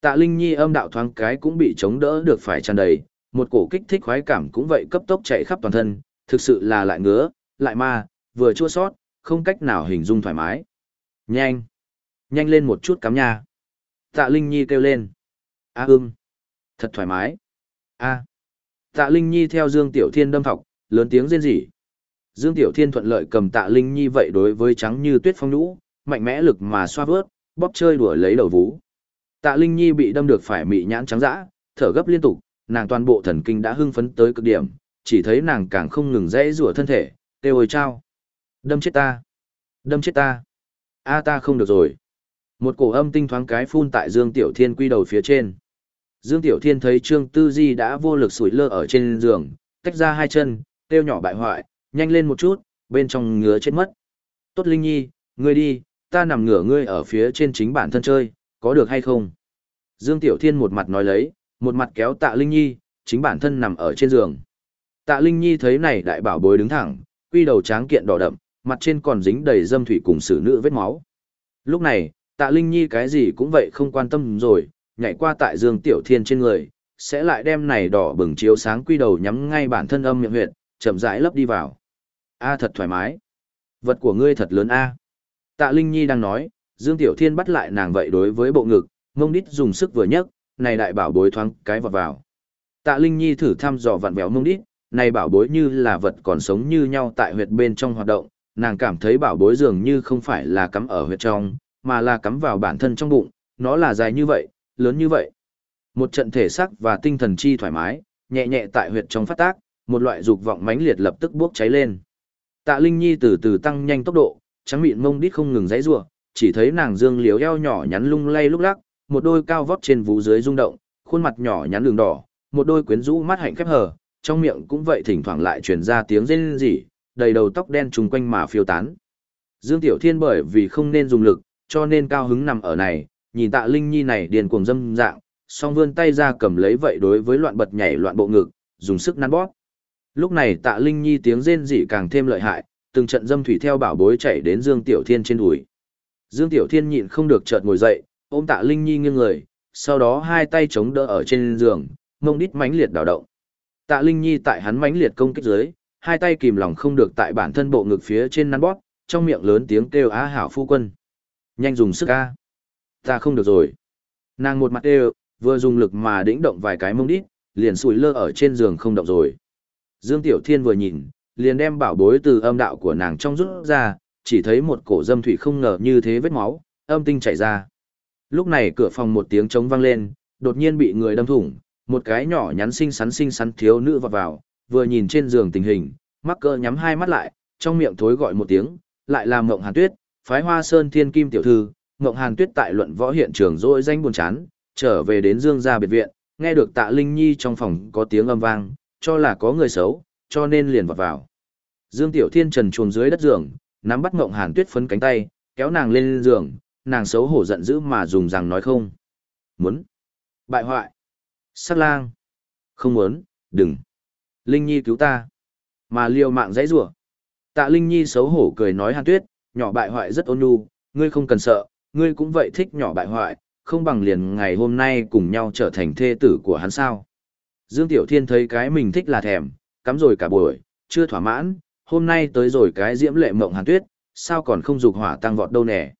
Tạ Linh Nhi âm đạo thoáng cái cũng bị chống đỡ được phải tràn đầy, một cổ kích thích khoái cảm cũng vậy cấp tốc chạy khắp toàn thân, thực sự là lại ngứa, lại ma, vừa chua sót, không cách nào hình dung thoải mái. Nhanh! Nhanh lên một chút cắm nha! Tạ Linh Nhi kêu lên. A ưng! Thật thoải mái! A! Tạ Linh Nhi theo Dương Tiểu Thiên đâm thọc, lớn tiếng rên rỉ. Dương Tiểu Thiên thuận lợi cầm Tạ Linh Nhi vậy đối với trắng như tuyết phong nhũ, mạnh mẽ lực mà xoa vớt, bóp chơi đùa lấy đầu vú. Tạ Linh Nhi bị đâm được phải mị nhãn trắng dã, thở gấp liên tục, nàng toàn bộ thần kinh đã hưng phấn tới cực điểm, chỉ thấy nàng càng không ngừng dãy rủa thân thể, kêu ôi trao. Đâm chết ta! Đâm chết ta! A ta không được rồi! Một cổ âm tinh thoáng cái phun tại Dương Tiểu Thiên quy đầu phía trên. Dương Tiểu Thiên thấy Trương Tư Di đã vô lực sủi lơ ở trên giường, tách ra hai chân, kêu nhỏ bại hoại, nhanh lên một chút, bên trong ngứa chết mất. Tốt Linh Nhi, ngươi đi, ta nằm ngửa ngươi ở phía trên chính bản thân chơi, có được hay không? Dương Tiểu Thiên một mặt nói lấy, một mặt kéo tạ Linh Nhi, chính bản thân nằm ở trên giường. Tạ Linh Nhi thấy này đại bảo bối đứng thẳng, quy đầu tráng kiện đỏ đậm, mặt trên còn dính đầy dâm thủy cùng sử nữ vết máu. Lúc này, Tạ Linh Nhi cái gì cũng vậy không quan tâm rồi, nhảy qua tại Dương Tiểu Thiên trên người, sẽ lại đem này đỏ bừng chiếu sáng quy đầu nhắm ngay bản thân âm miệng huyệt, chậm rãi lấp đi vào. A thật thoải mái. Vật của ngươi thật lớn a. Tạ Linh Nhi đang nói, Dương Tiểu Thiên bắt lại nàng vậy đối với bộ ngực, Mông đít dùng sức vừa nhấc, này đại bảo bối thoáng cái vọt vào. Tạ Linh Nhi thử thăm dò vặn vẹo Mông đít, này bảo bối như là vật còn sống như nhau tại huyệt bên trong hoạt động, nàng cảm thấy bảo bối dường như không phải là cắm ở huyệt trong, mà là cắm vào bản thân trong bụng, nó là dài như vậy, lớn như vậy. Một trận thể xác và tinh thần chi thoải mái, nhẹ nhẹ tại huyệt trong phát tác, một loại dục vọng mãnh liệt lập tức bốc cháy lên. Tạ Linh Nhi từ từ tăng nhanh tốc độ, trắng miệng mông đít không ngừng giãy giụa, chỉ thấy nàng dương liếu eo nhỏ nhắn lung lay lúc lắc, một đôi cao vóc trên vú dưới rung động, khuôn mặt nhỏ nhắn đường đỏ, một đôi quyến rũ mắt hạnh khép hờ, trong miệng cũng vậy thỉnh thoảng lại truyền ra tiếng rên rỉ, đầy đầu tóc đen trùng quanh mà phiêu tán. Dương Tiểu Thiên bởi vì không nên dùng lực, cho nên cao hứng nằm ở này, nhìn Tạ Linh Nhi này điền cuồng dâm dạng, song vươn tay ra cầm lấy vậy đối với loạn bật nhảy loạn bộ ngực, dùng sức nắn bóp. Lúc này Tạ Linh Nhi tiếng rên rỉ càng thêm lợi hại, từng trận dâm thủy theo bảo bối chạy đến Dương Tiểu Thiên trên đùi. Dương Tiểu Thiên nhịn không được chợt ngồi dậy, ôm Tạ Linh Nhi nghiêng người, sau đó hai tay chống đỡ ở trên giường, mông đít mãnh liệt đảo động. Tạ Linh Nhi tại hắn mãnh liệt công kích dưới, hai tay kìm lòng không được tại bản thân bộ ngực phía trên nắn bóp, trong miệng lớn tiếng kêu á hảo phu quân. Nhanh dùng sức a. Ta không được rồi. Nàng một mặt đều, vừa dùng lực mà đĩnh động vài cái mông đít, liền sủi lơ ở trên giường không động rồi. Dương Tiểu Thiên vừa nhìn, liền đem bảo bối từ âm đạo của nàng trong rút ra, chỉ thấy một cổ dâm thủy không ngờ như thế vết máu, âm tinh chảy ra. Lúc này cửa phòng một tiếng trống vang lên, đột nhiên bị người đâm thủng, một cái nhỏ nhắn xinh xắn xinh xắn thiếu nữ vọt vào, vừa nhìn trên giường tình hình, mắc cỡ nhắm hai mắt lại, trong miệng thối gọi một tiếng, lại là Ngộng Hàn Tuyết, phái Hoa Sơn Thiên Kim tiểu thư, Ngộng Hàn Tuyết tại luận võ hiện trường rỗi danh buồn chán, trở về đến Dương gia biệt viện, nghe được Tạ Linh Nhi trong phòng có tiếng âm vang, cho là có người xấu, cho nên liền vọt vào. Dương Tiểu Thiên trần chuồng dưới đất giường, nắm bắt Ngộng Hàn Tuyết phấn cánh tay, kéo nàng lên giường, nàng xấu hổ giận dữ mà dùng rằng nói không. Muốn. Bại hoại. Sát lang. Không muốn, đừng. Linh Nhi cứu ta. Mà liều mạng dãy rủa Tạ Linh Nhi xấu hổ cười nói Hàn Tuyết, nhỏ bại hoại rất ôn nhu, ngươi không cần sợ, ngươi cũng vậy thích nhỏ bại hoại, không bằng liền ngày hôm nay cùng nhau trở thành thê tử của hắn sao. Dương Tiểu Thiên thấy cái mình thích là thèm, cắm rồi cả buổi, chưa thỏa mãn, hôm nay tới rồi cái diễm lệ mộng Hàn Tuyết, sao còn không dục hỏa tăng vọt đâu nè.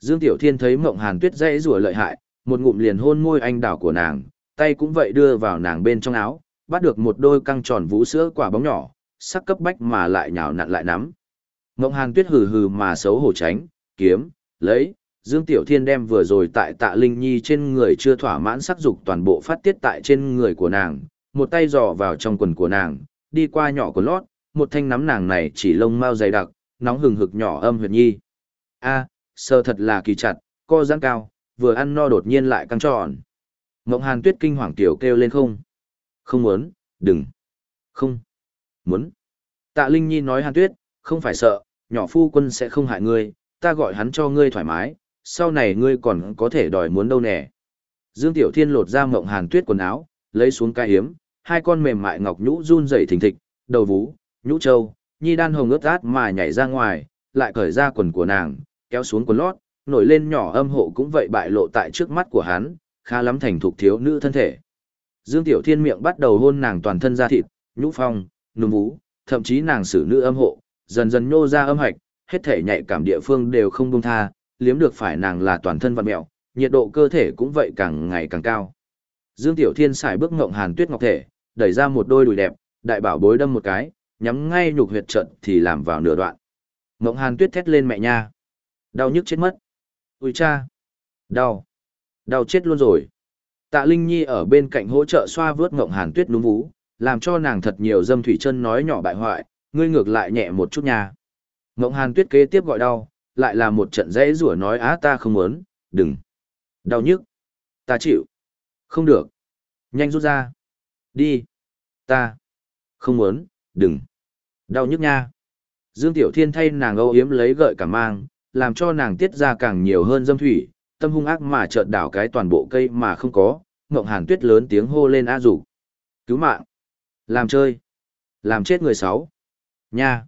Dương Tiểu Thiên thấy mộng Hàn Tuyết dãy rủa lợi hại, một ngụm liền hôn môi anh đảo của nàng, tay cũng vậy đưa vào nàng bên trong áo, bắt được một đôi căng tròn vũ sữa quả bóng nhỏ, sắc cấp bách mà lại nhào nặn lại nắm. Mộng Hàn Tuyết hừ hừ mà xấu hổ tránh, kiếm, lấy, Dương Tiểu Thiên đem vừa rồi tại Tạ Linh Nhi trên người chưa thỏa mãn sắc dục toàn bộ phát tiết tại trên người của nàng, một tay dò vào trong quần của nàng, đi qua nhỏ của lót, một thanh nắm nàng này chỉ lông mau dày đặc, nóng hừng hực nhỏ âm huyệt nhi. A, sơ thật là kỳ chặt, co giãn cao, vừa ăn no đột nhiên lại căng tròn. Mộng Hàn Tuyết kinh hoàng tiểu kêu lên không. Không muốn, đừng. Không. Muốn. Tạ Linh Nhi nói Hàn Tuyết, không phải sợ, nhỏ phu quân sẽ không hại ngươi, ta gọi hắn cho ngươi thoải mái, sau này ngươi còn có thể đòi muốn đâu nè. Dương Tiểu Thiên lột ra mộng Hàn Tuyết quần áo, lấy xuống cái hiếm, hai con mềm mại ngọc nhũ run rẩy thình thịch, đầu vú, nhũ châu, nhi đan hồng ướt át mà nhảy ra ngoài, lại cởi ra quần của nàng, kéo xuống quần lót, nổi lên nhỏ âm hộ cũng vậy bại lộ tại trước mắt của hắn, khá lắm thành thục thiếu nữ thân thể. Dương Tiểu Thiên miệng bắt đầu hôn nàng toàn thân da thịt, nhũ phong, núm vú, thậm chí nàng xử nữ âm hộ, dần dần nhô ra âm hạch, hết thể nhạy cảm địa phương đều không buông tha, liếm được phải nàng là toàn thân vặn mẹo, nhiệt độ cơ thể cũng vậy càng ngày càng cao. Dương Tiểu Thiên xài bước ngộng hàn tuyết ngọc thể, đẩy ra một đôi đùi đẹp, đại bảo bối đâm một cái, nhắm ngay nhục huyệt trận thì làm vào nửa đoạn. Ngộng hàn tuyết thét lên mẹ nha. Đau nhức chết mất. Ui cha. Đau. Đau chết luôn rồi. Tạ Linh Nhi ở bên cạnh hỗ trợ xoa vướt ngộng hàn tuyết núm vú, làm cho nàng thật nhiều dâm thủy chân nói nhỏ bại hoại, ngươi ngược lại nhẹ một chút nha. Ngộng hàn tuyết kế tiếp gọi đau, lại là một trận dãy rủa nói á ta không muốn, đừng. Đau nhức. Ta chịu. Không được. Nhanh rút ra. Đi. Ta. Không muốn, đừng. Đau nhức nha. Dương Tiểu Thiên thay nàng âu yếm lấy gợi cả mang, làm cho nàng tiết ra càng nhiều hơn dâm thủy, tâm hung ác mà chợt đảo cái toàn bộ cây mà không có, Ngộng Hàn Tuyết lớn tiếng hô lên a rủ. Cứu mạng. Làm chơi. Làm chết người sáu. Nha.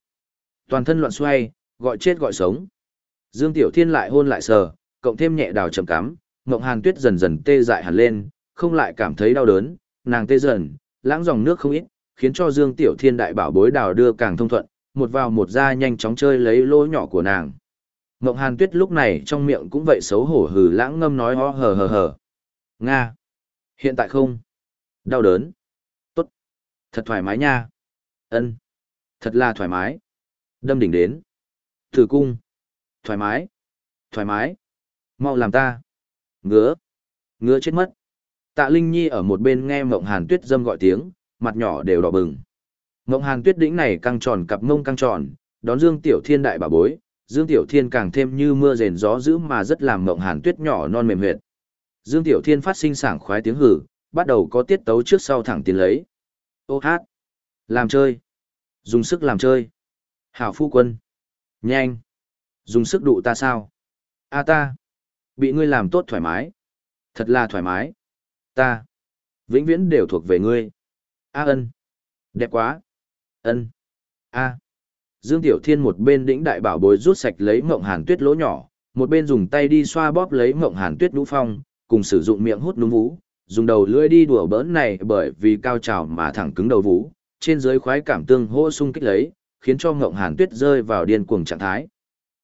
Toàn thân loạn xoay, gọi chết gọi sống. Dương Tiểu Thiên lại hôn lại sờ, cộng thêm nhẹ đào trầm cắm, Ngộng Hàn Tuyết dần dần tê dại hẳn lên, không lại cảm thấy đau đớn, nàng tê dần, lãng dòng nước không ít, khiến cho Dương Tiểu Thiên đại bảo bối đào đưa càng thông thuận, một vào một ra nhanh chóng chơi lấy lỗ nhỏ của nàng. Ngộng Hàn Tuyết lúc này trong miệng cũng vậy xấu hổ hừ lãng ngâm nói ho hờ hờ hờ. Nga. Hiện tại không. Đau đớn. Tốt. Thật thoải mái nha. Ân. Thật là thoải mái. Đâm đỉnh đến. Thử cung. Thoải mái. Thoải mái. Mau làm ta. Ngứa. Ngứa chết mất. Tạ Linh Nhi ở một bên nghe Mộng Hàn Tuyết dâm gọi tiếng, mặt nhỏ đều đỏ bừng. Mộng Hàn Tuyết đĩnh này căng tròn cặp mông căng tròn, đón Dương Tiểu Thiên đại bà bối, Dương Tiểu Thiên càng thêm như mưa rền gió dữ mà rất làm Mộng Hàn Tuyết nhỏ non mềm huyệt. Dương Tiểu Thiên phát sinh sảng khoái tiếng hử, bắt đầu có tiết tấu trước sau thẳng tiến lấy. Ô hát, làm chơi, dùng sức làm chơi. Hảo phu quân, nhanh, dùng sức đụ ta sao? A ta, bị ngươi làm tốt thoải mái, thật là thoải mái. Ta, vĩnh viễn đều thuộc về ngươi. A ân, đẹp quá. Ân, a. Dương Tiểu Thiên một bên đĩnh đại bảo bối rút sạch lấy mộng hàn tuyết lỗ nhỏ, một bên dùng tay đi xoa bóp lấy mộng hàn tuyết đũ phong, cùng sử dụng miệng hút núm vú, dùng đầu lưỡi đi đùa bỡn này bởi vì cao trào mà thẳng cứng đầu vú, trên dưới khoái cảm tương hô sung kích lấy, khiến cho Mộng Hàn Tuyết rơi vào điên cuồng trạng thái.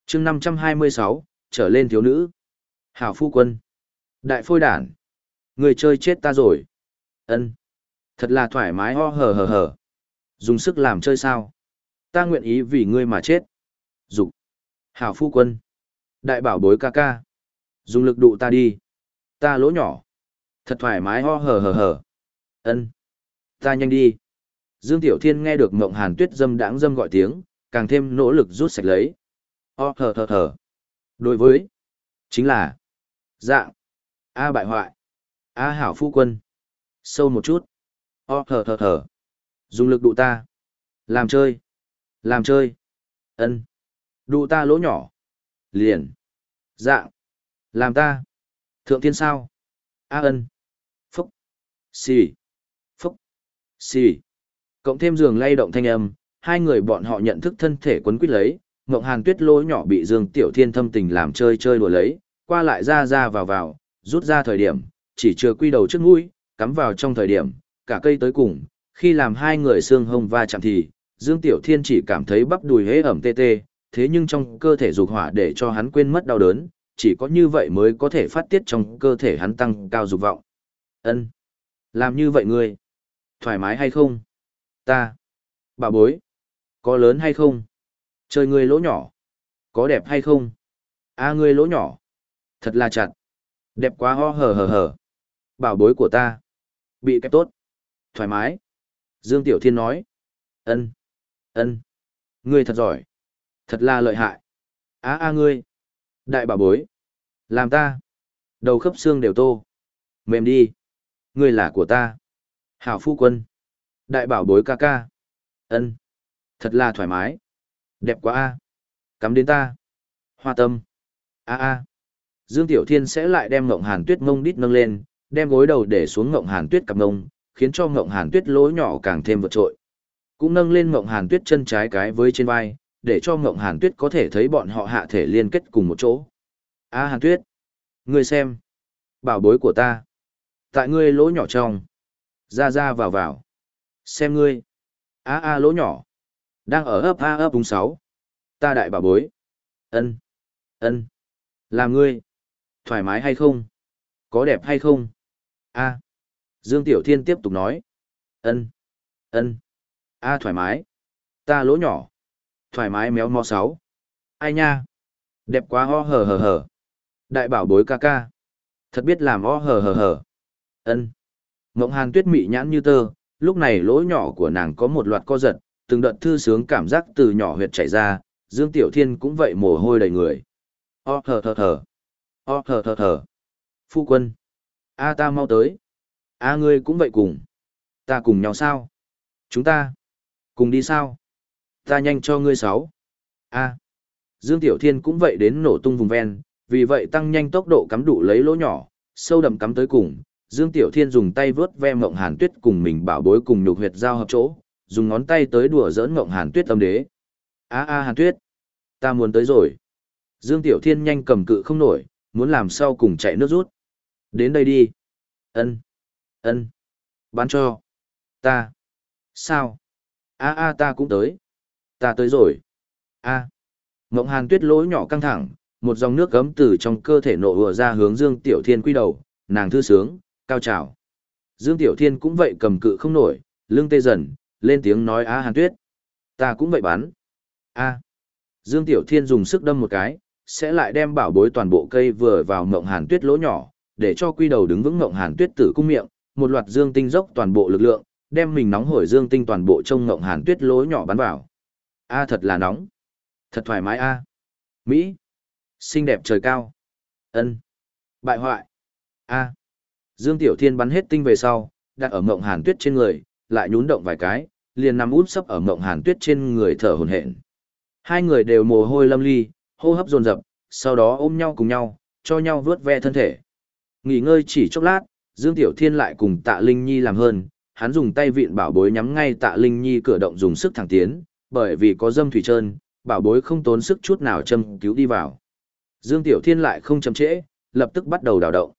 Chương 526, trở lên thiếu nữ. Hảo phu quân. Đại phôi đản. Người chơi chết ta rồi. Ân. Thật là thoải mái ho hờ hờ hờ. Dùng sức làm chơi sao? Ta nguyện ý vì ngươi mà chết. Dục. Hảo phu quân. Đại bảo bối ca ca. Dùng lực đụ ta đi. Ta lỗ nhỏ. Thật thoải mái ho hờ hờ hờ. Ân. Ta nhanh đi. Dương Tiểu Thiên nghe được Mộng Hàn Tuyết dâm đãng dâm gọi tiếng, càng thêm nỗ lực rút sạch lấy. O thở thở thở. Đối với, chính là, dạng, A bại hoại, A hảo phu quân. Sâu một chút. O thở thở thở. Dùng lực đụ ta. Làm chơi. Làm chơi. ân Đụ ta lỗ nhỏ. Liền. Dạng. Làm ta. Thượng thiên sao. A ân. Phúc. Xì. Phúc. Xì. Cộng thêm giường lay động thanh âm, hai người bọn họ nhận thức thân thể quấn quýt lấy, Ngộng Hàn Tuyết lỗ nhỏ bị Dương Tiểu Thiên thâm tình làm chơi chơi đùa lấy, qua lại ra ra vào vào, rút ra thời điểm, chỉ chưa quy đầu trước mũi, cắm vào trong thời điểm, cả cây tới cùng, khi làm hai người xương hông va chạm thì, Dương Tiểu Thiên chỉ cảm thấy bắp đùi hế ẩm tê tê, thế nhưng trong cơ thể dục hỏa để cho hắn quên mất đau đớn, chỉ có như vậy mới có thể phát tiết trong cơ thể hắn tăng cao dục vọng. Ân, Làm như vậy ngươi, thoải mái hay không? Ta. Bà bối. Có lớn hay không? Chơi ngươi lỗ nhỏ. Có đẹp hay không? a à, ngươi lỗ nhỏ. Thật là chặt. Đẹp quá ho hờ hờ hờ. Bảo bối của ta. Bị kẹp tốt. Thoải mái. Dương Tiểu Thiên nói. ân ân Ngươi thật giỏi. Thật là lợi hại. a a ngươi. Đại bảo bối. Làm ta. Đầu khớp xương đều tô. Mềm đi. Ngươi là của ta. Hảo phu quân. Đại bảo bối ca ca. ân Thật là thoải mái. Đẹp quá a Cắm đến ta. Hoa tâm. a a Dương Tiểu Thiên sẽ lại đem Ngộng Hàn Tuyết ngông đít nâng lên, đem gối đầu để xuống Ngộng Hàn Tuyết cặp ngông, khiến cho Ngộng Hàn Tuyết lỗ nhỏ càng thêm vượt trội. Cũng nâng lên Ngộng Hàn Tuyết chân trái cái với trên vai, để cho Ngộng Hàn Tuyết có thể thấy bọn họ hạ thể liên kết cùng một chỗ. A Hàn Tuyết, ngươi xem, bảo bối của ta, tại ngươi lỗ nhỏ trong, ra ra vào vào. Xem ngươi. A a lỗ nhỏ. Đang ở ấp a ấp đúng sáu. Ta đại bà bối. ân ân Làm ngươi. Thoải mái hay không? Có đẹp hay không? A. Dương Tiểu Thiên tiếp tục nói. ân ân A thoải mái. Ta lỗ nhỏ. Thoải mái méo mó sáu. Ai nha. Đẹp quá ho hờ hờ hờ. Đại bảo bối ca ca. Thật biết làm ho hờ hờ hờ. ân Mộng hàn tuyết mị nhãn như tơ, lúc này lỗ nhỏ của nàng có một loạt co giật, từng đợt thư sướng cảm giác từ nhỏ huyệt chảy ra, Dương Tiểu Thiên cũng vậy mồ hôi đầy người. O thở thở thở. O thở thở thở. Phu quân. A ta mau tới. A ngươi cũng vậy cùng. Ta cùng nhau sao? Chúng ta. Cùng đi sao? Ta nhanh cho ngươi sáu. A. Dương Tiểu Thiên cũng vậy đến nổ tung vùng ven, vì vậy tăng nhanh tốc độ cắm đủ lấy lỗ nhỏ, sâu đậm cắm tới cùng, Dương Tiểu Thiên dùng tay vớt ve Mộng Hàn Tuyết cùng mình bảo bối cùng nhục huyệt giao hợp chỗ, dùng ngón tay tới đùa giỡn Ngộng Hàn Tuyết âm đế. A a Hàn Tuyết, ta muốn tới rồi. Dương Tiểu Thiên nhanh cầm cự không nổi, muốn làm sao cùng chạy nước rút. Đến đây đi. Ân, ân, bán cho. Ta. Sao? A a ta cũng tới. Ta tới rồi. A. Ngộng Hàn Tuyết lỗ nhỏ căng thẳng, một dòng nước gấm từ trong cơ thể nổ ùa ra hướng Dương Tiểu Thiên quy đầu, nàng thư sướng, cao trào. Dương Tiểu Thiên cũng vậy cầm cự không nổi, lưng tê dần, lên tiếng nói á hàn tuyết. Ta cũng vậy bắn. a Dương Tiểu Thiên dùng sức đâm một cái, sẽ lại đem bảo bối toàn bộ cây vừa vào mộng hàn tuyết lỗ nhỏ, để cho quy đầu đứng vững mộng hàn tuyết tử cung miệng, một loạt dương tinh dốc toàn bộ lực lượng, đem mình nóng hổi dương tinh toàn bộ trong mộng hàn tuyết lỗ nhỏ bắn vào. A thật là nóng. Thật thoải mái a. Mỹ. Xinh đẹp trời cao. Ân. Bại hoại. A. Dương Tiểu Thiên bắn hết tinh về sau, đặt ở mộng hàn tuyết trên người, lại nhún động vài cái, liền nằm út sấp ở mộng hàn tuyết trên người thở hổn hển. Hai người đều mồ hôi lâm ly, hô hấp dồn dập, sau đó ôm nhau cùng nhau, cho nhau vớt ve thân thể. Nghỉ ngơi chỉ chốc lát, Dương Tiểu Thiên lại cùng Tạ Linh Nhi làm hơn, hắn dùng tay vịn bảo bối nhắm ngay Tạ Linh Nhi cửa động dùng sức thẳng tiến, bởi vì có dâm thủy trơn, bảo bối không tốn sức chút nào châm cứu đi vào. Dương Tiểu Thiên lại không chậm trễ, lập tức bắt đầu đào động.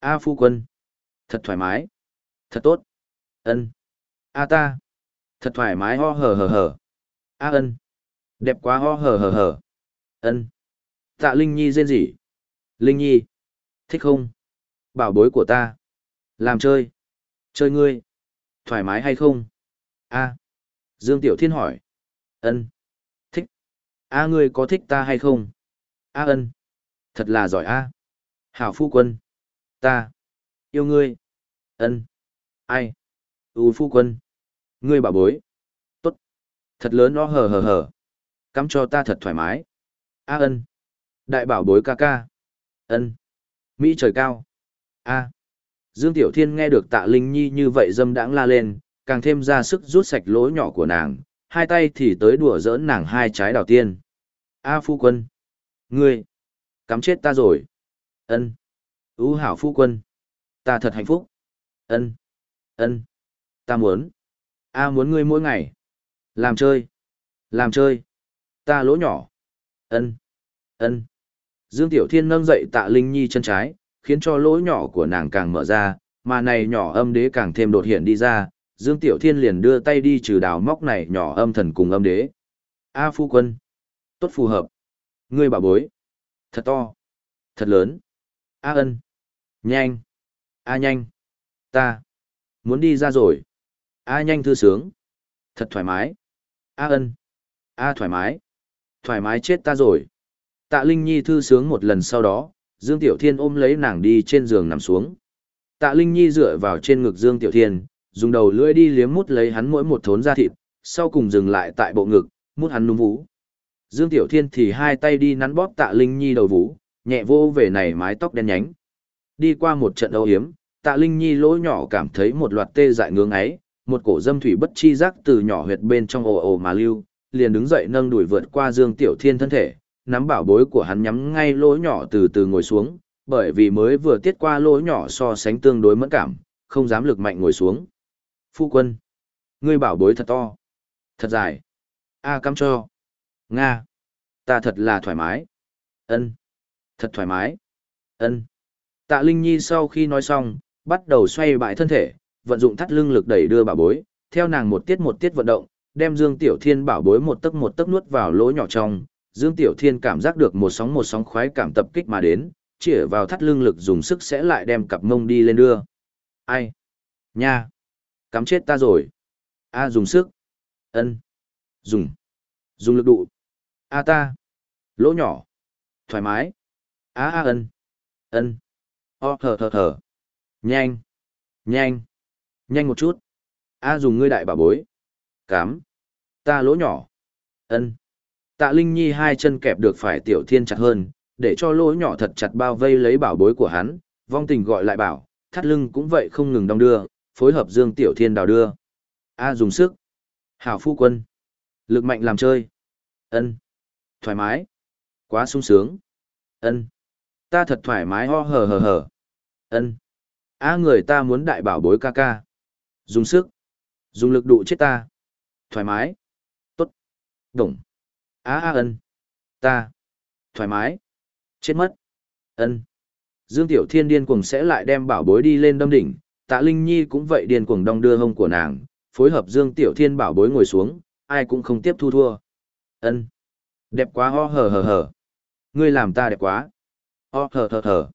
A phu quân, thật thoải mái, thật tốt. Ân. A ta, thật thoải mái ho hờ hờ hờ. A ân, đẹp quá ho hờ hờ hờ. Ân. Tạ Linh Nhi rên rỉ. Linh Nhi, thích không? Bảo bối của ta. Làm chơi. Chơi ngươi. Thoải mái hay không? A. Dương Tiểu Thiên hỏi. Ân. Thích. A ngươi có thích ta hay không? A ân. Thật là giỏi a. Hảo phu quân. Ta. Yêu ngươi. Ân. Ai? U phu quân. Ngươi bảo bối. Tốt. Thật lớn nó hờ hờ hờ. Cắm cho ta thật thoải mái. A ân. Đại bảo bối ca ca. Ân. Mỹ trời cao. A. Dương Tiểu Thiên nghe được tạ Linh Nhi như vậy dâm đãng la lên, càng thêm ra sức rút sạch lỗ nhỏ của nàng, hai tay thì tới đùa giỡn nàng hai trái đào tiên. A phu quân. Ngươi. Cắm chết ta rồi. Ân. Ú hảo phu quân. Ta thật hạnh phúc. Ân. Ân. Ta muốn. A muốn ngươi mỗi ngày. Làm chơi. Làm chơi. Ta lỗ nhỏ. Ân. Ân. Dương Tiểu Thiên nâng dậy tạ Linh Nhi chân trái, khiến cho lỗ nhỏ của nàng càng mở ra, mà này nhỏ âm đế càng thêm đột hiện đi ra, Dương Tiểu Thiên liền đưa tay đi trừ đào móc này nhỏ âm thần cùng âm đế. A phu quân. Tốt phù hợp. Ngươi bảo bối. Thật to. Thật lớn. A ân. Nhanh. A nhanh. Ta. Muốn đi ra rồi. A nhanh thư sướng. Thật thoải mái. A ân. A thoải mái. Thoải mái chết ta rồi. Tạ Linh Nhi thư sướng một lần sau đó, Dương Tiểu Thiên ôm lấy nàng đi trên giường nằm xuống. Tạ Linh Nhi dựa vào trên ngực Dương Tiểu Thiên, dùng đầu lưỡi đi liếm mút lấy hắn mỗi một thốn da thịt, sau cùng dừng lại tại bộ ngực, mút hắn núm vú. Dương Tiểu Thiên thì hai tay đi nắn bóp Tạ Linh Nhi đầu vú, nhẹ vô về này mái tóc đen nhánh. Đi qua một trận âu hiếm, Tạ Linh Nhi lỗ nhỏ cảm thấy một loạt tê dại ngưỡng ấy, một cổ dâm thủy bất chi giác từ nhỏ huyệt bên trong ồ ồ mà lưu, liền đứng dậy nâng đuổi vượt qua Dương Tiểu Thiên thân thể, nắm bảo bối của hắn nhắm ngay lỗ nhỏ từ từ ngồi xuống, bởi vì mới vừa tiết qua lỗ nhỏ so sánh tương đối mẫn cảm, không dám lực mạnh ngồi xuống. Phu quân, ngươi bảo bối thật to, thật dài. A cắm cho. Nga, ta thật là thoải mái. Ân, thật thoải mái. Ân. Tạ Linh Nhi sau khi nói xong, bắt đầu xoay bại thân thể, vận dụng thắt lưng lực đẩy đưa bảo bối, theo nàng một tiết một tiết vận động, đem Dương Tiểu Thiên bảo bối một tấc một tấc nuốt vào lỗ nhỏ trong, Dương Tiểu Thiên cảm giác được một sóng một sóng khoái cảm tập kích mà đến, chĩa vào thắt lưng lực dùng sức sẽ lại đem cặp mông đi lên đưa. Ai? Nha! Cắm chết ta rồi! A dùng sức! ân Dùng! Dùng lực đụ! A ta! Lỗ nhỏ! Thoải mái! A a ân! ân O thở thở thở! Nhanh! Nhanh! Nhanh một chút! A dùng ngươi đại bảo bối! Cám! Ta lỗ nhỏ! ân Tạ Linh Nhi hai chân kẹp được phải Tiểu Thiên chặt hơn, để cho lỗ nhỏ thật chặt bao vây lấy bảo bối của hắn, vong tình gọi lại bảo, thắt lưng cũng vậy không ngừng đong đưa, phối hợp Dương Tiểu Thiên đào đưa. A dùng sức. Hảo phu quân. Lực mạnh làm chơi. Ân. Thoải mái. Quá sung sướng. Ân. Ta thật thoải mái ho hờ hờ hờ. Ân. A người ta muốn đại bảo bối ca ca. Dùng sức. Dùng lực đụ chết ta. Thoải mái. Tốt. Đồng. A a ân. Ta. Thoải mái. Chết mất. Ân. Dương Tiểu Thiên điên cuồng sẽ lại đem bảo bối đi lên đâm đỉnh, Tạ Linh Nhi cũng vậy điên cuồng đong đưa hông của nàng, phối hợp Dương Tiểu Thiên bảo bối ngồi xuống, ai cũng không tiếp thu thua. Ân. Đẹp quá ho hờ hờ hờ. Ngươi làm ta đẹp quá. Ho hờ hờ hờ.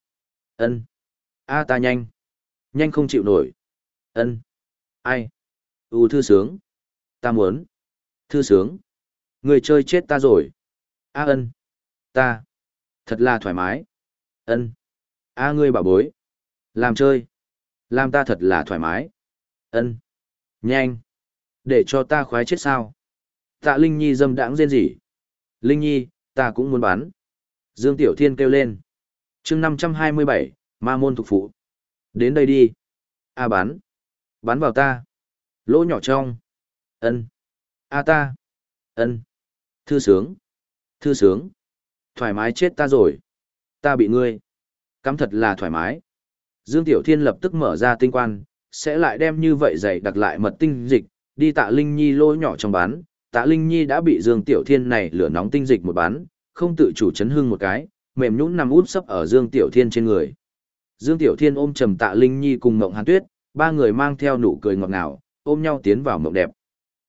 Ân. A ta nhanh. Nhanh không chịu nổi. Ân. Ai? U thư sướng. Ta muốn. Thư sướng. Người chơi chết ta rồi. A ân. Ta. Thật là thoải mái. Ân. A ngươi bảo bối. Làm chơi. Làm ta thật là thoải mái. ân Nhanh. Để cho ta khoái chết sao. Tạ Linh Nhi dâm đãng rên rỉ. Linh Nhi, ta cũng muốn bán. Dương Tiểu Thiên kêu lên. chương 527, ma môn thuộc phụ. Đến đây đi. A bán. Bán vào ta. Lỗ nhỏ trong. ân A ta. ân Thư sướng. Thư sướng. Thoải mái chết ta rồi. Ta bị ngươi. Cắm thật là thoải mái. Dương Tiểu Thiên lập tức mở ra tinh quan, sẽ lại đem như vậy dày đặc lại mật tinh dịch, đi tạ Linh Nhi lỗ nhỏ trong bán. Tạ Linh Nhi đã bị Dương Tiểu Thiên này lửa nóng tinh dịch một bán, không tự chủ chấn hưng một cái, mềm nhũn nằm út sấp ở Dương Tiểu Thiên trên người. Dương Tiểu Thiên ôm trầm Tạ Linh Nhi cùng Ngộng Hàn Tuyết, ba người mang theo nụ cười ngọt ngào, ôm nhau tiến vào mộng đẹp.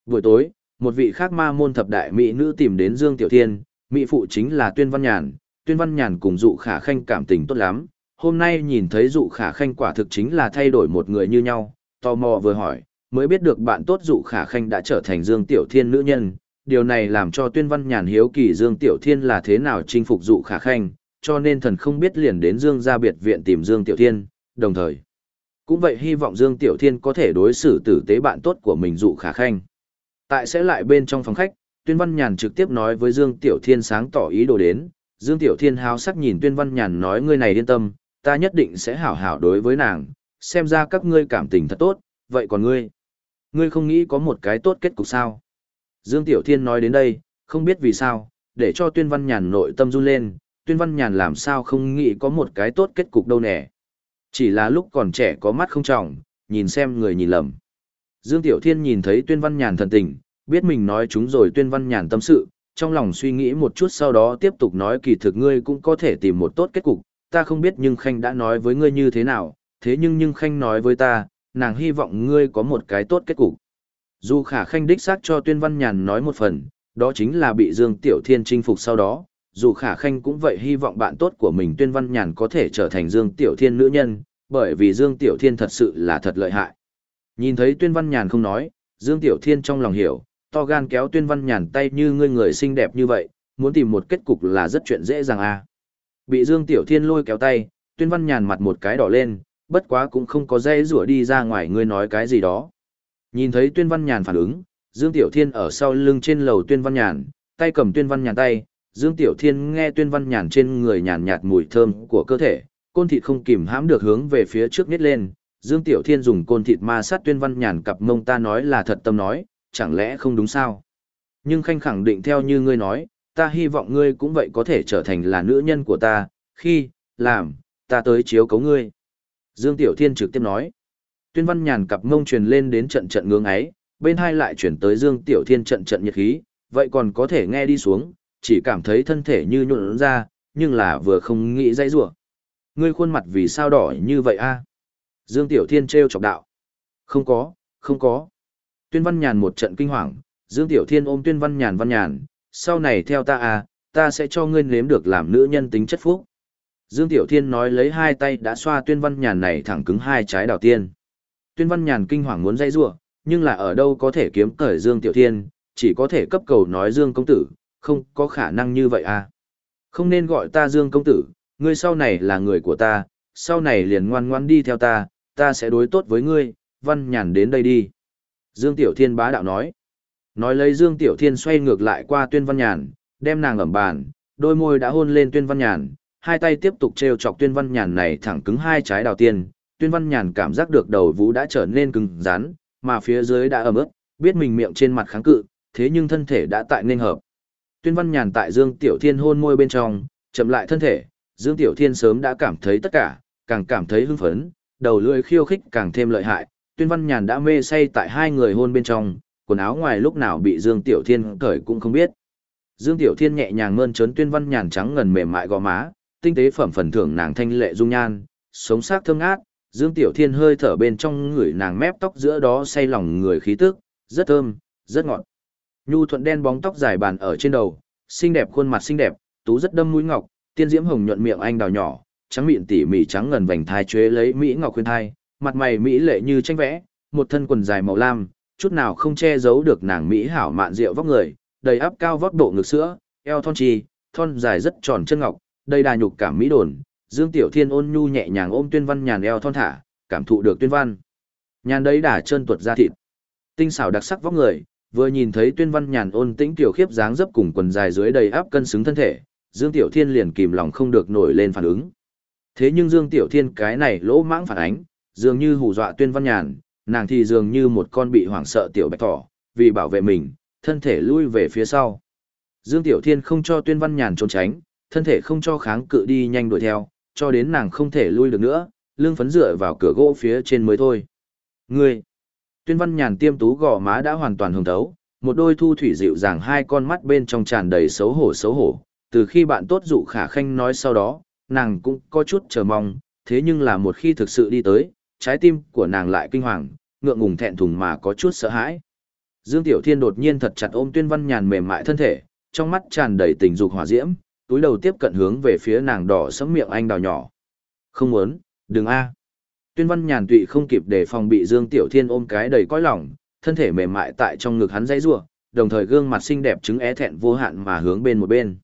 Buổi tối, một vị khác ma môn thập đại mỹ nữ tìm đến Dương Tiểu Thiên, mỹ phụ chính là Tuyên Văn Nhàn, Tuyên Văn Nhàn cùng Dụ Khả Khanh cảm tình tốt lắm, hôm nay nhìn thấy Dụ Khả Khanh quả thực chính là thay đổi một người như nhau, tò mò vừa hỏi, mới biết được bạn tốt Dụ Khả Khanh đã trở thành Dương Tiểu Thiên nữ nhân, điều này làm cho Tuyên Văn Nhàn hiếu kỳ Dương Tiểu Thiên là thế nào chinh phục Dụ Khả Khanh, cho nên thần không biết liền đến Dương gia biệt viện tìm Dương Tiểu Thiên, đồng thời cũng vậy hy vọng Dương Tiểu Thiên có thể đối xử tử tế bạn tốt của mình Dụ Khả Khanh. Tại sẽ lại bên trong phòng khách, Tuyên Văn Nhàn trực tiếp nói với Dương Tiểu Thiên sáng tỏ ý đồ đến, Dương Tiểu Thiên háo sắc nhìn Tuyên Văn Nhàn nói ngươi này yên tâm, ta nhất định sẽ hảo hảo đối với nàng, xem ra các ngươi cảm tình thật tốt, vậy còn ngươi? Ngươi không nghĩ có một cái tốt kết cục sao? Dương Tiểu Thiên nói đến đây, không biết vì sao, để cho Tuyên Văn Nhàn nội tâm run lên, Tuyên Văn Nhàn làm sao không nghĩ có một cái tốt kết cục đâu nè. Chỉ là lúc còn trẻ có mắt không trọng, nhìn xem người nhìn lầm. Dương Tiểu Thiên nhìn thấy Tuyên Văn Nhàn thần tình, biết mình nói chúng rồi Tuyên Văn Nhàn tâm sự, trong lòng suy nghĩ một chút sau đó tiếp tục nói kỳ thực ngươi cũng có thể tìm một tốt kết cục, ta không biết nhưng Khanh đã nói với ngươi như thế nào, thế nhưng nhưng Khanh nói với ta, nàng hy vọng ngươi có một cái tốt kết cục. Dù khả Khanh đích xác cho Tuyên Văn Nhàn nói một phần, đó chính là bị Dương Tiểu Thiên chinh phục sau đó, dù khả Khanh cũng vậy hy vọng bạn tốt của mình Tuyên Văn Nhàn có thể trở thành Dương Tiểu Thiên nữ nhân, bởi vì Dương Tiểu Thiên thật sự là thật lợi hại. Nhìn thấy Tuyên Văn Nhàn không nói, Dương Tiểu Thiên trong lòng hiểu, to gan kéo Tuyên Văn Nhàn tay như ngươi người xinh đẹp như vậy, muốn tìm một kết cục là rất chuyện dễ dàng à. Bị Dương Tiểu Thiên lôi kéo tay, Tuyên Văn Nhàn mặt một cái đỏ lên, bất quá cũng không có dây rủa đi ra ngoài ngươi nói cái gì đó. Nhìn thấy Tuyên Văn Nhàn phản ứng, Dương Tiểu Thiên ở sau lưng trên lầu Tuyên Văn Nhàn, tay cầm Tuyên Văn Nhàn tay, Dương Tiểu Thiên nghe Tuyên Văn Nhàn trên người nhàn nhạt mùi thơm của cơ thể, côn thịt không kìm hãm được hướng về phía trước nít lên, Dương Tiểu Thiên dùng côn thịt ma sát tuyên văn nhàn cặp mông ta nói là thật tâm nói, chẳng lẽ không đúng sao? Nhưng Khanh khẳng định theo như ngươi nói, ta hy vọng ngươi cũng vậy có thể trở thành là nữ nhân của ta, khi, làm, ta tới chiếu cấu ngươi. Dương Tiểu Thiên trực tiếp nói. Tuyên văn nhàn cặp mông truyền lên đến trận trận ngưỡng ấy, bên hai lại chuyển tới Dương Tiểu Thiên trận trận nhiệt khí, vậy còn có thể nghe đi xuống, chỉ cảm thấy thân thể như nhuộn ra, nhưng là vừa không nghĩ dây rủa Ngươi khuôn mặt vì sao đỏ như vậy a? Dương Tiểu Thiên treo chọc đạo. Không có, không có. Tuyên Văn Nhàn một trận kinh hoàng, Dương Tiểu Thiên ôm Tuyên Văn Nhàn Văn Nhàn, sau này theo ta à, ta sẽ cho ngươi nếm được làm nữ nhân tính chất phúc. Dương Tiểu Thiên nói lấy hai tay đã xoa Tuyên Văn Nhàn này thẳng cứng hai trái đào tiên. Tuyên Văn Nhàn kinh hoàng muốn dây rủa, nhưng là ở đâu có thể kiếm cởi Dương Tiểu Thiên, chỉ có thể cấp cầu nói Dương công tử, không có khả năng như vậy à. Không nên gọi ta Dương công tử, ngươi sau này là người của ta, sau này liền ngoan ngoan đi theo ta, ta sẽ đối tốt với ngươi, văn nhàn đến đây đi. Dương Tiểu Thiên bá đạo nói. Nói lấy Dương Tiểu Thiên xoay ngược lại qua tuyên văn nhàn, đem nàng ẩm bàn, đôi môi đã hôn lên tuyên văn nhàn, hai tay tiếp tục treo chọc tuyên văn nhàn này thẳng cứng hai trái đào tiên. Tuyên văn nhàn cảm giác được đầu vũ đã trở nên cứng rắn, mà phía dưới đã ẩm ướt, biết mình miệng trên mặt kháng cự, thế nhưng thân thể đã tại nên hợp. Tuyên văn nhàn tại Dương Tiểu Thiên hôn môi bên trong, chậm lại thân thể, Dương Tiểu Thiên sớm đã cảm thấy tất cả, càng cảm thấy hưng phấn, đầu lưỡi khiêu khích càng thêm lợi hại, Tuyên Văn Nhàn đã mê say tại hai người hôn bên trong, quần áo ngoài lúc nào bị Dương Tiểu Thiên cởi cũng không biết. Dương Tiểu Thiên nhẹ nhàng mơn trớn Tuyên Văn Nhàn trắng ngần mềm mại gò má, tinh tế phẩm phần thưởng nàng thanh lệ dung nhan, sống sắc thơm ngát, Dương Tiểu Thiên hơi thở bên trong người nàng mép tóc giữa đó say lòng người khí tức, rất thơm, rất ngọt. Nhu thuận đen bóng tóc dài bàn ở trên đầu, xinh đẹp khuôn mặt xinh đẹp, tú rất đâm mũi ngọc, tiên diễm hồng nhuận miệng anh đào nhỏ, trắng miệng tỉ mỉ trắng ngần vành thai chuế lấy mỹ ngọc khuyên thai, mặt mày mỹ lệ như tranh vẽ, một thân quần dài màu lam, chút nào không che giấu được nàng mỹ hảo mạn rượu vóc người, đầy áp cao vóc độ ngực sữa, eo thon trì, thon dài rất tròn chân ngọc, đầy đà nhục cảm mỹ đồn, Dương Tiểu Thiên ôn nhu nhẹ nhàng ôm Tuyên Văn Nhàn eo thon thả, cảm thụ được Tuyên Văn. Nhàn đấy đã chân tuột ra thịt. Tinh xảo đặc sắc vóc người, vừa nhìn thấy Tuyên Văn Nhàn ôn tĩnh tiểu khiếp dáng dấp cùng quần dài dưới đầy áp cân xứng thân thể, Dương Tiểu Thiên liền kìm lòng không được nổi lên phản ứng. Thế nhưng Dương Tiểu Thiên cái này lỗ mãng phản ánh, dường như hù dọa Tuyên Văn Nhàn, nàng thì dường như một con bị hoảng sợ tiểu bạch thỏ, vì bảo vệ mình, thân thể lui về phía sau. Dương Tiểu Thiên không cho Tuyên Văn Nhàn trốn tránh, thân thể không cho kháng cự đi nhanh đuổi theo, cho đến nàng không thể lui được nữa, lưng phấn dựa vào cửa gỗ phía trên mới thôi. Ngươi! Tuyên Văn Nhàn tiêm tú gò má đã hoàn toàn hồng thấu, một đôi thu thủy dịu dàng hai con mắt bên trong tràn đầy xấu hổ xấu hổ. Từ khi bạn tốt dụ khả khanh nói sau đó, nàng cũng có chút chờ mong, thế nhưng là một khi thực sự đi tới, trái tim của nàng lại kinh hoàng, ngượng ngùng thẹn thùng mà có chút sợ hãi. Dương Tiểu Thiên đột nhiên thật chặt ôm Tuyên Văn Nhàn mềm mại thân thể, trong mắt tràn đầy tình dục hỏa diễm, túi đầu tiếp cận hướng về phía nàng đỏ sẫm miệng anh đào nhỏ. Không muốn, đừng a. Tuyên Văn Nhàn tụy không kịp để phòng bị Dương Tiểu Thiên ôm cái đầy cõi lòng, thân thể mềm mại tại trong ngực hắn dãy rủa, đồng thời gương mặt xinh đẹp chứng é thẹn vô hạn mà hướng bên một bên.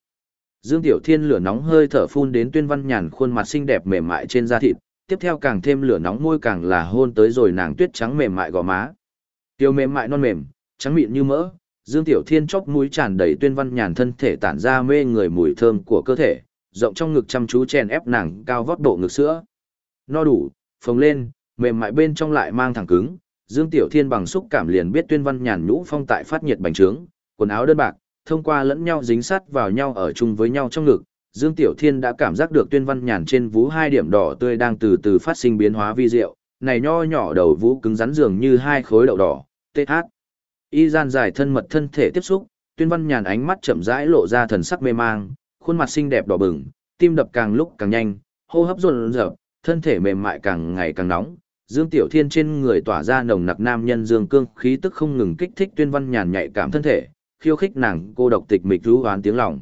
Dương Tiểu Thiên lửa nóng hơi thở phun đến Tuyên Văn Nhàn khuôn mặt xinh đẹp mềm mại trên da thịt, tiếp theo càng thêm lửa nóng môi càng là hôn tới rồi nàng tuyết trắng mềm mại gò má. Tiêu mềm mại non mềm, trắng mịn như mỡ, Dương Tiểu Thiên chóp mũi tràn đầy Tuyên Văn Nhàn thân thể tản ra mê người mùi thơm của cơ thể, rộng trong ngực chăm chú chèn ép nàng cao vót bộ ngực sữa. No đủ, phồng lên, mềm mại bên trong lại mang thẳng cứng, Dương Tiểu Thiên bằng xúc cảm liền biết Tuyên Văn Nhàn nhũ phong tại phát nhiệt bành trướng, quần áo đơn bạc, thông qua lẫn nhau dính sát vào nhau ở chung với nhau trong ngực, Dương Tiểu Thiên đã cảm giác được Tuyên Văn Nhàn trên vú hai điểm đỏ tươi đang từ từ phát sinh biến hóa vi diệu, này nho nhỏ đầu vú cứng rắn dường như hai khối đậu đỏ, TH. Y gian dài thân mật thân thể tiếp xúc, Tuyên Văn Nhàn ánh mắt chậm rãi lộ ra thần sắc mê mang, khuôn mặt xinh đẹp đỏ bừng, tim đập càng lúc càng nhanh, hô hấp run rợn, thân thể mềm mại càng ngày càng nóng, Dương Tiểu Thiên trên người tỏa ra nồng nặc nam nhân dương cương khí tức không ngừng kích thích Tuyên Văn Nhàn nhạy cảm thân thể, khiêu khích nàng cô độc tịch mịch rú hoán tiếng lòng.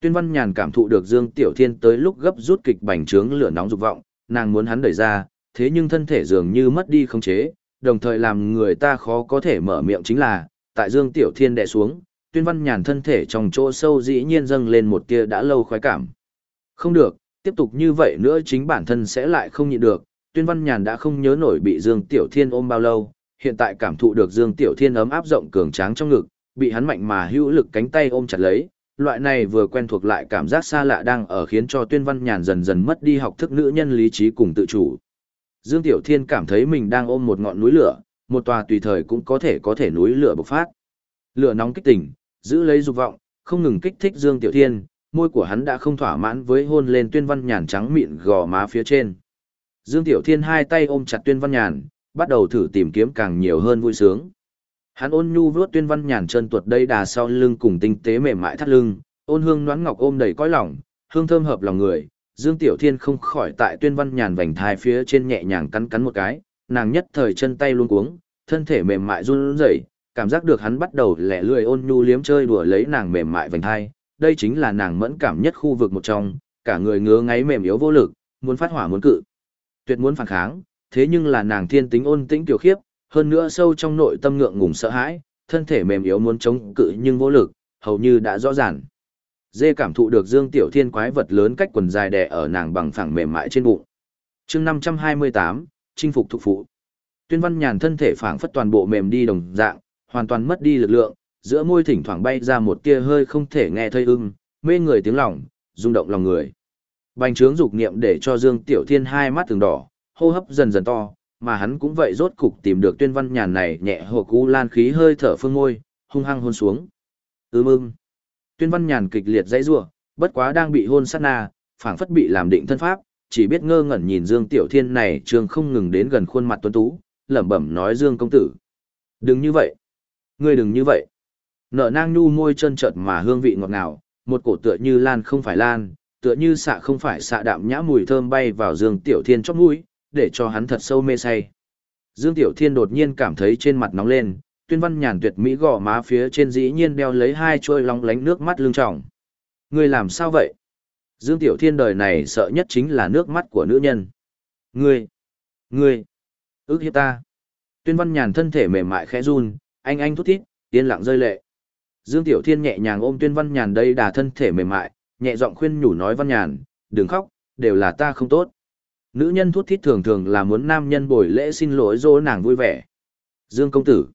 Tuyên Văn Nhàn cảm thụ được Dương Tiểu Thiên tới lúc gấp rút kịch bành trướng lửa nóng dục vọng, nàng muốn hắn đẩy ra, thế nhưng thân thể dường như mất đi khống chế, đồng thời làm người ta khó có thể mở miệng chính là, tại Dương Tiểu Thiên đè xuống, Tuyên Văn Nhàn thân thể trong chỗ sâu dĩ nhiên dâng lên một tia đã lâu khoái cảm. Không được, tiếp tục như vậy nữa chính bản thân sẽ lại không nhịn được, Tuyên Văn Nhàn đã không nhớ nổi bị Dương Tiểu Thiên ôm bao lâu, hiện tại cảm thụ được Dương Tiểu Thiên ấm áp rộng cường tráng trong ngực, bị hắn mạnh mà hữu lực cánh tay ôm chặt lấy, loại này vừa quen thuộc lại cảm giác xa lạ đang ở khiến cho Tuyên Văn Nhàn dần dần mất đi học thức nữ nhân lý trí cùng tự chủ. Dương Tiểu Thiên cảm thấy mình đang ôm một ngọn núi lửa, một tòa tùy thời cũng có thể có thể núi lửa bộc phát. Lửa nóng kích tỉnh, giữ lấy dục vọng, không ngừng kích thích Dương Tiểu Thiên, môi của hắn đã không thỏa mãn với hôn lên Tuyên Văn Nhàn trắng mịn gò má phía trên. Dương Tiểu Thiên hai tay ôm chặt Tuyên Văn Nhàn, bắt đầu thử tìm kiếm càng nhiều hơn vui sướng. Hắn ôn nhu vuốt Tuyên Văn Nhàn chân tuột đây đà sau lưng cùng tinh tế mềm mại thắt lưng, ôn hương noãn ngọc ôm đầy cõi lòng, hương thơm hợp lòng người. Dương Tiểu Thiên không khỏi tại Tuyên Văn Nhàn vành thai phía trên nhẹ nhàng cắn cắn một cái, nàng nhất thời chân tay luống cuống, thân thể mềm mại run rẩy, cảm giác được hắn bắt đầu lẻ lười ôn nhu liếm chơi đùa lấy nàng mềm mại vành thai, đây chính là nàng mẫn cảm nhất khu vực một trong, cả người ngứa ngáy mềm yếu vô lực, muốn phát hỏa muốn cự tuyệt muốn phản kháng, thế nhưng là nàng thiên tính ôn tĩnh tiểu khiếp, hơn nữa sâu trong nội tâm ngượng ngùng sợ hãi, thân thể mềm yếu muốn chống cự nhưng vô lực, hầu như đã rõ ràng. Dê cảm thụ được Dương Tiểu Thiên quái vật lớn cách quần dài đè ở nàng bằng phẳng mềm mại trên bụng. Chương 528, chinh phục thuộc phụ. Tuyên Văn Nhàn thân thể phảng phất toàn bộ mềm đi đồng dạng, hoàn toàn mất đi lực lượng, giữa môi thỉnh thoảng bay ra một tia hơi không thể nghe thây ưng, mê người tiếng lòng, rung động lòng người. Bành trướng dục niệm để cho Dương Tiểu Thiên hai mắt từng đỏ, hô hấp dần dần to, mà hắn cũng vậy rốt cục tìm được tuyên văn nhàn này nhẹ hồ cú lan khí hơi thở phương môi, hung hăng hôn xuống. Ừ Ưm ưng. Tuyên văn nhàn kịch liệt dãy rủa, bất quá đang bị hôn sát na, phảng phất bị làm định thân pháp, chỉ biết ngơ ngẩn nhìn Dương Tiểu Thiên này trường không ngừng đến gần khuôn mặt tuấn tú, lẩm bẩm nói Dương công tử. Đừng như vậy. Ngươi đừng như vậy. Nở nang nhu môi chân chợt mà hương vị ngọt ngào, một cổ tựa như lan không phải lan, tựa như xạ không phải xạ đạm nhã mùi thơm bay vào Dương Tiểu Thiên chóp mũi, để cho hắn thật sâu mê say. Dương Tiểu Thiên đột nhiên cảm thấy trên mặt nóng lên, tuyên văn nhàn tuyệt mỹ gò má phía trên dĩ nhiên đeo lấy hai chuôi long lánh nước mắt lưng trọng. Ngươi làm sao vậy? Dương Tiểu Thiên đời này sợ nhất chính là nước mắt của nữ nhân. Ngươi! Ngươi! ước hiếp ta! Tuyên văn nhàn thân thể mềm mại khẽ run, anh anh thút thít, yên lặng rơi lệ. Dương Tiểu Thiên nhẹ nhàng ôm tuyên văn nhàn đây đà thân thể mềm mại, nhẹ giọng khuyên nhủ nói văn nhàn, đừng khóc, đều là ta không tốt. Nữ nhân thút thít thường thường là muốn nam nhân bồi lễ xin lỗi dỗ nàng vui vẻ. Dương công tử.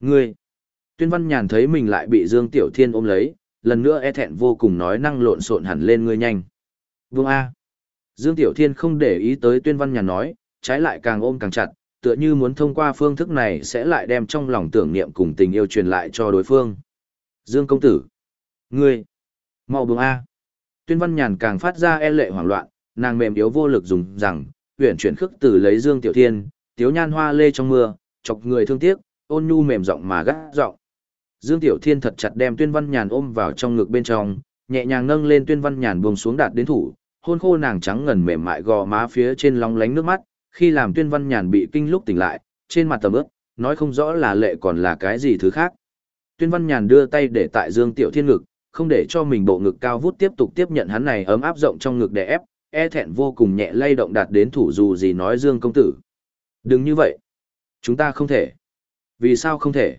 Ngươi. Tuyên văn nhàn thấy mình lại bị Dương Tiểu Thiên ôm lấy, lần nữa e thẹn vô cùng nói năng lộn xộn hẳn lên ngươi nhanh. Vương A. Dương Tiểu Thiên không để ý tới tuyên văn nhàn nói, trái lại càng ôm càng chặt, tựa như muốn thông qua phương thức này sẽ lại đem trong lòng tưởng niệm cùng tình yêu truyền lại cho đối phương. Dương công tử. Ngươi. mau buông A. Tuyên văn nhàn càng phát ra e lệ hoảng loạn, nàng mềm yếu vô lực dùng rằng, huyển chuyển khức từ lấy Dương Tiểu Thiên, tiếu nhan hoa lê trong mưa, chọc người thương tiếc, ôn nhu mềm giọng mà gắt giọng. Dương Tiểu Thiên thật chặt đem Tuyên Văn Nhàn ôm vào trong ngực bên trong, nhẹ nhàng nâng lên Tuyên Văn Nhàn buông xuống đạt đến thủ, hôn khô nàng trắng ngần mềm mại gò má phía trên long lánh nước mắt, khi làm Tuyên Văn Nhàn bị kinh lúc tỉnh lại, trên mặt tầm ướp, nói không rõ là lệ còn là cái gì thứ khác. Tuyên Văn Nhàn đưa tay để tại Dương Tiểu Thiên ngực, không để cho mình bộ ngực cao vút tiếp tục tiếp nhận hắn này ấm áp rộng trong ngực để ép, e thẹn vô cùng nhẹ lay động đạt đến thủ dù gì nói Dương công tử. Đừng như vậy. Chúng ta không thể. Vì sao không thể?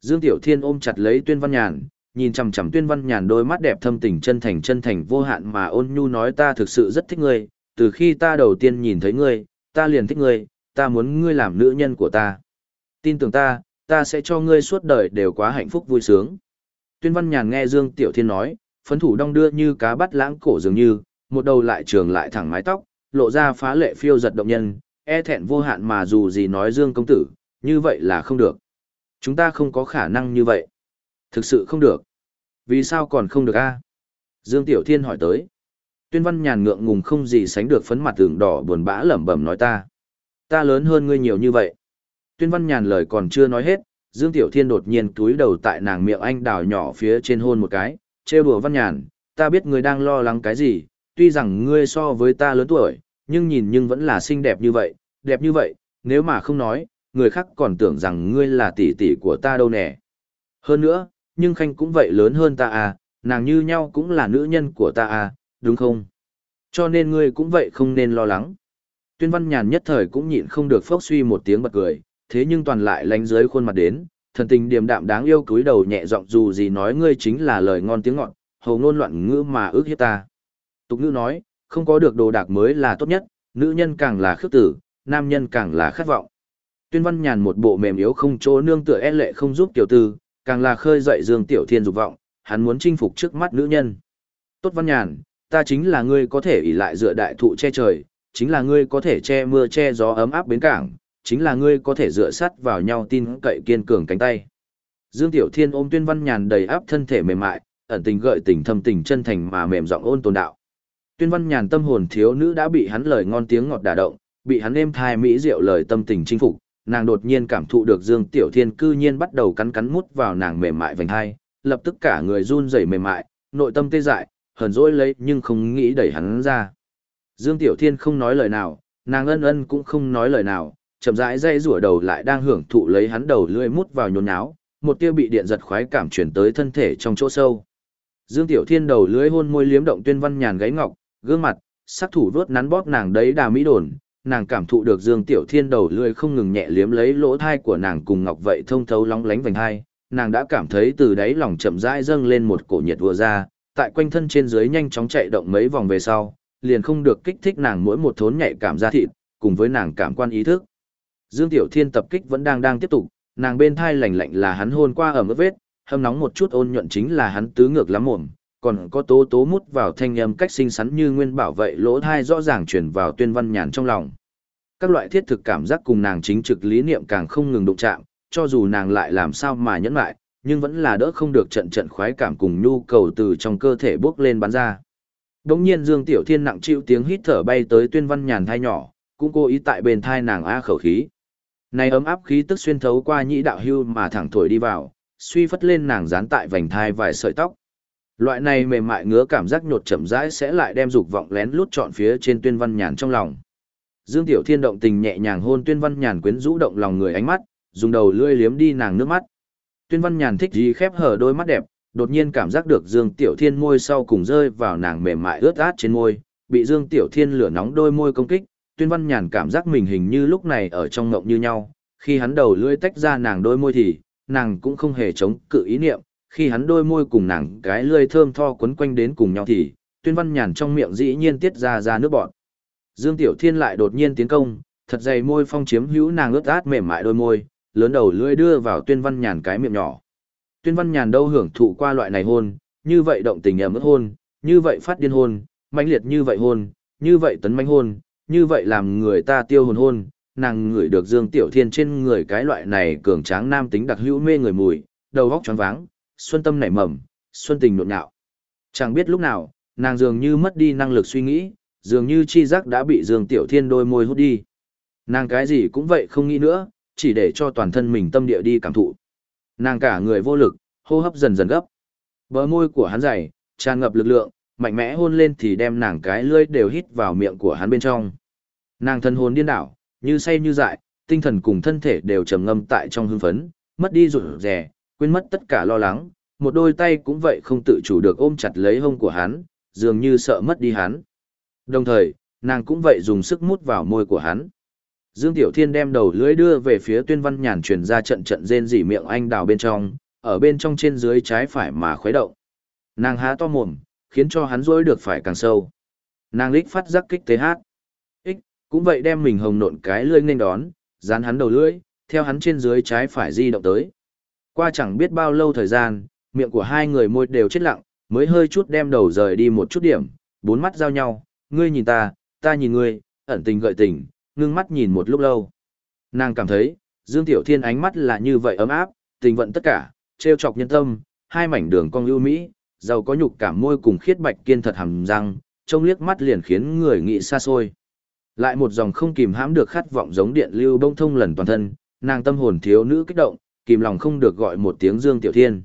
Dương Tiểu Thiên ôm chặt lấy Tuyên Văn Nhàn, nhìn chằm chằm Tuyên Văn Nhàn đôi mắt đẹp thâm tình chân thành chân thành vô hạn mà ôn nhu nói ta thực sự rất thích ngươi, từ khi ta đầu tiên nhìn thấy ngươi, ta liền thích ngươi, ta muốn ngươi làm nữ nhân của ta. Tin tưởng ta, ta sẽ cho ngươi suốt đời đều quá hạnh phúc vui sướng. Tuyên Văn Nhàn nghe Dương Tiểu Thiên nói, phấn thủ đong đưa như cá bắt lãng cổ dường như, một đầu lại trường lại thẳng mái tóc, lộ ra phá lệ phiêu giật động nhân, e thẹn vô hạn mà dù gì nói Dương công tử, như vậy là không được. Chúng ta không có khả năng như vậy. Thực sự không được. Vì sao còn không được a? Dương Tiểu Thiên hỏi tới. Tuyên Văn Nhàn ngượng ngùng không gì sánh được phấn mặt tường đỏ buồn bã lẩm bẩm nói ta. Ta lớn hơn ngươi nhiều như vậy. Tuyên Văn Nhàn lời còn chưa nói hết, Dương Tiểu Thiên đột nhiên cúi đầu tại nàng miệng anh đào nhỏ phía trên hôn một cái, trêu đùa Văn Nhàn, ta biết ngươi đang lo lắng cái gì, tuy rằng ngươi so với ta lớn tuổi, nhưng nhìn nhưng vẫn là xinh đẹp như vậy, đẹp như vậy, nếu mà không nói, người khác còn tưởng rằng ngươi là tỷ tỷ của ta đâu nè. Hơn nữa, nhưng Khanh cũng vậy lớn hơn ta à, nàng như nhau cũng là nữ nhân của ta à, đúng không? Cho nên ngươi cũng vậy không nên lo lắng. Tuyên văn nhàn nhất thời cũng nhịn không được phốc suy một tiếng bật cười, thế nhưng toàn lại lánh dưới khuôn mặt đến, thần tình điềm đạm đáng yêu cúi đầu nhẹ giọng dù gì nói ngươi chính là lời ngon tiếng ngọt, hầu ngôn loạn ngữ mà ước hiếp ta. Tục ngữ nói, không có được đồ đạc mới là tốt nhất, nữ nhân càng là khước tử, nam nhân càng là khát vọng. Tuyên Văn Nhàn một bộ mềm yếu không chỗ nương tựa e lệ không giúp tiểu tư, càng là khơi dậy Dương Tiểu Thiên dục vọng, hắn muốn chinh phục trước mắt nữ nhân. Tốt Văn Nhàn, ta chính là ngươi có thể ỷ lại dựa đại thụ che trời, chính là ngươi có thể che mưa che gió ấm áp bến cảng, chính là ngươi có thể dựa sắt vào nhau tin cậy kiên cường cánh tay. Dương Tiểu Thiên ôm Tuyên Văn Nhàn đầy áp thân thể mềm mại, ẩn tình gợi tình thâm tình chân thành mà mềm giọng ôn tồn đạo. Tuyên Văn Nhàn tâm hồn thiếu nữ đã bị hắn lời ngon tiếng ngọt đả động, bị hắn êm thai mỹ diệu lời tâm tình chinh phục, nàng đột nhiên cảm thụ được Dương Tiểu Thiên cư nhiên bắt đầu cắn cắn mút vào nàng mềm mại vành hai, lập tức cả người run rẩy mềm mại, nội tâm tê dại, hờn dỗi lấy nhưng không nghĩ đẩy hắn ra. Dương Tiểu Thiên không nói lời nào, nàng ân ân cũng không nói lời nào, chậm rãi dây rủa đầu lại đang hưởng thụ lấy hắn đầu lưỡi mút vào nhốn nháo, một tia bị điện giật khoái cảm chuyển tới thân thể trong chỗ sâu. Dương Tiểu Thiên đầu lưỡi hôn môi liếm động tuyên văn nhàn gáy ngọc, gương mặt, sắc thủ vuốt nắn bóp nàng đấy đà mỹ đồn, nàng cảm thụ được Dương Tiểu Thiên đầu lưỡi không ngừng nhẹ liếm lấy lỗ thai của nàng cùng ngọc vậy thông thấu lóng lánh vành hai, nàng đã cảm thấy từ đáy lòng chậm rãi dâng lên một cổ nhiệt vừa ra, tại quanh thân trên dưới nhanh chóng chạy động mấy vòng về sau, liền không được kích thích nàng mỗi một thốn nhạy cảm ra thịt, cùng với nàng cảm quan ý thức. Dương Tiểu Thiên tập kích vẫn đang đang tiếp tục, nàng bên thai lạnh lạnh là hắn hôn qua ở mức vết, hâm nóng một chút ôn nhuận chính là hắn tứ ngược lắm mồm, còn có tố tố mút vào thanh âm cách xinh xắn như nguyên bảo vệ lỗ thai rõ ràng truyền vào tuyên văn nhàn trong lòng. Các loại thiết thực cảm giác cùng nàng chính trực lý niệm càng không ngừng đụng chạm, cho dù nàng lại làm sao mà nhẫn lại, nhưng vẫn là đỡ không được trận trận khoái cảm cùng nhu cầu từ trong cơ thể bước lên bắn ra. Đống nhiên Dương Tiểu Thiên nặng chịu tiếng hít thở bay tới tuyên văn nhàn thai nhỏ, cũng cố ý tại bên thai nàng a khẩu khí. Này ấm áp khí tức xuyên thấu qua nhĩ đạo hưu mà thẳng thổi đi vào, suy phất lên nàng dán tại vành thai vài sợi tóc. Loại này mềm mại ngứa cảm giác nhột chậm rãi sẽ lại đem dục vọng lén lút trọn phía trên tuyên văn nhàn trong lòng. Dương Tiểu Thiên động tình nhẹ nhàng hôn Tuyên Văn Nhàn quyến rũ động lòng người ánh mắt, dùng đầu lưỡi liếm đi nàng nước mắt. Tuyên Văn Nhàn thích gì khép hở đôi mắt đẹp, đột nhiên cảm giác được Dương Tiểu Thiên môi sau cùng rơi vào nàng mềm mại ướt át trên môi, bị Dương Tiểu Thiên lửa nóng đôi môi công kích, Tuyên Văn Nhàn cảm giác mình hình như lúc này ở trong ngộng như nhau, khi hắn đầu lưỡi tách ra nàng đôi môi thì, nàng cũng không hề chống cự ý niệm, khi hắn đôi môi cùng nàng cái lưỡi thơm tho quấn quanh đến cùng nhau thì, Tuyên Văn Nhàn trong miệng dĩ nhiên tiết ra ra nước bọt. Dương Tiểu Thiên lại đột nhiên tiến công, thật dày môi phong chiếm hữu nàng ướt át mềm mại đôi môi, lớn đầu lưỡi đưa vào Tuyên Văn Nhàn cái miệng nhỏ. Tuyên Văn Nhàn đâu hưởng thụ qua loại này hôn, như vậy động tình ấm ướt hôn, như vậy phát điên hôn, mãnh liệt như vậy hôn, như vậy tấn mãnh hôn, như vậy làm người ta tiêu hồn hôn, nàng ngửi được Dương Tiểu Thiên trên người cái loại này cường tráng nam tính đặc hữu mê người mùi, đầu óc choáng váng, xuân tâm nảy mầm, xuân tình nhộn nhạo. Chẳng biết lúc nào, nàng dường như mất đi năng lực suy nghĩ, dường như chi giác đã bị Dương Tiểu Thiên đôi môi hút đi. Nàng cái gì cũng vậy không nghĩ nữa, chỉ để cho toàn thân mình tâm địa đi cảm thụ. Nàng cả người vô lực, hô hấp dần dần gấp. Bờ môi của hắn dày, tràn ngập lực lượng, mạnh mẽ hôn lên thì đem nàng cái lưỡi đều hít vào miệng của hắn bên trong. Nàng thân hồn điên đảo, như say như dại, tinh thần cùng thân thể đều trầm ngâm tại trong hưng phấn, mất đi rụt rè, quên mất tất cả lo lắng, một đôi tay cũng vậy không tự chủ được ôm chặt lấy hông của hắn, dường như sợ mất đi hắn. Đồng thời, nàng cũng vậy dùng sức mút vào môi của hắn. Dương Tiểu Thiên đem đầu lưỡi đưa về phía Tuyên Văn Nhàn truyền ra trận trận rên rỉ miệng anh đào bên trong, ở bên trong trên dưới trái phải mà khuấy động. Nàng há to mồm, khiến cho hắn rối được phải càng sâu. Nàng lích phát giác kích tế hát. Ích, cũng vậy đem mình hồng nộn cái lưỡi nên đón, dán hắn đầu lưỡi, theo hắn trên dưới trái phải di động tới. Qua chẳng biết bao lâu thời gian, miệng của hai người môi đều chết lặng, mới hơi chút đem đầu rời đi một chút điểm, bốn mắt giao nhau, ngươi nhìn ta, ta nhìn ngươi, ẩn tình gợi tình, ngưng mắt nhìn một lúc lâu. Nàng cảm thấy, Dương Tiểu Thiên ánh mắt là như vậy ấm áp, tình vận tất cả, trêu chọc nhân tâm, hai mảnh đường cong ưu mỹ, giàu có nhục cảm môi cùng khiết bạch kiên thật hầm răng, trông liếc mắt liền khiến người nghĩ xa xôi. Lại một dòng không kìm hãm được khát vọng giống điện lưu bông thông lần toàn thân, nàng tâm hồn thiếu nữ kích động, kìm lòng không được gọi một tiếng Dương Tiểu Thiên.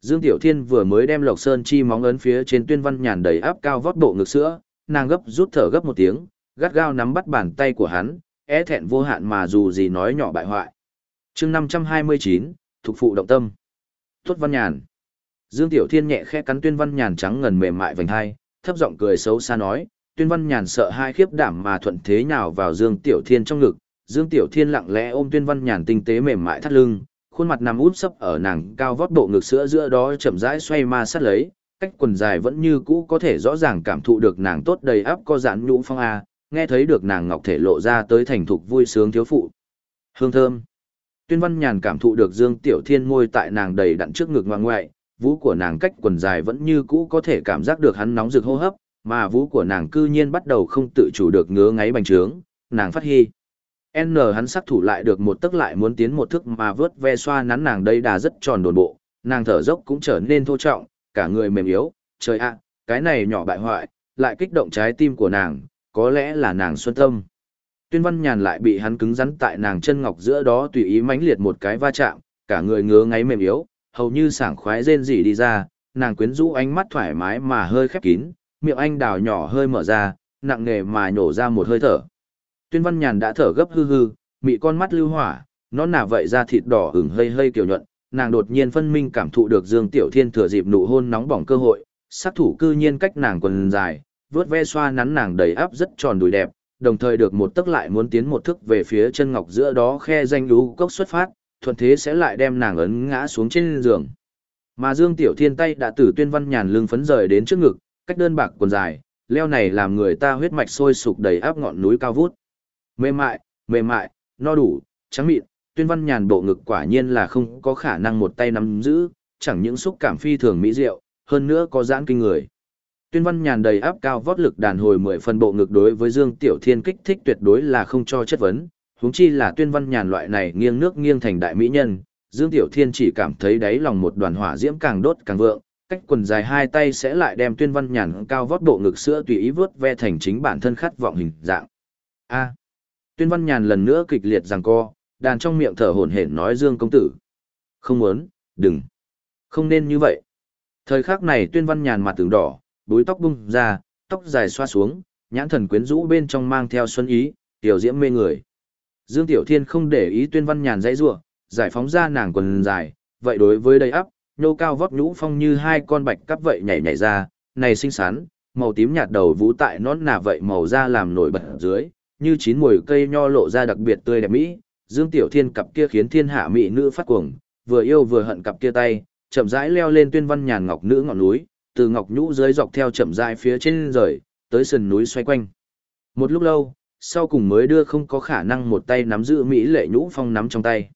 Dương Tiểu Thiên vừa mới đem Lộc Sơn chi móng ấn phía trên tuyên văn nhàn đầy áp cao vót bộ ngực sữa, nàng gấp rút thở gấp một tiếng, gắt gao nắm bắt bàn tay của hắn, é thẹn vô hạn mà dù gì nói nhỏ bại hoại. chương 529, thuộc phụ động tâm. Tuất văn nhàn. Dương Tiểu Thiên nhẹ khẽ cắn tuyên văn nhàn trắng ngần mềm mại vành hai, thấp giọng cười xấu xa nói, tuyên văn nhàn sợ hai khiếp đảm mà thuận thế nào vào Dương Tiểu Thiên trong ngực. Dương Tiểu Thiên lặng lẽ ôm tuyên văn nhàn tinh tế mềm mại thắt lưng, khuôn mặt nằm út sấp ở nàng cao vót bộ ngực sữa giữa đó chậm rãi xoay ma sát lấy, cách quần dài vẫn như cũ có thể rõ ràng cảm thụ được nàng tốt đầy áp có giãn nhũ phong a, nghe thấy được nàng ngọc thể lộ ra tới thành thục vui sướng thiếu phụ. Hương thơm. Tuyên Văn Nhàn cảm thụ được Dương Tiểu Thiên môi tại nàng đầy đặn trước ngực ngoan ngoại, vũ của nàng cách quần dài vẫn như cũ có thể cảm giác được hắn nóng rực hô hấp, mà vũ của nàng cư nhiên bắt đầu không tự chủ được ngứa ngáy bành trướng, nàng phát hy. N hắn sắc thủ lại được một tức lại muốn tiến một thức mà vớt ve xoa nắn nàng đây đà rất tròn đồn bộ, nàng thở dốc cũng trở nên thô trọng, cả người mềm yếu, trời ạ, cái này nhỏ bại hoại, lại kích động trái tim của nàng, có lẽ là nàng xuân tâm. Tuyên văn nhàn lại bị hắn cứng rắn tại nàng chân ngọc giữa đó tùy ý mãnh liệt một cái va chạm, cả người ngứa ngáy mềm yếu, hầu như sảng khoái rên rỉ đi ra, nàng quyến rũ ánh mắt thoải mái mà hơi khép kín, miệng anh đào nhỏ hơi mở ra, nặng nề mà nhổ ra một hơi thở. Tuyên văn nhàn đã thở gấp hư hư, mị con mắt lưu hỏa, nó nà vậy ra thịt đỏ ửng hơi hơi kiểu nhuận, nàng đột nhiên phân minh cảm thụ được Dương Tiểu Thiên thừa dịp nụ hôn nóng bỏng cơ hội, sát thủ cư nhiên cách nàng quần dài, vướt ve xoa nắn nàng đầy áp rất tròn đùi đẹp, đồng thời được một tức lại muốn tiến một thức về phía chân ngọc giữa đó khe danh lũ cốc xuất phát, thuận thế sẽ lại đem nàng ấn ngã xuống trên giường. Mà Dương Tiểu Thiên tay đã từ tuyên văn nhàn lưng phấn rời đến trước ngực, cách đơn bạc quần dài, leo này làm người ta huyết mạch sôi sục đầy áp ngọn núi cao vút. Mềm mại, mềm mại, no đủ, trắng mịn, tuyên văn nhàn bộ ngực quả nhiên là không có khả năng một tay nắm giữ, chẳng những xúc cảm phi thường mỹ diệu, hơn nữa có giãn kinh người. Tuyên văn nhàn đầy áp cao vót lực đàn hồi mười phần bộ ngực đối với Dương Tiểu Thiên kích thích tuyệt đối là không cho chất vấn, huống chi là tuyên văn nhàn loại này nghiêng nước nghiêng thành đại mỹ nhân, Dương Tiểu Thiên chỉ cảm thấy đáy lòng một đoàn hỏa diễm càng đốt càng vượng, cách quần dài hai tay sẽ lại đem tuyên văn nhàn cao vót bộ ngực sữa tùy ý vớt ve thành chính bản thân khát vọng hình dạng. A. tuyên văn nhàn lần nữa kịch liệt giằng co, đàn trong miệng thở hổn hển nói Dương công tử. Không muốn, đừng. Không nên như vậy. Thời khắc này tuyên văn nhàn mặt tường đỏ, búi tóc bung ra, tóc dài xoa xuống, nhãn thần quyến rũ bên trong mang theo xuân ý, tiểu diễm mê người. Dương Tiểu Thiên không để ý tuyên văn nhàn dãy rủa, giải phóng ra nàng quần dài, vậy đối với đầy ắp, nô cao vóc nhũ phong như hai con bạch cắp vậy nhảy nhảy ra, này xinh xắn, màu tím nhạt đầu vũ tại nón nà vậy màu da làm nổi bật dưới, như chín mùi cây nho lộ ra đặc biệt tươi đẹp mỹ, Dương Tiểu Thiên cặp kia khiến thiên hạ mỹ nữ phát cuồng, vừa yêu vừa hận cặp kia tay, chậm rãi leo lên tuyên văn nhàn ngọc nữ ngọn núi, từ ngọc nhũ dưới dọc theo chậm rãi phía trên rời, tới sườn núi xoay quanh. Một lúc lâu, sau cùng mới đưa không có khả năng một tay nắm giữ mỹ lệ nhũ phong nắm trong tay.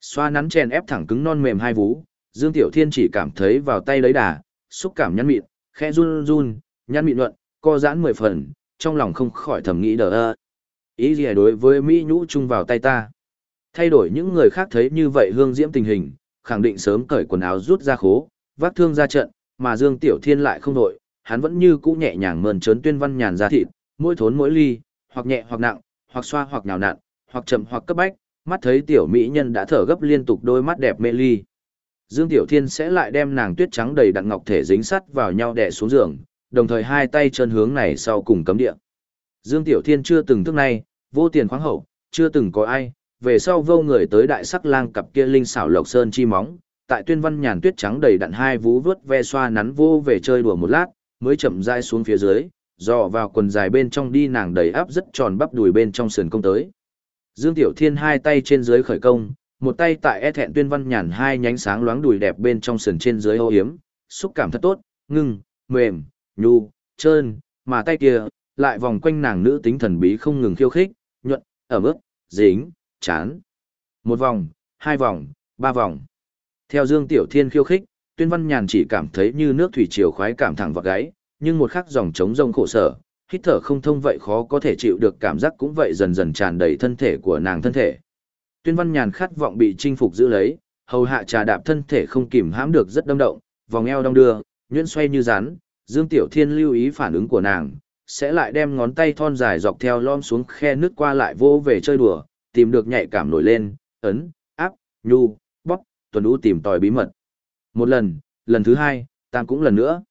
Xoa nắn chèn ép thẳng cứng non mềm hai vú, Dương Tiểu Thiên chỉ cảm thấy vào tay lấy đà, xúc cảm nhăn mịn, khẽ run run, nhăn mịn luận, co giãn mười phần, trong lòng không khỏi thầm nghĩ đờ ơ. Ý gì đối với Mỹ nhũ chung vào tay ta. Thay đổi những người khác thấy như vậy hương diễm tình hình, khẳng định sớm cởi quần áo rút ra khố, vác thương ra trận, mà Dương Tiểu Thiên lại không đổi, hắn vẫn như cũ nhẹ nhàng mơn trớn tuyên văn nhàn ra thịt, mỗi thốn mỗi ly, hoặc nhẹ hoặc nặng, hoặc xoa hoặc nhào nặn, hoặc chậm hoặc cấp bách, mắt thấy tiểu mỹ nhân đã thở gấp liên tục đôi mắt đẹp mê ly. Dương Tiểu Thiên sẽ lại đem nàng tuyết trắng đầy đặn ngọc thể dính sắt vào nhau đè xuống giường, đồng thời hai tay chân hướng này sau cùng cấm địa. Dương Tiểu Thiên chưa từng thức này, vô tiền khoáng hậu, chưa từng có ai, về sau vô người tới đại sắc lang cặp kia linh xảo lộc sơn chi móng, tại tuyên văn nhàn tuyết trắng đầy đặn hai vú vớt ve xoa nắn vô về chơi đùa một lát, mới chậm rãi xuống phía dưới, dò vào quần dài bên trong đi nàng đầy áp rất tròn bắp đùi bên trong sườn công tới. Dương Tiểu Thiên hai tay trên dưới khởi công, một tay tại e thẹn tuyên văn nhàn hai nhánh sáng loáng đùi đẹp bên trong sườn trên dưới ô hiếm, xúc cảm thật tốt, ngưng, mềm, nhu, trơn, mà tay kia lại vòng quanh nàng nữ tính thần bí không ngừng khiêu khích, nhuận, ở ướt, dính, chán. Một vòng, hai vòng, ba vòng. Theo Dương Tiểu Thiên khiêu khích, Tuyên Văn Nhàn chỉ cảm thấy như nước thủy triều khoái cảm thẳng vào gáy, nhưng một khắc dòng trống rông khổ sở, hít thở không thông vậy khó có thể chịu được cảm giác cũng vậy dần dần tràn đầy thân thể của nàng thân thể. Tuyên Văn Nhàn khát vọng bị chinh phục giữ lấy, hầu hạ trà đạp thân thể không kìm hãm được rất đâm động, vòng eo đong đưa, nhuyễn xoay như rắn, Dương Tiểu Thiên lưu ý phản ứng của nàng, sẽ lại đem ngón tay thon dài dọc theo lom xuống khe nước qua lại vô về chơi đùa, tìm được nhạy cảm nổi lên, ấn, áp, nhu, bóp, tuần ú tìm tòi bí mật. Một lần, lần thứ hai, tam cũng lần nữa.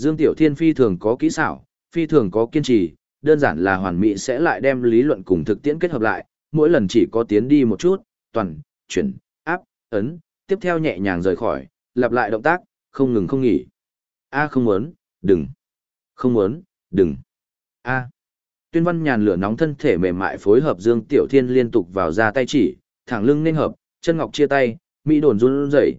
Dương Tiểu Thiên phi thường có kỹ xảo, phi thường có kiên trì, đơn giản là hoàn mỹ sẽ lại đem lý luận cùng thực tiễn kết hợp lại, mỗi lần chỉ có tiến đi một chút, toàn, chuyển, áp, ấn, tiếp theo nhẹ nhàng rời khỏi, lặp lại động tác, không ngừng không nghỉ. A không muốn, đừng. Không muốn, đừng. A. Tuyên văn nhàn lửa nóng thân thể mềm mại phối hợp Dương Tiểu Thiên liên tục vào ra tay chỉ, thẳng lưng nên hợp, chân ngọc chia tay, mỹ đồn run rẩy.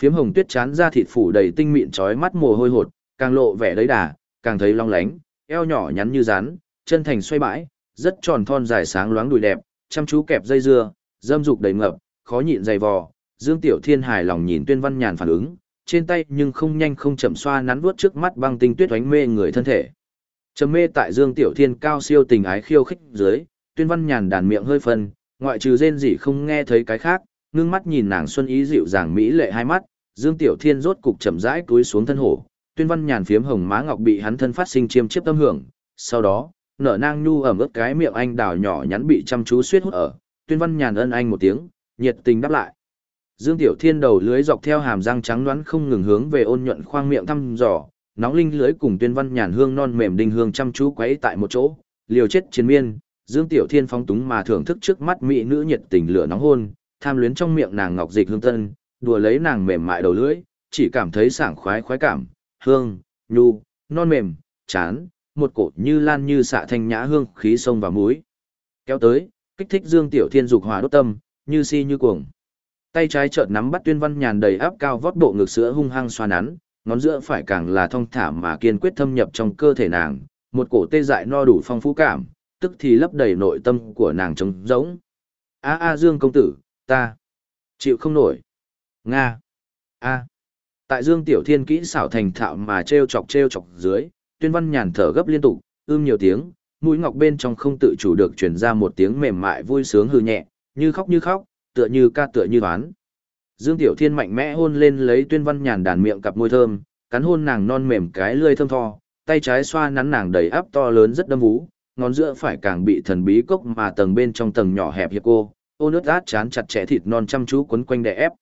Phiếm hồng tuyết chán ra thịt phủ đầy tinh mịn chói mắt mồ hôi hột, càng lộ vẻ đấy đà, càng thấy long lánh, eo nhỏ nhắn như rắn, chân thành xoay bãi, rất tròn thon dài sáng loáng đùi đẹp, chăm chú kẹp dây dưa, dâm dục đầy ngập, khó nhịn dày vò. Dương Tiểu Thiên hài lòng nhìn Tuyên Văn Nhàn phản ứng, trên tay nhưng không nhanh không chậm xoa nắn vuốt trước mắt băng tinh tuyết oánh mê người thân thể. Trầm mê tại Dương Tiểu Thiên cao siêu tình ái khiêu khích dưới, Tuyên Văn Nhàn đàn miệng hơi phân, ngoại trừ rên rỉ không nghe thấy cái khác, ngưng mắt nhìn nàng xuân ý dịu dàng mỹ lệ hai mắt, Dương Tiểu Thiên rốt cục chậm rãi cúi xuống thân hổ, Tuyên Văn Nhàn phiếm hồng má ngọc bị hắn thân phát sinh chiêm chiếp tâm hưởng, sau đó, nở nang nhu ẩm ướt cái miệng anh đào nhỏ nhắn bị chăm chú suýt hút ở, Tuyên Văn Nhàn ân anh một tiếng, nhiệt tình đáp lại. Dương Tiểu Thiên đầu lưới dọc theo hàm răng trắng đoán không ngừng hướng về ôn nhuận khoang miệng thăm dò, nóng linh lưới cùng tuyên văn nhàn hương non mềm đinh hương chăm chú quấy tại một chỗ, liều chết chiến miên, Dương Tiểu Thiên phóng túng mà thưởng thức trước mắt mỹ nữ nhiệt tình lửa nóng hôn, tham luyến trong miệng nàng ngọc dịch hương tân, đùa lấy nàng mềm mại đầu lưỡi, chỉ cảm thấy sảng khoái khoái cảm, hương, nhu, non mềm, chán, một cổ như lan như xạ thanh nhã hương khí sông vào mũi. Kéo tới, kích thích Dương Tiểu Thiên dục hỏa đốt tâm, như si như cuồng. Tay trái chợt nắm bắt Tuyên Văn Nhàn đầy áp cao vót bộ ngực sữa hung hăng xoa nắn, ngón giữa phải càng là thong thả mà kiên quyết thâm nhập trong cơ thể nàng, một cổ tê dại no đủ phong phú cảm, tức thì lấp đầy nội tâm của nàng trống rỗng. A A Dương công tử, ta chịu không nổi. Nga. A. Tại Dương Tiểu Thiên kỹ xảo thành thạo mà treo chọc treo chọc dưới, Tuyên Văn Nhàn thở gấp liên tục, ưm nhiều tiếng, mũi ngọc bên trong không tự chủ được truyền ra một tiếng mềm mại vui sướng hư nhẹ, như khóc như khóc, tựa như ca tựa như đoán. Dương Tiểu Thiên mạnh mẽ hôn lên lấy Tuyên Văn Nhàn đàn miệng cặp môi thơm, cắn hôn nàng non mềm cái lưỡi thơm tho, tay trái xoa nắn nàng đầy áp to lớn rất đâm vú, ngón giữa phải càng bị thần bí cốc mà tầng bên trong tầng nhỏ hẹp hiệp cô, ô nước át chán chặt chẽ thịt non chăm chú quấn quanh đè ép.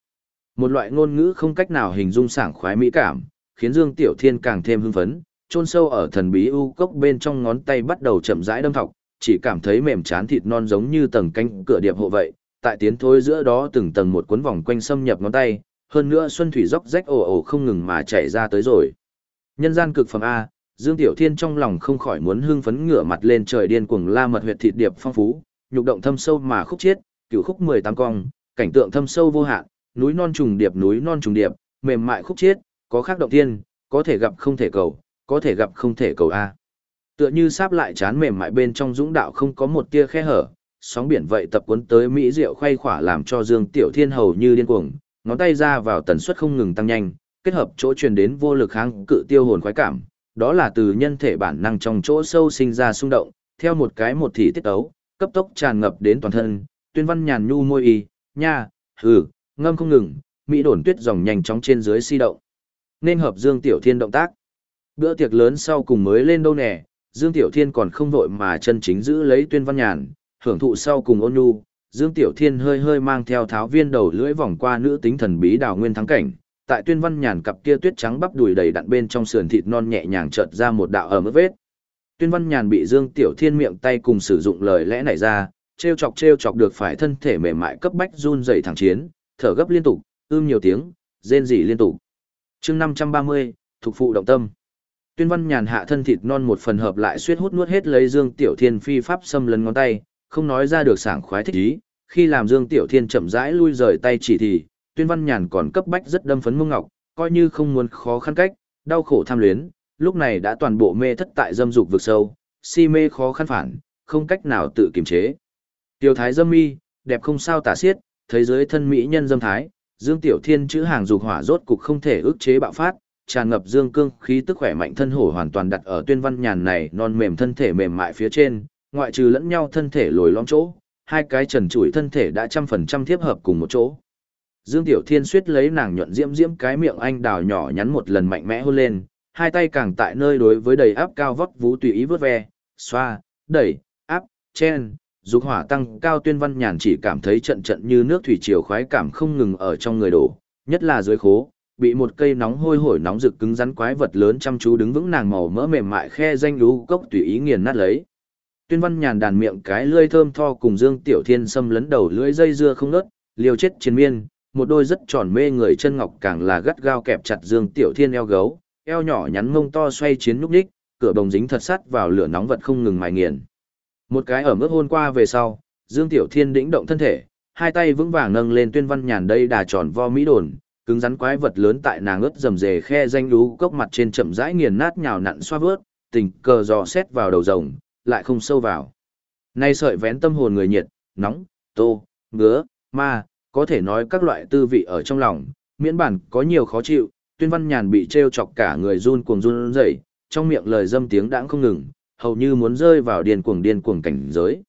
Một loại ngôn ngữ không cách nào hình dung sảng khoái mỹ cảm, khiến Dương Tiểu Thiên càng thêm hưng phấn, chôn sâu ở thần bí u cốc bên trong ngón tay bắt đầu chậm rãi đâm thọc, chỉ cảm thấy mềm chán thịt non giống như tầng canh cửa điệp hộ vậy, tại tiến thối giữa đó từng tầng một cuốn vòng quanh xâm nhập ngón tay, hơn nữa xuân thủy dốc rách ồ ồ không ngừng mà chảy ra tới rồi. Nhân gian cực phẩm A, Dương Tiểu Thiên trong lòng không khỏi muốn hưng phấn ngửa mặt lên trời điên cuồng la mật huyệt thịt điệp phong phú, nhục động thâm sâu mà khúc chiết, cửu khúc 18 cong, cảnh tượng thâm sâu vô hạn, núi non trùng điệp núi non trùng điệp, mềm mại khúc chiết, có khác động thiên, có thể gặp không thể cầu, có thể gặp không thể cầu A. Tựa như sáp lại chán mềm mại bên trong dũng đạo không có một tia khe hở, sóng biển vậy tập cuốn tới Mỹ Diệu khoay khỏa làm cho Dương Tiểu Thiên hầu như điên cuồng, ngón tay ra vào tần suất không ngừng tăng nhanh, kết hợp chỗ truyền đến vô lực kháng cự tiêu hồn khoái cảm, đó là từ nhân thể bản năng trong chỗ sâu sinh ra xung động, theo một cái một thị tiết ấu, cấp tốc tràn ngập đến toàn thân, tuyên văn nhàn nhu môi y, nha, hừ, ngâm không ngừng, mỹ đồn tuyết dòng nhanh chóng trên dưới si động. Nên hợp Dương Tiểu Thiên động tác. Bữa tiệc lớn sau cùng mới lên đâu nè, Dương Tiểu Thiên còn không vội mà chân chính giữ lấy tuyên văn nhàn, hưởng thụ sau cùng ôn nhu. Dương Tiểu Thiên hơi hơi mang theo tháo viên đầu lưỡi vòng qua nữ tính thần bí đào nguyên thắng cảnh, tại tuyên văn nhàn cặp kia tuyết trắng bắp đùi đầy đặn bên trong sườn thịt non nhẹ nhàng chợt ra một đạo ở mức vết. Tuyên văn nhàn bị Dương Tiểu Thiên miệng tay cùng sử dụng lời lẽ này ra, treo chọc treo chọc được phải thân thể mềm mại cấp bách run rẩy thẳng chiến, thở gấp liên tục, ưm nhiều tiếng, rên rỉ liên tục. chương 530, thuộc phụ động tâm. Tuyên văn nhàn hạ thân thịt non một phần hợp lại suýt hút nuốt hết lấy Dương Tiểu Thiên phi pháp xâm lấn ngón tay, không nói ra được sảng khoái thích ý, khi làm Dương Tiểu Thiên chậm rãi lui rời tay chỉ thì, Tuyên Văn Nhàn còn cấp bách rất đâm phấn mông ngọc, coi như không muốn khó khăn cách, đau khổ tham luyến, lúc này đã toàn bộ mê thất tại dâm dục vực sâu, si mê khó khăn phản, không cách nào tự kiềm chế. Tiểu thái dâm mi, đẹp không sao tả xiết, thấy giới thân mỹ nhân dâm thái, Dương Tiểu Thiên chữ hàng dục hỏa rốt cục không thể ức chế bạo phát, tràn ngập dương cương khí tức khỏe mạnh thân hổ hoàn toàn đặt ở tuyên văn nhàn này non mềm thân thể mềm mại phía trên, ngoại trừ lẫn nhau thân thể lồi lõm chỗ, hai cái trần trụi thân thể đã trăm phần trăm thiếp hợp cùng một chỗ. Dương Tiểu Thiên suýt lấy nàng nhuận diễm diễm cái miệng anh đào nhỏ nhắn một lần mạnh mẽ hôn lên, hai tay càng tại nơi đối với đầy áp cao vóc vú tùy ý vớt ve, xoa, đẩy, áp, chen, dục hỏa tăng cao tuyên văn nhàn chỉ cảm thấy trận trận như nước thủy triều khoái cảm không ngừng ở trong người đổ, nhất là dưới khố, bị một cây nóng hôi hổi nóng rực cứng rắn quái vật lớn chăm chú đứng vững nàng màu mỡ mềm mại khe danh lú cốc tùy ý nghiền nát lấy. Tuyên văn nhàn đàn miệng cái lưỡi thơm tho cùng Dương Tiểu Thiên xâm lấn đầu lưỡi dây dưa không ngớt, liều chết chiến miên, một đôi rất tròn mê người chân ngọc càng là gắt gao kẹp chặt Dương Tiểu Thiên eo gấu, eo nhỏ nhắn mông to xoay chiến núp đích, cửa bồng dính thật sắt vào lửa nóng vật không ngừng mài nghiền. Một cái ở mức hôn qua về sau, Dương Tiểu Thiên đĩnh động thân thể, hai tay vững vàng nâng lên tuyên văn nhàn đây đà tròn vo mỹ đồn, cứng rắn quái vật lớn tại nàng ướt rầm rề khe danh lú cốc mặt trên chậm rãi nghiền nát nhào nặn xoa vớt, tình cờ dò xét vào đầu rồng, lại không sâu vào. Nay sợi vén tâm hồn người nhiệt, nóng, tô, ngứa, ma, có thể nói các loại tư vị ở trong lòng, miễn bản có nhiều khó chịu, tuyên văn nhàn bị treo chọc cả người run cuồng run rẩy, trong miệng lời dâm tiếng đãng không ngừng, hầu như muốn rơi vào điên cuồng điên cuồng cảnh giới.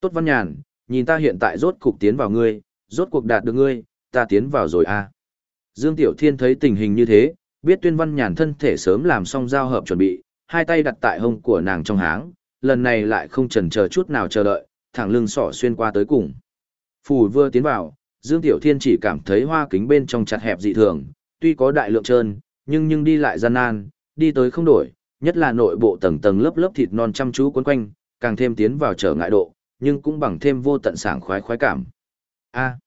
Tốt văn nhàn, nhìn ta hiện tại rốt cục tiến vào ngươi, rốt cuộc đạt được ngươi, ta tiến vào rồi à. Dương Tiểu Thiên thấy tình hình như thế, biết tuyên văn nhàn thân thể sớm làm xong giao hợp chuẩn bị, hai tay đặt tại hông của nàng trong háng, lần này lại không chần chờ chút nào chờ đợi, thẳng lưng sỏ xuyên qua tới cùng. Phù vừa tiến vào, Dương Tiểu Thiên chỉ cảm thấy hoa kính bên trong chặt hẹp dị thường, tuy có đại lượng trơn, nhưng nhưng đi lại gian nan, đi tới không đổi, nhất là nội bộ tầng tầng lớp lớp thịt non chăm chú quấn quanh, càng thêm tiến vào trở ngại độ, nhưng cũng bằng thêm vô tận sảng khoái khoái cảm. A.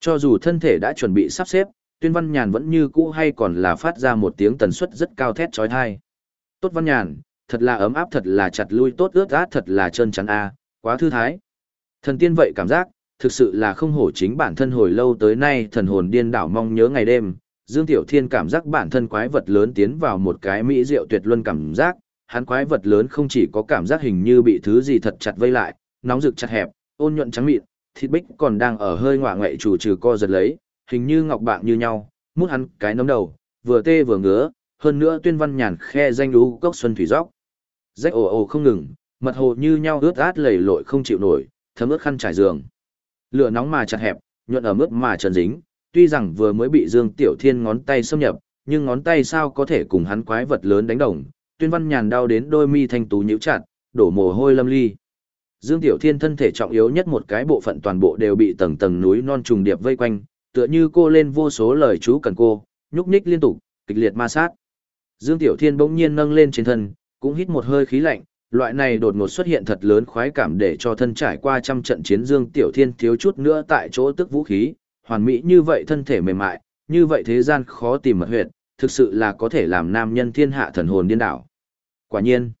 cho dù thân thể đã chuẩn bị sắp xếp, Tuyên Văn Nhàn vẫn như cũ hay còn là phát ra một tiếng tần suất rất cao thét chói tai. Tốt Văn Nhàn, thật là ấm áp thật là chặt lui tốt ướt át thật là trơn chắn a, quá thư thái. Thần tiên vậy cảm giác, thực sự là không hổ chính bản thân hồi lâu tới nay thần hồn điên đảo mong nhớ ngày đêm. Dương Tiểu Thiên cảm giác bản thân quái vật lớn tiến vào một cái mỹ diệu tuyệt luân cảm giác, hắn quái vật lớn không chỉ có cảm giác hình như bị thứ gì thật chặt vây lại, nóng rực chặt hẹp, ôn nhuận trắng mịn, thịt bích còn đang ở hơi ngọa ngậy chủ trừ co giật lấy, hình như ngọc bạc như nhau, mút hắn cái nấm đầu, vừa tê vừa ngứa, hơn nữa tuyên văn nhàn khe danh đú cốc xuân thủy dốc. Rách ồ ồ không ngừng, mật hồ như nhau ướt át lầy lội không chịu nổi, thấm ướt khăn trải giường. Lửa nóng mà chặt hẹp, nhuận ở mức mà trần dính, tuy rằng vừa mới bị Dương Tiểu Thiên ngón tay xâm nhập, nhưng ngón tay sao có thể cùng hắn quái vật lớn đánh đồng, tuyên văn nhàn đau đến đôi mi thanh tú nhíu chặt, đổ mồ hôi lâm ly. Dương Tiểu Thiên thân thể trọng yếu nhất một cái bộ phận toàn bộ đều bị tầng tầng núi non trùng điệp vây quanh, tựa như cô lên vô số lời chú cần cô, nhúc nhích liên tục, kịch liệt ma sát. Dương Tiểu Thiên bỗng nhiên nâng lên trên thân, cũng hít một hơi khí lạnh, loại này đột ngột xuất hiện thật lớn khoái cảm để cho thân trải qua trăm trận chiến Dương Tiểu Thiên thiếu chút nữa tại chỗ tức vũ khí, hoàn mỹ như vậy thân thể mềm mại, như vậy thế gian khó tìm mật huyệt, thực sự là có thể làm nam nhân thiên hạ thần hồn điên đảo. Quả nhiên,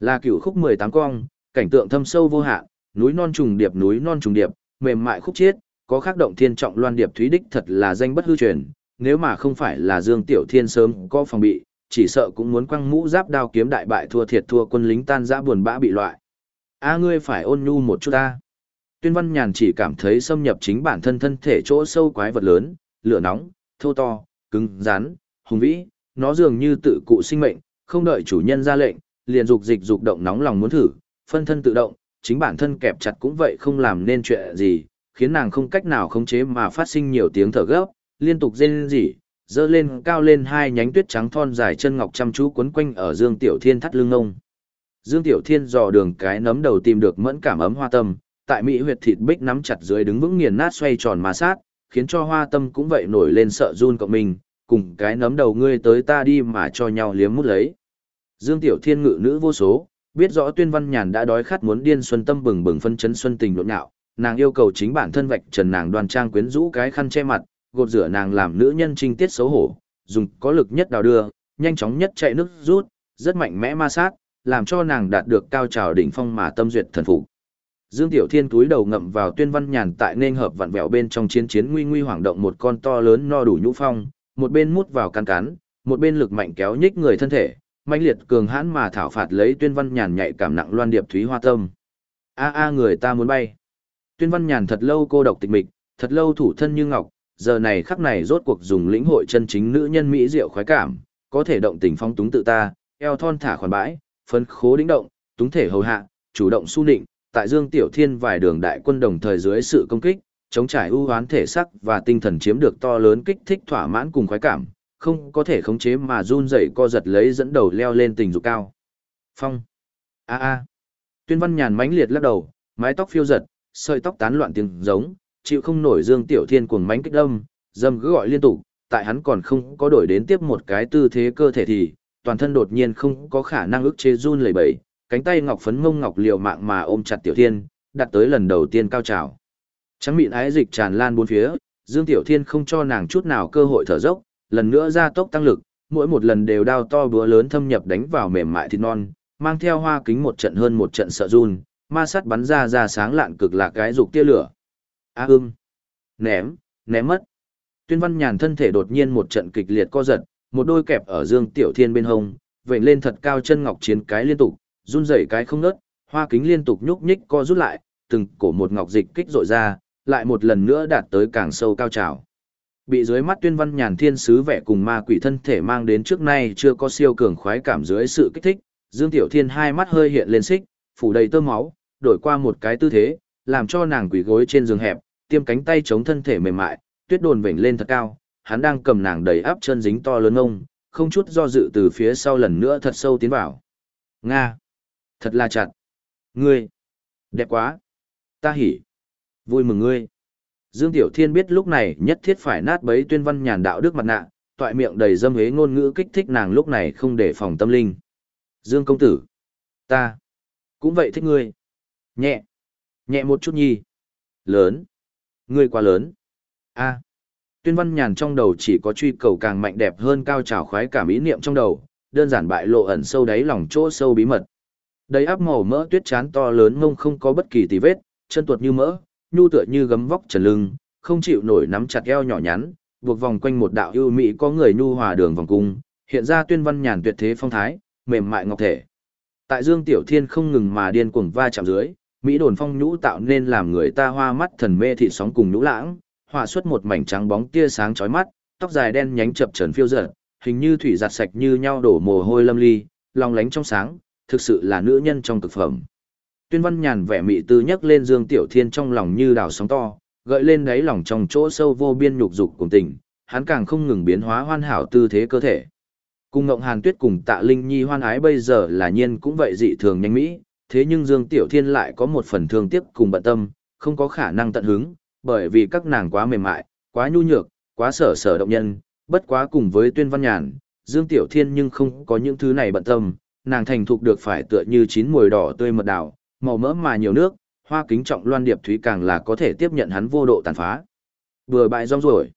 là cửu khúc 18 cong, cảnh tượng thâm sâu vô hạn, núi non trùng điệp núi non trùng điệp, mềm mại khúc chiết, có khắc động thiên trọng loan điệp thúy đích thật là danh bất hư truyền, nếu mà không phải là Dương Tiểu Thiên sớm có phòng bị, chỉ sợ cũng muốn quăng mũ giáp đao kiếm đại bại thua thiệt thua quân lính tan rã buồn bã bị loại. A ngươi phải ôn nhu một chút ta. Tuyên Văn Nhàn chỉ cảm thấy xâm nhập chính bản thân thân thể chỗ sâu quái vật lớn, lửa nóng, thô to, cứng, rắn, hùng vĩ, nó dường như tự cụ sinh mệnh, không đợi chủ nhân ra lệnh, liền dục dịch dục động nóng lòng muốn thử, phân thân tự động, chính bản thân kẹp chặt cũng vậy không làm nên chuyện gì, khiến nàng không cách nào khống chế mà phát sinh nhiều tiếng thở gấp, liên tục rên rỉ, dơ lên cao lên hai nhánh tuyết trắng thon dài chân ngọc chăm chú quấn quanh ở Dương Tiểu Thiên thắt lưng ngông. Dương Tiểu Thiên dò đường cái nấm đầu tìm được mẫn cảm ấm hoa tâm, tại mỹ huyệt thịt bích nắm chặt dưới đứng vững nghiền nát xoay tròn ma sát, khiến cho hoa tâm cũng vậy nổi lên sợ run cộng mình, cùng cái nấm đầu ngươi tới ta đi mà cho nhau liếm mút lấy. Dương Tiểu Thiên ngự nữ vô số, biết rõ Tuyên Văn Nhàn đã đói khát muốn điên xuân tâm bừng bừng phân chấn xuân tình nhộn nhạo, nàng yêu cầu chính bản thân vạch trần nàng đoan trang quyến rũ cái khăn che mặt, gột rửa nàng làm nữ nhân trinh tiết xấu hổ, dùng có lực nhất đào đưa, nhanh chóng nhất chạy nước rút, rất mạnh mẽ ma sát, làm cho nàng đạt được cao trào đỉnh phong mà tâm duyệt thần phục. Dương Tiểu Thiên túi đầu ngậm vào tuyên văn nhàn tại nên hợp vặn vẹo bên trong chiến chiến nguy nguy hoảng động một con to lớn no đủ nhũ phong, một bên mút vào căn cán, một bên lực mạnh kéo nhích người thân thể, mãnh liệt cường hãn mà thảo phạt lấy tuyên văn nhàn nhạy cảm nặng loan điệp thúy hoa tâm. A a người ta muốn bay. Tuyên văn nhàn thật lâu cô độc tịch mịch, thật lâu thủ thân như ngọc, giờ này khắc này rốt cuộc dùng lĩnh hội chân chính nữ nhân mỹ diệu khoái cảm, có thể động tình phong túng tự ta, eo thon thả khoản bãi, phân khố đĩnh động, túng thể hầu hạ, chủ động su nịnh, tại Dương Tiểu Thiên vài đường đại quân đồng thời dưới sự công kích, chống trải ưu hoán thể sắc và tinh thần chiếm được to lớn kích thích thỏa mãn cùng khoái cảm, không có thể khống chế mà run rẩy co giật lấy dẫn đầu leo lên tình dục cao. Phong. A a. Tuyên Văn Nhàn mãnh liệt lắc đầu, mái tóc phiêu giật, sợi tóc tán loạn tiếng giống, chịu không nổi Dương Tiểu Thiên cuồng mãnh kích đâm, dâm cứ gọi liên tục, tại hắn còn không có đổi đến tiếp một cái tư thế cơ thể thì, toàn thân đột nhiên không có khả năng ức chế run lẩy bẩy, cánh tay ngọc phấn mông ngọc liều mạng mà ôm chặt Tiểu Thiên, đặt tới lần đầu tiên cao trào. Trắng mịn ái dịch tràn lan bốn phía, Dương Tiểu Thiên không cho nàng chút nào cơ hội thở dốc, lần nữa ra tốc tăng lực, mỗi một lần đều đao to búa lớn thâm nhập đánh vào mềm mại thịt non, mang theo hoa kính một trận hơn một trận sợ run, ma sắt bắn ra ra sáng lạn cực lạc cái dục tia lửa. A ưng, ném, ném mất. Tuyên Văn Nhàn thân thể đột nhiên một trận kịch liệt co giật, một đôi kẹp ở Dương Tiểu Thiên bên hông, vểnh lên thật cao chân ngọc chiến cái liên tục, run rẩy cái không ngớt, hoa kính liên tục nhúc nhích co rút lại, từng cổ một ngọc dịch kích rội ra, lại một lần nữa đạt tới càng sâu cao trào. Bị dưới mắt tuyên văn nhàn thiên sứ vẻ cùng ma quỷ thân thể mang đến trước nay chưa có siêu cường khoái cảm dưới sự kích thích, Dương Tiểu Thiên hai mắt hơi hiện lên xích, phủ đầy tơ máu, đổi qua một cái tư thế, làm cho nàng quỳ gối trên giường hẹp, tiêm cánh tay chống thân thể mềm mại, tuyết đồn vểnh lên thật cao, hắn đang cầm nàng đầy áp chân dính to lớn ông, không chút do dự từ phía sau lần nữa thật sâu tiến vào. Nga! Thật là chặt! Ngươi! Đẹp quá! Ta hỉ! Vui mừng ngươi! Dương Tiểu Thiên biết lúc này nhất thiết phải nát bấy tuyên văn nhàn đạo đức mặt nạ, toại miệng đầy dâm hế ngôn ngữ kích thích nàng lúc này không để phòng tâm linh. Dương công tử! Ta! Cũng vậy thích ngươi! Nhẹ! Nhẹ một chút nhi! Lớn! Ngươi quá lớn! A! Tuyên văn nhàn trong đầu chỉ có truy cầu càng mạnh đẹp hơn cao trào khoái cảm ý niệm trong đầu, đơn giản bại lộ ẩn sâu đáy lòng chỗ sâu bí mật. Đầy áp màu mỡ tuyết chán to lớn mông không có bất kỳ tì vết, chân tuột như mỡ, nhu tựa như gấm vóc trần lưng, không chịu nổi nắm chặt eo nhỏ nhắn, buộc vòng quanh một đạo ưu mỹ có người nhu hòa đường vòng cung, hiện ra tuyên văn nhàn tuyệt thế phong thái, mềm mại ngọc thể. Tại Dương Tiểu Thiên không ngừng mà điên cuồng va chạm dưới, mỹ đồn phong nhũ tạo nên làm người ta hoa mắt thần mê thị sóng cùng nhũ lãng, hòa xuất một mảnh trắng bóng tia sáng chói mắt, tóc dài đen nhánh chập chờn phiêu dở, hình như thủy giặt sạch như nhau đổ mồ hôi lâm ly, long lánh trong sáng, thực sự là nữ nhân trong cực phẩm. Tuyên Văn Nhàn vẻ mị tư nhắc lên Dương Tiểu Thiên trong lòng như đảo sóng to, gợi lên đáy lòng trong chỗ sâu vô biên nhục dục cùng tình, hắn càng không ngừng biến hóa hoàn hảo tư thế cơ thể. Cùng Ngộng Hàn Tuyết cùng Tạ Linh Nhi hoan ái bây giờ là nhiên cũng vậy dị thường nhanh mỹ, thế nhưng Dương Tiểu Thiên lại có một phần thương tiếc cùng bận tâm, không có khả năng tận hứng, bởi vì các nàng quá mềm mại, quá nhu nhược, quá sở sở động nhân, bất quá cùng với Tuyên Văn Nhàn, Dương Tiểu Thiên nhưng không có những thứ này bận tâm, nàng thành thục được phải tựa như chín mùi đỏ tươi mật đào, màu mỡ mà nhiều nước, hoa kính trọng loan điệp thúy càng là có thể tiếp nhận hắn vô độ tàn phá. Vừa bại rong rồi.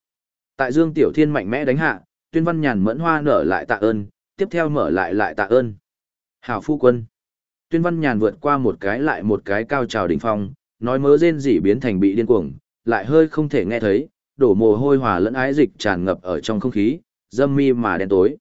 Tại Dương Tiểu Thiên mạnh mẽ đánh hạ, Tuyên Văn Nhàn mẫn hoa nở lại tạ ơn, tiếp theo mở lại lại tạ ơn. Hảo phu quân. Tuyên Văn Nhàn vượt qua một cái lại một cái cao trào đỉnh phong, nói mớ rên rỉ biến thành bị điên cuồng, lại hơi không thể nghe thấy, đổ mồ hôi hòa lẫn ái dịch tràn ngập ở trong không khí, dâm mi mà đen tối.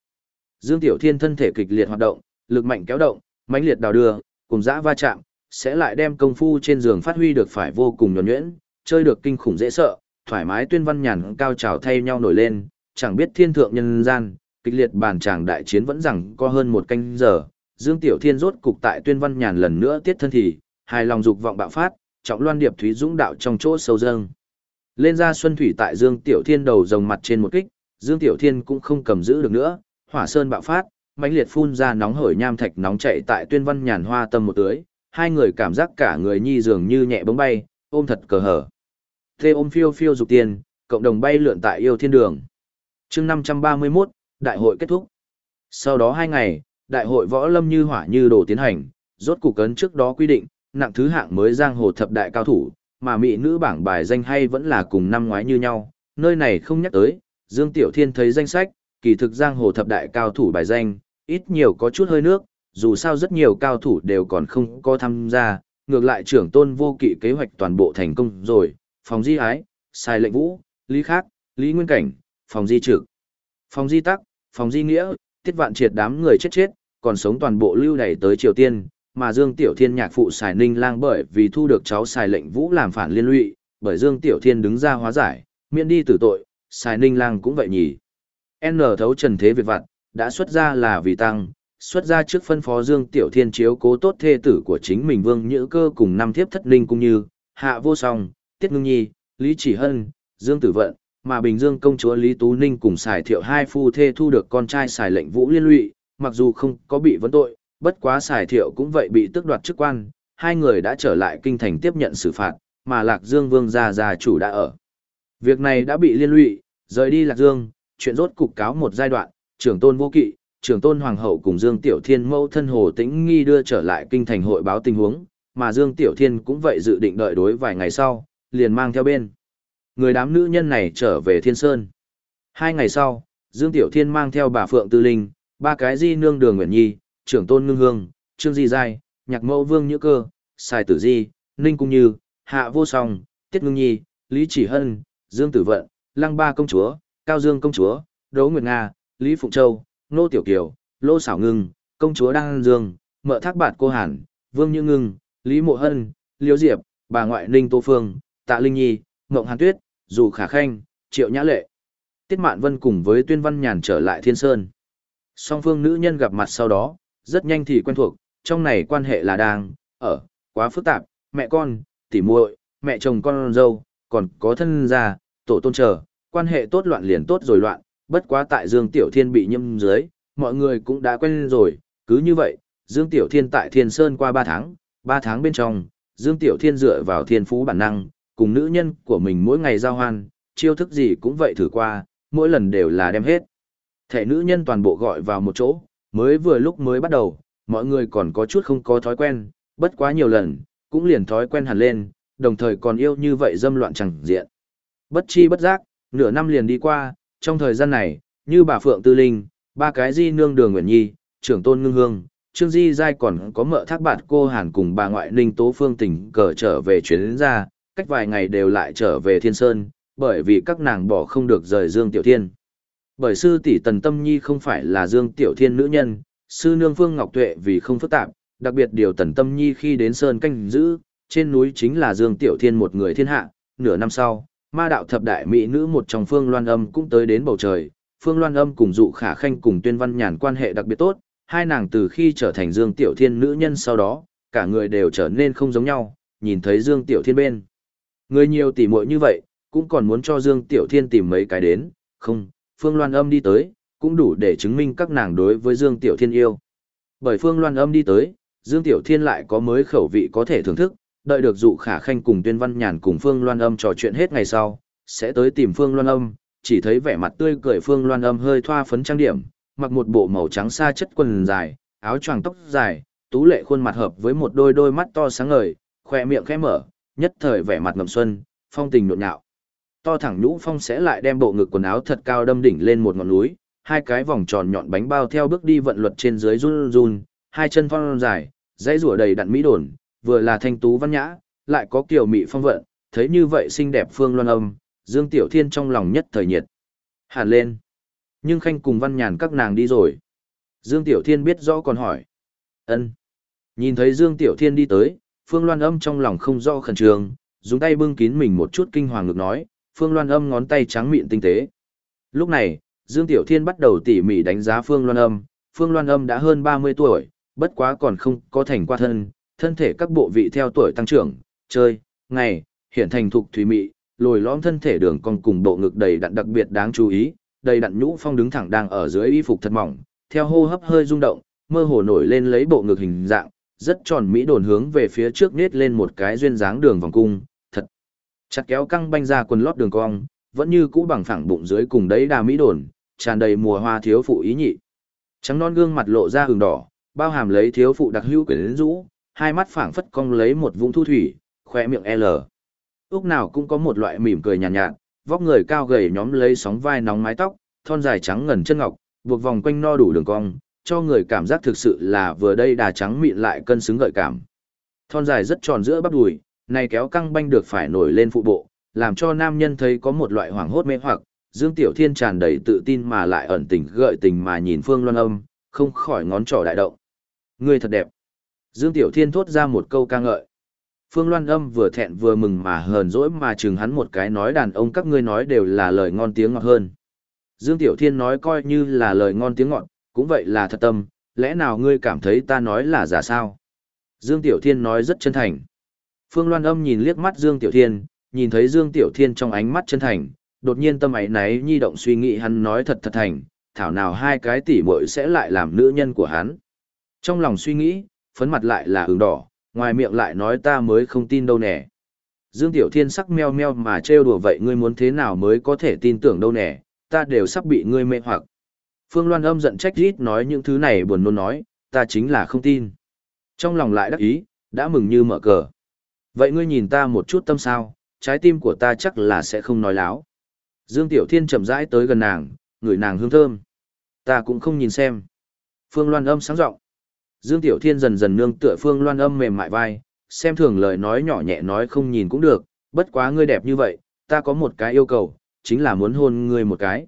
Dương Tiểu Thiên thân thể kịch liệt hoạt động, lực mạnh kéo động, mãnh liệt đào đưa, cùng dã va chạm, sẽ lại đem công phu trên giường phát huy được phải vô cùng nhuần nhuyễn, chơi được kinh khủng dễ sợ, thoải mái tuyên văn nhàn cao trào thay nhau nổi lên, chẳng biết thiên thượng nhân gian, kịch liệt bàn tràng đại chiến vẫn rằng có hơn một canh giờ, Dương Tiểu Thiên rốt cục tại tuyên văn nhàn lần nữa tiết thân thì, hài lòng dục vọng bạo phát, trọng loan điệp thúy dũng đạo trong chỗ sâu dâng. Lên ra xuân thủy tại Dương Tiểu Thiên đầu rồng mặt trên một kích, Dương Tiểu Thiên cũng không cầm giữ được nữa, hỏa sơn bạo phát, mãnh liệt phun ra nóng hổi nham thạch nóng chạy tại tuyên văn nhàn hoa tâm một tưới, hai người cảm giác cả người nhi dường như nhẹ bóng bay, ôm thật cờ hở. Thê ôm phiêu phiêu dục tiền, cộng đồng bay lượn tại yêu thiên đường. chương 531, đại hội kết thúc. Sau đó hai ngày, đại hội võ lâm như hỏa như đồ tiến hành, rốt cục cấn trước đó quy định, nặng thứ hạng mới giang hồ thập đại cao thủ, mà mỹ nữ bảng bài danh hay vẫn là cùng năm ngoái như nhau, nơi này không nhắc tới, Dương Tiểu Thiên thấy danh sách, kỳ thực giang hồ thập đại cao thủ bài danh, ít nhiều có chút hơi nước, dù sao rất nhiều cao thủ đều còn không có tham gia, ngược lại trưởng tôn vô kỵ kế hoạch toàn bộ thành công rồi, phòng di ái, sai lệnh vũ, lý khác, lý nguyên cảnh, phòng di trực, phòng di tắc, phòng di nghĩa, tiết vạn triệt đám người chết chết, còn sống toàn bộ lưu đẩy tới Triều Tiên, mà Dương Tiểu Thiên nhạc phụ Sài Ninh Lang bởi vì thu được cháu Sài lệnh vũ làm phản liên lụy, bởi Dương Tiểu Thiên đứng ra hóa giải, miễn đi tử tội, Sài Ninh Lang cũng vậy nhỉ. N thấu trần thế Việt vặt, đã xuất ra là vì tăng, xuất ra trước phân phó Dương Tiểu Thiên chiếu cố tốt thê tử của chính mình Vương Nhữ Cơ cùng năm thiếp thất linh cũng như, Hạ Vô Song, Tiết Ngưng Nhi, Lý Chỉ Hân, Dương Tử Vận, mà Bình Dương công chúa Lý Tú Ninh cùng xài thiệu hai phu thê thu được con trai xài lệnh vũ liên lụy, mặc dù không có bị vấn tội, bất quá xài thiệu cũng vậy bị tước đoạt chức quan, hai người đã trở lại kinh thành tiếp nhận xử phạt, mà Lạc Dương Vương gia gia chủ đã ở. Việc này đã bị liên lụy, rời đi Lạc Dương, chuyện rốt cục cáo một giai đoạn, trưởng tôn vô kỵ, trưởng tôn hoàng hậu cùng Dương Tiểu Thiên mẫu thân Hồ Tĩnh Nghi đưa trở lại kinh thành hội báo tình huống, mà Dương Tiểu Thiên cũng vậy dự định đợi đối vài ngày sau, liền mang theo bên. Người đám nữ nhân này trở về Thiên Sơn. Hai ngày sau, Dương Tiểu Thiên mang theo bà Phượng Tư Linh, ba cái di nương đường Nguyễn Nhi, trưởng tôn ngưng hương, trương di giai, nhạc mẫu vương nhữ cơ, xài tử di, ninh cung như, hạ vô song, tiết ngưng nhi, lý chỉ hân, dương tử vận, lăng ba công chúa, cao dương công chúa, đỗ nguyệt nga, lý phụng châu, nô tiểu kiều, lô Sảo ngưng, công chúa đăng dương, mợ thác bạt cô hàn, vương như ngưng, lý mộ hân, liễu diệp, bà ngoại ninh tô phương, tạ linh nhi, ngộng hàn tuyết, dù khả khanh, triệu nhã lệ. Tiết Mạn Vân cùng với Tuyên Văn Nhàn trở lại Thiên Sơn. Song phương nữ nhân gặp mặt sau đó, rất nhanh thì quen thuộc, trong này quan hệ là đang, ở, quá phức tạp, mẹ con, tỉ muội, mẹ chồng con dâu, còn có thân gia, tổ tôn chờ, quan hệ tốt loạn liền tốt rồi loạn, bất quá tại Dương Tiểu Thiên bị nhâm dưới, mọi người cũng đã quen rồi, cứ như vậy, Dương Tiểu Thiên tại Thiên Sơn qua 3 tháng, 3 tháng bên trong, Dương Tiểu Thiên dựa vào thiên phú bản năng, cùng nữ nhân của mình mỗi ngày giao hoan, chiêu thức gì cũng vậy thử qua, mỗi lần đều là đem hết. Thẻ nữ nhân toàn bộ gọi vào một chỗ, mới vừa lúc mới bắt đầu, mọi người còn có chút không có thói quen, bất quá nhiều lần, cũng liền thói quen hẳn lên, đồng thời còn yêu như vậy dâm loạn chẳng diện. Bất chi bất giác, nửa năm liền đi qua, trong thời gian này, như bà Phượng Tư Linh, ba cái di nương đường Nguyễn Nhi, trưởng tôn ngưng hương, Trương Di Giai còn có mợ thác bạt cô Hàn cùng bà ngoại Ninh Tố Phương tỉnh cờ trở về chuyến ra, cách vài ngày đều lại trở về Thiên Sơn, bởi vì các nàng bỏ không được rời Dương Tiểu Thiên. Bởi sư tỷ Tần Tâm Nhi không phải là Dương Tiểu Thiên nữ nhân, sư nương Phương Ngọc Tuệ vì không phức tạp, đặc biệt điều Tần Tâm Nhi khi đến Sơn canh giữ, trên núi chính là Dương Tiểu Thiên một người thiên hạ, nửa năm sau, ma đạo thập đại mỹ nữ một trong Phương Loan Âm cũng tới đến bầu trời, Phương Loan Âm cùng dụ khả khanh cùng tuyên văn nhàn quan hệ đặc biệt tốt, hai nàng từ khi trở thành Dương Tiểu Thiên nữ nhân sau đó, cả người đều trở nên không giống nhau, nhìn thấy Dương Tiểu Thiên bên. Người nhiều tỉ muội như vậy, cũng còn muốn cho Dương Tiểu Thiên tìm mấy cái đến, không, Phương Loan Âm đi tới, cũng đủ để chứng minh các nàng đối với Dương Tiểu Thiên yêu. Bởi Phương Loan Âm đi tới, Dương Tiểu Thiên lại có mới khẩu vị có thể thưởng thức, đợi được dụ khả khanh cùng Tuyên Văn Nhàn cùng Phương Loan Âm trò chuyện hết ngày sau, sẽ tới tìm Phương Loan Âm, chỉ thấy vẻ mặt tươi cười Phương Loan Âm hơi thoa phấn trang điểm, mặc một bộ màu trắng xa chất quần dài, áo choàng tóc dài, tú lệ khuôn mặt hợp với một đôi đôi mắt to sáng ngời, khoe miệng khẽ mở, nhất thời vẻ mặt ngầm xuân, phong tình nhộn nhạo. To thẳng nhũ phong sẽ lại đem bộ ngực quần áo thật cao đâm đỉnh lên một ngọn núi, hai cái vòng tròn nhọn bánh bao theo bước đi vận luật trên dưới run run, hai chân phong dài, dãy rủa đầy đặn mỹ đồn, vừa là thanh tú văn nhã, lại có kiều mị phong vận, thấy như vậy xinh đẹp phương loan âm, Dương Tiểu Thiên trong lòng nhất thời nhiệt. Hẳn lên. Nhưng khanh cùng văn nhàn các nàng đi rồi. Dương Tiểu Thiên biết rõ còn hỏi. ân Nhìn thấy Dương Tiểu Thiên đi tới, Phương Loan âm trong lòng không rõ khẩn trương, dùng tay bưng kín mình một chút kinh hoàng ngược nói, Phương Loan âm ngón tay trắng miệng tinh tế. Lúc này, Dương Tiểu Thiên bắt đầu tỉ mỉ đánh giá Phương Loan âm, Phương Loan âm đã hơn 30 tuổi, bất quá còn không có thành qua thân, thân thể các bộ vị theo tuổi tăng trưởng, chơi, ngày, hiện thành thục thủy mị, lồi lõm thân thể đường cong cùng bộ ngực đầy đặn đặc biệt đáng chú ý, đầy đặn nhũ phong đứng thẳng đang ở dưới y phục thật mỏng, theo hô hấp hơi rung động, mơ hồ nổi lên lấy bộ ngực hình dạng, rất tròn mỹ đồn hướng về phía trước nết lên một cái duyên dáng đường vòng cung, thật chặt kéo căng banh ra quần lót đường cong, vẫn như cũ bằng phẳng bụng dưới cùng đấy đà mỹ đồn, tràn đầy mùa hoa thiếu phụ ý nhị. Trắng non gương mặt lộ ra hừng đỏ, bao hàm lấy thiếu phụ đặc hữu quyến rũ, hai mắt phảng phất cong lấy một vũng thu thủy, khoe miệng L. Úc nào cũng có một loại mỉm cười nhàn nhạt, nhạt, vóc người cao gầy nhóm lấy sóng vai nóng mái tóc, thon dài trắng ngần chân ngọc, buộc vòng quanh no đủ đường cong, cho người cảm giác thực sự là vừa đây đà trắng mịn lại cân xứng gợi cảm. Thon dài rất tròn giữa bắp đùi, này kéo căng banh được phải nổi lên phụ bộ, làm cho nam nhân thấy có một loại hoảng hốt mê hoặc, Dương Tiểu Thiên tràn đầy tự tin mà lại ẩn tình gợi tình mà nhìn Phương Loan Âm, không khỏi ngón trỏ đại động. Người thật đẹp. Dương Tiểu Thiên thốt ra một câu ca ngợi. Phương Loan Âm vừa thẹn vừa mừng mà hờn dỗi mà chừng hắn một cái nói đàn ông các ngươi nói đều là lời ngon tiếng ngọt hơn. Dương Tiểu Thiên nói coi như là lời ngon tiếng ngọt, cũng vậy là thật tâm, lẽ nào ngươi cảm thấy ta nói là giả sao? Dương Tiểu Thiên nói rất chân thành. Phương Loan Âm nhìn liếc mắt Dương Tiểu Thiên, nhìn thấy Dương Tiểu Thiên trong ánh mắt chân thành, đột nhiên tâm ấy náy nhi động suy nghĩ hắn nói thật thật thành, thảo nào hai cái tỷ muội sẽ lại làm nữ nhân của hắn. Trong lòng suy nghĩ, phấn mặt lại là ửng đỏ, ngoài miệng lại nói ta mới không tin đâu nè. Dương Tiểu Thiên sắc meo meo mà trêu đùa vậy ngươi muốn thế nào mới có thể tin tưởng đâu nè, ta đều sắp bị ngươi mê hoặc. Phương Loan âm giận trách rít nói những thứ này buồn nôn nói, ta chính là không tin. Trong lòng lại đắc ý, đã mừng như mở cờ. Vậy ngươi nhìn ta một chút tâm sao, trái tim của ta chắc là sẽ không nói láo. Dương Tiểu Thiên chậm rãi tới gần nàng, ngửi nàng hương thơm. Ta cũng không nhìn xem. Phương Loan âm sáng giọng. Dương Tiểu Thiên dần dần nương tựa Phương Loan âm mềm mại vai, xem thường lời nói nhỏ nhẹ nói không nhìn cũng được, bất quá ngươi đẹp như vậy, ta có một cái yêu cầu, chính là muốn hôn ngươi một cái.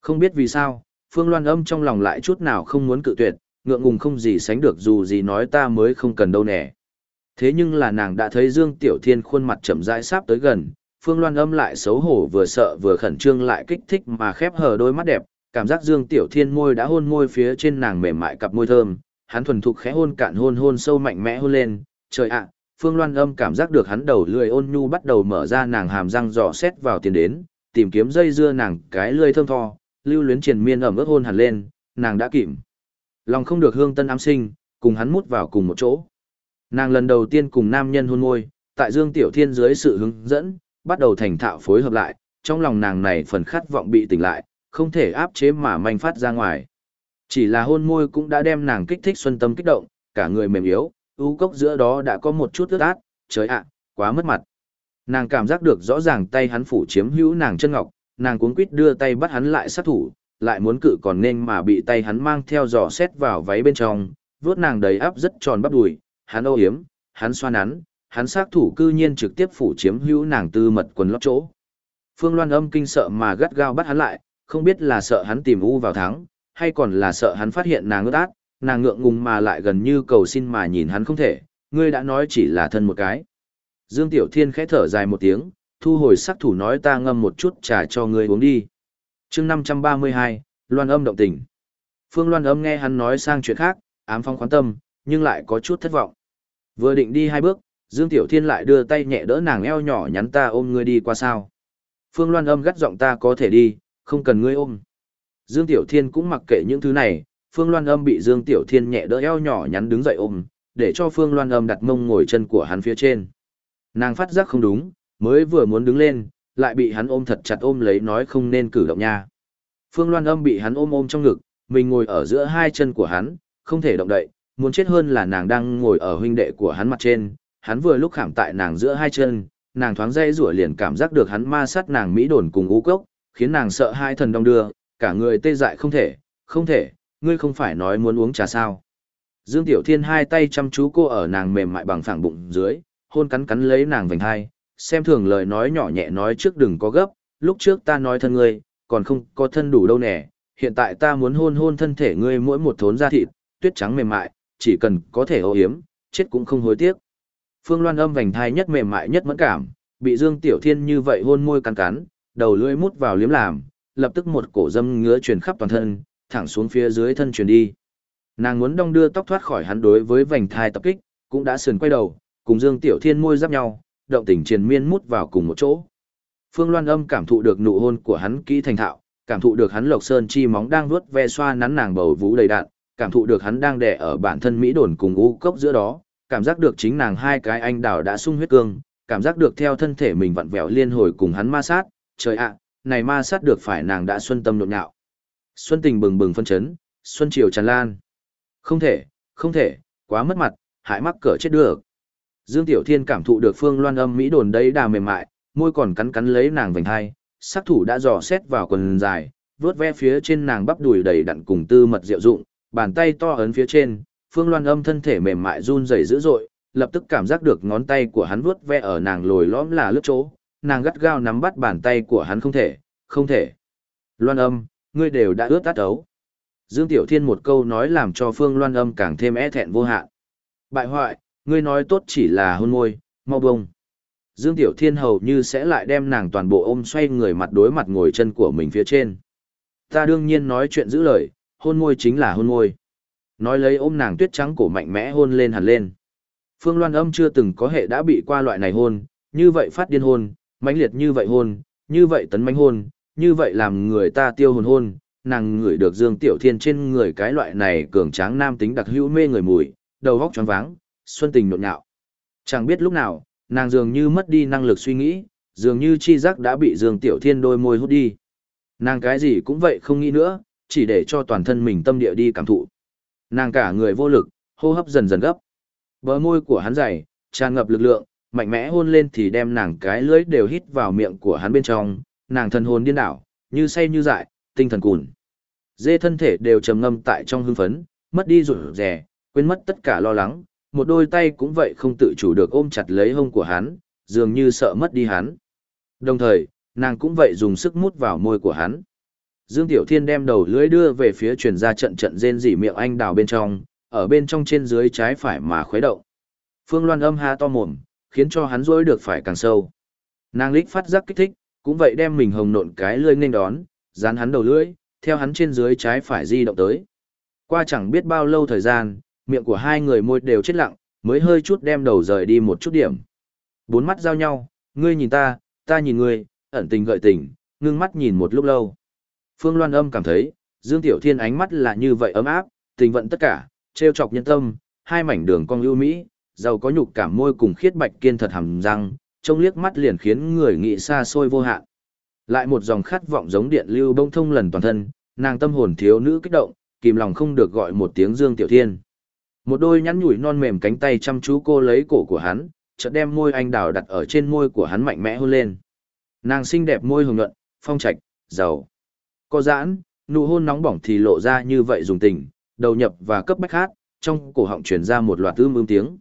Không biết vì sao, Phương Loan âm trong lòng lại chút nào không muốn cự tuyệt, ngượng ngùng không gì sánh được dù gì nói ta mới không cần đâu nè. Thế nhưng là nàng đã thấy Dương Tiểu Thiên khuôn mặt chậm rãi sắp tới gần, Phương Loan âm lại xấu hổ vừa sợ vừa khẩn trương lại kích thích mà khép hờ đôi mắt đẹp, cảm giác Dương Tiểu Thiên môi đã hôn môi phía trên nàng mềm mại cặp môi thơm, hắn thuần thục khẽ hôn cạn hôn hôn sâu mạnh mẽ hôn lên, trời ạ, Phương Loan âm cảm giác được hắn đầu lưỡi ôn nhu bắt đầu mở ra nàng hàm răng dò xét vào tiền đến, tìm kiếm dây dưa nàng cái lưỡi thơm tho, lưu luyến triền miên ẩm ướt hôn hẳn lên, nàng đã kìm, Lòng không được hương tân ám sinh, cùng hắn mút vào cùng một chỗ. Nàng lần đầu tiên cùng nam nhân hôn môi, tại Dương Tiểu Thiên dưới sự hướng dẫn, bắt đầu thành thạo phối hợp lại, trong lòng nàng này phần khát vọng bị tỉnh lại, không thể áp chế mà manh phát ra ngoài. Chỉ là hôn môi cũng đã đem nàng kích thích xuân tâm kích động, cả người mềm yếu, ưu cốc giữa đó đã có một chút ướt át, trời ạ, quá mất mặt. Nàng cảm giác được rõ ràng tay hắn phủ chiếm hữu nàng chân ngọc, nàng cuống quýt đưa tay bắt hắn lại sát thủ, lại muốn cự còn nên mà bị tay hắn mang theo giò xét vào váy bên trong, vuốt nàng đầy áp rất tròn bắp đùi, hắn âu yếm, hắn xoa nắn, hắn sát thủ cư nhiên trực tiếp phủ chiếm hữu nàng tư mật quần lót chỗ. Phương Loan âm kinh sợ mà gắt gao bắt hắn lại, không biết là sợ hắn tìm u vào thắng, hay còn là sợ hắn phát hiện nàng ướt át, nàng ngượng ngùng mà lại gần như cầu xin mà nhìn hắn không thể, ngươi đã nói chỉ là thân một cái. Dương Tiểu Thiên khẽ thở dài một tiếng, thu hồi sắc thủ nói ta ngâm một chút trà cho ngươi uống đi. chương 532, Loan âm động tình. Phương Loan âm nghe hắn nói sang chuyện khác, ám phong khoán tâm, nhưng lại có chút thất vọng. Vừa định đi hai bước, Dương Tiểu Thiên lại đưa tay nhẹ đỡ nàng eo nhỏ nhắn ta ôm ngươi đi qua sao. Phương Loan âm gắt giọng ta có thể đi, không cần ngươi ôm. Dương Tiểu Thiên cũng mặc kệ những thứ này, Phương Loan âm bị Dương Tiểu Thiên nhẹ đỡ eo nhỏ nhắn đứng dậy ôm, để cho Phương Loan âm đặt mông ngồi chân của hắn phía trên. Nàng phát giác không đúng, mới vừa muốn đứng lên, lại bị hắn ôm thật chặt ôm lấy nói không nên cử động nha. Phương Loan âm bị hắn ôm ôm trong ngực, mình ngồi ở giữa hai chân của hắn, không thể động đậy, muốn chết hơn là nàng đang ngồi ở huynh đệ của hắn mặt trên, hắn vừa lúc khảm tại nàng giữa hai chân, nàng thoáng dây rủa liền cảm giác được hắn ma sát nàng mỹ đồn cùng ú cốc, khiến nàng sợ hai thần đông đưa, cả người tê dại không thể, không thể, ngươi không phải nói muốn uống trà sao. Dương Tiểu Thiên hai tay chăm chú cô ở nàng mềm mại bằng phẳng bụng dưới, hôn cắn cắn lấy nàng vành hai, xem thường lời nói nhỏ nhẹ nói trước đừng có gấp, lúc trước ta nói thân ngươi, còn không có thân đủ đâu nè, hiện tại ta muốn hôn hôn thân thể ngươi mỗi một thốn da thịt, tuyết trắng mềm mại, chỉ cần có thể ô hiếm, chết cũng không hối tiếc. Phương Loan âm vành thai nhất mềm mại nhất mẫn cảm, bị Dương Tiểu Thiên như vậy hôn môi cắn cắn, đầu lưỡi mút vào liếm làm, lập tức một cổ dâm ngứa truyền khắp toàn thân, thẳng xuống phía dưới thân truyền đi. Nàng muốn đong đưa tóc thoát khỏi hắn đối với vành thai tập kích, cũng đã sườn quay đầu, cùng Dương Tiểu Thiên môi giáp nhau, động tình triền miên mút vào cùng một chỗ. Phương Loan Âm cảm thụ được nụ hôn của hắn kỹ thành thạo, cảm thụ được hắn lộc sơn chi móng đang vuốt ve xoa nắn nàng bầu vú đầy đạn, cảm thụ được hắn đang đè ở bản thân mỹ đồn cùng u cốc giữa đó, cảm giác được chính nàng hai cái anh đào đã sung huyết cương, cảm giác được theo thân thể mình vặn vẹo liên hồi cùng hắn ma sát, trời ạ, này ma sát được phải nàng đã xuân tâm nhộn nhạo. Xuân tình bừng bừng phân chấn, xuân chiều tràn lan. Không thể, không thể, quá mất mặt, hại mắc cỡ chết được. Dương Tiểu Thiên cảm thụ được Phương Loan âm mỹ đồn đấy đà mềm mại, môi còn cắn cắn lấy nàng vành hai, sắc thủ đã dò xét vào quần dài, vuốt ve phía trên nàng bắp đùi đầy đặn cùng tư mật diệu dụng, bàn tay to ấn phía trên, Phương Loan âm thân thể mềm mại run rẩy dữ dội, lập tức cảm giác được ngón tay của hắn vuốt ve ở nàng lồi lõm là lướt chỗ, nàng gắt gao nắm bắt bàn tay của hắn không thể, không thể. Loan âm, ngươi đều đã ướt tắt ấu. Dương Tiểu Thiên một câu nói làm cho Phương Loan âm càng thêm e thẹn vô hạn. Bại hoại, ngươi nói tốt chỉ là hôn môi, mau bông. Dương Tiểu Thiên hầu như sẽ lại đem nàng toàn bộ ôm xoay người mặt đối mặt ngồi chân của mình phía trên. Ta đương nhiên nói chuyện giữ lời, hôn môi chính là hôn môi. Nói lấy ôm nàng tuyết trắng cổ mạnh mẽ hôn lên hẳn lên. Phương Loan âm chưa từng có hệ đã bị qua loại này hôn, như vậy phát điên hôn, mãnh liệt như vậy hôn, như vậy tấn mãnh hôn, như vậy làm người ta tiêu hồn hôn, nàng ngửi được Dương Tiểu Thiên trên người cái loại này cường tráng nam tính đặc hữu mê người mùi, đầu óc choáng váng, xuân tình nhộn nhạo. Chẳng biết lúc nào, nàng dường như mất đi năng lực suy nghĩ, dường như chi giác đã bị Dương Tiểu Thiên đôi môi hút đi. Nàng cái gì cũng vậy không nghĩ nữa, chỉ để cho toàn thân mình tâm địa đi cảm thụ. Nàng cả người vô lực, hô hấp dần dần gấp. Bờ môi của hắn dày, tràn ngập lực lượng, mạnh mẽ hôn lên thì đem nàng cái lưỡi đều hít vào miệng của hắn bên trong, nàng thần hồn điên đảo, như say như dại, tinh thần cùn. Dê thân thể đều trầm ngâm tại trong hưng phấn, mất đi rụt rè, quên mất tất cả lo lắng, một đôi tay cũng vậy không tự chủ được ôm chặt lấy hông của hắn, dường như sợ mất đi hắn. Đồng thời, nàng cũng vậy dùng sức mút vào môi của hắn. Dương Tiểu Thiên đem đầu lưỡi đưa về phía truyền ra trận trận rên rỉ miệng anh đào bên trong, ở bên trong trên dưới trái phải mà khuấy động. Phương Loan âm ha to mồm, khiến cho hắn rối được phải càng sâu. Nàng lích phát giác kích thích, cũng vậy đem mình hồng nộn cái lưỡi nên đón, dán hắn đầu lưỡi, theo hắn trên dưới trái phải di động tới. Qua chẳng biết bao lâu thời gian, miệng của hai người môi đều chết lặng, mới hơi chút đem đầu rời đi một chút điểm. Bốn mắt giao nhau, ngươi nhìn ta, ta nhìn ngươi, ẩn tình gợi tình, ngưng mắt nhìn một lúc lâu. Phương Loan âm cảm thấy, Dương Tiểu Thiên ánh mắt là như vậy ấm áp, tình vận tất cả, trêu chọc nhân tâm, hai mảnh đường cong ưu mỹ, giàu có nhục cảm môi cùng khiết bạch kiên thật hầm răng, trông liếc mắt liền khiến người nghĩ xa xôi vô hạn. Lại một dòng khát vọng giống điện lưu bông thông lần toàn thân, nàng tâm hồn thiếu nữ kích động, kìm lòng không được gọi một tiếng Dương Tiểu Thiên. Một đôi nhắn nhủi non mềm cánh tay chăm chú cô lấy cổ của hắn, chợt đem môi anh đào đặt ở trên môi của hắn mạnh mẽ hôn lên. Nàng xinh đẹp môi hồng nhuận, phong trạch, giàu. Có giãn, nụ hôn nóng bỏng thì lộ ra như vậy dùng tình, đầu nhập và cấp bách hát, trong cổ họng truyền ra một loạt ưm ưm tiếng.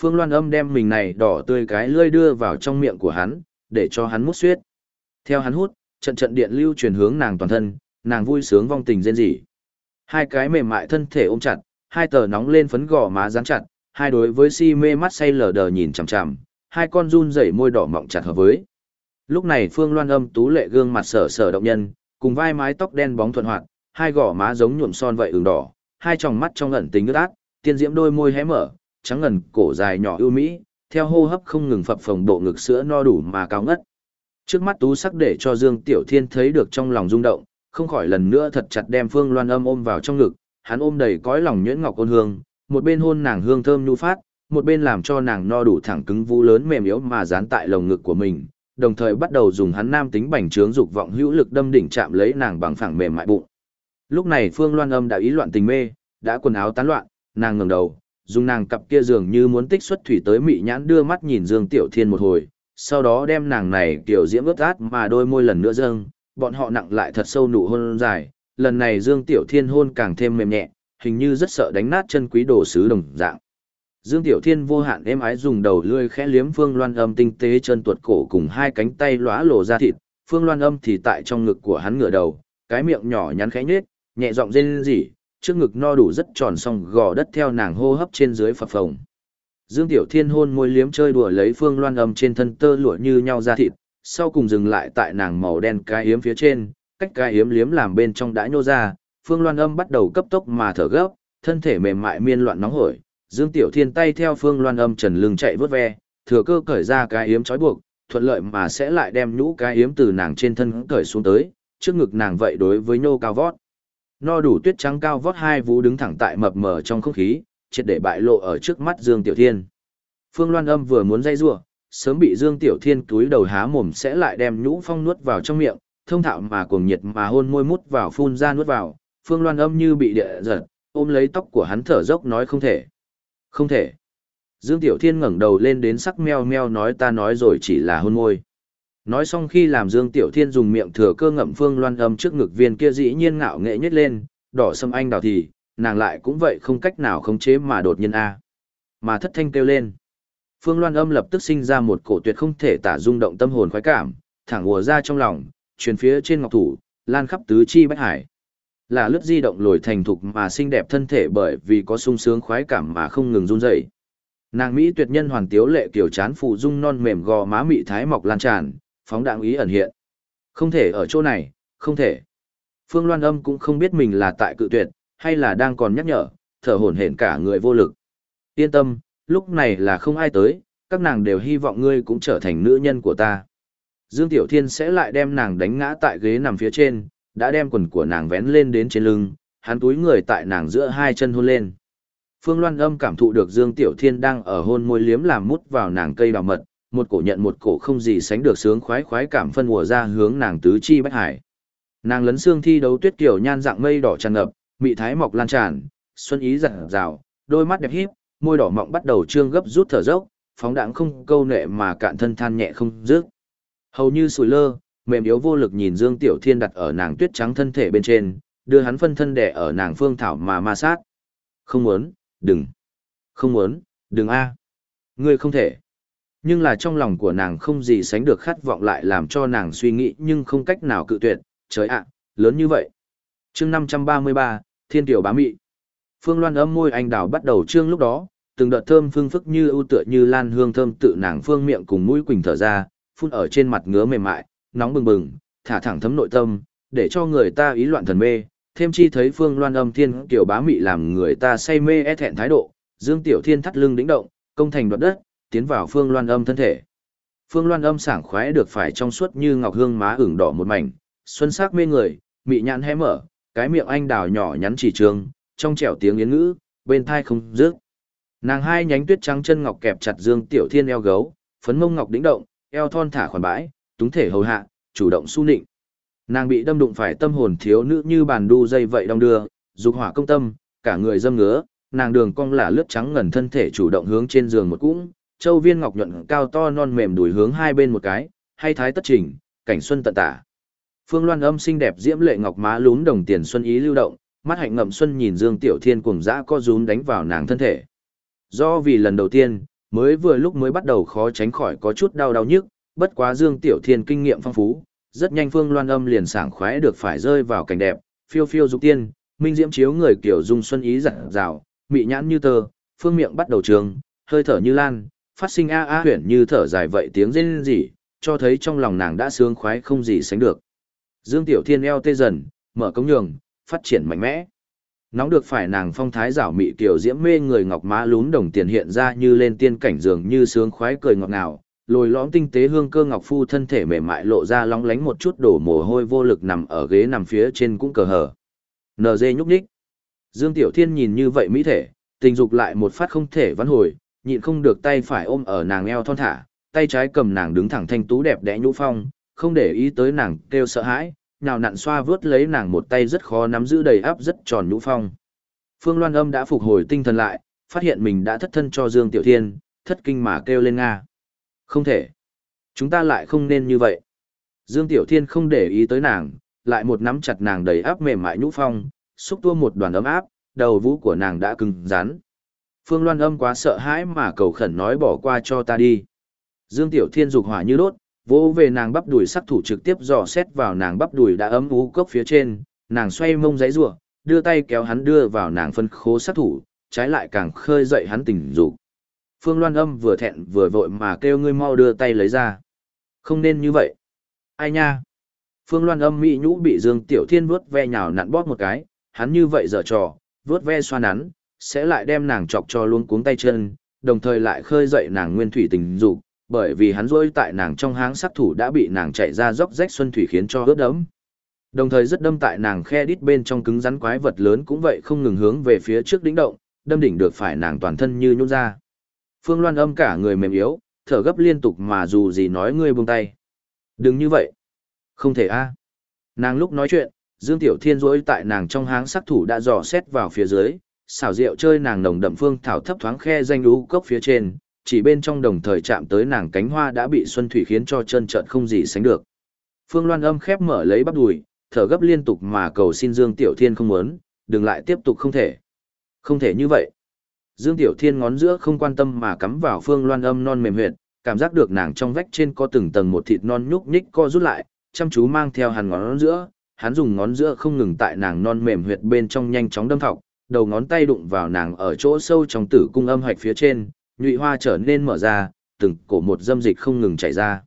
Phương Loan âm đem mình này đỏ tươi cái lưỡi đưa vào trong miệng của hắn, để cho hắn mút suyết. Theo hắn hút, trận trận điện lưu truyền hướng nàng toàn thân, nàng vui sướng vong tình rên rỉ. Hai cái mềm mại thân thể ôm chặt, hai tờ nóng lên phấn gò má dán chặt, hai đối với si mê mắt say lờ đờ nhìn chằm chằm, hai con run rẩy môi đỏ mọng chặt hợp với. Lúc này Phương Loan âm tú lệ gương mặt sở sở động nhân, cùng vai mái tóc đen bóng thuận hoạt, hai gò má giống nhuộm son vậy ửng đỏ, hai tròng mắt trong ẩn tình ướt át, tiên diễm đôi môi hé mở, trắng ngần cổ dài nhỏ ưu mỹ, theo hô hấp không ngừng phập phồng bộ ngực sữa no đủ mà cao ngất. Trước mắt tú sắc để cho Dương Tiểu Thiên thấy được trong lòng rung động, không khỏi lần nữa thật chặt đem Phương Loan Âm ôm vào trong ngực, hắn ôm đầy cõi lòng nhuyễn ngọc ôn hương, một bên hôn nàng hương thơm nhu phát, một bên làm cho nàng no đủ thẳng cứng vũ lớn mềm yếu mà dán tại lồng ngực của mình, đồng thời bắt đầu dùng hắn nam tính bành trướng dục vọng hữu lực đâm đỉnh chạm lấy nàng bằng phẳng mềm mại bụng. Lúc này Phương Loan Âm đã ý loạn tình mê, đã quần áo tán loạn, nàng ngẩng đầu, dùng nàng cặp kia dường như muốn tích xuất thủy tới mị nhãn đưa mắt nhìn Dương Tiểu Thiên một hồi, sau đó đem nàng này kiểu diễm ướt át mà đôi môi lần nữa dâng, bọn họ nặng lại thật sâu nụ hôn dài, lần này Dương Tiểu Thiên hôn càng thêm mềm nhẹ, hình như rất sợ đánh nát chân quý đồ sứ đồng dạng. Dương Tiểu Thiên vô hạn êm ái dùng đầu lươi khẽ liếm Phương Loan Âm tinh tế chân tuột cổ cùng hai cánh tay lóa lộ ra thịt, Phương Loan Âm thì tại trong ngực của hắn ngửa đầu, cái miệng nhỏ nhắn khẽ nhếch, nhẹ giọng rên rỉ, trước ngực no đủ rất tròn song gò đất theo nàng hô hấp trên dưới phập phồng. Dương Tiểu Thiên hôn môi liếm chơi đùa lấy Phương Loan âm trên thân tơ lụa như nhau ra thịt, sau cùng dừng lại tại nàng màu đen cái hiếm phía trên, cách cái hiếm liếm làm bên trong đã nhô ra, Phương Loan âm bắt đầu cấp tốc mà thở gấp, thân thể mềm mại miên loạn nóng hổi, Dương Tiểu Thiên tay theo Phương Loan âm trần lưng chạy vớt ve, thừa cơ cởi ra cái hiếm trói buộc, thuận lợi mà sẽ lại đem nhũ cái hiếm từ nàng trên thân cởi xuống tới, trước ngực nàng vậy đối với nhô cao vót. No đủ tuyết trắng cao vót hai vú đứng thẳng tại mập mờ trong không khí, triệt để bại lộ ở trước mắt Dương Tiểu Thiên. Phương Loan Âm vừa muốn dây rủa, sớm bị Dương Tiểu Thiên túi đầu há mồm sẽ lại đem nhũ phong nuốt vào trong miệng, thông thạo mà cuồng nhiệt mà hôn môi mút vào phun ra nuốt vào, Phương Loan Âm như bị địa giật, ôm lấy tóc của hắn thở dốc nói không thể. Không thể. Dương Tiểu Thiên ngẩng đầu lên đến sắc meo meo nói ta nói rồi chỉ là hôn môi. Nói xong khi làm Dương Tiểu Thiên dùng miệng thừa cơ ngậm Phương Loan Âm trước ngực viên kia dĩ nhiên ngạo nghệ nhất lên, đỏ sâm anh đào thì, nàng lại cũng vậy không cách nào khống chế mà đột nhiên a. Mà thất thanh kêu lên. Phương Loan Âm lập tức sinh ra một cổ tuyệt không thể tả rung động tâm hồn khoái cảm, thẳng ùa ra trong lòng, truyền phía trên ngọc thủ, lan khắp tứ chi bách hải. Là lướt di động lồi thành thục mà xinh đẹp thân thể bởi vì có sung sướng khoái cảm mà không ngừng run rẩy. Nàng Mỹ tuyệt nhân hoàn tiếu lệ kiểu chán phụ dung non mềm gò má mị thái mọc lan tràn, phóng đạn ý ẩn hiện. Không thể ở chỗ này, không thể. Phương Loan Âm cũng không biết mình là tại cự tuyệt, hay là đang còn nhắc nhở, thở hổn hển cả người vô lực. Yên tâm, lúc này là không ai tới, các nàng đều hy vọng ngươi cũng trở thành nữ nhân của ta. Dương Tiểu Thiên sẽ lại đem nàng đánh ngã tại ghế nằm phía trên, đã đem quần của nàng vén lên đến trên lưng, hắn túi người tại nàng giữa hai chân hôn lên. Phương Loan Âm cảm thụ được Dương Tiểu Thiên đang ở hôn môi liếm làm mút vào nàng cây đào mật, một cổ nhận một cổ không gì sánh được sướng khoái khoái cảm phân mùa ra hướng nàng tứ chi bách hải. Nàng lấn xương thi đấu tuyết kiểu nhan dạng mây đỏ tràn ngập, mị thái mọc lan tràn, xuân ý rạng rào, đôi mắt đẹp híp, môi đỏ mọng bắt đầu trương gấp rút thở dốc, phóng đãng không câu nệ mà cạn thân than nhẹ không dứt. Hầu như sùi lơ, mềm yếu vô lực nhìn Dương Tiểu Thiên đặt ở nàng tuyết trắng thân thể bên trên, đưa hắn phân thân đẻ ở nàng phương thảo mà ma sát. Không muốn, đừng. Không muốn, đừng a. Ngươi không thể. Nhưng là trong lòng của nàng không gì sánh được khát vọng lại làm cho nàng suy nghĩ nhưng không cách nào cự tuyệt, trời ạ, lớn như vậy. chương 533, Thiên Tiểu Bá Mị. Phương Loan âm môi anh đào bắt đầu trương lúc đó, từng đợt thơm phương phức như ưu tựa như lan hương thơm tự nàng phương miệng cùng mũi quỳnh thở ra, phun ở trên mặt ngứa mềm mại, nóng bừng bừng, thả thẳng thấm nội tâm, để cho người ta ý loạn thần mê. Thêm chi thấy Phương Loan âm thiên tiểu bá mị làm người ta say mê e thẹn thái độ, Dương Tiểu Thiên thắt lưng đĩnh động, công thành đoạt đất, tiến vào Phương Loan âm thân thể. Phương Loan âm sảng khoái được phải trong suốt như ngọc hương má ửng đỏ một mảnh, xuân sắc mê người, mị nhãn hé mở, cái miệng anh đào nhỏ nhắn chỉ trường, trong trẻo tiếng yến ngữ, bên thai không rước, Nàng hai nhánh tuyết trắng chân ngọc kẹp chặt Dương Tiểu Thiên eo gấu, phấn mông ngọc đĩnh động, eo thon thả khoản bãi, túng thể hầu hạ, chủ động su nịnh. Nàng bị đâm đụng phải tâm hồn thiếu nữ như bàn đu dây vậy đong đưa, dục hỏa công tâm, cả người dâm ngứa, nàng đường cong là lướt trắng ngần thân thể chủ động hướng trên giường một cũng, châu viên ngọc nhuận cao to non mềm đùi hướng hai bên một cái, hay thái tất chỉnh, cảnh xuân tận tả. Phương Loan âm xinh đẹp diễm lệ ngọc má lún đồng tiền xuân ý lưu động, mắt hạnh ngậm xuân nhìn Dương Tiểu Thiên cuồng dã co rúm đánh vào nàng thân thể. Do vì lần đầu tiên, mới vừa lúc mới bắt đầu khó tránh khỏi có chút đau đau nhức, bất quá Dương Tiểu Thiên kinh nghiệm phong phú, rất nhanh Phương Loan âm liền sảng khoái được phải rơi vào cảnh đẹp, phiêu phiêu dục tiên, minh diễm chiếu người kiểu dung xuân ý dặn dào, mị nhãn như tơ, phương miệng bắt đầu trường, hơi thở như lan, phát sinh a a huyền như thở dài vậy tiếng rên rỉ, cho thấy trong lòng nàng đã sướng khoái không gì sánh được. Dương Tiểu Thiên eo tê dần, mở cống nhường, phát triển mạnh mẽ. Nóng được phải nàng phong thái giảo mị kiểu diễm mê người ngọc má lún đồng tiền hiện ra như lên tiên cảnh dường như sướng khoái cười ngọt ngào, lồi lõm tinh tế hương cơ ngọc phu thân thể mềm mại lộ ra lóng lánh một chút đổ mồ hôi vô lực nằm ở ghế nằm phía trên cũng cờ hở. NG nhúc nhích. Dương Tiểu Thiên nhìn như vậy mỹ thể, tình dục lại một phát không thể vãn hồi, nhịn không được tay phải ôm ở nàng eo thon thả, tay trái cầm nàng đứng thẳng thanh tú đẹp đẽ nhũ phong, không để ý tới nàng kêu sợ hãi, nào nặn xoa vớt lấy nàng một tay rất khó nắm giữ đầy áp rất tròn nhũ phong. Phương Loan Âm đã phục hồi tinh thần lại, phát hiện mình đã thất thân cho Dương Tiểu Thiên, thất kinh mà kêu lên Nga. Không thể. Chúng ta lại không nên như vậy. Dương Tiểu Thiên không để ý tới nàng, lại một nắm chặt nàng đầy áp mềm mại nhũ phong, xúc tua một đoàn ấm áp, đầu vũ của nàng đã cứng rắn. Phương Loan Âm quá sợ hãi mà cầu khẩn nói bỏ qua cho ta đi. Dương Tiểu Thiên dục hỏa như đốt, vỗ về nàng bắp đùi sắc thủ trực tiếp dò xét vào nàng bắp đùi đã ấm ú cốc phía trên, nàng xoay mông giấy rủa, đưa tay kéo hắn đưa vào nàng phân khố sắc thủ, trái lại càng khơi dậy hắn tình dục. Phương Loan Âm vừa thẹn vừa vội mà kêu ngươi mau đưa tay lấy ra. Không nên như vậy. Ai nha? Phương Loan Âm mỹ nhũ bị Dương Tiểu Thiên vuốt ve nhào nặn bóp một cái, hắn như vậy dở trò, vuốt ve xoa nắn, sẽ lại đem nàng chọc cho luôn cuống tay chân, đồng thời lại khơi dậy nàng nguyên thủy tình dục, bởi vì hắn rôi tại nàng trong háng sát thủ đã bị nàng chạy ra dốc rách xuân thủy khiến cho ướt đẫm. Đồng thời rất đâm tại nàng khe đít bên trong cứng rắn quái vật lớn cũng vậy không ngừng hướng về phía trước đỉnh động, đâm đỉnh được phải nàng toàn thân như nhũn ra. Phương Loan âm cả người mềm yếu, thở gấp liên tục mà dù gì nói ngươi buông tay. Đừng như vậy. Không thể a. Nàng lúc nói chuyện, Dương Tiểu Thiên rỗi tại nàng trong háng sát thủ đã dò xét vào phía dưới, xảo diệu chơi nàng nồng đậm phương thảo thấp thoáng khe danh lũ cốc phía trên, chỉ bên trong đồng thời chạm tới nàng cánh hoa đã bị xuân thủy khiến cho chân trợn không gì sánh được. Phương Loan âm khép mở lấy bắp đùi, thở gấp liên tục mà cầu xin Dương Tiểu Thiên không muốn, đừng lại tiếp tục không thể. Không thể như vậy. Dương Tiểu Thiên ngón giữa không quan tâm mà cắm vào Phương Loan âm non mềm huyệt, cảm giác được nàng trong vách trên có từng tầng một thịt non nhúc nhích co rút lại, chăm chú mang theo hàn ngón giữa, hắn dùng ngón giữa không ngừng tại nàng non mềm huyệt bên trong nhanh chóng đâm thọc, đầu ngón tay đụng vào nàng ở chỗ sâu trong tử cung âm hạch phía trên, nhụy hoa trở nên mở ra, từng cổ một dâm dịch không ngừng chảy ra.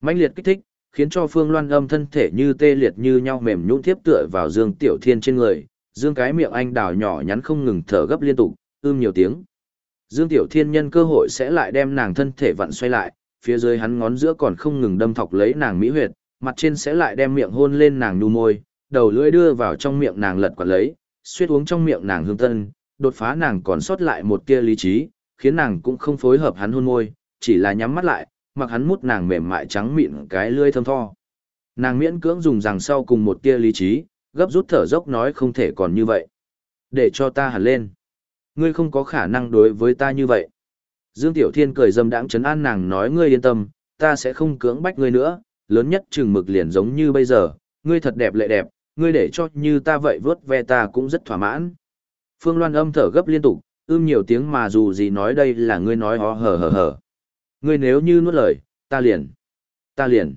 mãnh liệt kích thích, khiến cho Phương Loan âm thân thể như tê liệt như nhau mềm nhũn tiếp tựa vào Dương Tiểu Thiên trên người, Dương cái miệng anh đào nhỏ nhắn không ngừng thở gấp liên tục, ưm nhiều tiếng. Dương Tiểu Thiên nhân cơ hội sẽ lại đem nàng thân thể vặn xoay lại, phía dưới hắn ngón giữa còn không ngừng đâm thọc lấy nàng mỹ huyệt, mặt trên sẽ lại đem miệng hôn lên nàng nhu môi, đầu lưỡi đưa vào trong miệng nàng lật quạt lấy, xuyên uống trong miệng nàng hương tân, đột phá nàng còn sót lại một tia lý trí, khiến nàng cũng không phối hợp hắn hôn môi, chỉ là nhắm mắt lại, mặc hắn mút nàng mềm mại trắng mịn cái lưỡi thơm tho. Nàng miễn cưỡng dùng rằng sau cùng một tia lý trí, gấp rút thở dốc nói không thể còn như vậy. Để cho ta hẳn lên. Ngươi không có khả năng đối với ta như vậy. Dương Tiểu Thiên cười dâm đãng chấn an nàng nói ngươi yên tâm, ta sẽ không cưỡng bách ngươi nữa, lớn nhất chừng mực liền giống như bây giờ, ngươi thật đẹp lệ đẹp, ngươi để cho như ta vậy vớt ve ta cũng rất thỏa mãn. Phương Loan âm thở gấp liên tục, ưm nhiều tiếng mà dù gì nói đây là ngươi nói hò hờ hờ hờ. Ngươi nếu như nuốt lời, ta liền, ta liền.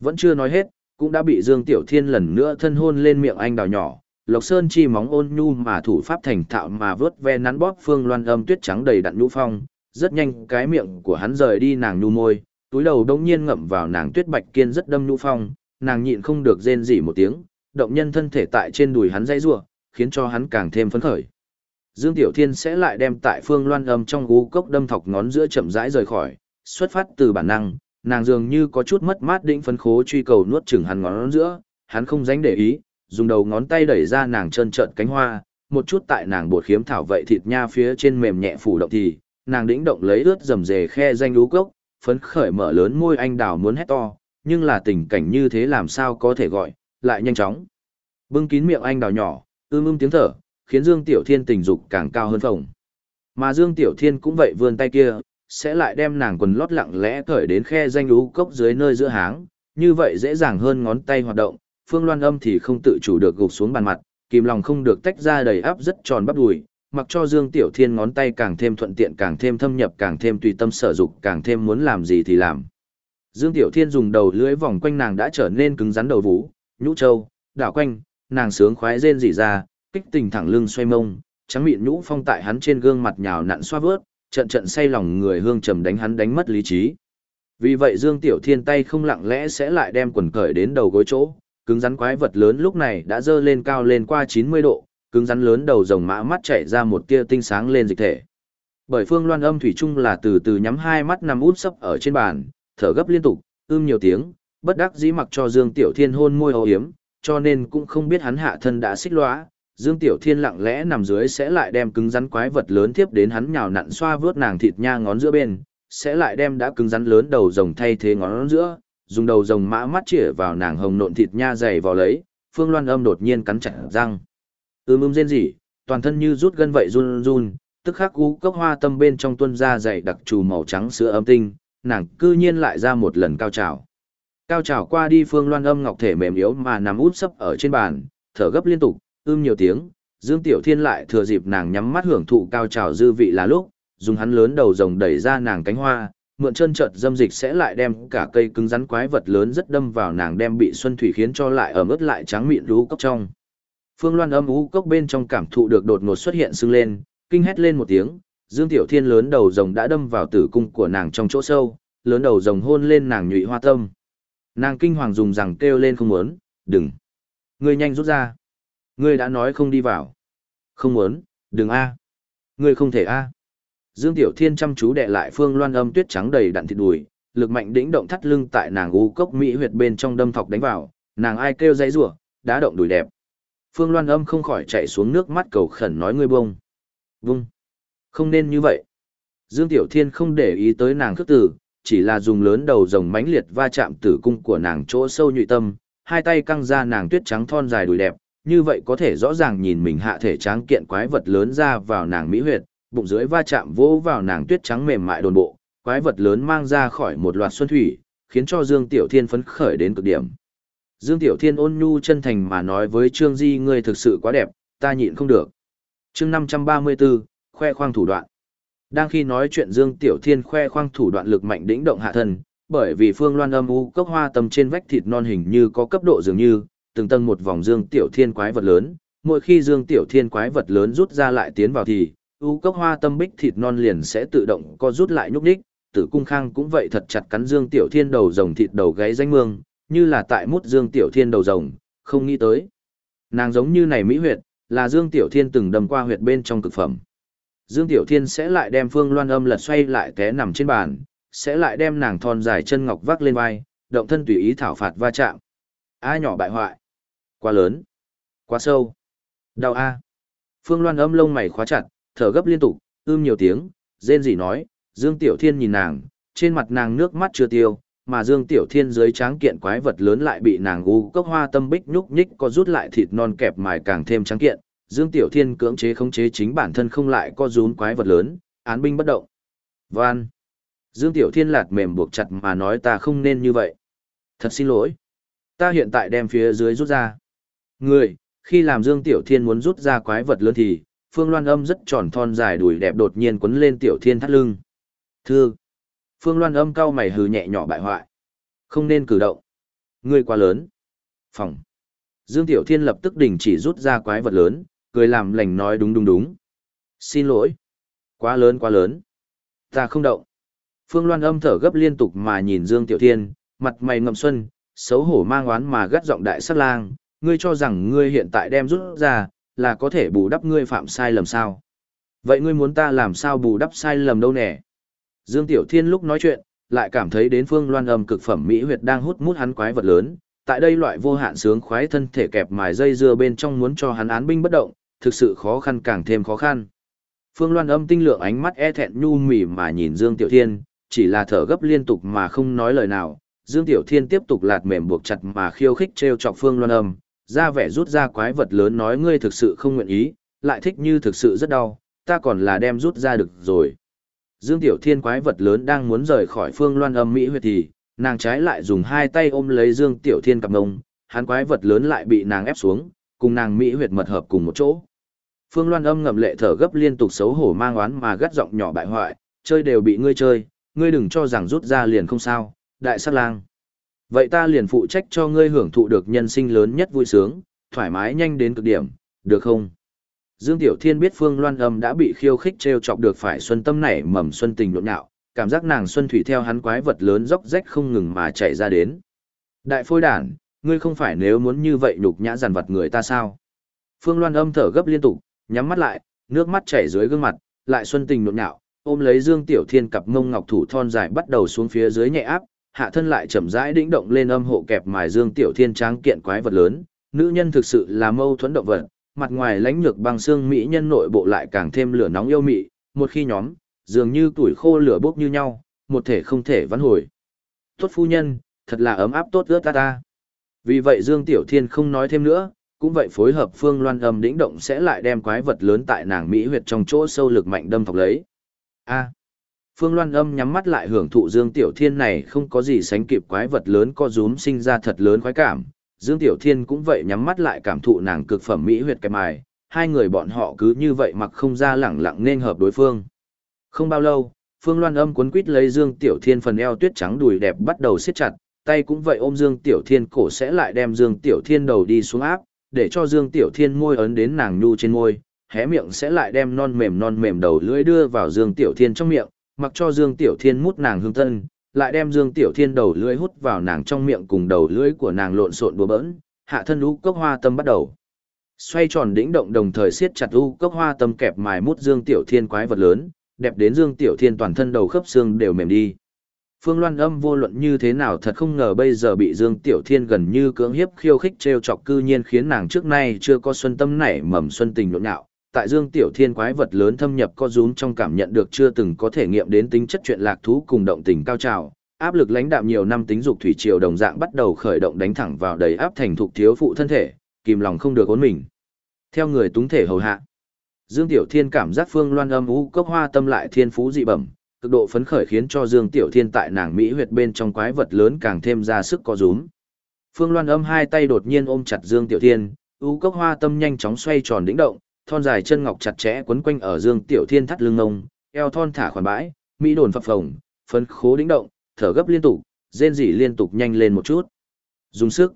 Vẫn chưa nói hết, cũng đã bị Dương Tiểu Thiên lần nữa thân hôn lên miệng anh đào nhỏ. Lộc Sơn chi móng ôn nhu mà thủ pháp thành thạo mà vớt ve nắn bóp Phương Loan âm tuyết trắng đầy đặn nhũ phong, rất nhanh cái miệng của hắn rời đi nàng nhu môi, túi đầu đông nhiên ngậm vào nàng tuyết bạch kiên rất đâm nhũ phong, nàng nhịn không được rên rỉ một tiếng, động nhân thân thể tại trên đùi hắn dãy rủa, khiến cho hắn càng thêm phấn khởi. Dương Tiểu Thiên sẽ lại đem tại Phương Loan âm trong gú cốc đâm thọc ngón giữa chậm rãi rời khỏi, xuất phát từ bản năng, nàng dường như có chút mất mát định phấn khố truy cầu nuốt chửng hắn ngón giữa, hắn không dánh để ý, dùng đầu ngón tay đẩy ra nàng trơn trợn cánh hoa, một chút tại nàng bột khiếm thảo vậy thịt nha phía trên mềm nhẹ phủ động thì, nàng đĩnh động lấy ướt rầm rề khe danh lú cốc, phấn khởi mở lớn môi anh đào muốn hét to, nhưng là tình cảnh như thế làm sao có thể gọi, lại nhanh chóng. Bưng kín miệng anh đào nhỏ, ưm ưm tiếng thở, khiến Dương Tiểu Thiên tình dục càng cao hơn phồng. Mà Dương Tiểu Thiên cũng vậy vươn tay kia, sẽ lại đem nàng quần lót lặng lẽ cởi đến khe danh lú cốc dưới nơi giữa háng, như vậy dễ dàng hơn ngón tay hoạt động, Phương Loan Âm thì không tự chủ được gục xuống bàn mặt, kìm lòng không được tách ra đầy áp rất tròn bắp đùi, mặc cho Dương Tiểu Thiên ngón tay càng thêm thuận tiện càng thêm thâm nhập càng thêm tùy tâm sở dục càng thêm muốn làm gì thì làm. Dương Tiểu Thiên dùng đầu lưỡi vòng quanh nàng đã trở nên cứng rắn đầu vũ, nhũ châu, đảo quanh, nàng sướng khoái rên rỉ ra, kích tình thẳng lưng xoay mông, trắng mịn nhũ phong tại hắn trên gương mặt nhào nặn xoa vớt, trận trận say lòng người hương trầm đánh hắn đánh mất lý trí. Vì vậy Dương Tiểu Thiên tay không lặng lẽ sẽ lại đem quần cởi đến đầu gối chỗ, cứng rắn quái vật lớn lúc này đã dơ lên cao lên qua 90 độ, cứng rắn lớn đầu rồng mã mắt chảy ra một tia tinh sáng lên dịch thể. Bởi Phương Loan Âm thủy chung là từ từ nhắm hai mắt nằm út sấp ở trên bàn, thở gấp liên tục, ưm nhiều tiếng, bất đắc dĩ mặc cho Dương Tiểu Thiên hôn môi âu hiếm, cho nên cũng không biết hắn hạ thân đã xích lóa. Dương Tiểu Thiên lặng lẽ nằm dưới sẽ lại đem cứng rắn quái vật lớn tiếp đến hắn nhào nặn xoa vướt nàng thịt nha ngón giữa bên, sẽ lại đem đã cứng rắn lớn đầu rồng thay thế ngón giữa, dùng đầu rồng mã mắt chĩa vào nàng hồng nộn thịt nha dày vào lấy, Phương Loan Âm đột nhiên cắn chặt răng. Ưm ưm rên rỉ, toàn thân như rút gân vậy run run, tức khắc cú cốc hoa tâm bên trong tuân ra dày đặc trù màu trắng sữa âm tinh, nàng cư nhiên lại ra một lần cao trào. Cao trào qua đi Phương Loan Âm ngọc thể mềm yếu mà nằm út sấp ở trên bàn, thở gấp liên tục, ưm nhiều tiếng, Dương Tiểu Thiên lại thừa dịp nàng nhắm mắt hưởng thụ cao trào dư vị là lúc, dùng hắn lớn đầu rồng đẩy ra nàng cánh hoa, mượn chân chợt dâm dịch sẽ lại đem cả cây cứng rắn quái vật lớn rất đâm vào nàng đem bị xuân thủy khiến cho lại ở ướt lại trắng mịn lú cốc trong. Phương Loan âm ú cốc bên trong cảm thụ được đột ngột xuất hiện sưng lên, kinh hét lên một tiếng, Dương Tiểu Thiên lớn đầu rồng đã đâm vào tử cung của nàng trong chỗ sâu, lớn đầu rồng hôn lên nàng nhụy hoa tâm. Nàng kinh hoàng dùng rằng kêu lên không muốn, đừng. Ngươi nhanh rút ra. Ngươi đã nói không đi vào. Không muốn, đừng a. Ngươi không thể a. Dương Tiểu Thiên chăm chú đệ lại Phương Loan âm tuyết trắng đầy đặn thịt đùi, lực mạnh đĩnh động thắt lưng tại nàng u cốc mỹ huyệt bên trong đâm thọc đánh vào, nàng ai kêu dãy rủa, đá động đùi đẹp. Phương Loan âm không khỏi chạy xuống nước mắt cầu khẩn nói ngươi bông. Vung. Không nên như vậy. Dương Tiểu Thiên không để ý tới nàng khước tử, chỉ là dùng lớn đầu rồng mãnh liệt va chạm tử cung của nàng chỗ sâu nhụy tâm, hai tay căng ra nàng tuyết trắng thon dài đùi đẹp, như vậy có thể rõ ràng nhìn mình hạ thể tráng kiện quái vật lớn ra vào nàng mỹ huyệt, bụng dưới va chạm vỗ vào nàng tuyết trắng mềm mại đồn bộ, quái vật lớn mang ra khỏi một loạt xuân thủy, khiến cho Dương Tiểu Thiên phấn khởi đến cực điểm. Dương Tiểu Thiên ôn nhu chân thành mà nói với Trương Di ngươi thực sự quá đẹp, ta nhịn không được. chương 534, khoe khoang thủ đoạn. Đang khi nói chuyện Dương Tiểu Thiên khoe khoang thủ đoạn lực mạnh đỉnh động hạ thân, bởi vì phương loan âm u cốc hoa tầm trên vách thịt non hình như có cấp độ dường như, từng tầng một vòng Dương Tiểu Thiên quái vật lớn, mỗi khi Dương Tiểu Thiên quái vật lớn rút ra lại tiến vào thì, u cốc hoa tâm bích thịt non liền sẽ tự động co rút lại nhúc đích, tử cung khang cũng vậy thật chặt cắn Dương Tiểu Thiên đầu rồng thịt đầu gáy danh mương, như là tại mút Dương Tiểu Thiên đầu rồng, không nghĩ tới. Nàng giống như này mỹ huyệt, là Dương Tiểu Thiên từng đầm qua huyệt bên trong cực phẩm. Dương Tiểu Thiên sẽ lại đem Phương Loan Âm lật xoay lại té nằm trên bàn, sẽ lại đem nàng thon dài chân ngọc vác lên vai, động thân tùy ý thảo phạt va chạm. A nhỏ bại hoại. Quá lớn. Quá sâu. Đau A. Phương Loan Âm lông mày khóa chặt, thở gấp liên tục, ưm nhiều tiếng, rên rỉ nói, Dương Tiểu Thiên nhìn nàng, trên mặt nàng nước mắt chưa tiêu, mà Dương Tiểu Thiên dưới tráng kiện quái vật lớn lại bị nàng u cốc hoa tâm bích nhúc nhích có rút lại thịt non kẹp mài càng thêm tráng kiện, Dương Tiểu Thiên cưỡng chế khống chế chính bản thân không lại có rún quái vật lớn, án binh bất động. Van. Dương Tiểu Thiên lạt mềm buộc chặt mà nói ta không nên như vậy. Thật xin lỗi. Ta hiện tại đem phía dưới rút ra. Người, khi làm Dương Tiểu Thiên muốn rút ra quái vật lớn thì, Phương Loan âm rất tròn thon dài đùi đẹp đột nhiên quấn lên Tiểu Thiên thắt lưng. Thưa. Phương Loan âm cau mày hừ nhẹ nhỏ bại hoại. Không nên cử động. Ngươi quá lớn. Phòng. Dương Tiểu Thiên lập tức đình chỉ rút ra quái vật lớn, cười làm lành nói đúng đúng đúng. Xin lỗi. Quá lớn quá lớn. Ta không động. Phương Loan âm thở gấp liên tục mà nhìn Dương Tiểu Thiên, mặt mày ngậm xuân, xấu hổ mang oán mà gắt giọng đại sát lang, ngươi cho rằng ngươi hiện tại đem rút ra, là có thể bù đắp ngươi phạm sai lầm sao. Vậy ngươi muốn ta làm sao bù đắp sai lầm đâu nè? Dương Tiểu Thiên lúc nói chuyện, lại cảm thấy đến Phương Loan âm cực phẩm mỹ huyệt đang hút mút hắn quái vật lớn, tại đây loại vô hạn sướng khoái thân thể kẹp mài dây dưa bên trong muốn cho hắn án binh bất động, thực sự khó khăn càng thêm khó khăn. Phương Loan âm tinh lượng ánh mắt e thẹn nhu mỉ mà nhìn Dương Tiểu Thiên, chỉ là thở gấp liên tục mà không nói lời nào. Dương Tiểu Thiên tiếp tục lạt mềm buộc chặt mà khiêu khích treo chọc Phương Loan âm, ra vẻ rút ra quái vật lớn nói ngươi thực sự không nguyện ý, lại thích như thực sự rất đau, ta còn là đem rút ra được rồi. Dương Tiểu Thiên quái vật lớn đang muốn rời khỏi Phương Loan âm mỹ huyệt thì, nàng trái lại dùng hai tay ôm lấy Dương Tiểu Thiên cặp ngông, hắn quái vật lớn lại bị nàng ép xuống, cùng nàng mỹ huyệt mật hợp cùng một chỗ. Phương Loan âm ngậm lệ thở gấp liên tục xấu hổ mang oán mà gắt giọng nhỏ bại hoại, chơi đều bị ngươi chơi, ngươi đừng cho rằng rút ra liền không sao, đại sát lang. Vậy ta liền phụ trách cho ngươi hưởng thụ được nhân sinh lớn nhất vui sướng, thoải mái nhanh đến cực điểm, được không? Dương Tiểu Thiên biết Phương Loan âm đã bị khiêu khích trêu chọc được phải xuân tâm nảy mầm xuân tình nhộn nhạo, cảm giác nàng xuân thủy theo hắn quái vật lớn dốc rách không ngừng mà chạy ra đến. Đại phôi đản, ngươi không phải nếu muốn như vậy nhục nhã giàn vật người ta sao? Phương Loan âm thở gấp liên tục, nhắm mắt lại, nước mắt chảy dưới gương mặt, lại xuân tình nhộn nhạo, ôm lấy Dương Tiểu Thiên cặp mông ngọc thủ thon dài bắt đầu xuống phía dưới nhẹ áp, hạ thân lại chậm rãi đĩnh động lên âm hộ kẹp mài Dương Tiểu Thiên tráng kiện quái vật lớn, nữ nhân thực sự là mâu thuẫn động vật, mặt ngoài lãnh nhược băng xương mỹ nhân nội bộ lại càng thêm lửa nóng yêu mị, một khi nhóm, dường như tuổi khô lửa bốc như nhau, một thể không thể vãn hồi. Tốt phu nhân, thật là ấm áp tốt ướt ta ta. Vì vậy Dương Tiểu Thiên không nói thêm nữa, cũng vậy phối hợp phương loan âm đĩnh động sẽ lại đem quái vật lớn tại nàng Mỹ huyệt trong chỗ sâu lực mạnh đâm thọc lấy. A. phương loan âm nhắm mắt lại hưởng thụ Dương Tiểu Thiên này không có gì sánh kịp quái vật lớn co rúm sinh ra thật lớn khoái cảm. Dương Tiểu Thiên cũng vậy nhắm mắt lại cảm thụ nàng cực phẩm Mỹ huyệt cái mài, hai người bọn họ cứ như vậy mặc không ra lẳng lặng nên hợp đối phương. Không bao lâu, Phương Loan Âm cuốn quít lấy Dương Tiểu Thiên phần eo tuyết trắng đùi đẹp bắt đầu siết chặt, tay cũng vậy ôm Dương Tiểu Thiên cổ sẽ lại đem Dương Tiểu Thiên đầu đi xuống áp, để cho Dương Tiểu Thiên môi ấn đến nàng nhu trên môi, hé miệng sẽ lại đem non mềm non mềm đầu lưỡi đưa vào Dương Tiểu Thiên trong miệng, mặc cho Dương Tiểu Thiên mút nàng hương thân, lại đem Dương Tiểu Thiên đầu lưỡi hút vào nàng trong miệng cùng đầu lưỡi của nàng lộn xộn bừa bỡn, hạ thân u cốc hoa tâm bắt đầu. Xoay tròn đĩnh động đồng thời siết chặt u cốc hoa tâm kẹp mài mút Dương Tiểu Thiên quái vật lớn, đẹp đến Dương Tiểu Thiên toàn thân đầu khớp xương đều mềm đi. Phương Loan âm vô luận như thế nào thật không ngờ bây giờ bị Dương Tiểu Thiên gần như cưỡng hiếp khiêu khích trêu chọc cư nhiên khiến nàng trước nay chưa có xuân tâm nảy mầm xuân tình nhộn nhạo. Tại Dương Tiểu Thiên quái vật lớn thâm nhập co rúm trong cảm nhận được chưa từng có thể nghiệm đến tính chất chuyện lạc thú cùng động tình cao trào, áp lực lãnh đạm nhiều năm tính dục thủy triều đồng dạng bắt đầu khởi động đánh thẳng vào đầy áp thành thục thiếu phụ thân thể, kìm lòng không được ốn mình. Theo người túng thể hầu hạ, Dương Tiểu Thiên cảm giác Phương Loan âm u cốc hoa tâm lại thiên phú dị bẩm, cực độ phấn khởi khiến cho Dương Tiểu Thiên tại nàng mỹ huyệt bên trong quái vật lớn càng thêm ra sức co rúm. Phương Loan âm hai tay đột nhiên ôm chặt Dương Tiểu Thiên, u cốc hoa tâm nhanh chóng xoay tròn đĩnh động, thon dài chân ngọc chặt chẽ quấn quanh ở Dương Tiểu Thiên thắt lưng ngông, eo thon thả khoản bãi, mỹ đồn phập phồng, phấn khố đĩnh động, thở gấp liên tục, rên rỉ liên tục nhanh lên một chút. Dùng sức.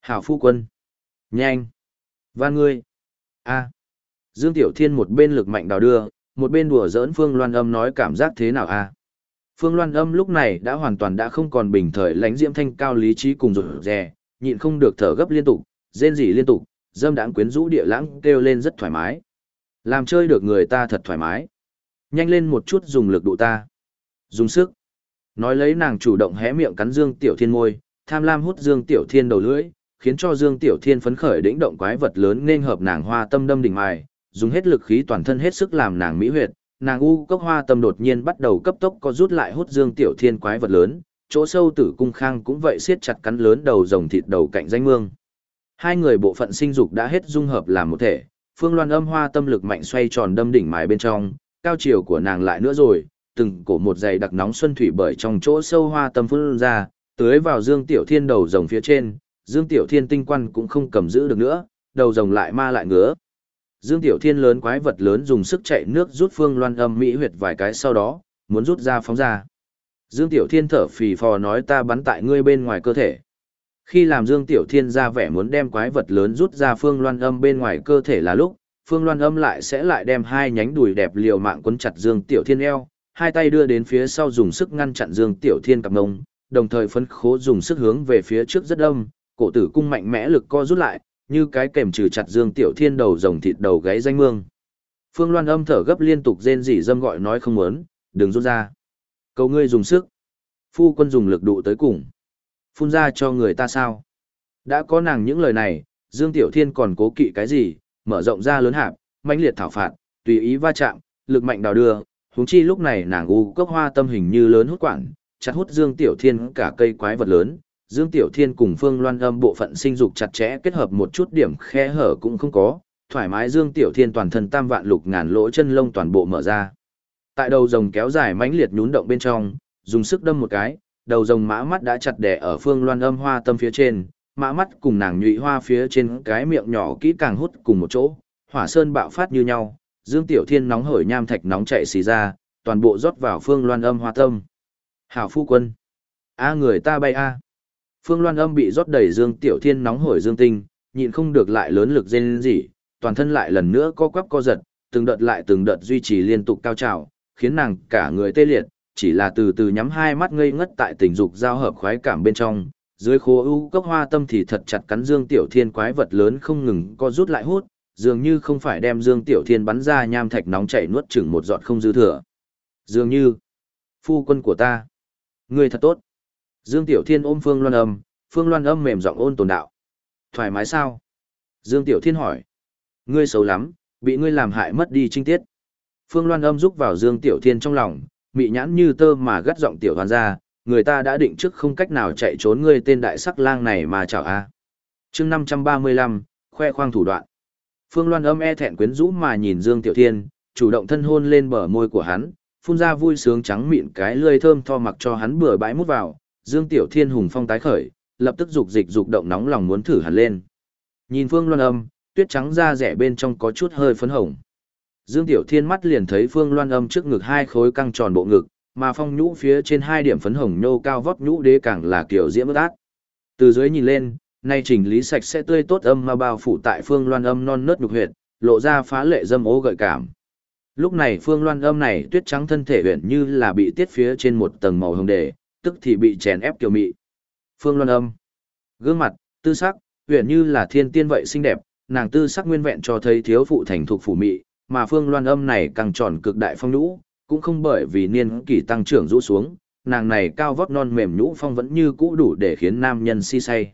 Hảo phu quân. Nhanh. Van ngươi. A. Dương Tiểu Thiên một bên lực mạnh đào đưa, một bên đùa giỡn Phương Loan Âm nói cảm giác thế nào a? Phương Loan Âm lúc này đã hoàn toàn đã không còn bình thời lãnh diễm thanh cao lý trí cùng rụt rè, nhịn không được thở gấp liên tục, rên rỉ liên tục, dâm đãng quyến rũ địa lãng kêu lên rất thoải mái. Làm chơi được người ta thật thoải mái. Nhanh lên một chút dùng lực độ ta. Dùng sức. Nói lấy nàng chủ động hé miệng cắn Dương Tiểu Thiên môi, tham lam hút Dương Tiểu Thiên đầu lưỡi, khiến cho Dương Tiểu Thiên phấn khởi đĩnh động quái vật lớn nên hợp nàng hoa tâm đâm đỉnh mài, dùng hết lực khí toàn thân hết sức làm nàng mỹ huyệt, nàng u cốc hoa tâm đột nhiên bắt đầu cấp tốc có rút lại hút Dương Tiểu Thiên quái vật lớn, chỗ sâu tử cung khang cũng vậy siết chặt cắn lớn đầu rồng thịt đầu cạnh danh mương. Hai người bộ phận sinh dục đã hết dung hợp làm một thể, Phương Loan âm hoa tâm lực mạnh xoay tròn đâm đỉnh mái bên trong, cao chiều của nàng lại nữa rồi, từng cổ một giày đặc nóng xuân thủy bởi trong chỗ sâu hoa tâm phun ra, tưới vào Dương Tiểu Thiên đầu rồng phía trên, Dương Tiểu Thiên tinh quan cũng không cầm giữ được nữa, đầu rồng lại ma lại ngứa. Dương Tiểu Thiên lớn quái vật lớn dùng sức chạy nước rút Phương Loan âm mỹ huyệt vài cái sau đó, muốn rút ra phóng ra. Dương Tiểu Thiên thở phì phò nói ta bắn tại ngươi bên ngoài cơ thể. Khi làm Dương Tiểu Thiên ra vẻ muốn đem quái vật lớn rút ra Phương Loan âm bên ngoài cơ thể là lúc, Phương Loan âm lại sẽ lại đem hai nhánh đùi đẹp liều mạng quấn chặt Dương Tiểu Thiên eo, hai tay đưa đến phía sau dùng sức ngăn chặn Dương Tiểu Thiên cặp ngông, đồng thời phấn khố dùng sức hướng về phía trước rất âm, cổ tử cung mạnh mẽ lực co rút lại, như cái kềm trừ chặt Dương Tiểu Thiên đầu rồng thịt đầu gáy danh mương. Phương Loan âm thở gấp liên tục rên rỉ dâm gọi nói không muốn, đừng rút ra. Cầu ngươi dùng sức. Phu quân dùng lực đụ tới cùng. Phun ra cho người ta sao? Đã có nàng những lời này, Dương Tiểu Thiên còn cố kỵ cái gì, mở rộng ra lớn hạp, mãnh liệt thảo phạt, tùy ý va chạm, lực mạnh đào đưa, huống chi lúc này nàng u cốc hoa tâm hình như lớn hút quảng, chặt hút Dương Tiểu Thiên cả cây quái vật lớn, Dương Tiểu Thiên cùng Phương Loan âm bộ phận sinh dục chặt chẽ kết hợp một chút điểm khe hở cũng không có, thoải mái Dương Tiểu Thiên toàn thân tam vạn lục ngàn lỗ chân lông toàn bộ mở ra. Tại đầu rồng kéo dài mãnh liệt nhún động bên trong, dùng sức đâm một cái, đầu rồng mã mắt đã chặt đẻ ở Phương Loan âm hoa tâm phía trên, mã mắt cùng nàng nhụy hoa phía trên cái miệng nhỏ kỹ càng hút cùng một chỗ, hỏa sơn bạo phát như nhau, Dương Tiểu Thiên nóng hổi nham thạch nóng chạy xì ra, toàn bộ rót vào Phương Loan âm hoa tâm. Hảo phu quân. A người ta bay a. Phương Loan âm bị rót đầy Dương Tiểu Thiên nóng hổi dương tinh, nhịn không được lại lớn lực rên rỉ, toàn thân lại lần nữa co quắp co giật, từng đợt lại từng đợt duy trì liên tục cao trào, khiến nàng cả người tê liệt, chỉ là từ từ nhắm hai mắt ngây ngất tại tình dục giao hợp khoái cảm bên trong, dưới khố ưu cốc hoa tâm thì thật chặt cắn Dương Tiểu Thiên quái vật lớn không ngừng co rút lại hút, dường như không phải đem Dương Tiểu Thiên bắn ra nham thạch nóng chảy nuốt chửng một giọt không dư thừa. Dường như, phu quân của ta, người thật tốt. Dương Tiểu Thiên ôm Phương Loan Âm, Phương Loan Âm mềm giọng ôn tồn đạo. Thoải mái sao? Dương Tiểu Thiên hỏi. Ngươi xấu lắm, bị ngươi làm hại mất đi trinh tiết. Phương Loan Âm rúc vào Dương Tiểu Thiên trong lòng, mị nhãn như tơ mà gắt giọng Tiểu Hoàn ra, người ta đã định trước không cách nào chạy trốn ngươi tên đại sắc lang này mà chào a. À. Chương 535, khoe khoang thủ đoạn. Phương Loan Âm e thẹn quyến rũ mà nhìn Dương Tiểu Thiên, chủ động thân hôn lên bờ môi của hắn, phun ra vui sướng trắng mịn cái lưỡi thơm tho mặc cho hắn bừa bãi mút vào, Dương Tiểu Thiên hùng phong tái khởi, lập tức dục dịch dục động nóng lòng muốn thử hẳn lên. Nhìn Phương Loan Âm, tuyết trắng da rẻ bên trong có chút hơi phấn hồng. Dương Tiểu Thiên mắt liền thấy Phương Loan Âm trước ngực hai khối căng tròn bộ ngực, mà phong nhũ phía trên hai điểm phấn hồng nhô cao vóc nhũ đế càng là kiểu diễm bất ác. Từ dưới nhìn lên, nay chỉnh lý sạch sẽ tươi tốt âm mà bao phủ tại Phương Loan Âm non nớt nhục huyệt, lộ ra phá lệ dâm ố gợi cảm. Lúc này Phương Loan Âm này tuyết trắng thân thể huyền như là bị tiết phía trên một tầng màu hồng đề, tức thì bị chèn ép kiều mị. Phương Loan Âm, gương mặt, tư sắc, huyền như là thiên tiên vậy xinh đẹp, nàng tư sắc nguyên vẹn cho thấy thiếu phụ thành thuộc phủ mị, mà phương loan âm này càng tròn cực đại phong nhũ, cũng không bởi vì niên kỷ tăng trưởng rũ xuống, nàng này cao vóc non mềm nhũ phong vẫn như cũ đủ để khiến nam nhân si say.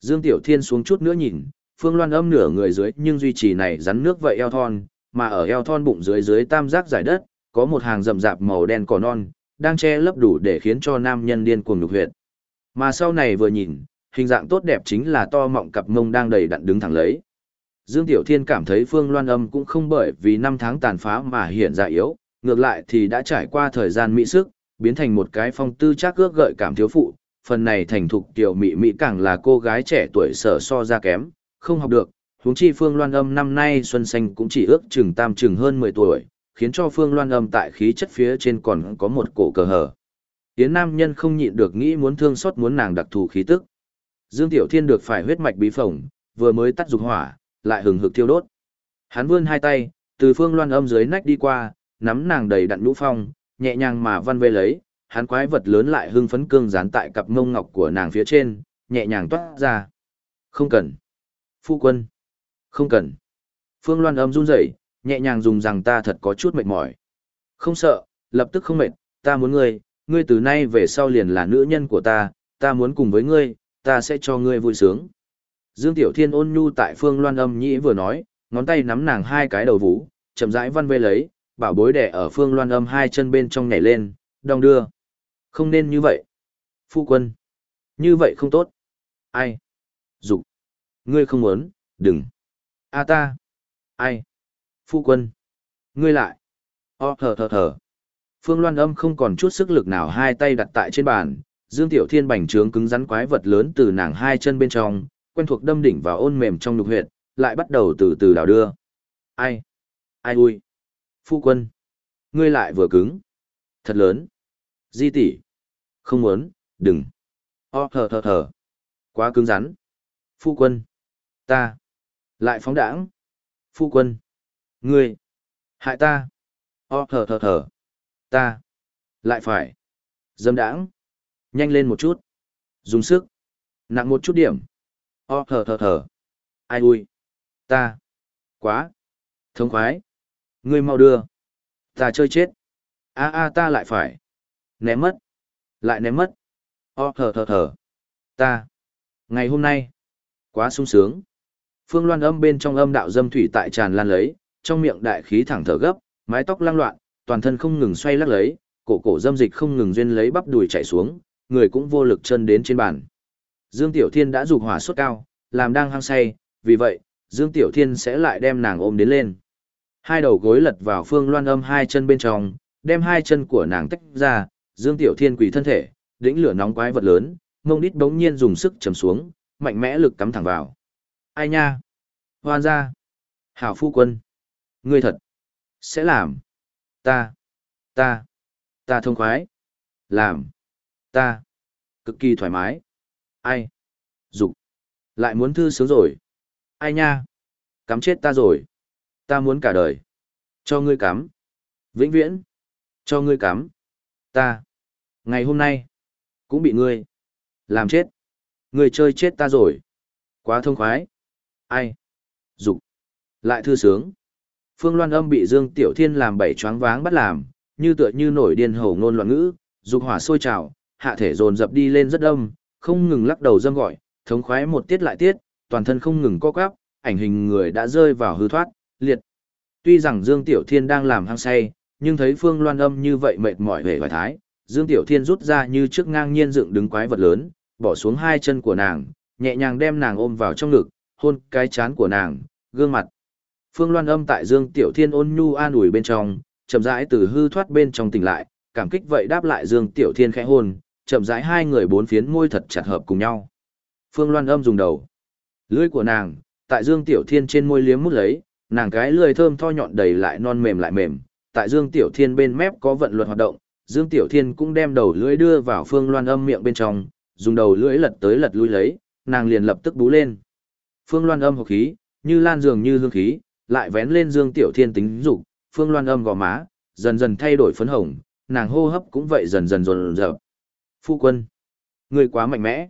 Dương Tiểu Thiên xuống chút nữa nhìn, phương loan âm nửa người dưới nhưng duy trì này rắn nước vậy eo thon, mà ở eo thon bụng dưới dưới tam giác giải đất, có một hàng rậm rạp màu đen cỏ non, đang che lấp đủ để khiến cho nam nhân điên cuồng nhục huyệt. Mà sau này vừa nhìn, hình dạng tốt đẹp chính là to mọng cặp mông đang đầy đặn đứng thẳng lấy. Dương Tiểu Thiên cảm thấy Phương Loan Âm cũng không bởi vì năm tháng tàn phá mà hiện ra yếu, ngược lại thì đã trải qua thời gian mỹ sức, biến thành một cái phong tư chắc ước gợi cảm thiếu phụ, phần này thành thục tiểu mỹ mỹ càng là cô gái trẻ tuổi sở so ra kém, không học được, huống chi Phương Loan Âm năm nay xuân xanh cũng chỉ ước chừng tam chừng hơn 10 tuổi, khiến cho Phương Loan Âm tại khí chất phía trên còn có một cổ cờ hở. Yến nam nhân không nhịn được nghĩ muốn thương xót muốn nàng đặc thù khí tức. Dương Tiểu Thiên được phải huyết mạch bí phỏng, vừa mới tắt dục hỏa, lại hừng hực thiêu đốt. Hắn vươn hai tay, từ phương loan âm dưới nách đi qua, nắm nàng đầy đặn nhũ phong, nhẹ nhàng mà văn vê lấy, hắn quái vật lớn lại hưng phấn cương dán tại cặp mông ngọc của nàng phía trên, nhẹ nhàng toát ra. Không cần. Phu quân. Không cần. Phương loan âm run rẩy, nhẹ nhàng dùng rằng ta thật có chút mệt mỏi. Không sợ, lập tức không mệt, ta muốn ngươi, ngươi từ nay về sau liền là nữ nhân của ta, ta muốn cùng với ngươi, ta sẽ cho ngươi vui sướng. Dương Tiểu Thiên ôn nhu tại phương loan âm nhĩ vừa nói, ngón tay nắm nàng hai cái đầu vũ, chậm rãi văn vê lấy, bảo bối đẻ ở phương loan âm hai chân bên trong nhảy lên, đong đưa. Không nên như vậy. Phu quân. Như vậy không tốt. Ai? Dục. Ngươi không muốn, đừng. A ta. Ai? Phu quân. Ngươi lại. O thở thở thở. Phương loan âm không còn chút sức lực nào hai tay đặt tại trên bàn, Dương Tiểu Thiên bành trướng cứng rắn quái vật lớn từ nàng hai chân bên trong, quen thuộc đâm đỉnh vào ôn mềm trong nhục huyệt, lại bắt đầu từ từ đào đưa. Ai? Ai ui? Phu quân? Ngươi lại vừa cứng. Thật lớn. Di tỷ. Không muốn, đừng. O thở thở thở. Quá cứng rắn. Phu quân. Ta. Lại phóng đãng. Phu quân. Ngươi. Hại ta. O thở thở thở. Ta. Lại phải. Dâm đãng. Nhanh lên một chút. Dùng sức. Nặng một chút điểm. O thở thở thở. Ai ui. Ta. Quá. Thống khoái. Ngươi mau đưa. Ta chơi chết. a a ta lại phải. Ném mất. Lại ném mất. O thở thở thở. Ta. Ngày hôm nay. Quá sung sướng. Phương loan âm bên trong âm đạo dâm thủy tại tràn lan lấy, trong miệng đại khí thẳng thở gấp, mái tóc lăng loạn, toàn thân không ngừng xoay lắc lấy, cổ cổ dâm dịch không ngừng duyên lấy bắp đùi chảy xuống, người cũng vô lực chân đến trên bàn. Dương Tiểu Thiên đã dục hỏa sốt cao, làm đang hăng say, vì vậy, Dương Tiểu Thiên sẽ lại đem nàng ôm đến lên. Hai đầu gối lật vào phương loan âm hai chân bên trong, đem hai chân của nàng tách ra, Dương Tiểu Thiên quỳ thân thể, đỉnh lửa nóng quái vật lớn, mông đít bỗng nhiên dùng sức chầm xuống, mạnh mẽ lực cắm thẳng vào. Ai nha? Hoan ra. Hảo phu quân. Ngươi thật. Sẽ làm. Ta. Ta. Ta thông khoái. Làm. Ta. Cực kỳ thoải mái. Ai? Dục. Lại muốn thư sướng rồi. Ai nha? Cắm chết ta rồi. Ta muốn cả đời. Cho ngươi cắm. Vĩnh viễn. Cho ngươi cắm. Ta. Ngày hôm nay. Cũng bị ngươi. Làm chết. Ngươi chơi chết ta rồi. Quá thông khoái. Ai? Dục. Lại thư sướng. Phương Loan âm bị Dương Tiểu Thiên làm bảy choáng váng bắt làm, như tựa như nổi điên hổ ngôn loạn ngữ, dục hỏa sôi trào, hạ thể dồn dập đi lên rất đông, không ngừng lắc đầu dâm gọi, thống khoái một tiết lại tiết, toàn thân không ngừng co quắp, ảnh hình người đã rơi vào hư thoát, liệt. Tuy rằng Dương Tiểu Thiên đang làm hăng say, nhưng thấy Phương Loan âm như vậy mệt mỏi về vài thái, Dương Tiểu Thiên rút ra như trước ngang nhiên dựng đứng quái vật lớn, bỏ xuống hai chân của nàng, nhẹ nhàng đem nàng ôm vào trong ngực, hôn cái chán của nàng, gương mặt. Phương Loan âm tại Dương Tiểu Thiên ôn nhu an ủi bên trong, chậm rãi từ hư thoát bên trong tỉnh lại, cảm kích vậy đáp lại Dương Tiểu Thiên khẽ hôn, chậm rãi hai người bốn phiến môi thật chặt hợp cùng nhau. Phương Loan âm dùng đầu. Lưỡi của nàng, tại Dương Tiểu Thiên trên môi liếm mút lấy, Nàng cái lưỡi thơm tho nhọn đầy lại non mềm lại mềm, tại Dương Tiểu Thiên bên mép có vận luật hoạt động, Dương Tiểu Thiên cũng đem đầu lưỡi đưa vào Phương Loan Âm miệng bên trong, dùng đầu lưỡi lật tới lật lui lấy, nàng liền lập tức bú lên. Phương Loan Âm hộc khí, như lan dường như hương khí, lại vén lên Dương Tiểu Thiên tính dục, Phương Loan Âm gò má, dần dần thay đổi phấn hồng, nàng hô hấp cũng vậy dần dần dồn dập. Phu quân, người quá mạnh mẽ.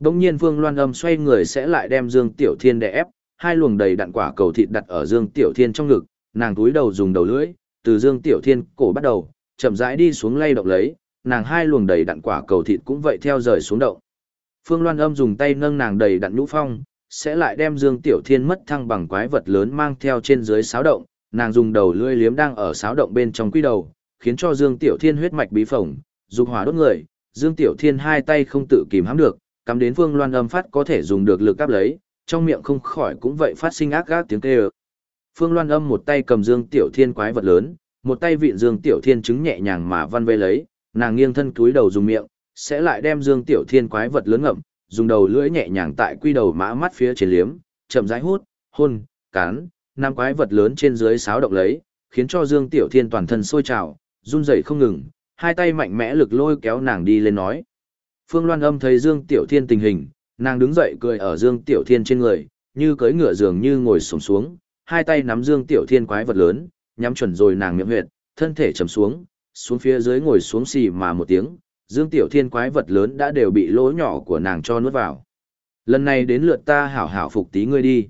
Đông nhiên Phương Loan Âm xoay người sẽ lại đem Dương Tiểu Thiên đè ép, hai luồng đầy đặn quả cầu thịt đặt ở Dương Tiểu Thiên trong ngực, nàng túi đầu dùng đầu lưỡi, từ Dương Tiểu Thiên cổ bắt đầu, chậm rãi đi xuống lay động lấy, nàng hai luồng đầy đặn quả cầu thịt cũng vậy theo rời xuống động. Phương Loan Âm dùng tay nâng nàng đầy đặn nhũ phong, sẽ lại đem Dương Tiểu Thiên mất thăng bằng quái vật lớn mang theo trên dưới sáo động, nàng dùng đầu lưỡi liếm đang ở sáo động bên trong quy đầu, khiến cho Dương Tiểu Thiên huyết mạch bí phồng, dục hỏa đốt người, Dương Tiểu Thiên hai tay không tự kìm hãm được, cắm đến Vương Loan Âm phát có thể dùng được lực áp lấy, trong miệng không khỏi cũng vậy phát sinh ác gác tiếng kêu. Phương Loan Âm một tay cầm Dương Tiểu Thiên quái vật lớn, một tay vịn Dương Tiểu Thiên trứng nhẹ nhàng mà văn vây lấy, nàng nghiêng thân cúi đầu dùng miệng, sẽ lại đem Dương Tiểu Thiên quái vật lớn ngậm, dùng đầu lưỡi nhẹ nhàng tại quy đầu mã mắt phía trên liếm, chậm rãi hút, hôn, cắn, năm quái vật lớn trên dưới sáo động lấy, khiến cho Dương Tiểu Thiên toàn thân sôi trào, run rẩy không ngừng, hai tay mạnh mẽ lực lôi kéo nàng đi lên nói. Phương Loan Âm thấy Dương Tiểu Thiên tình hình, nàng đứng dậy cười ở Dương Tiểu Thiên trên người, như cưỡi ngựa dường như ngồi xổm xuống, hai tay nắm Dương Tiểu Thiên quái vật lớn, nhắm chuẩn rồi nàng miệng huyệt, thân thể trầm xuống, xuống phía dưới ngồi xuống xì mà một tiếng, Dương Tiểu Thiên quái vật lớn đã đều bị lỗ nhỏ của nàng cho nuốt vào. Lần này đến lượt ta hảo hảo phục tí ngươi đi.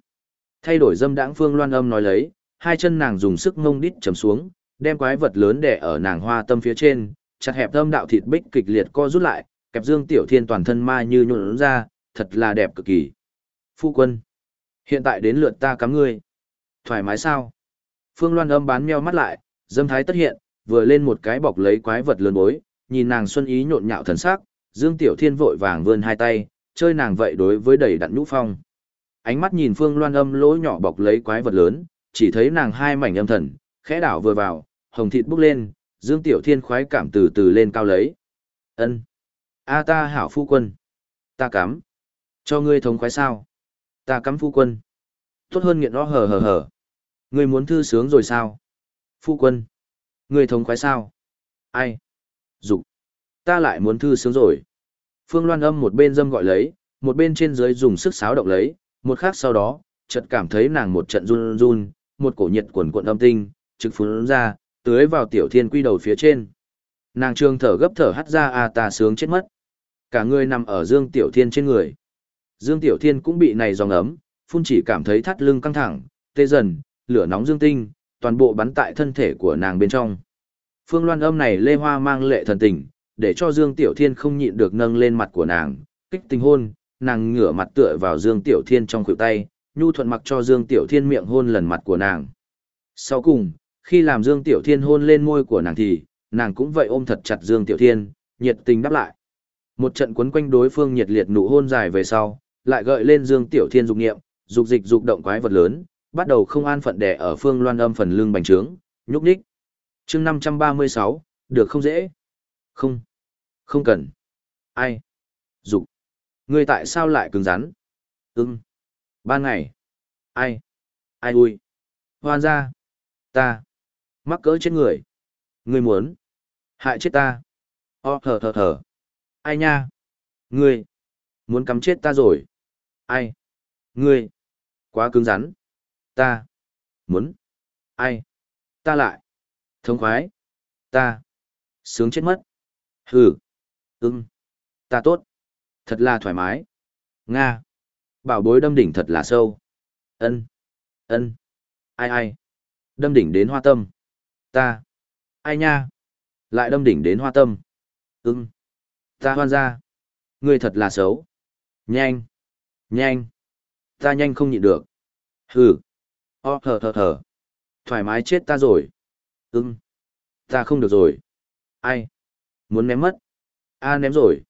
Thay đổi dâm đãng phương loan âm nói lấy, hai chân nàng dùng sức ngông đít chầm xuống, đem quái vật lớn đè ở nàng hoa tâm phía trên, chặt hẹp tâm đạo thịt bích kịch liệt co rút lại, kẹp Dương Tiểu Thiên toàn thân ma như nhuộn ra, thật là đẹp cực kỳ. Phu quân, hiện tại đến lượt ta cắm ngươi. Thoải mái sao? Phương Loan âm bán meo mắt lại, dâm thái tất hiện, vừa lên một cái bọc lấy quái vật lớn bối, nhìn nàng xuân ý nhộn nhạo thần sắc, Dương Tiểu Thiên vội vàng vươn hai tay, chơi nàng vậy đối với đầy đặn nhũ phong. Ánh mắt nhìn Phương Loan âm lỗ nhỏ bọc lấy quái vật lớn, chỉ thấy nàng hai mảnh âm thần, khẽ đảo vừa vào, hồng thịt bốc lên, Dương Tiểu Thiên khoái cảm từ từ lên cao lấy. Ân, A ta hảo phu quân. Ta cắm. Cho ngươi thống khoái sao? Ta cắm phu quân. Tốt hơn nghiện nó hờ hờ hờ. Ngươi muốn thư sướng rồi sao? Phu quân. Ngươi thống khoái sao? Ai? Dục. Ta lại muốn thư sướng rồi. Phương Loan âm một bên dâm gọi lấy, một bên trên dưới dùng sức sáo động lấy, một khắc sau đó, chợt cảm thấy nàng một trận run run, một cổ nhiệt quần cuộn âm tinh, trực phun ra, tưới vào tiểu thiên quy đầu phía trên. Nàng trương thở gấp thở hắt ra à ta sướng chết mất. Cả người nằm ở Dương Tiểu Thiên trên người. Dương Tiểu Thiên cũng bị này dòng ấm, phun chỉ cảm thấy thắt lưng căng thẳng, tê dần, lửa nóng dương tinh, toàn bộ bắn tại thân thể của nàng bên trong. Phương Loan âm này lê hoa mang lệ thần tình, để cho Dương Tiểu Thiên không nhịn được nâng lên mặt của nàng, kích tình hôn, nàng ngửa mặt tựa vào Dương Tiểu Thiên trong khuỷu tay, nhu thuận mặc cho Dương Tiểu Thiên miệng hôn lần mặt của nàng. Sau cùng, khi làm Dương Tiểu Thiên hôn lên môi của nàng thì, nàng cũng vậy ôm thật chặt Dương Tiểu Thiên, nhiệt tình đáp lại. Một trận quấn quanh đối phương nhiệt liệt nụ hôn dài về sau, lại gợi lên Dương Tiểu Thiên dục nghiệm, dục dịch dục động quái vật lớn, bắt đầu không an phận đè ở phương loan âm phần lưng bành trướng, nhúc nhích chương 536, được không dễ? Không. Không cần. Ai? Dục. Ngươi tại sao lại cứng rắn? Ưng. Ban ngày. Ai? Ai ui? Hoan ra. Ta. Mắc cỡ chết người. Ngươi muốn. Hại chết ta. O thở thở thở. Ai nha? Ngươi. Muốn cắm chết ta rồi. Ai? Ngươi. Quá cứng rắn. Ta. Muốn. Ai. Ta lại. Thông khoái. Ta. Sướng chết mất. Hừ. Ưng. Ta tốt. Thật là thoải mái. Nga. Bảo bối đâm đỉnh thật là sâu. Ân. Ân. Ai ai. Đâm đỉnh đến hoa tâm. Ta. Ai nha. Lại đâm đỉnh đến hoa tâm. Ưng. Ta hoan ra. Ngươi thật là xấu. Nhanh. Nhanh. Ta nhanh không nhịn được. Hừ. O thở thở thở. Thoải mái chết ta rồi. Ưng. Ta không được rồi. Ai? Muốn ném mất. A ném rồi.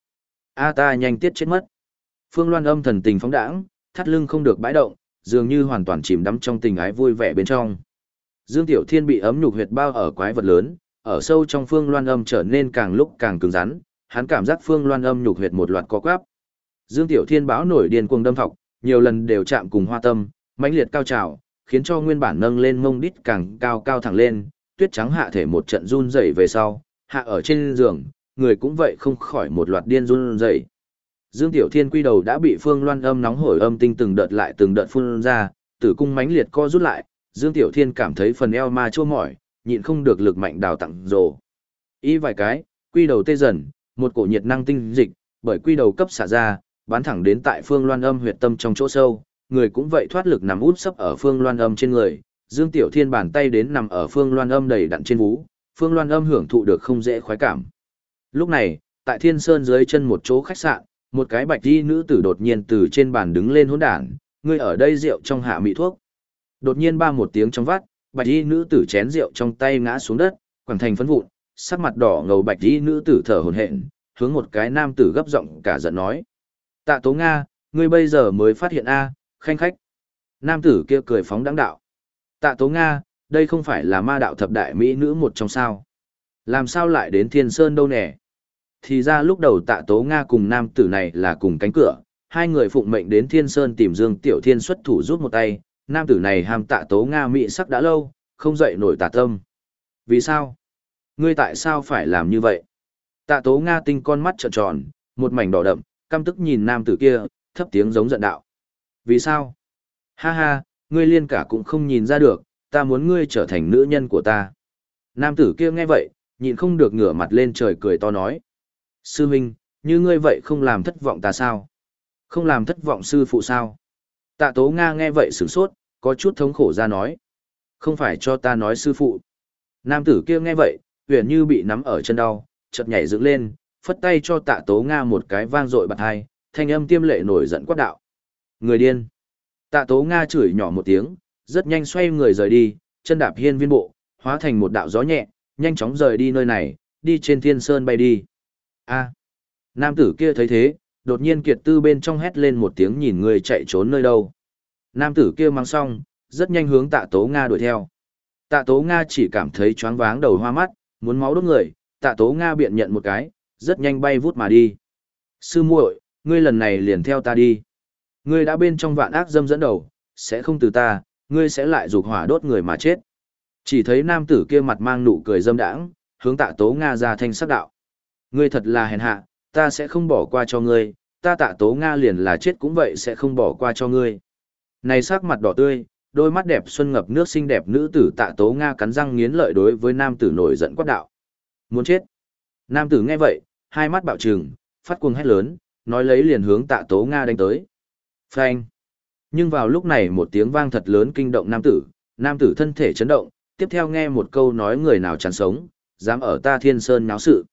A ta nhanh tiết chết mất. Phương Loan âm thần tình phóng đãng, thắt lưng không được bãi động, dường như hoàn toàn chìm đắm trong tình ái vui vẻ bên trong. Dương Tiểu Thiên bị ấm nhục huyệt bao ở quái vật lớn, ở sâu trong Phương Loan âm trở nên càng lúc càng cứng rắn, hắn cảm giác Phương Loan âm nhục huyệt một loạt có quắp. Dương Tiểu Thiên báo nổi điên cuồng đâm thọc, nhiều lần đều chạm cùng hoa tâm, mãnh liệt cao trào, khiến cho nguyên bản nâng lên mông đít càng cao cao thẳng lên, tuyết trắng hạ thể một trận run rẩy về sau, hạ ở trên giường, người cũng vậy không khỏi một loạt điên run rẩy. Dương Tiểu Thiên quy đầu đã bị Phương Loan âm nóng hổi âm tinh từng đợt lại từng đợt phun ra, tử cung mãnh liệt co rút lại, Dương Tiểu Thiên cảm thấy phần eo ma chua mỏi, nhịn không được lực mạnh đào tặng rồ. Ý vài cái, quy đầu tê dần, một cổ nhiệt năng tinh dịch, bởi quy đầu cấp xả ra, bắn thẳng đến tại Phương Loan âm huyệt tâm trong chỗ sâu, người cũng vậy thoát lực nằm út sấp ở Phương Loan âm trên người, Dương Tiểu Thiên bàn tay đến nằm ở Phương Loan âm đầy đặn trên vú, Phương Loan âm hưởng thụ được không dễ khoái cảm. Lúc này, tại Thiên Sơn dưới chân một chỗ khách sạn, một cái bạch y nữ tử đột nhiên từ trên bàn đứng lên hỗn đản, ngươi ở đây rượu trong hạ mỹ thuốc. Đột nhiên ba một tiếng trong vắt, bạch y nữ tử chén rượu trong tay ngã xuống đất, quẳng thành phấn vụn, sắc mặt đỏ ngầu bạch y nữ tử thở hổn hển, hướng một cái nam tử gấp giọng cả giận nói: "Tạ Tố Nga, ngươi bây giờ mới phát hiện a, khanh khách." Nam tử kia cười phóng đãng đạo: "Tạ Tố Nga, đây không phải là ma đạo thập đại mỹ nữ một trong sao? Làm sao lại đến Thiên Sơn đâu nè?" Thì ra lúc đầu Tạ Tố Nga cùng nam tử này là cùng cánh cửa, hai người phụng mệnh đến Thiên Sơn tìm Dương Tiểu Thiên xuất thủ rút một tay, nam tử này ham tạ tố Nga mỹ sắc đã lâu, không dậy nổi tà tâm. Vì sao? Ngươi tại sao phải làm như vậy? Tạ tố Nga tinh con mắt trợn tròn, một mảnh đỏ đậm, căm tức nhìn nam tử kia, thấp tiếng giống giận đạo. Vì sao? Ha ha, ngươi liên cả cũng không nhìn ra được, ta muốn ngươi trở thành nữ nhân của ta. Nam tử kia nghe vậy, nhịn không được ngửa mặt lên trời cười to nói. Sư huynh, như ngươi vậy không làm thất vọng ta sao? Không làm thất vọng sư phụ sao? Tạ Tố Nga nghe vậy sửng sốt, có chút thống khổ ra nói. Không phải cho ta nói sư phụ. Nam tử kia nghe vậy, huyền như bị nắm ở chân đau, chợt nhảy dựng lên, phất tay cho tạ Tố Nga một cái vang dội bật hai, thanh âm tiêm lệ nổi giận quát đạo. Người điên. Tạ Tố Nga chửi nhỏ một tiếng, rất nhanh xoay người rời đi, chân đạp hiên viên bộ, hóa thành một đạo gió nhẹ, nhanh chóng rời đi nơi này, đi trên thiên sơn bay đi. A. À, nam tử kia thấy thế, đột nhiên kiệt tư bên trong hét lên một tiếng nhìn người chạy trốn nơi đâu. Nam tử kia mang xong, rất nhanh hướng tạ tố Nga đuổi theo. Tạ tố Nga chỉ cảm thấy choáng váng đầu hoa mắt, muốn máu đốt người, tạ tố Nga biện nhận một cái, rất nhanh bay vút mà đi. Sư muội, ngươi lần này liền theo ta đi. Ngươi đã bên trong vạn ác dâm dẫn đầu, sẽ không từ ta, ngươi sẽ lại dục hỏa đốt người mà chết. Chỉ thấy nam tử kia mặt mang nụ cười dâm đãng, hướng tạ tố Nga ra thanh sắc đạo. Ngươi thật là hèn hạ, ta sẽ không bỏ qua cho ngươi, ta tạ tố Nga liền là chết cũng vậy sẽ không bỏ qua cho ngươi. Này sắc mặt đỏ tươi, đôi mắt đẹp xuân ngập nước xinh đẹp nữ tử tạ tố Nga cắn răng nghiến lợi đối với nam tử nổi giận quát đạo. Muốn chết. Nam tử nghe vậy, hai mắt bạo trừng, phát cuồng hét lớn, nói lấy liền hướng tạ tố Nga đánh tới. Phanh. Nhưng vào lúc này một tiếng vang thật lớn kinh động nam tử, nam tử thân thể chấn động, tiếp theo nghe một câu nói người nào chán sống, dám ở ta thiên sơn náo sự.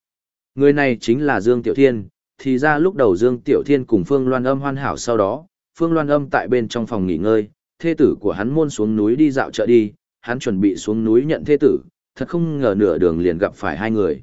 Người này chính là Dương Tiểu Thiên, thì ra lúc đầu Dương Tiểu Thiên cùng Phương Loan âm hoàn hảo sau đó, Phương Loan âm tại bên trong phòng nghỉ ngơi, thê tử của hắn môn xuống núi đi dạo chợ đi, hắn chuẩn bị xuống núi nhận thê tử, thật không ngờ nửa đường liền gặp phải hai người.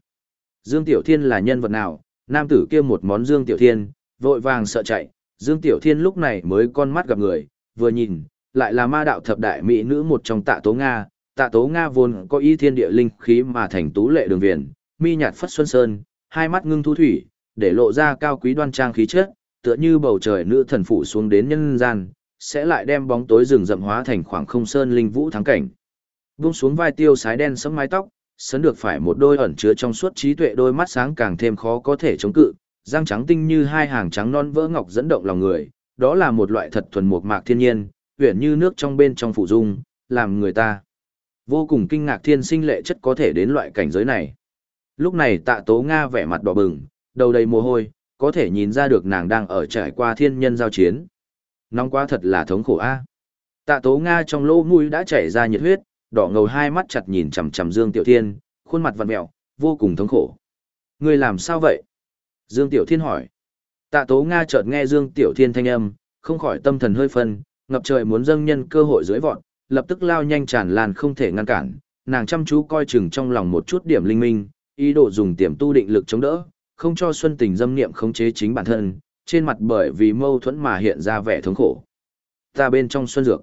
Dương Tiểu Thiên là nhân vật nào, nam tử kia một món Dương Tiểu Thiên, vội vàng sợ chạy, Dương Tiểu Thiên lúc này mới con mắt gặp người, vừa nhìn, lại là ma đạo thập đại mỹ nữ một trong tạ tố Nga, tạ tố Nga vốn có y thiên địa linh khí mà thành tú lệ đường viền, mi nhạt phất xuân sơn, hai mắt ngưng thu thủy, để lộ ra cao quý đoan trang khí chất, tựa như bầu trời nữ thần phủ xuống đến nhân gian, sẽ lại đem bóng tối rừng rậm hóa thành khoảng không sơn linh vũ thắng cảnh. Buông xuống vai tiêu sái đen sẫm mái tóc, sấn được phải một đôi ẩn chứa trong suốt trí tuệ đôi mắt sáng càng thêm khó có thể chống cự, răng trắng tinh như hai hàng trắng non vỡ ngọc dẫn động lòng người, đó là một loại thật thuần mộc mạc thiên nhiên, uyển như nước trong bên trong phủ dung, làm người ta vô cùng kinh ngạc thiên sinh lệ chất có thể đến loại cảnh giới này. Lúc này tạ tố Nga vẻ mặt đỏ bừng, đầu đầy mồ hôi, có thể nhìn ra được nàng đang ở trải qua thiên nhân giao chiến. Nóng quá thật là thống khổ a. Tạ Tố Nga trong lỗ mũi đã chảy ra nhiệt huyết, đỏ ngầu hai mắt chặt nhìn chằm chằm Dương Tiểu Thiên, khuôn mặt vặn mèo, vô cùng thống khổ. Ngươi làm sao vậy? Dương Tiểu Thiên hỏi. Tạ Tố Nga chợt nghe Dương Tiểu Thiên thanh âm, không khỏi tâm thần hơi phân, ngập trời muốn dâng nhân cơ hội dưới vọt, lập tức lao nhanh tràn lan không thể ngăn cản, nàng chăm chú coi chừng trong lòng một chút điểm linh minh, ý đồ dùng tiềm tu định lực chống đỡ, không cho Xuân Tình dâm niệm khống chế chính bản thân, trên mặt bởi vì mâu thuẫn mà hiện ra vẻ thống khổ. Ta bên trong Xuân Dược.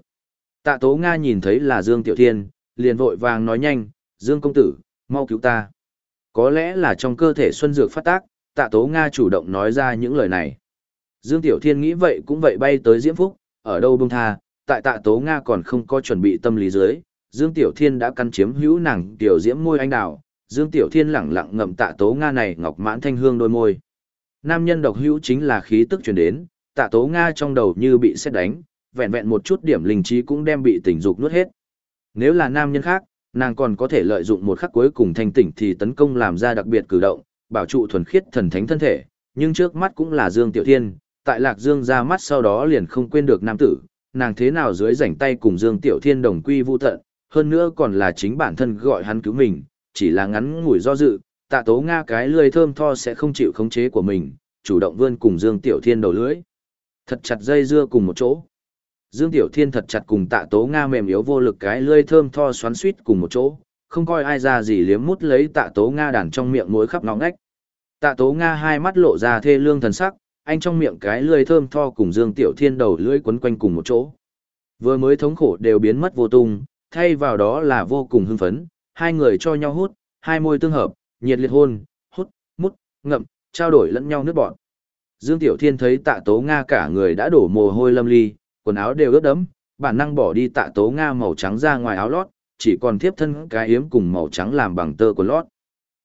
Tạ Tố Nga nhìn thấy là Dương Tiểu Thiên, liền vội vàng nói nhanh, Dương công tử, mau cứu ta. Có lẽ là trong cơ thể Xuân Dược phát tác, Tạ Tố Nga chủ động nói ra những lời này. Dương Tiểu Thiên nghĩ vậy cũng vậy bay tới Diễm Phúc, ở đâu bông tha, tại tạ tố Nga còn không có chuẩn bị tâm lý dưới, Dương Tiểu Thiên đã căn chiếm hữu nàng tiểu diễm môi anh đào, Dương Tiểu Thiên lẳng lặng ngậm tạ tố Nga này ngọc mãn thanh hương đôi môi. Nam nhân độc hữu chính là khí tức truyền đến, tạ tố Nga trong đầu như bị xét đánh, vẹn vẹn một chút điểm linh trí cũng đem bị tình dục nuốt hết. Nếu là nam nhân khác, nàng còn có thể lợi dụng một khắc cuối cùng thanh tỉnh thì tấn công làm ra đặc biệt cử động, bảo trụ thuần khiết thần thánh thân thể, nhưng trước mắt cũng là Dương Tiểu Thiên, tại Lạc Dương ra mắt sau đó liền không quên được nam tử, nàng thế nào dưới rảnh tay cùng Dương Tiểu Thiên đồng quy vu tận, hơn nữa còn là chính bản thân gọi hắn cứu mình, chỉ là ngắn ngủi do dự, tạ tố Nga cái lười thơm tho sẽ không chịu khống chế của mình, chủ động vươn cùng Dương Tiểu Thiên đầu lưỡi. Thật chặt dây dưa cùng một chỗ. Dương Tiểu Thiên thật chặt cùng tạ tố Nga mềm yếu vô lực cái lươi thơm tho xoắn suýt cùng một chỗ, không coi ai ra gì liếm mút lấy tạ tố Nga đàn trong miệng mối khắp ngóng ngách. Tạ tố Nga hai mắt lộ ra thê lương thần sắc, anh trong miệng cái lưỡi thơm tho cùng Dương Tiểu Thiên đầu lưỡi quấn quanh cùng một chỗ. Vừa mới thống khổ đều biến mất vô tung, thay vào đó là vô cùng hưng phấn, hai người cho nhau hút, hai môi tương hợp, nhiệt liệt hôn, hút, mút, ngậm, trao đổi lẫn nhau nước bọt. Dương Tiểu Thiên thấy tạ tố Nga cả người đã đổ mồ hôi lâm ly, quần áo đều ướt đẫm, bản năng bỏ đi tạ tố Nga màu trắng ra ngoài áo lót, chỉ còn tiếp thân cái yếm cùng màu trắng làm bằng tơ của lót.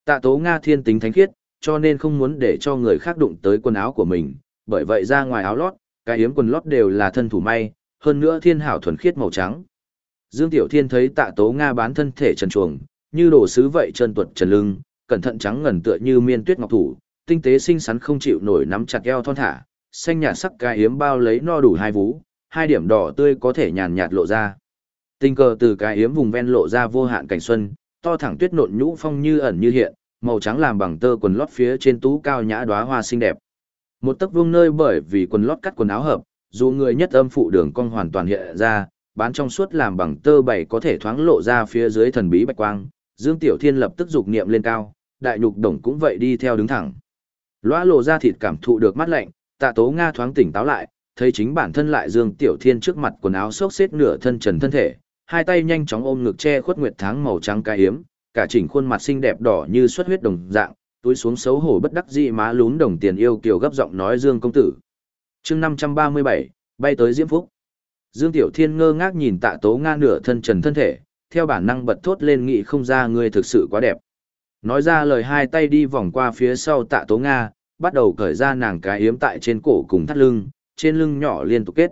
Tạ tố Nga thiên tính thánh khiết, cho nên không muốn để cho người khác đụng tới quần áo của mình, bởi vậy ra ngoài áo lót, cái yếm quần lót đều là thân thủ may, hơn nữa thiên hảo thuần khiết màu trắng. Dương Tiểu Thiên thấy tạ tố Nga bán thân thể trần chuồng, như đồ sứ vậy chân tuột trần lưng, cẩn thận trắng ngần tựa như miên tuyết ngọc thủ, tinh tế xinh xắn không chịu nổi nắm chặt eo thon thả, xanh nhạt sắc cái yếm bao lấy no đủ hai vú, hai điểm đỏ tươi có thể nhàn nhạt lộ ra. Tình cờ từ cái yếm vùng ven lộ ra vô hạn cảnh xuân, to thẳng tuyết nộn nhũ phong như ẩn như hiện, màu trắng làm bằng tơ quần lót phía trên tú cao nhã đóa hoa xinh đẹp. Một tấc vuông nơi bởi vì quần lót cắt quần áo hợp, dù người nhất âm phụ đường cong hoàn toàn hiện ra, bán trong suốt làm bằng tơ bảy có thể thoáng lộ ra phía dưới thần bí bạch quang, Dương Tiểu Thiên lập tức dục niệm lên cao, đại nhục đồng cũng vậy đi theo đứng thẳng. Loa lộ ra thịt cảm thụ được mắt lạnh, tạ tố Nga thoáng tỉnh táo lại, thấy chính bản thân lại Dương Tiểu Thiên trước mặt quần áo xốc xếp nửa thân trần thân thể, hai tay nhanh chóng ôm ngực che khuất nguyệt tháng màu trắng cái hiếm, cả chỉnh khuôn mặt xinh đẹp đỏ như xuất huyết đồng dạng, túi xuống xấu hổ bất đắc dĩ má lún đồng tiền yêu kiều gấp giọng nói Dương công tử. Chương 537, bay tới Diễm Phúc. Dương Tiểu Thiên ngơ ngác nhìn Tạ Tố Nga nửa thân trần thân thể, theo bản năng bật thốt lên nghĩ không ra người thực sự quá đẹp. Nói ra lời hai tay đi vòng qua phía sau Tạ Tố Nga, bắt đầu cởi ra nàng cái yếm tại trên cổ cùng thắt lưng, trên lưng nhỏ liên tục kết.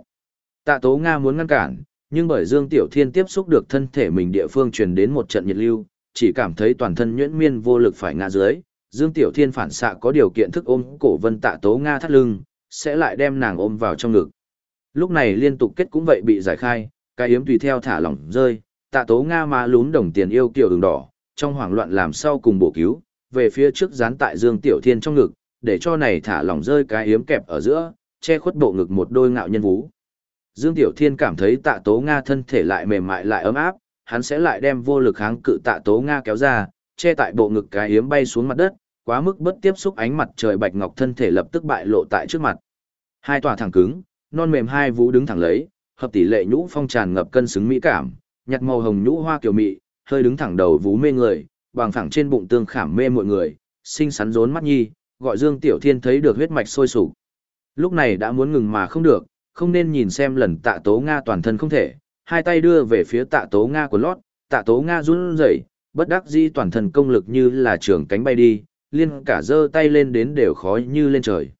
Tạ Tố Nga muốn ngăn cản, nhưng bởi Dương Tiểu Thiên tiếp xúc được thân thể mình địa phương truyền đến một trận nhiệt lưu, chỉ cảm thấy toàn thân nhuyễn miên vô lực phải ngã dưới. Dương Tiểu Thiên phản xạ có điều kiện thức ôm cổ Vân Tạ Tố Nga thắt lưng, sẽ lại đem nàng ôm vào trong ngực. Lúc này liên tục kết cũng vậy bị giải khai, cái yếm tùy theo thả lỏng rơi, Tạ Tố Nga mà lún đồng tiền yêu kiểu đường đỏ, trong hoảng loạn làm sau cùng bổ cứu, về phía trước dán tại Dương Tiểu Thiên trong ngực, để cho này thả lỏng rơi cái yếm kẹp ở giữa, che khuất bộ ngực một đôi ngạo nhân vú. Dương Tiểu Thiên cảm thấy tạ tố Nga thân thể lại mềm mại lại ấm áp, hắn sẽ lại đem vô lực kháng cự tạ tố Nga kéo ra, che tại bộ ngực cái hiếm bay xuống mặt đất, quá mức bất tiếp xúc ánh mặt trời bạch ngọc thân thể lập tức bại lộ tại trước mặt. Hai tòa thẳng cứng, non mềm hai vú đứng thẳng lấy, hợp tỷ lệ nhũ phong tràn ngập cân xứng mỹ cảm, nhặt màu hồng nhũ hoa kiều mị, hơi đứng thẳng đầu vú mê người, bằng phẳng trên bụng tương khảm mê mọi người, xinh xắn rốn mắt nhi, gọi Dương Tiểu Thiên thấy được huyết mạch sôi sục. Lúc này đã muốn ngừng mà không được, không nên nhìn xem lần tạ tố Nga toàn thân không thể, hai tay đưa về phía tạ tố Nga của lót, tạ tố Nga run rẩy, bất đắc dĩ toàn thân công lực như là trường cánh bay đi, liên cả giơ tay lên đến đều khó như lên trời.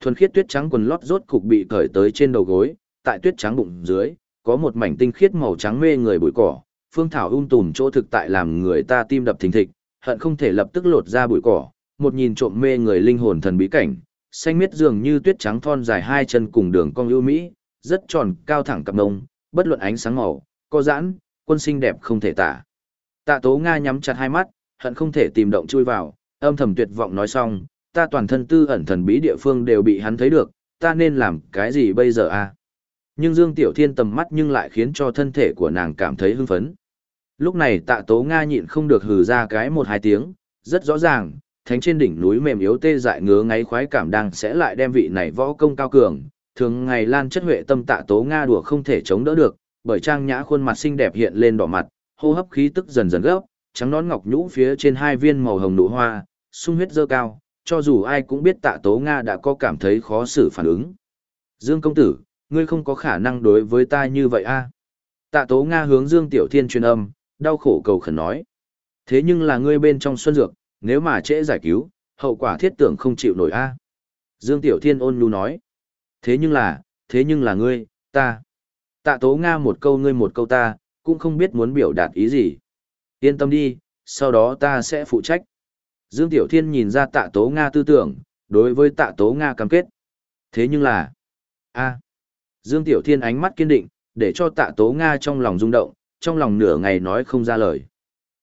Thuần khiết tuyết trắng quần lót rốt cục bị cởi tới trên đầu gối, tại tuyết trắng bụng dưới, có một mảnh tinh khiết màu trắng mê người bụi cỏ, phương thảo um tùm chỗ thực tại làm người ta tim đập thình thịch, hận không thể lập tức lột ra bụi cỏ, một nhìn trộm mê người linh hồn thần bí cảnh, xanh miết dường như tuyết trắng thon dài hai chân cùng đường cong ưu mỹ, rất tròn, cao thẳng cặp ngông, bất luận ánh sáng màu, có giãn, quân sinh đẹp không thể tả. Tạ Tố Nga nhắm chặt hai mắt, hận không thể tìm động chui vào, âm thầm tuyệt vọng nói xong, ta toàn thân tư ẩn thần bí địa phương đều bị hắn thấy được, ta nên làm cái gì bây giờ a? À? Nhưng Dương Tiểu Thiên tầm mắt nhưng lại khiến cho thân thể của nàng cảm thấy hưng phấn. Lúc này tạ tố Nga nhịn không được hừ ra cái một hai tiếng, rất rõ ràng, thánh trên đỉnh núi mềm yếu tê dại ngứa ngáy khoái cảm đang sẽ lại đem vị này võ công cao cường, thường ngày lan chất huệ tâm tạ tố nga đùa không thể chống đỡ được, bởi trang nhã khuôn mặt xinh đẹp hiện lên đỏ mặt, hô hấp khí tức dần dần gấp, trắng nón ngọc nhũ phía trên hai viên màu hồng nụ hoa, sung huyết dơ cao, cho dù ai cũng biết tạ tố nga đã có cảm thấy khó xử phản ứng. Dương công tử, ngươi không có khả năng đối với ta như vậy a. Tạ Tố Nga hướng Dương Tiểu Thiên truyền âm, đau khổ cầu khẩn nói. Thế nhưng là ngươi bên trong xuân dược, nếu mà trễ giải cứu, hậu quả thiết tưởng không chịu nổi a. Dương Tiểu Thiên ôn nhu nói. Thế nhưng là, thế nhưng là ngươi, ta. Tạ Tố Nga một câu ngươi một câu ta, cũng không biết muốn biểu đạt ý gì. Yên tâm đi, sau đó ta sẽ phụ trách. Dương Tiểu Thiên nhìn ra tạ Tố Nga tư tưởng, đối với tạ Tố Nga cam kết. Thế nhưng là, a Dương Tiểu Thiên ánh mắt kiên định, để cho tạ Tố Nga trong lòng rung động, trong lòng nửa ngày nói không ra lời.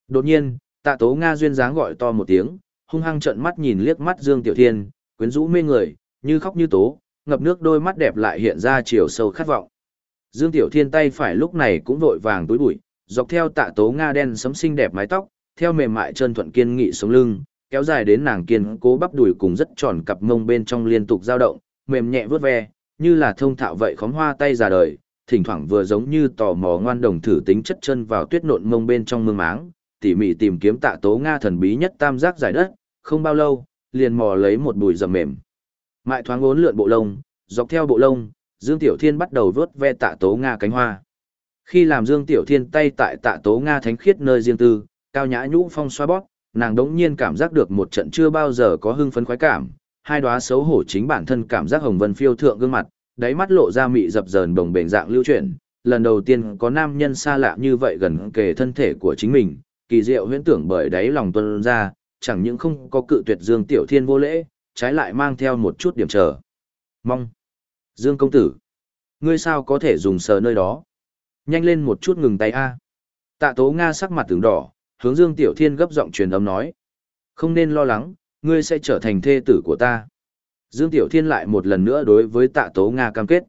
Đột nhiên, tạ Tố Nga duyên dáng gọi to một tiếng, hung hăng trợn mắt nhìn liếc mắt Dương Tiểu Thiên, quyến rũ mê người, như khóc như tố, ngập nước đôi mắt đẹp lại hiện ra chiều sâu khát vọng. Dương Tiểu Thiên tay phải lúc này cũng vội vàng túi bụi, dọc theo tạ tố Nga đen sấm xinh đẹp mái tóc, theo mềm mại chân thuận kiên nghị sống lưng, kéo dài đến nàng kiên cố bắp đùi cùng rất tròn cặp mông bên trong liên tục dao động, mềm nhẹ vớt ve, như là thông thạo vậy khóm hoa tay già đời, thỉnh thoảng vừa giống như tò mò ngoan đồng thử tính chất chân vào tuyết nộn mông bên trong mương máng, tỉ mỉ tìm kiếm tạ tố Nga thần bí nhất tam giác giải đất, không bao lâu, liền mò lấy một bùi rầm mềm. Mại thoáng ốn lượn bộ lông, dọc theo bộ lông, Dương Tiểu Thiên bắt đầu vớt ve tạ tố Nga cánh hoa. Khi làm Dương Tiểu Thiên tay tại tạ tố Nga thánh khiết nơi riêng tư, cao nhã nhũ phong xoa bóp, nàng đống nhiên cảm giác được một trận chưa bao giờ có hưng phấn khoái cảm, hai đóa xấu hổ chính bản thân cảm giác hồng vân phiêu thượng gương mặt, đáy mắt lộ ra mị dập dờn bồng bềnh dạng lưu chuyển, lần đầu tiên có nam nhân xa lạ như vậy gần kề thân thể của chính mình, kỳ diệu huyễn tưởng bởi đáy lòng tuân ra, chẳng những không có cự tuyệt Dương Tiểu Thiên vô lễ, trái lại mang theo một chút điểm trở. Mong. Dương công tử. Ngươi sao có thể dùng sờ nơi đó? Nhanh lên một chút ngừng tay a. Tạ Tố Nga sắc mặt tướng đỏ, hướng Dương Tiểu Thiên gấp giọng truyền âm nói. Không nên lo lắng, ngươi sẽ trở thành thê tử của ta. Dương Tiểu Thiên lại một lần nữa đối với Tạ Tố Nga cam kết.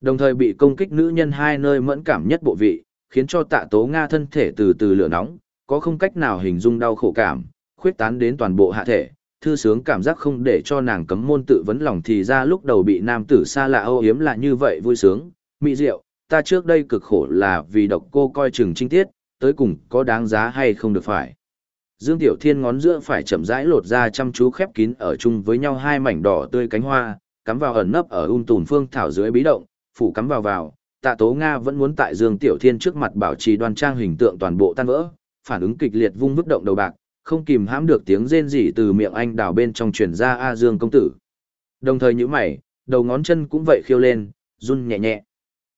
Đồng thời bị công kích nữ nhân hai nơi mẫn cảm nhất bộ vị, khiến cho Tạ Tố Nga thân thể từ từ lửa nóng, có không cách nào hình dung đau khổ cảm, khuyết tán đến toàn bộ hạ thể, thư sướng cảm giác không để cho nàng cấm môn tự vấn lòng thì ra lúc đầu bị nam tử xa lạ âu hiếm là như vậy vui sướng, mỹ diệu, ta trước đây cực khổ là vì độc cô coi chừng trinh tiết, tới cùng có đáng giá hay không được phải. Dương Tiểu Thiên ngón giữa phải chậm rãi lột ra chăm chú khép kín ở chung với nhau hai mảnh đỏ tươi cánh hoa, cắm vào ẩn nấp ở un tùn phương thảo dưới bí động, phủ cắm vào vào, tạ tố Nga vẫn muốn tại Dương Tiểu Thiên trước mặt bảo trì đoan trang hình tượng toàn bộ tan vỡ, phản ứng kịch liệt vung vứt động đầu bạc, không kìm hãm được tiếng rên rỉ từ miệng anh đào bên trong truyền ra A Dương công tử. Đồng thời như mày, đầu ngón chân cũng vậy khiêu lên, run nhẹ nhẹ.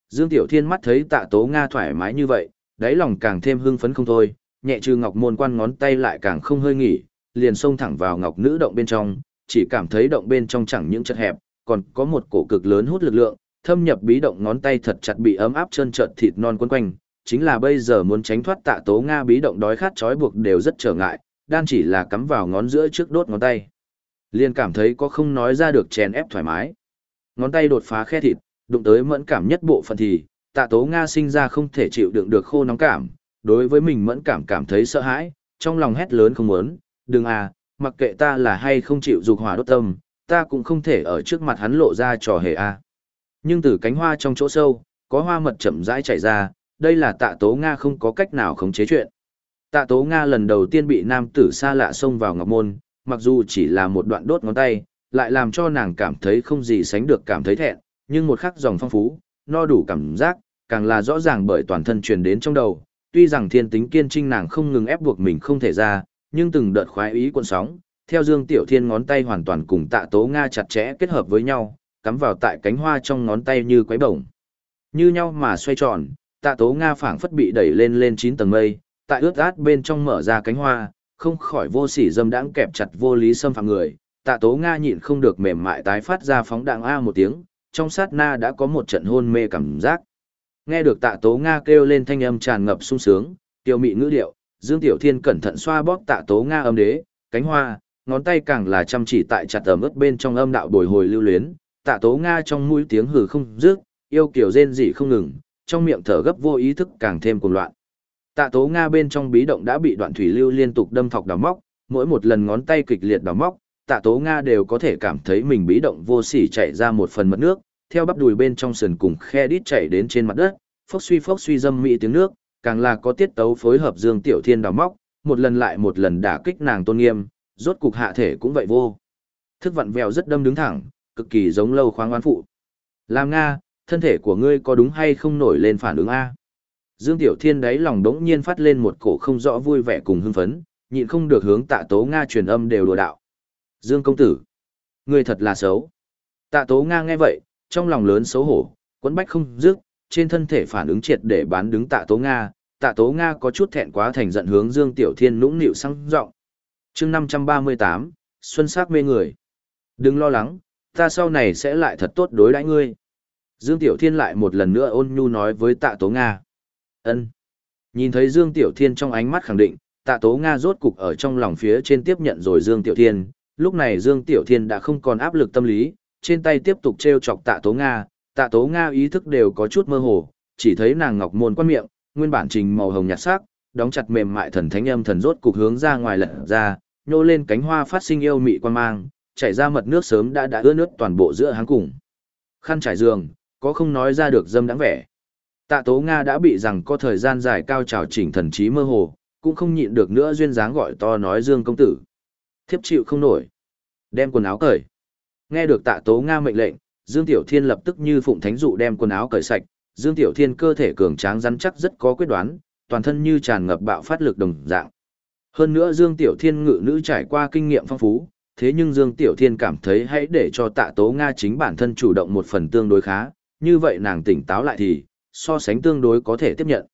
Dương Tiểu Thiên mắt thấy tạ tố Nga thoải mái như vậy, đáy lòng càng thêm hưng phấn không thôi, nhẹ trừ ngọc môn quan ngón tay lại càng không hơi nghỉ, liền xông thẳng vào ngọc nữ động bên trong, chỉ cảm thấy động bên trong chẳng những chật hẹp, còn có một cổ cực lớn hút lực lượng, thâm nhập bí động ngón tay thật chặt bị ấm áp trơn trợn thịt non quấn quanh, chính là bây giờ muốn tránh thoát tạ tố Nga bí động đói khát trói buộc đều rất trở ngại, đan chỉ là cắm vào ngón giữa trước đốt ngón tay. Liền cảm thấy có không nói ra được chèn ép thoải mái. Ngón tay đột phá khe thịt, đụng tới mẫn cảm nhất bộ phận thì, tạ tố Nga sinh ra không thể chịu đựng được khô nóng cảm, đối với mình mẫn cảm cảm thấy sợ hãi, trong lòng hét lớn không muốn, đừng à, mặc kệ ta là hay không chịu dục hỏa đốt tâm, ta cũng không thể ở trước mặt hắn lộ ra trò hề a. À. Nhưng từ cánh hoa trong chỗ sâu, có hoa mật chậm rãi chảy ra, đây là tạ tố Nga không có cách nào khống chế chuyện. Tạ Tố Nga lần đầu tiên bị nam tử xa lạ xông vào ngọc môn, mặc dù chỉ là một đoạn đốt ngón tay, lại làm cho nàng cảm thấy không gì sánh được cảm thấy thẹn, nhưng một khắc dòng phong phú, no đủ cảm giác, càng là rõ ràng bởi toàn thân truyền đến trong đầu. Tuy rằng thiên tính kiên trinh nàng không ngừng ép buộc mình không thể ra, nhưng từng đợt khoái ý cuộn sóng, theo Dương Tiểu Thiên ngón tay hoàn toàn cùng Tạ Tố Nga chặt chẽ kết hợp với nhau, cắm vào tại cánh hoa trong ngón tay như quấy bổng. Như nhau mà xoay tròn, Tạ Tố Nga phảng phất bị đẩy lên lên 9 tầng mây, tại ướt át bên trong mở ra cánh hoa, không khỏi vô sỉ dâm đãng kẹp chặt vô lý xâm phạm người. Tạ Tố Nga nhịn không được mềm mại tái phát ra phóng đạn a một tiếng, trong sát na đã có một trận hôn mê cảm giác. Nghe được Tạ Tố Nga kêu lên thanh âm tràn ngập sung sướng, tiêu mị ngữ điệu, Dương Tiểu Thiên cẩn thận xoa bóp Tạ Tố Nga âm đế, cánh hoa, ngón tay càng là chăm chỉ tại chặt ẩm ướt bên trong âm đạo bồi hồi lưu luyến. Tạ Tố Nga trong mũi tiếng hừ không dứt, yêu kiểu rên rỉ không ngừng, trong miệng thở gấp vô ý thức càng thêm cuồng loạn. Tạ tố Nga bên trong bí động đã bị đoạn thủy lưu liên tục đâm thọc đào móc, mỗi một lần ngón tay kịch liệt đào móc, tạ tố Nga đều có thể cảm thấy mình bí động vô sỉ chảy ra một phần mật nước, theo bắp đùi bên trong sườn cùng khe đít chảy đến trên mặt đất, phốc suy phốc suy dâm mỹ tiếng nước, càng là có tiết tấu phối hợp Dương Tiểu Thiên đào móc, một lần lại một lần đả kích nàng tôn nghiêm, rốt cục hạ thể cũng vậy vô. Thức vặn vẹo rất đâm đứng thẳng, cực kỳ giống lâu khoáng oán phụ. Làm Nga, thân thể của ngươi có đúng hay không nổi lên phản ứng A. Dương Tiểu Thiên đáy lòng đống nhiên phát lên một cổ không rõ vui vẻ cùng hưng phấn, nhịn không được hướng tạ tố Nga truyền âm đều đùa đạo. Dương công tử, ngươi thật là xấu. Tạ tố Nga nghe vậy, trong lòng lớn xấu hổ, quấn bách không dứt, trên thân thể phản ứng triệt để bán đứng tạ tố Nga, tạ tố Nga có chút thẹn quá thành giận hướng Dương Tiểu Thiên nũng nịu sang giọng chương 538, Xuân sắc mê người. Đừng lo lắng, ta sau này sẽ lại thật tốt đối đãi ngươi. Dương Tiểu Thiên lại một lần nữa ôn nhu nói với tạ tố Nga. ân Nhìn thấy Dương Tiểu Thiên trong ánh mắt khẳng định, tạ tố Nga rốt cục ở trong lòng phía trên tiếp nhận rồi Dương Tiểu Thiên. Lúc này Dương Tiểu Thiên đã không còn áp lực tâm lý, trên tay tiếp tục treo chọc tạ tố Nga. Tạ tố Nga ý thức đều có chút mơ hồ, chỉ thấy nàng ngọc môn quan miệng, nguyên bản trình màu hồng nhạt sắc, đóng chặt mềm mại thần thánh âm thần rốt cục hướng ra ngoài lật ra, nhô lên cánh hoa phát sinh yêu mị quan mang, chảy ra mật nước sớm đã đã ướt nước toàn bộ giữa háng cùng. Khăn trải giường, có không nói ra được dâm đáng vẻ. Tạ Tố Nga đã bị rằng có thời gian dài cao trào chỉnh thần trí mơ hồ, cũng không nhịn được nữa duyên dáng gọi to nói Dương công tử. Thiếp chịu không nổi. Đem quần áo cởi. Nghe được Tạ Tố Nga mệnh lệnh, Dương Tiểu Thiên lập tức như phụng thánh dụ đem quần áo cởi sạch, Dương Tiểu Thiên cơ thể cường tráng rắn chắc rất có quyết đoán, toàn thân như tràn ngập bạo phát lực đồng dạng. Hơn nữa Dương Tiểu Thiên ngự nữ trải qua kinh nghiệm phong phú, thế nhưng Dương Tiểu Thiên cảm thấy hãy để cho tạ tố Nga chính bản thân chủ động một phần tương đối khá, như vậy nàng tỉnh táo lại thì, so sánh tương đối có thể tiếp nhận.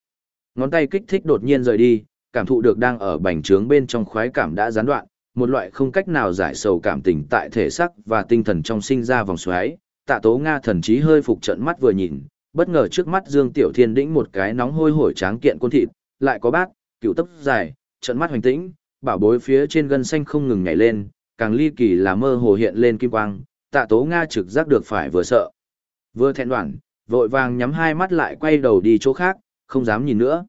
Ngón tay kích thích đột nhiên rời đi, cảm thụ được đang ở bành trướng bên trong khoái cảm đã gián đoạn, một loại không cách nào giải sầu cảm tình tại thể xác và tinh thần trong sinh ra vòng xoáy, tạ tố Nga thần trí hơi phục trận mắt vừa nhìn, bất ngờ trước mắt Dương Tiểu Thiên đĩnh một cái nóng hôi hổi tráng kiện quân thịt, lại có bác, cựu tấp dài, trận mắt hoành tĩnh, bảo bối phía trên gân xanh không ngừng nhảy lên, càng ly kỳ là mơ hồ hiện lên kim quang, tạ tố Nga trực giác được phải vừa sợ. Vừa thẹn đoạn, vội vàng nhắm hai mắt lại quay đầu đi chỗ khác, không dám nhìn nữa.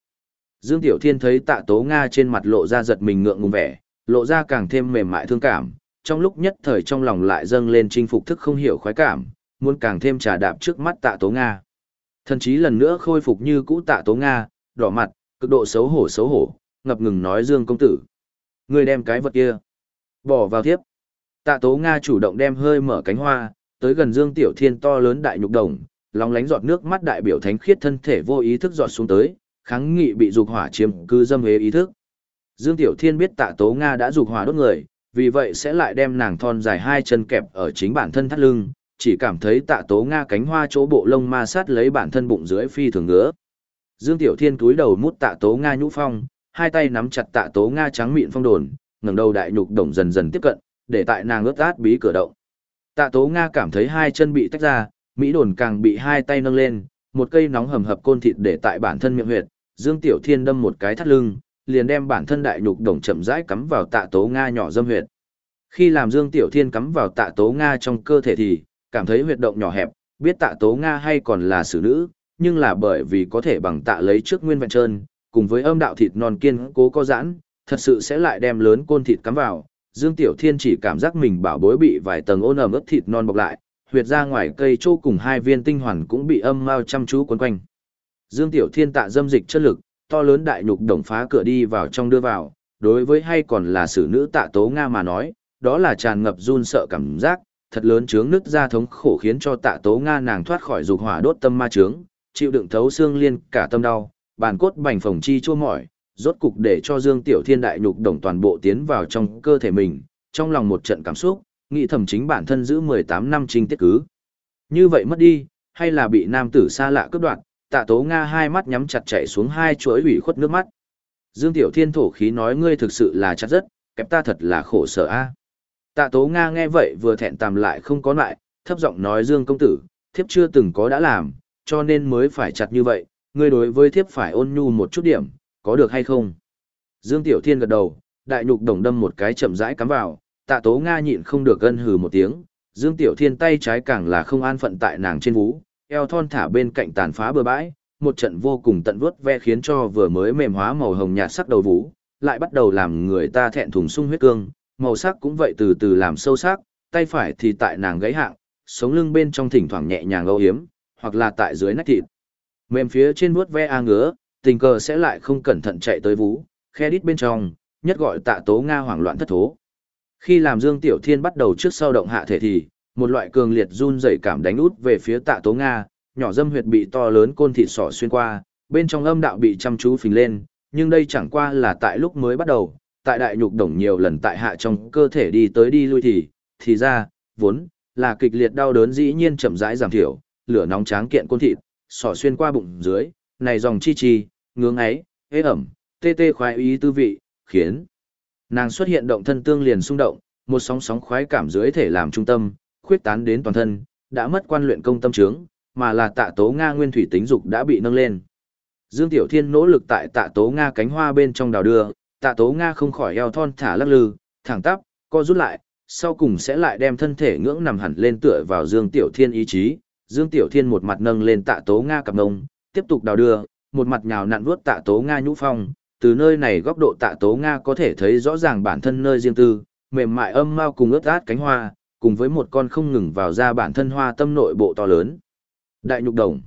Dương Tiểu Thiên thấy tạ tố Nga trên mặt lộ ra giật mình ngượng ngùng vẻ, lộ ra càng thêm mềm mại thương cảm, trong lúc nhất thời trong lòng lại dâng lên chinh phục thức không hiểu khoái cảm, muốn càng thêm trà đạp trước mắt tạ tố Nga. Thần chí lần nữa khôi phục như cũ tạ tố Nga, đỏ mặt, cực độ xấu hổ xấu hổ, ngập ngừng nói Dương công tử. Ngươi đem cái vật kia, bỏ vào tiếp. Tạ tố Nga chủ động đem hơi mở cánh hoa, tới gần Dương Tiểu Thiên to lớn đại nhục đồng, lóng lánh giọt nước mắt đại biểu thánh khiết thân thể vô ý thức giọt xuống tới, kháng nghị bị dục hỏa chiếm cư dâm hế ý thức. Dương Tiểu Thiên biết tạ tố Nga đã dục hỏa đốt người, vì vậy sẽ lại đem nàng thon dài hai chân kẹp ở chính bản thân thắt lưng, chỉ cảm thấy tạ tố Nga cánh hoa chỗ bộ lông ma sát lấy bản thân bụng dưới phi thường ngứa. Dương Tiểu Thiên cúi đầu mút tạ tố Nga nhũ phong, hai tay nắm chặt tạ tố Nga trắng mịn phong đồn, ngẩng đầu đại nhục đồng dần dần tiếp cận, để tại nàng ướt át bí cửa động. Tạ tố Nga cảm thấy hai chân bị tách ra, Mỹ đồn càng bị hai tay nâng lên, một cây nóng hầm hập côn thịt để tại bản thân miệng huyệt, Dương Tiểu Thiên đâm một cái thắt lưng, liền đem bản thân đại nhục đồng chậm rãi cắm vào tạ tố Nga nhỏ dâm huyệt. Khi làm Dương Tiểu Thiên cắm vào tạ tố Nga trong cơ thể thì, cảm thấy huyệt động nhỏ hẹp, biết tạ tố Nga hay còn là xử nữ, nhưng là bởi vì có thể bằng tạ lấy trước nguyên vẹn trơn, cùng với âm đạo thịt non kiên cố có giãn, thật sự sẽ lại đem lớn côn thịt cắm vào. Dương Tiểu Thiên chỉ cảm giác mình bảo bối bị vài tầng ôn ẩm ướt thịt non bọc lại, huyệt ra ngoài cây trô cùng hai viên tinh hoàn cũng bị âm mao chăm chú quấn quanh. Dương Tiểu Thiên tạ dâm dịch chất lực, to lớn đại nhục đồng phá cửa đi vào trong đưa vào, đối với hay còn là xử nữ tạ tố Nga mà nói, đó là tràn ngập run sợ cảm giác, thật lớn chướng nứt ra thống khổ khiến cho tạ tố Nga nàng thoát khỏi dục hỏa đốt tâm ma chướng, chịu đựng thấu xương liên cả tâm đau, bàn cốt bành phồng chi chua mỏi, rốt cục để cho Dương Tiểu Thiên đại nhục đồng toàn bộ tiến vào trong cơ thể mình, trong lòng một trận cảm xúc, nghĩ thầm chính bản thân giữ 18 năm trinh tiết cứ. Như vậy mất đi, hay là bị nam tử xa lạ cướp đoạt, tạ tố Nga hai mắt nhắm chặt chạy xuống hai chuỗi ủy khuất nước mắt. Dương Tiểu Thiên thổ khí nói ngươi thực sự là chặt rất, kẹp ta thật là khổ sở a. Tạ tố Nga nghe vậy vừa thẹn tàm lại không có lại, thấp giọng nói Dương công tử, thiếp chưa từng có đã làm, cho nên mới phải chặt như vậy, ngươi đối với thiếp phải ôn nhu một chút điểm, có được hay không? Dương Tiểu Thiên gật đầu, đại nhục đồng đâm một cái chậm rãi cắm vào, tạ tố Nga nhịn không được gân hừ một tiếng, Dương Tiểu Thiên tay trái càng là không an phận tại nàng trên vú, eo thon thả bên cạnh tàn phá bờ bãi, một trận vô cùng tận vuốt ve khiến cho vừa mới mềm hóa màu hồng nhạt sắc đầu vú, lại bắt đầu làm người ta thẹn thùng sung huyết cương, màu sắc cũng vậy từ từ làm sâu sắc, tay phải thì tại nàng gáy hạng, sống lưng bên trong thỉnh thoảng nhẹ nhàng âu hiếm, hoặc là tại dưới nách thịt. Mềm phía trên vuốt ve a ngứa, tình cờ sẽ lại không cẩn thận chạy tới vú, khe đít bên trong, nhất gọi tạ tố Nga hoảng loạn thất thố. Khi làm Dương Tiểu Thiên bắt đầu trước sau động hạ thể thì, một loại cường liệt run rẩy cảm đánh út về phía tạ tố Nga, nhỏ dâm huyệt bị to lớn côn thịt sỏ xuyên qua, bên trong âm đạo bị chăm chú phình lên, nhưng đây chẳng qua là tại lúc mới bắt đầu, tại đại nhục đồng nhiều lần tại hạ trong cơ thể đi tới đi lui thì, thì ra, vốn, là kịch liệt đau đớn dĩ nhiên chậm rãi giảm thiểu, lửa nóng tráng kiện côn thịt, sỏ xuyên qua bụng dưới, này dòng chi chi, ngưỡng ấy, hế ẩm, tê tê khoái ý tư vị, khiến nàng xuất hiện động thân tương liền xung động, một sóng sóng khoái cảm dưới thể làm trung tâm, khuyết tán đến toàn thân, đã mất quan luyện công tâm trướng, mà là tạ tố Nga nguyên thủy tính dục đã bị nâng lên. Dương Tiểu Thiên nỗ lực tại tạ tố Nga cánh hoa bên trong đào đưa, tạ tố Nga không khỏi eo thon thả lắc lư, thẳng tắp, co rút lại, sau cùng sẽ lại đem thân thể ngưỡng nằm hẳn lên tựa vào Dương Tiểu Thiên ý chí. Dương Tiểu Thiên một mặt nâng lên tạ tố Nga cặp ngông, tiếp tục đào đưa, một mặt nhào nặn vuốt tạ tố Nga nhũ phong, từ nơi này góc độ tạ tố Nga có thể thấy rõ ràng bản thân nơi riêng tư, mềm mại âm mau cùng ướt át cánh hoa, cùng với một con không ngừng vào ra bản thân hoa tâm nội bộ to lớn. Đại nhục đồng.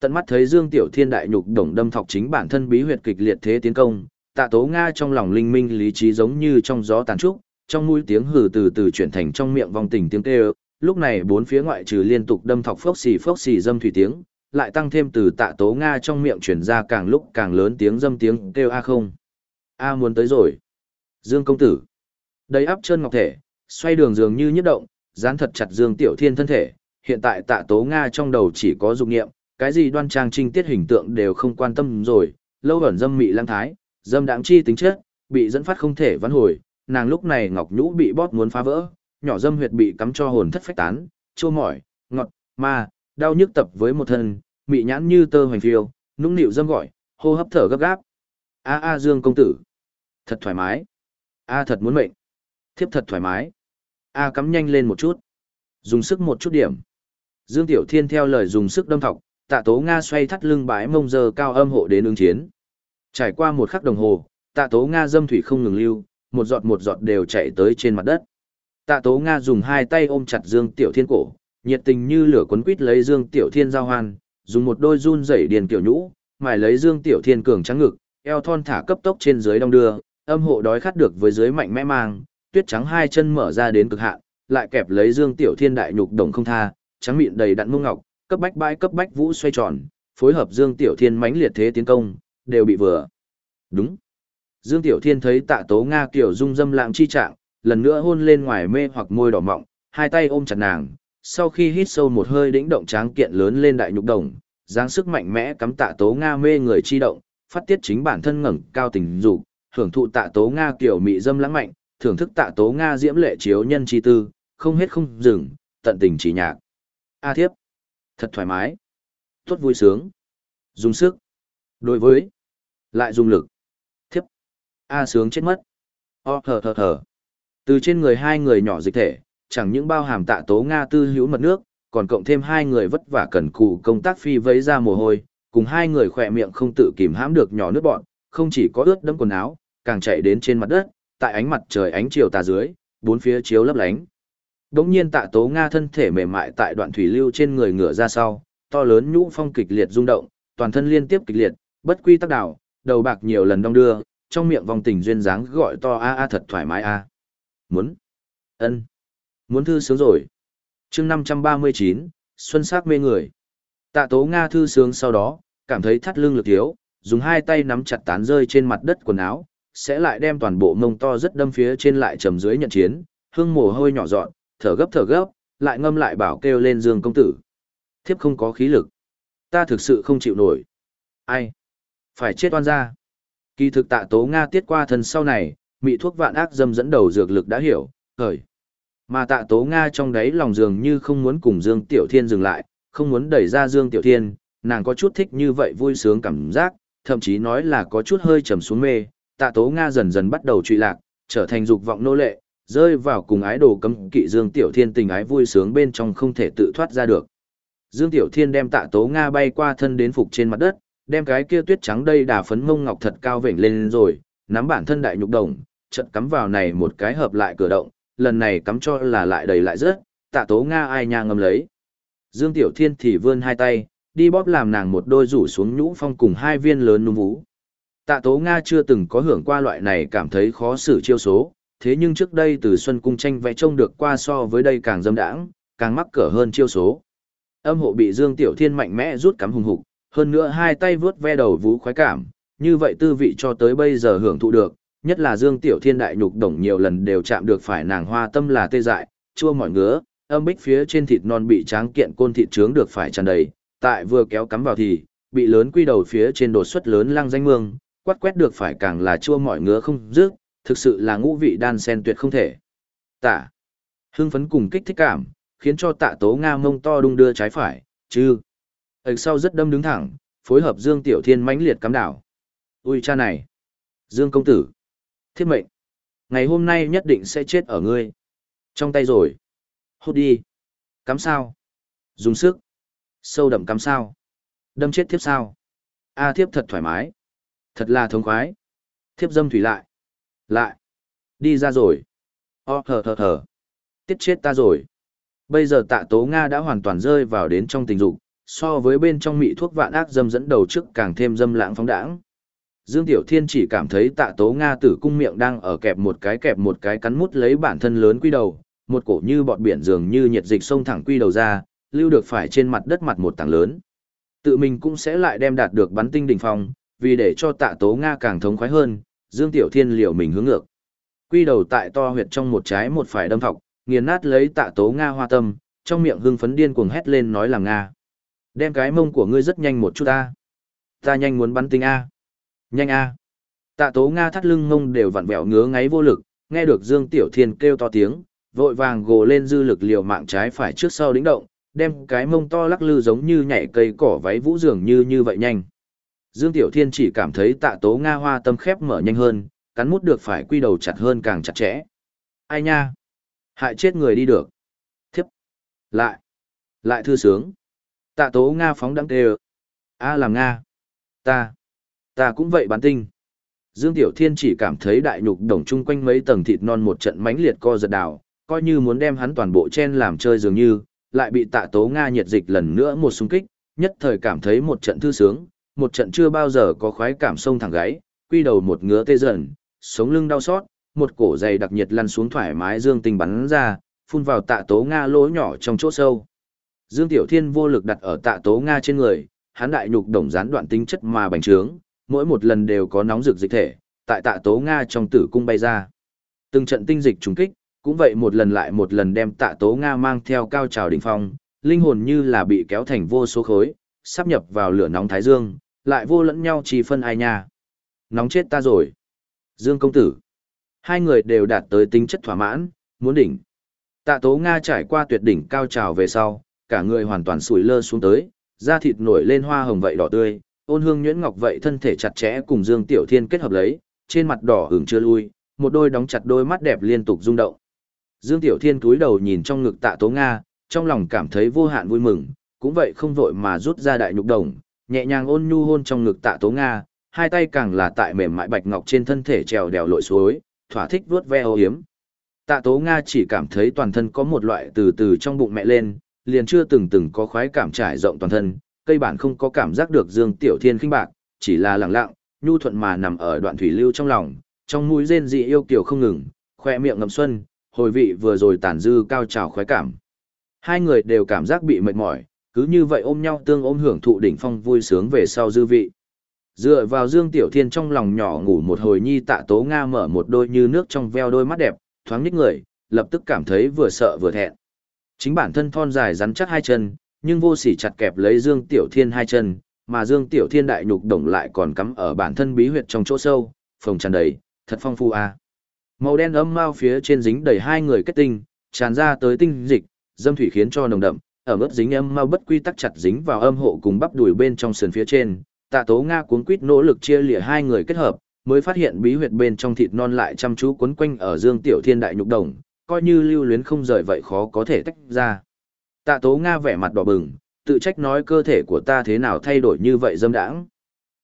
Tận mắt thấy Dương Tiểu Thiên đại nhục đồng đâm thọc chính bản thân bí huyệt kịch liệt thế tiến công, tạ tố Nga trong lòng linh minh lý trí giống như trong gió tàn trúc, trong mũi tiếng hừ từ từ chuyển thành trong miệng vòng tình tiếng kêu, lúc này bốn phía ngoại trừ liên tục đâm thọc phốc xì phốc xì dâm thủy tiếng, lại tăng thêm từ tạ tố Nga trong miệng chuyển ra càng lúc càng lớn tiếng dâm tiếng kêu A không. A muốn tới rồi. Dương công tử. Đầy áp chân ngọc thể, xoay đường dường như nhất động, dán thật chặt Dương Tiểu Thiên thân thể, hiện tại tạ tố Nga trong đầu chỉ có dục nghiệm, cái gì đoan trang trinh tiết hình tượng đều không quan tâm rồi, lâu ẩn dâm mị lang thái, dâm đáng chi tính chất, bị dẫn phát không thể vãn hồi, nàng lúc này ngọc nhũ bị bóp muốn phá vỡ, nhỏ dâm huyệt bị cắm cho hồn thất phách tán, chua mỏi, ngọt, ma, đau nhức tập với một thân, mị nhãn như tơ hoành phiêu, nũng nịu dâm gọi, hô hấp thở gấp gáp. A a Dương công tử, thật thoải mái. A thật muốn mệnh. Thiếp thật thoải mái. A cắm nhanh lên một chút. Dùng sức một chút điểm. Dương Tiểu Thiên theo lời dùng sức đâm thọc, tạ tố Nga xoay thắt lưng bãi mông giờ cao âm hộ đến ứng chiến. Trải qua một khắc đồng hồ, tạ tố Nga dâm thủy không ngừng lưu, một giọt một giọt đều chạy tới trên mặt đất. Tạ tố Nga dùng hai tay ôm chặt Dương Tiểu Thiên cổ, nhiệt tình như lửa quấn quít lấy Dương Tiểu Thiên giao hoan, dùng một đôi run rẩy điền kiểu nhũ, mài lấy Dương Tiểu Thiên cường trắng ngực, eo thon thả cấp tốc trên dưới đong đưa, âm hộ đói khát được với dưới mạnh mẽ mang, tuyết trắng hai chân mở ra đến cực hạn, lại kẹp lấy Dương Tiểu Thiên đại nhục đồng không tha, trắng mịn đầy đặn mông ngọc, cấp bách bãi cấp bách vũ xoay tròn, phối hợp Dương Tiểu Thiên mãnh liệt thế tiến công, đều bị vừa. Đúng. Dương Tiểu Thiên thấy Tạ Tố Nga kiểu dung dâm lãng chi trạng, lần nữa hôn lên ngoài mê hoặc môi đỏ mọng, hai tay ôm chặt nàng, sau khi hít sâu một hơi đĩnh động tráng kiện lớn lên đại nhục đồng, dáng sức mạnh mẽ cắm Tạ Tố Nga mê người chi động, phát tiết chính bản thân ngẩng cao tình dục, hưởng thụ Tạ Tố Nga kiểu mị dâm lãng mạnh, thưởng thức Tạ Tố Nga diễm lệ chiếu nhân chi tư, không hết không dừng, tận tình chỉ nhạc. A thiếp. Thật thoải mái. Tốt vui sướng. Dùng sức. Đối với. Lại dùng lực. Thiếp. A sướng chết mất. O thở thở thở. Từ trên người hai người nhỏ dịch thể, chẳng những bao hàm tạ tố Nga tư hữu mật nước, còn cộng thêm hai người vất vả cần cù công tác phi vấy ra mồ hôi, cùng hai người khỏe miệng không tự kìm hãm được nhỏ nước bọn, không chỉ có ướt đẫm quần áo, càng chạy đến trên mặt đất, tại ánh mặt trời ánh chiều tà dưới, bốn phía chiếu lấp lánh. Đống nhiên tạ tố Nga thân thể mềm mại tại đoạn thủy lưu trên người ngửa ra sau, to lớn nhũ phong kịch liệt rung động, toàn thân liên tiếp kịch liệt, bất quy tắc đảo, đầu bạc nhiều lần đong đưa, trong miệng vòng tình duyên dáng gọi to a a thật thoải mái a. Muốn. ân Muốn thư sướng rồi. chương 539, Xuân sắc mê người. Tạ tố Nga thư sướng sau đó, cảm thấy thắt lưng lực thiếu, dùng hai tay nắm chặt tán rơi trên mặt đất quần áo, sẽ lại đem toàn bộ mông to rất đâm phía trên lại trầm dưới nhận chiến, hương mồ hôi nhỏ dọn, thở gấp thở gấp, lại ngâm lại bảo kêu lên Dương công tử. Thiếp không có khí lực. Ta thực sự không chịu nổi. Ai? Phải chết oan ra. Kỳ thực tạ tố Nga tiết qua thân sau này, mị thuốc vạn ác dâm dẫn đầu dược lực đã hiểu, khởi. Mà tạ tố Nga trong đấy lòng dường như không muốn cùng Dương Tiểu Thiên dừng lại, không muốn đẩy ra Dương Tiểu Thiên, nàng có chút thích như vậy vui sướng cảm giác, thậm chí nói là có chút hơi trầm xuống mê, tạ tố Nga dần dần bắt đầu trụy lạc, trở thành dục vọng nô lệ, rơi vào cùng ái đồ cấm kỵ Dương Tiểu Thiên tình ái vui sướng bên trong không thể tự thoát ra được. Dương Tiểu Thiên đem tạ tố Nga bay qua thân đến phục trên mặt đất, đem cái kia tuyết trắng đây đà phấn mông ngọc thật cao vểnh lên rồi, nắm bản thân đại nhục đồng, chợt cắm vào này một cái hợp lại cửa động, lần này cắm cho là lại đầy lại rớt, tạ tố Nga ai nha ngầm lấy. Dương Tiểu Thiên thì vươn hai tay, đi bóp làm nàng một đôi rủ xuống nhũ phong cùng hai viên lớn núm vú. Tạ tố Nga chưa từng có hưởng qua loại này cảm thấy khó xử chiêu số, thế nhưng trước đây từ Xuân Cung tranh vẽ trông được qua so với đây càng dâm đãng, càng mắc cỡ hơn chiêu số. Âm hộ bị Dương Tiểu Thiên mạnh mẽ rút cắm hùng hục, hơn nữa hai tay vướt ve đầu vú khoái cảm, như vậy tư vị cho tới bây giờ hưởng thụ được, nhất là Dương Tiểu Thiên đại nhục đồng nhiều lần đều chạm được phải nàng hoa tâm là tê dại, chua mỏi ngứa, âm bích phía trên thịt non bị tráng kiện côn thịt trướng được phải tràn đầy, tại vừa kéo cắm vào thì, bị lớn quy đầu phía trên đột xuất lớn lăng danh mương, quát quét được phải càng là chua mỏi ngứa không dứt, thực sự là ngũ vị đan sen tuyệt không thể. Tạ. Hưng phấn cùng kích thích cảm, khiến cho tạ tố Nga mông to đung đưa trái phải, chứ. Ếch sau rất đâm đứng thẳng, phối hợp Dương Tiểu Thiên mãnh liệt cắm đảo. Ui cha này! Dương công tử! Thiết mệnh! Ngày hôm nay nhất định sẽ chết ở ngươi. Trong tay rồi. Hút đi. Cắm sao? Dùng sức. Sâu đậm cắm sao? Đâm chết thiếp sao? A thiếp thật thoải mái. Thật là thống khoái. Thiếp dâm thủy lại. Lại. Đi ra rồi. O thở thở thở. Tiết chết ta rồi. Bây giờ tạ tố Nga đã hoàn toàn rơi vào đến trong tình dục, so với bên trong mị thuốc vạn ác dâm dẫn đầu trước càng thêm dâm lãng phóng đãng. Dương Tiểu Thiên chỉ cảm thấy tạ tố Nga tử cung miệng đang ở kẹp một cái kẹp một cái cắn mút lấy bản thân lớn quy đầu, một cổ như bọt biển dường như nhiệt dịch sông thẳng quy đầu ra, lưu được phải trên mặt đất mặt một tảng lớn. Tự mình cũng sẽ lại đem đạt được bắn tinh đỉnh phong, vì để cho tạ tố Nga càng thống khoái hơn, Dương Tiểu Thiên liều mình hướng ngược. Quy đầu tại to huyệt trong một trái một phải đâm thọc, nghiền nát lấy tạ tố Nga hoa tâm, trong miệng hưng phấn điên cuồng hét lên nói là Nga. Đem cái mông của ngươi rất nhanh một chút ta. Ta nhanh muốn bắn tinh A. Nhanh A. Tạ tố Nga thắt lưng ngông đều vặn vẹo ngứa ngáy vô lực, nghe được Dương Tiểu Thiên kêu to tiếng, vội vàng gồ lên dư lực liều mạng trái phải trước sau đĩnh động, đem cái mông to lắc lư giống như nhảy cây cỏ váy vũ dường như như vậy nhanh. Dương Tiểu Thiên chỉ cảm thấy tạ tố Nga hoa tâm khép mở nhanh hơn, cắn mút được phải quy đầu chặt hơn càng chặt chẽ. Ai nha? Hại chết người đi được. Thiếp. Lại. Lại thư sướng. Tạ tố Nga phóng đăng tê A làm Nga. Ta. Ta cũng vậy bán tinh. Dương Tiểu Thiên chỉ cảm thấy đại nhục đồng chung quanh mấy tầng thịt non một trận mãnh liệt co giật đảo, coi như muốn đem hắn toàn bộ chen làm chơi dường như, lại bị tạ tố Nga nhiệt dịch lần nữa một xung kích, nhất thời cảm thấy một trận thư sướng, một trận chưa bao giờ có khoái cảm sông thẳng gáy, quy đầu một ngứa tê dần, sống lưng đau xót, một cổ dày đặc nhiệt lăn xuống thoải mái dương tinh bắn ra, phun vào tạ tố Nga lỗ nhỏ trong chỗ sâu. Dương Tiểu Thiên vô lực đặt ở tạ tố Nga trên người, hắn đại nhục đồng gián đoạn tính chất mà bành trướng, mỗi một lần đều có nóng rực dịch thể, tại tạ tố Nga trong tử cung bay ra. Từng trận tinh dịch trùng kích, cũng vậy một lần lại một lần đem tạ tố Nga mang theo cao trào đỉnh phong, linh hồn như là bị kéo thành vô số khối, sắp nhập vào lửa nóng thái dương, lại vô lẫn nhau chỉ phân ai nha. Nóng chết ta rồi. Dương công tử. Hai người đều đạt tới tính chất thỏa mãn, muốn đỉnh. Tạ tố Nga trải qua tuyệt đỉnh cao trào về sau, cả người hoàn toàn sủi lơ xuống tới, da thịt nổi lên hoa hồng vậy đỏ tươi, ôn hương nhuyễn ngọc vậy thân thể chặt chẽ cùng Dương Tiểu Thiên kết hợp lấy, trên mặt đỏ hưởng chưa lui, một đôi đóng chặt đôi mắt đẹp liên tục rung động. Dương Tiểu Thiên cúi đầu nhìn trong ngực Tạ Tố Nga, trong lòng cảm thấy vô hạn vui mừng, cũng vậy không vội mà rút ra đại nhục đồng, nhẹ nhàng ôn nhu hôn trong ngực Tạ Tố Nga, hai tay càng là tại mềm mại bạch ngọc trên thân thể trèo đèo lội suối, thỏa thích vuốt ve ô hiếm. Tạ Tố Nga chỉ cảm thấy toàn thân có một loại từ từ trong bụng mẹ lên, liền chưa từng từng có khoái cảm trải rộng toàn thân, cây bản không có cảm giác được Dương Tiểu Thiên khinh bạc, chỉ là lặng lặng, nhu thuận mà nằm ở đoạn thủy lưu trong lòng, trong mũi rên dị yêu kiều không ngừng, khoe miệng ngậm xuân, hồi vị vừa rồi tàn dư cao trào khoái cảm. Hai người đều cảm giác bị mệt mỏi, cứ như vậy ôm nhau tương ôm hưởng thụ đỉnh phong vui sướng về sau dư vị. Dựa vào Dương Tiểu Thiên trong lòng nhỏ ngủ một hồi nhi tạ tố Nga mở một đôi như nước trong veo đôi mắt đẹp, thoáng nhích người, lập tức cảm thấy vừa sợ vừa thẹn. Chính bản thân thon dài rắn chắc hai chân, nhưng vô sỉ chặt kẹp lấy Dương Tiểu Thiên hai chân, mà Dương Tiểu Thiên đại nhục đồng lại còn cắm ở bản thân bí huyệt trong chỗ sâu, phồng tràn đầy, thật phong phu a. Màu đen ấm mao phía trên dính đầy hai người kết tinh, tràn ra tới tinh dịch, dâm thủy khiến cho nồng đậm, ở mức dính âm mao bất quy tắc chặt dính vào âm hộ cùng bắp đùi bên trong sườn phía trên. Tạ Tố Nga cuốn quýt nỗ lực chia lìa hai người kết hợp, mới phát hiện bí huyệt bên trong thịt non lại chăm chú quấn quanh ở Dương Tiểu Thiên đại nhục đồng, coi như lưu luyến không rời vậy khó có thể tách ra. Tạ Tố Nga vẻ mặt đỏ bừng, tự trách nói cơ thể của ta thế nào thay đổi như vậy dâm đãng.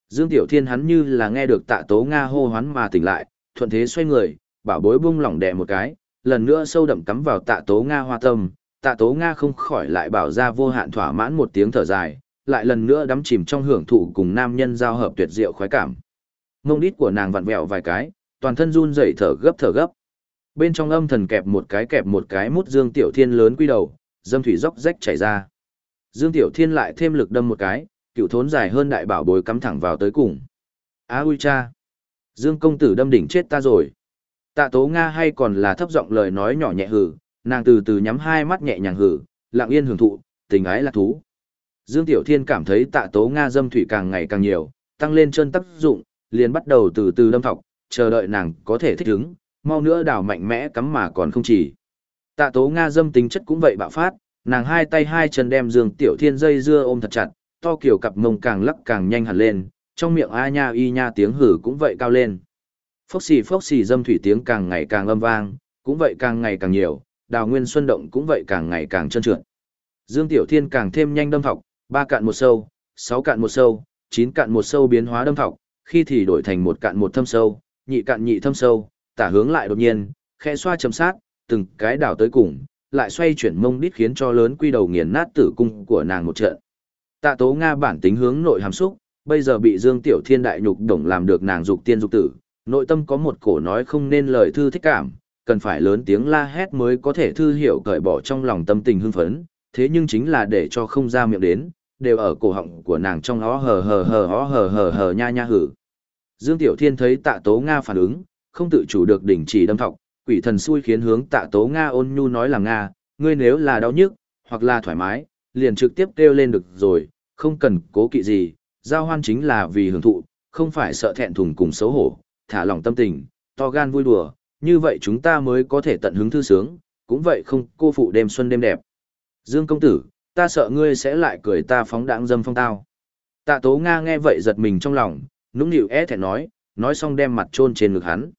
Dương Tiểu Thiên hắn như là nghe được Tạ Tố Nga hô hoán mà tỉnh lại, thuận thế xoay người, bảo bối bung lỏng đè một cái, lần nữa sâu đậm cắm vào Tạ Tố Nga hoa tâm, Tạ Tố Nga không khỏi lại bảo ra vô hạn thỏa mãn một tiếng thở dài, lại lần nữa đắm chìm trong hưởng thụ cùng nam nhân giao hợp tuyệt diệu khoái cảm. Mông đít của nàng vặn vẹo vài cái, toàn thân run rẩy thở gấp thở gấp. Bên trong âm thần kẹp một cái kẹp một cái mút Dương Tiểu Thiên lớn quy đầu, dâm thủy róc rách chảy ra. Dương Tiểu Thiên lại thêm lực đâm một cái, cựu thốn dài hơn đại bảo bối cắm thẳng vào tới cùng. Á ui cha! Dương công tử đâm đỉnh chết ta rồi. Tạ tố Nga hay còn là thấp giọng lời nói nhỏ nhẹ hử, nàng từ từ nhắm hai mắt nhẹ nhàng hử, lặng yên hưởng thụ, tình ái lạc thú. Dương Tiểu Thiên cảm thấy tạ tố Nga dâm thủy càng ngày càng nhiều, tăng lên chân tác dụng, liền bắt đầu từ từ đâm thọc, chờ đợi nàng có thể thích ứng, mau nữa đảo mạnh mẽ cắm mà còn không chỉ. Tạ tố Nga dâm tính chất cũng vậy bạo phát, nàng hai tay hai chân đem Dương Tiểu Thiên dây dưa ôm thật chặt, to kiểu cặp mông càng lắc càng nhanh hẳn lên, trong miệng a nha y nha tiếng hử cũng vậy cao lên. Phốc xì phốc xì dâm thủy tiếng càng ngày càng âm vang, cũng vậy càng ngày càng nhiều, đào nguyên xuân động cũng vậy càng ngày càng trơn trượt. Dương Tiểu Thiên càng thêm nhanh đâm thọc, ba cạn một sâu, sáu cạn một sâu, chín cạn một sâu biến hóa đâm thọc, khi thì đổi thành một cạn một thâm sâu, nhị cạn nhị thâm sâu, tả hướng lại đột nhiên, khẽ xoa chấm sát, từng cái đảo tới cùng, lại xoay chuyển mông đít khiến cho lớn quy đầu nghiền nát tử cung của nàng một trận. Tạ Tố Nga bản tính hướng nội hàm xúc, bây giờ bị Dương Tiểu Thiên đại nhục đồng làm được nàng dục tiên dục tử, nội tâm có một cổ nói không nên lời thư thích cảm, cần phải lớn tiếng la hét mới có thể thư hiểu cởi bỏ trong lòng tâm tình hưng phấn, thế nhưng chính là để cho không ra miệng đến, đều ở cổ họng của nàng trong ó hờ hờ hờ ó hờ hờ hờ nha nha hử. Dương Tiểu Thiên thấy tạ tố Nga phản ứng, không tự chủ được đỉnh chỉ đâm thọc, quỷ thần xui khiến hướng tạ tố Nga ôn nhu nói là Nga, ngươi nếu là đau nhức, hoặc là thoải mái, liền trực tiếp kêu lên được rồi, không cần cố kỵ gì, giao hoan chính là vì hưởng thụ, không phải sợ thẹn thùng cùng xấu hổ, thả lòng tâm tình, to gan vui đùa, như vậy chúng ta mới có thể tận hứng thư sướng, cũng vậy không cô phụ đêm xuân đêm đẹp. Dương công tử, ta sợ ngươi sẽ lại cười ta phóng đãng dâm phong tao. Tạ tố Nga nghe vậy giật mình trong lòng, nũng nịu é thẹn nói, nói xong đem mặt trôn trên ngực hắn.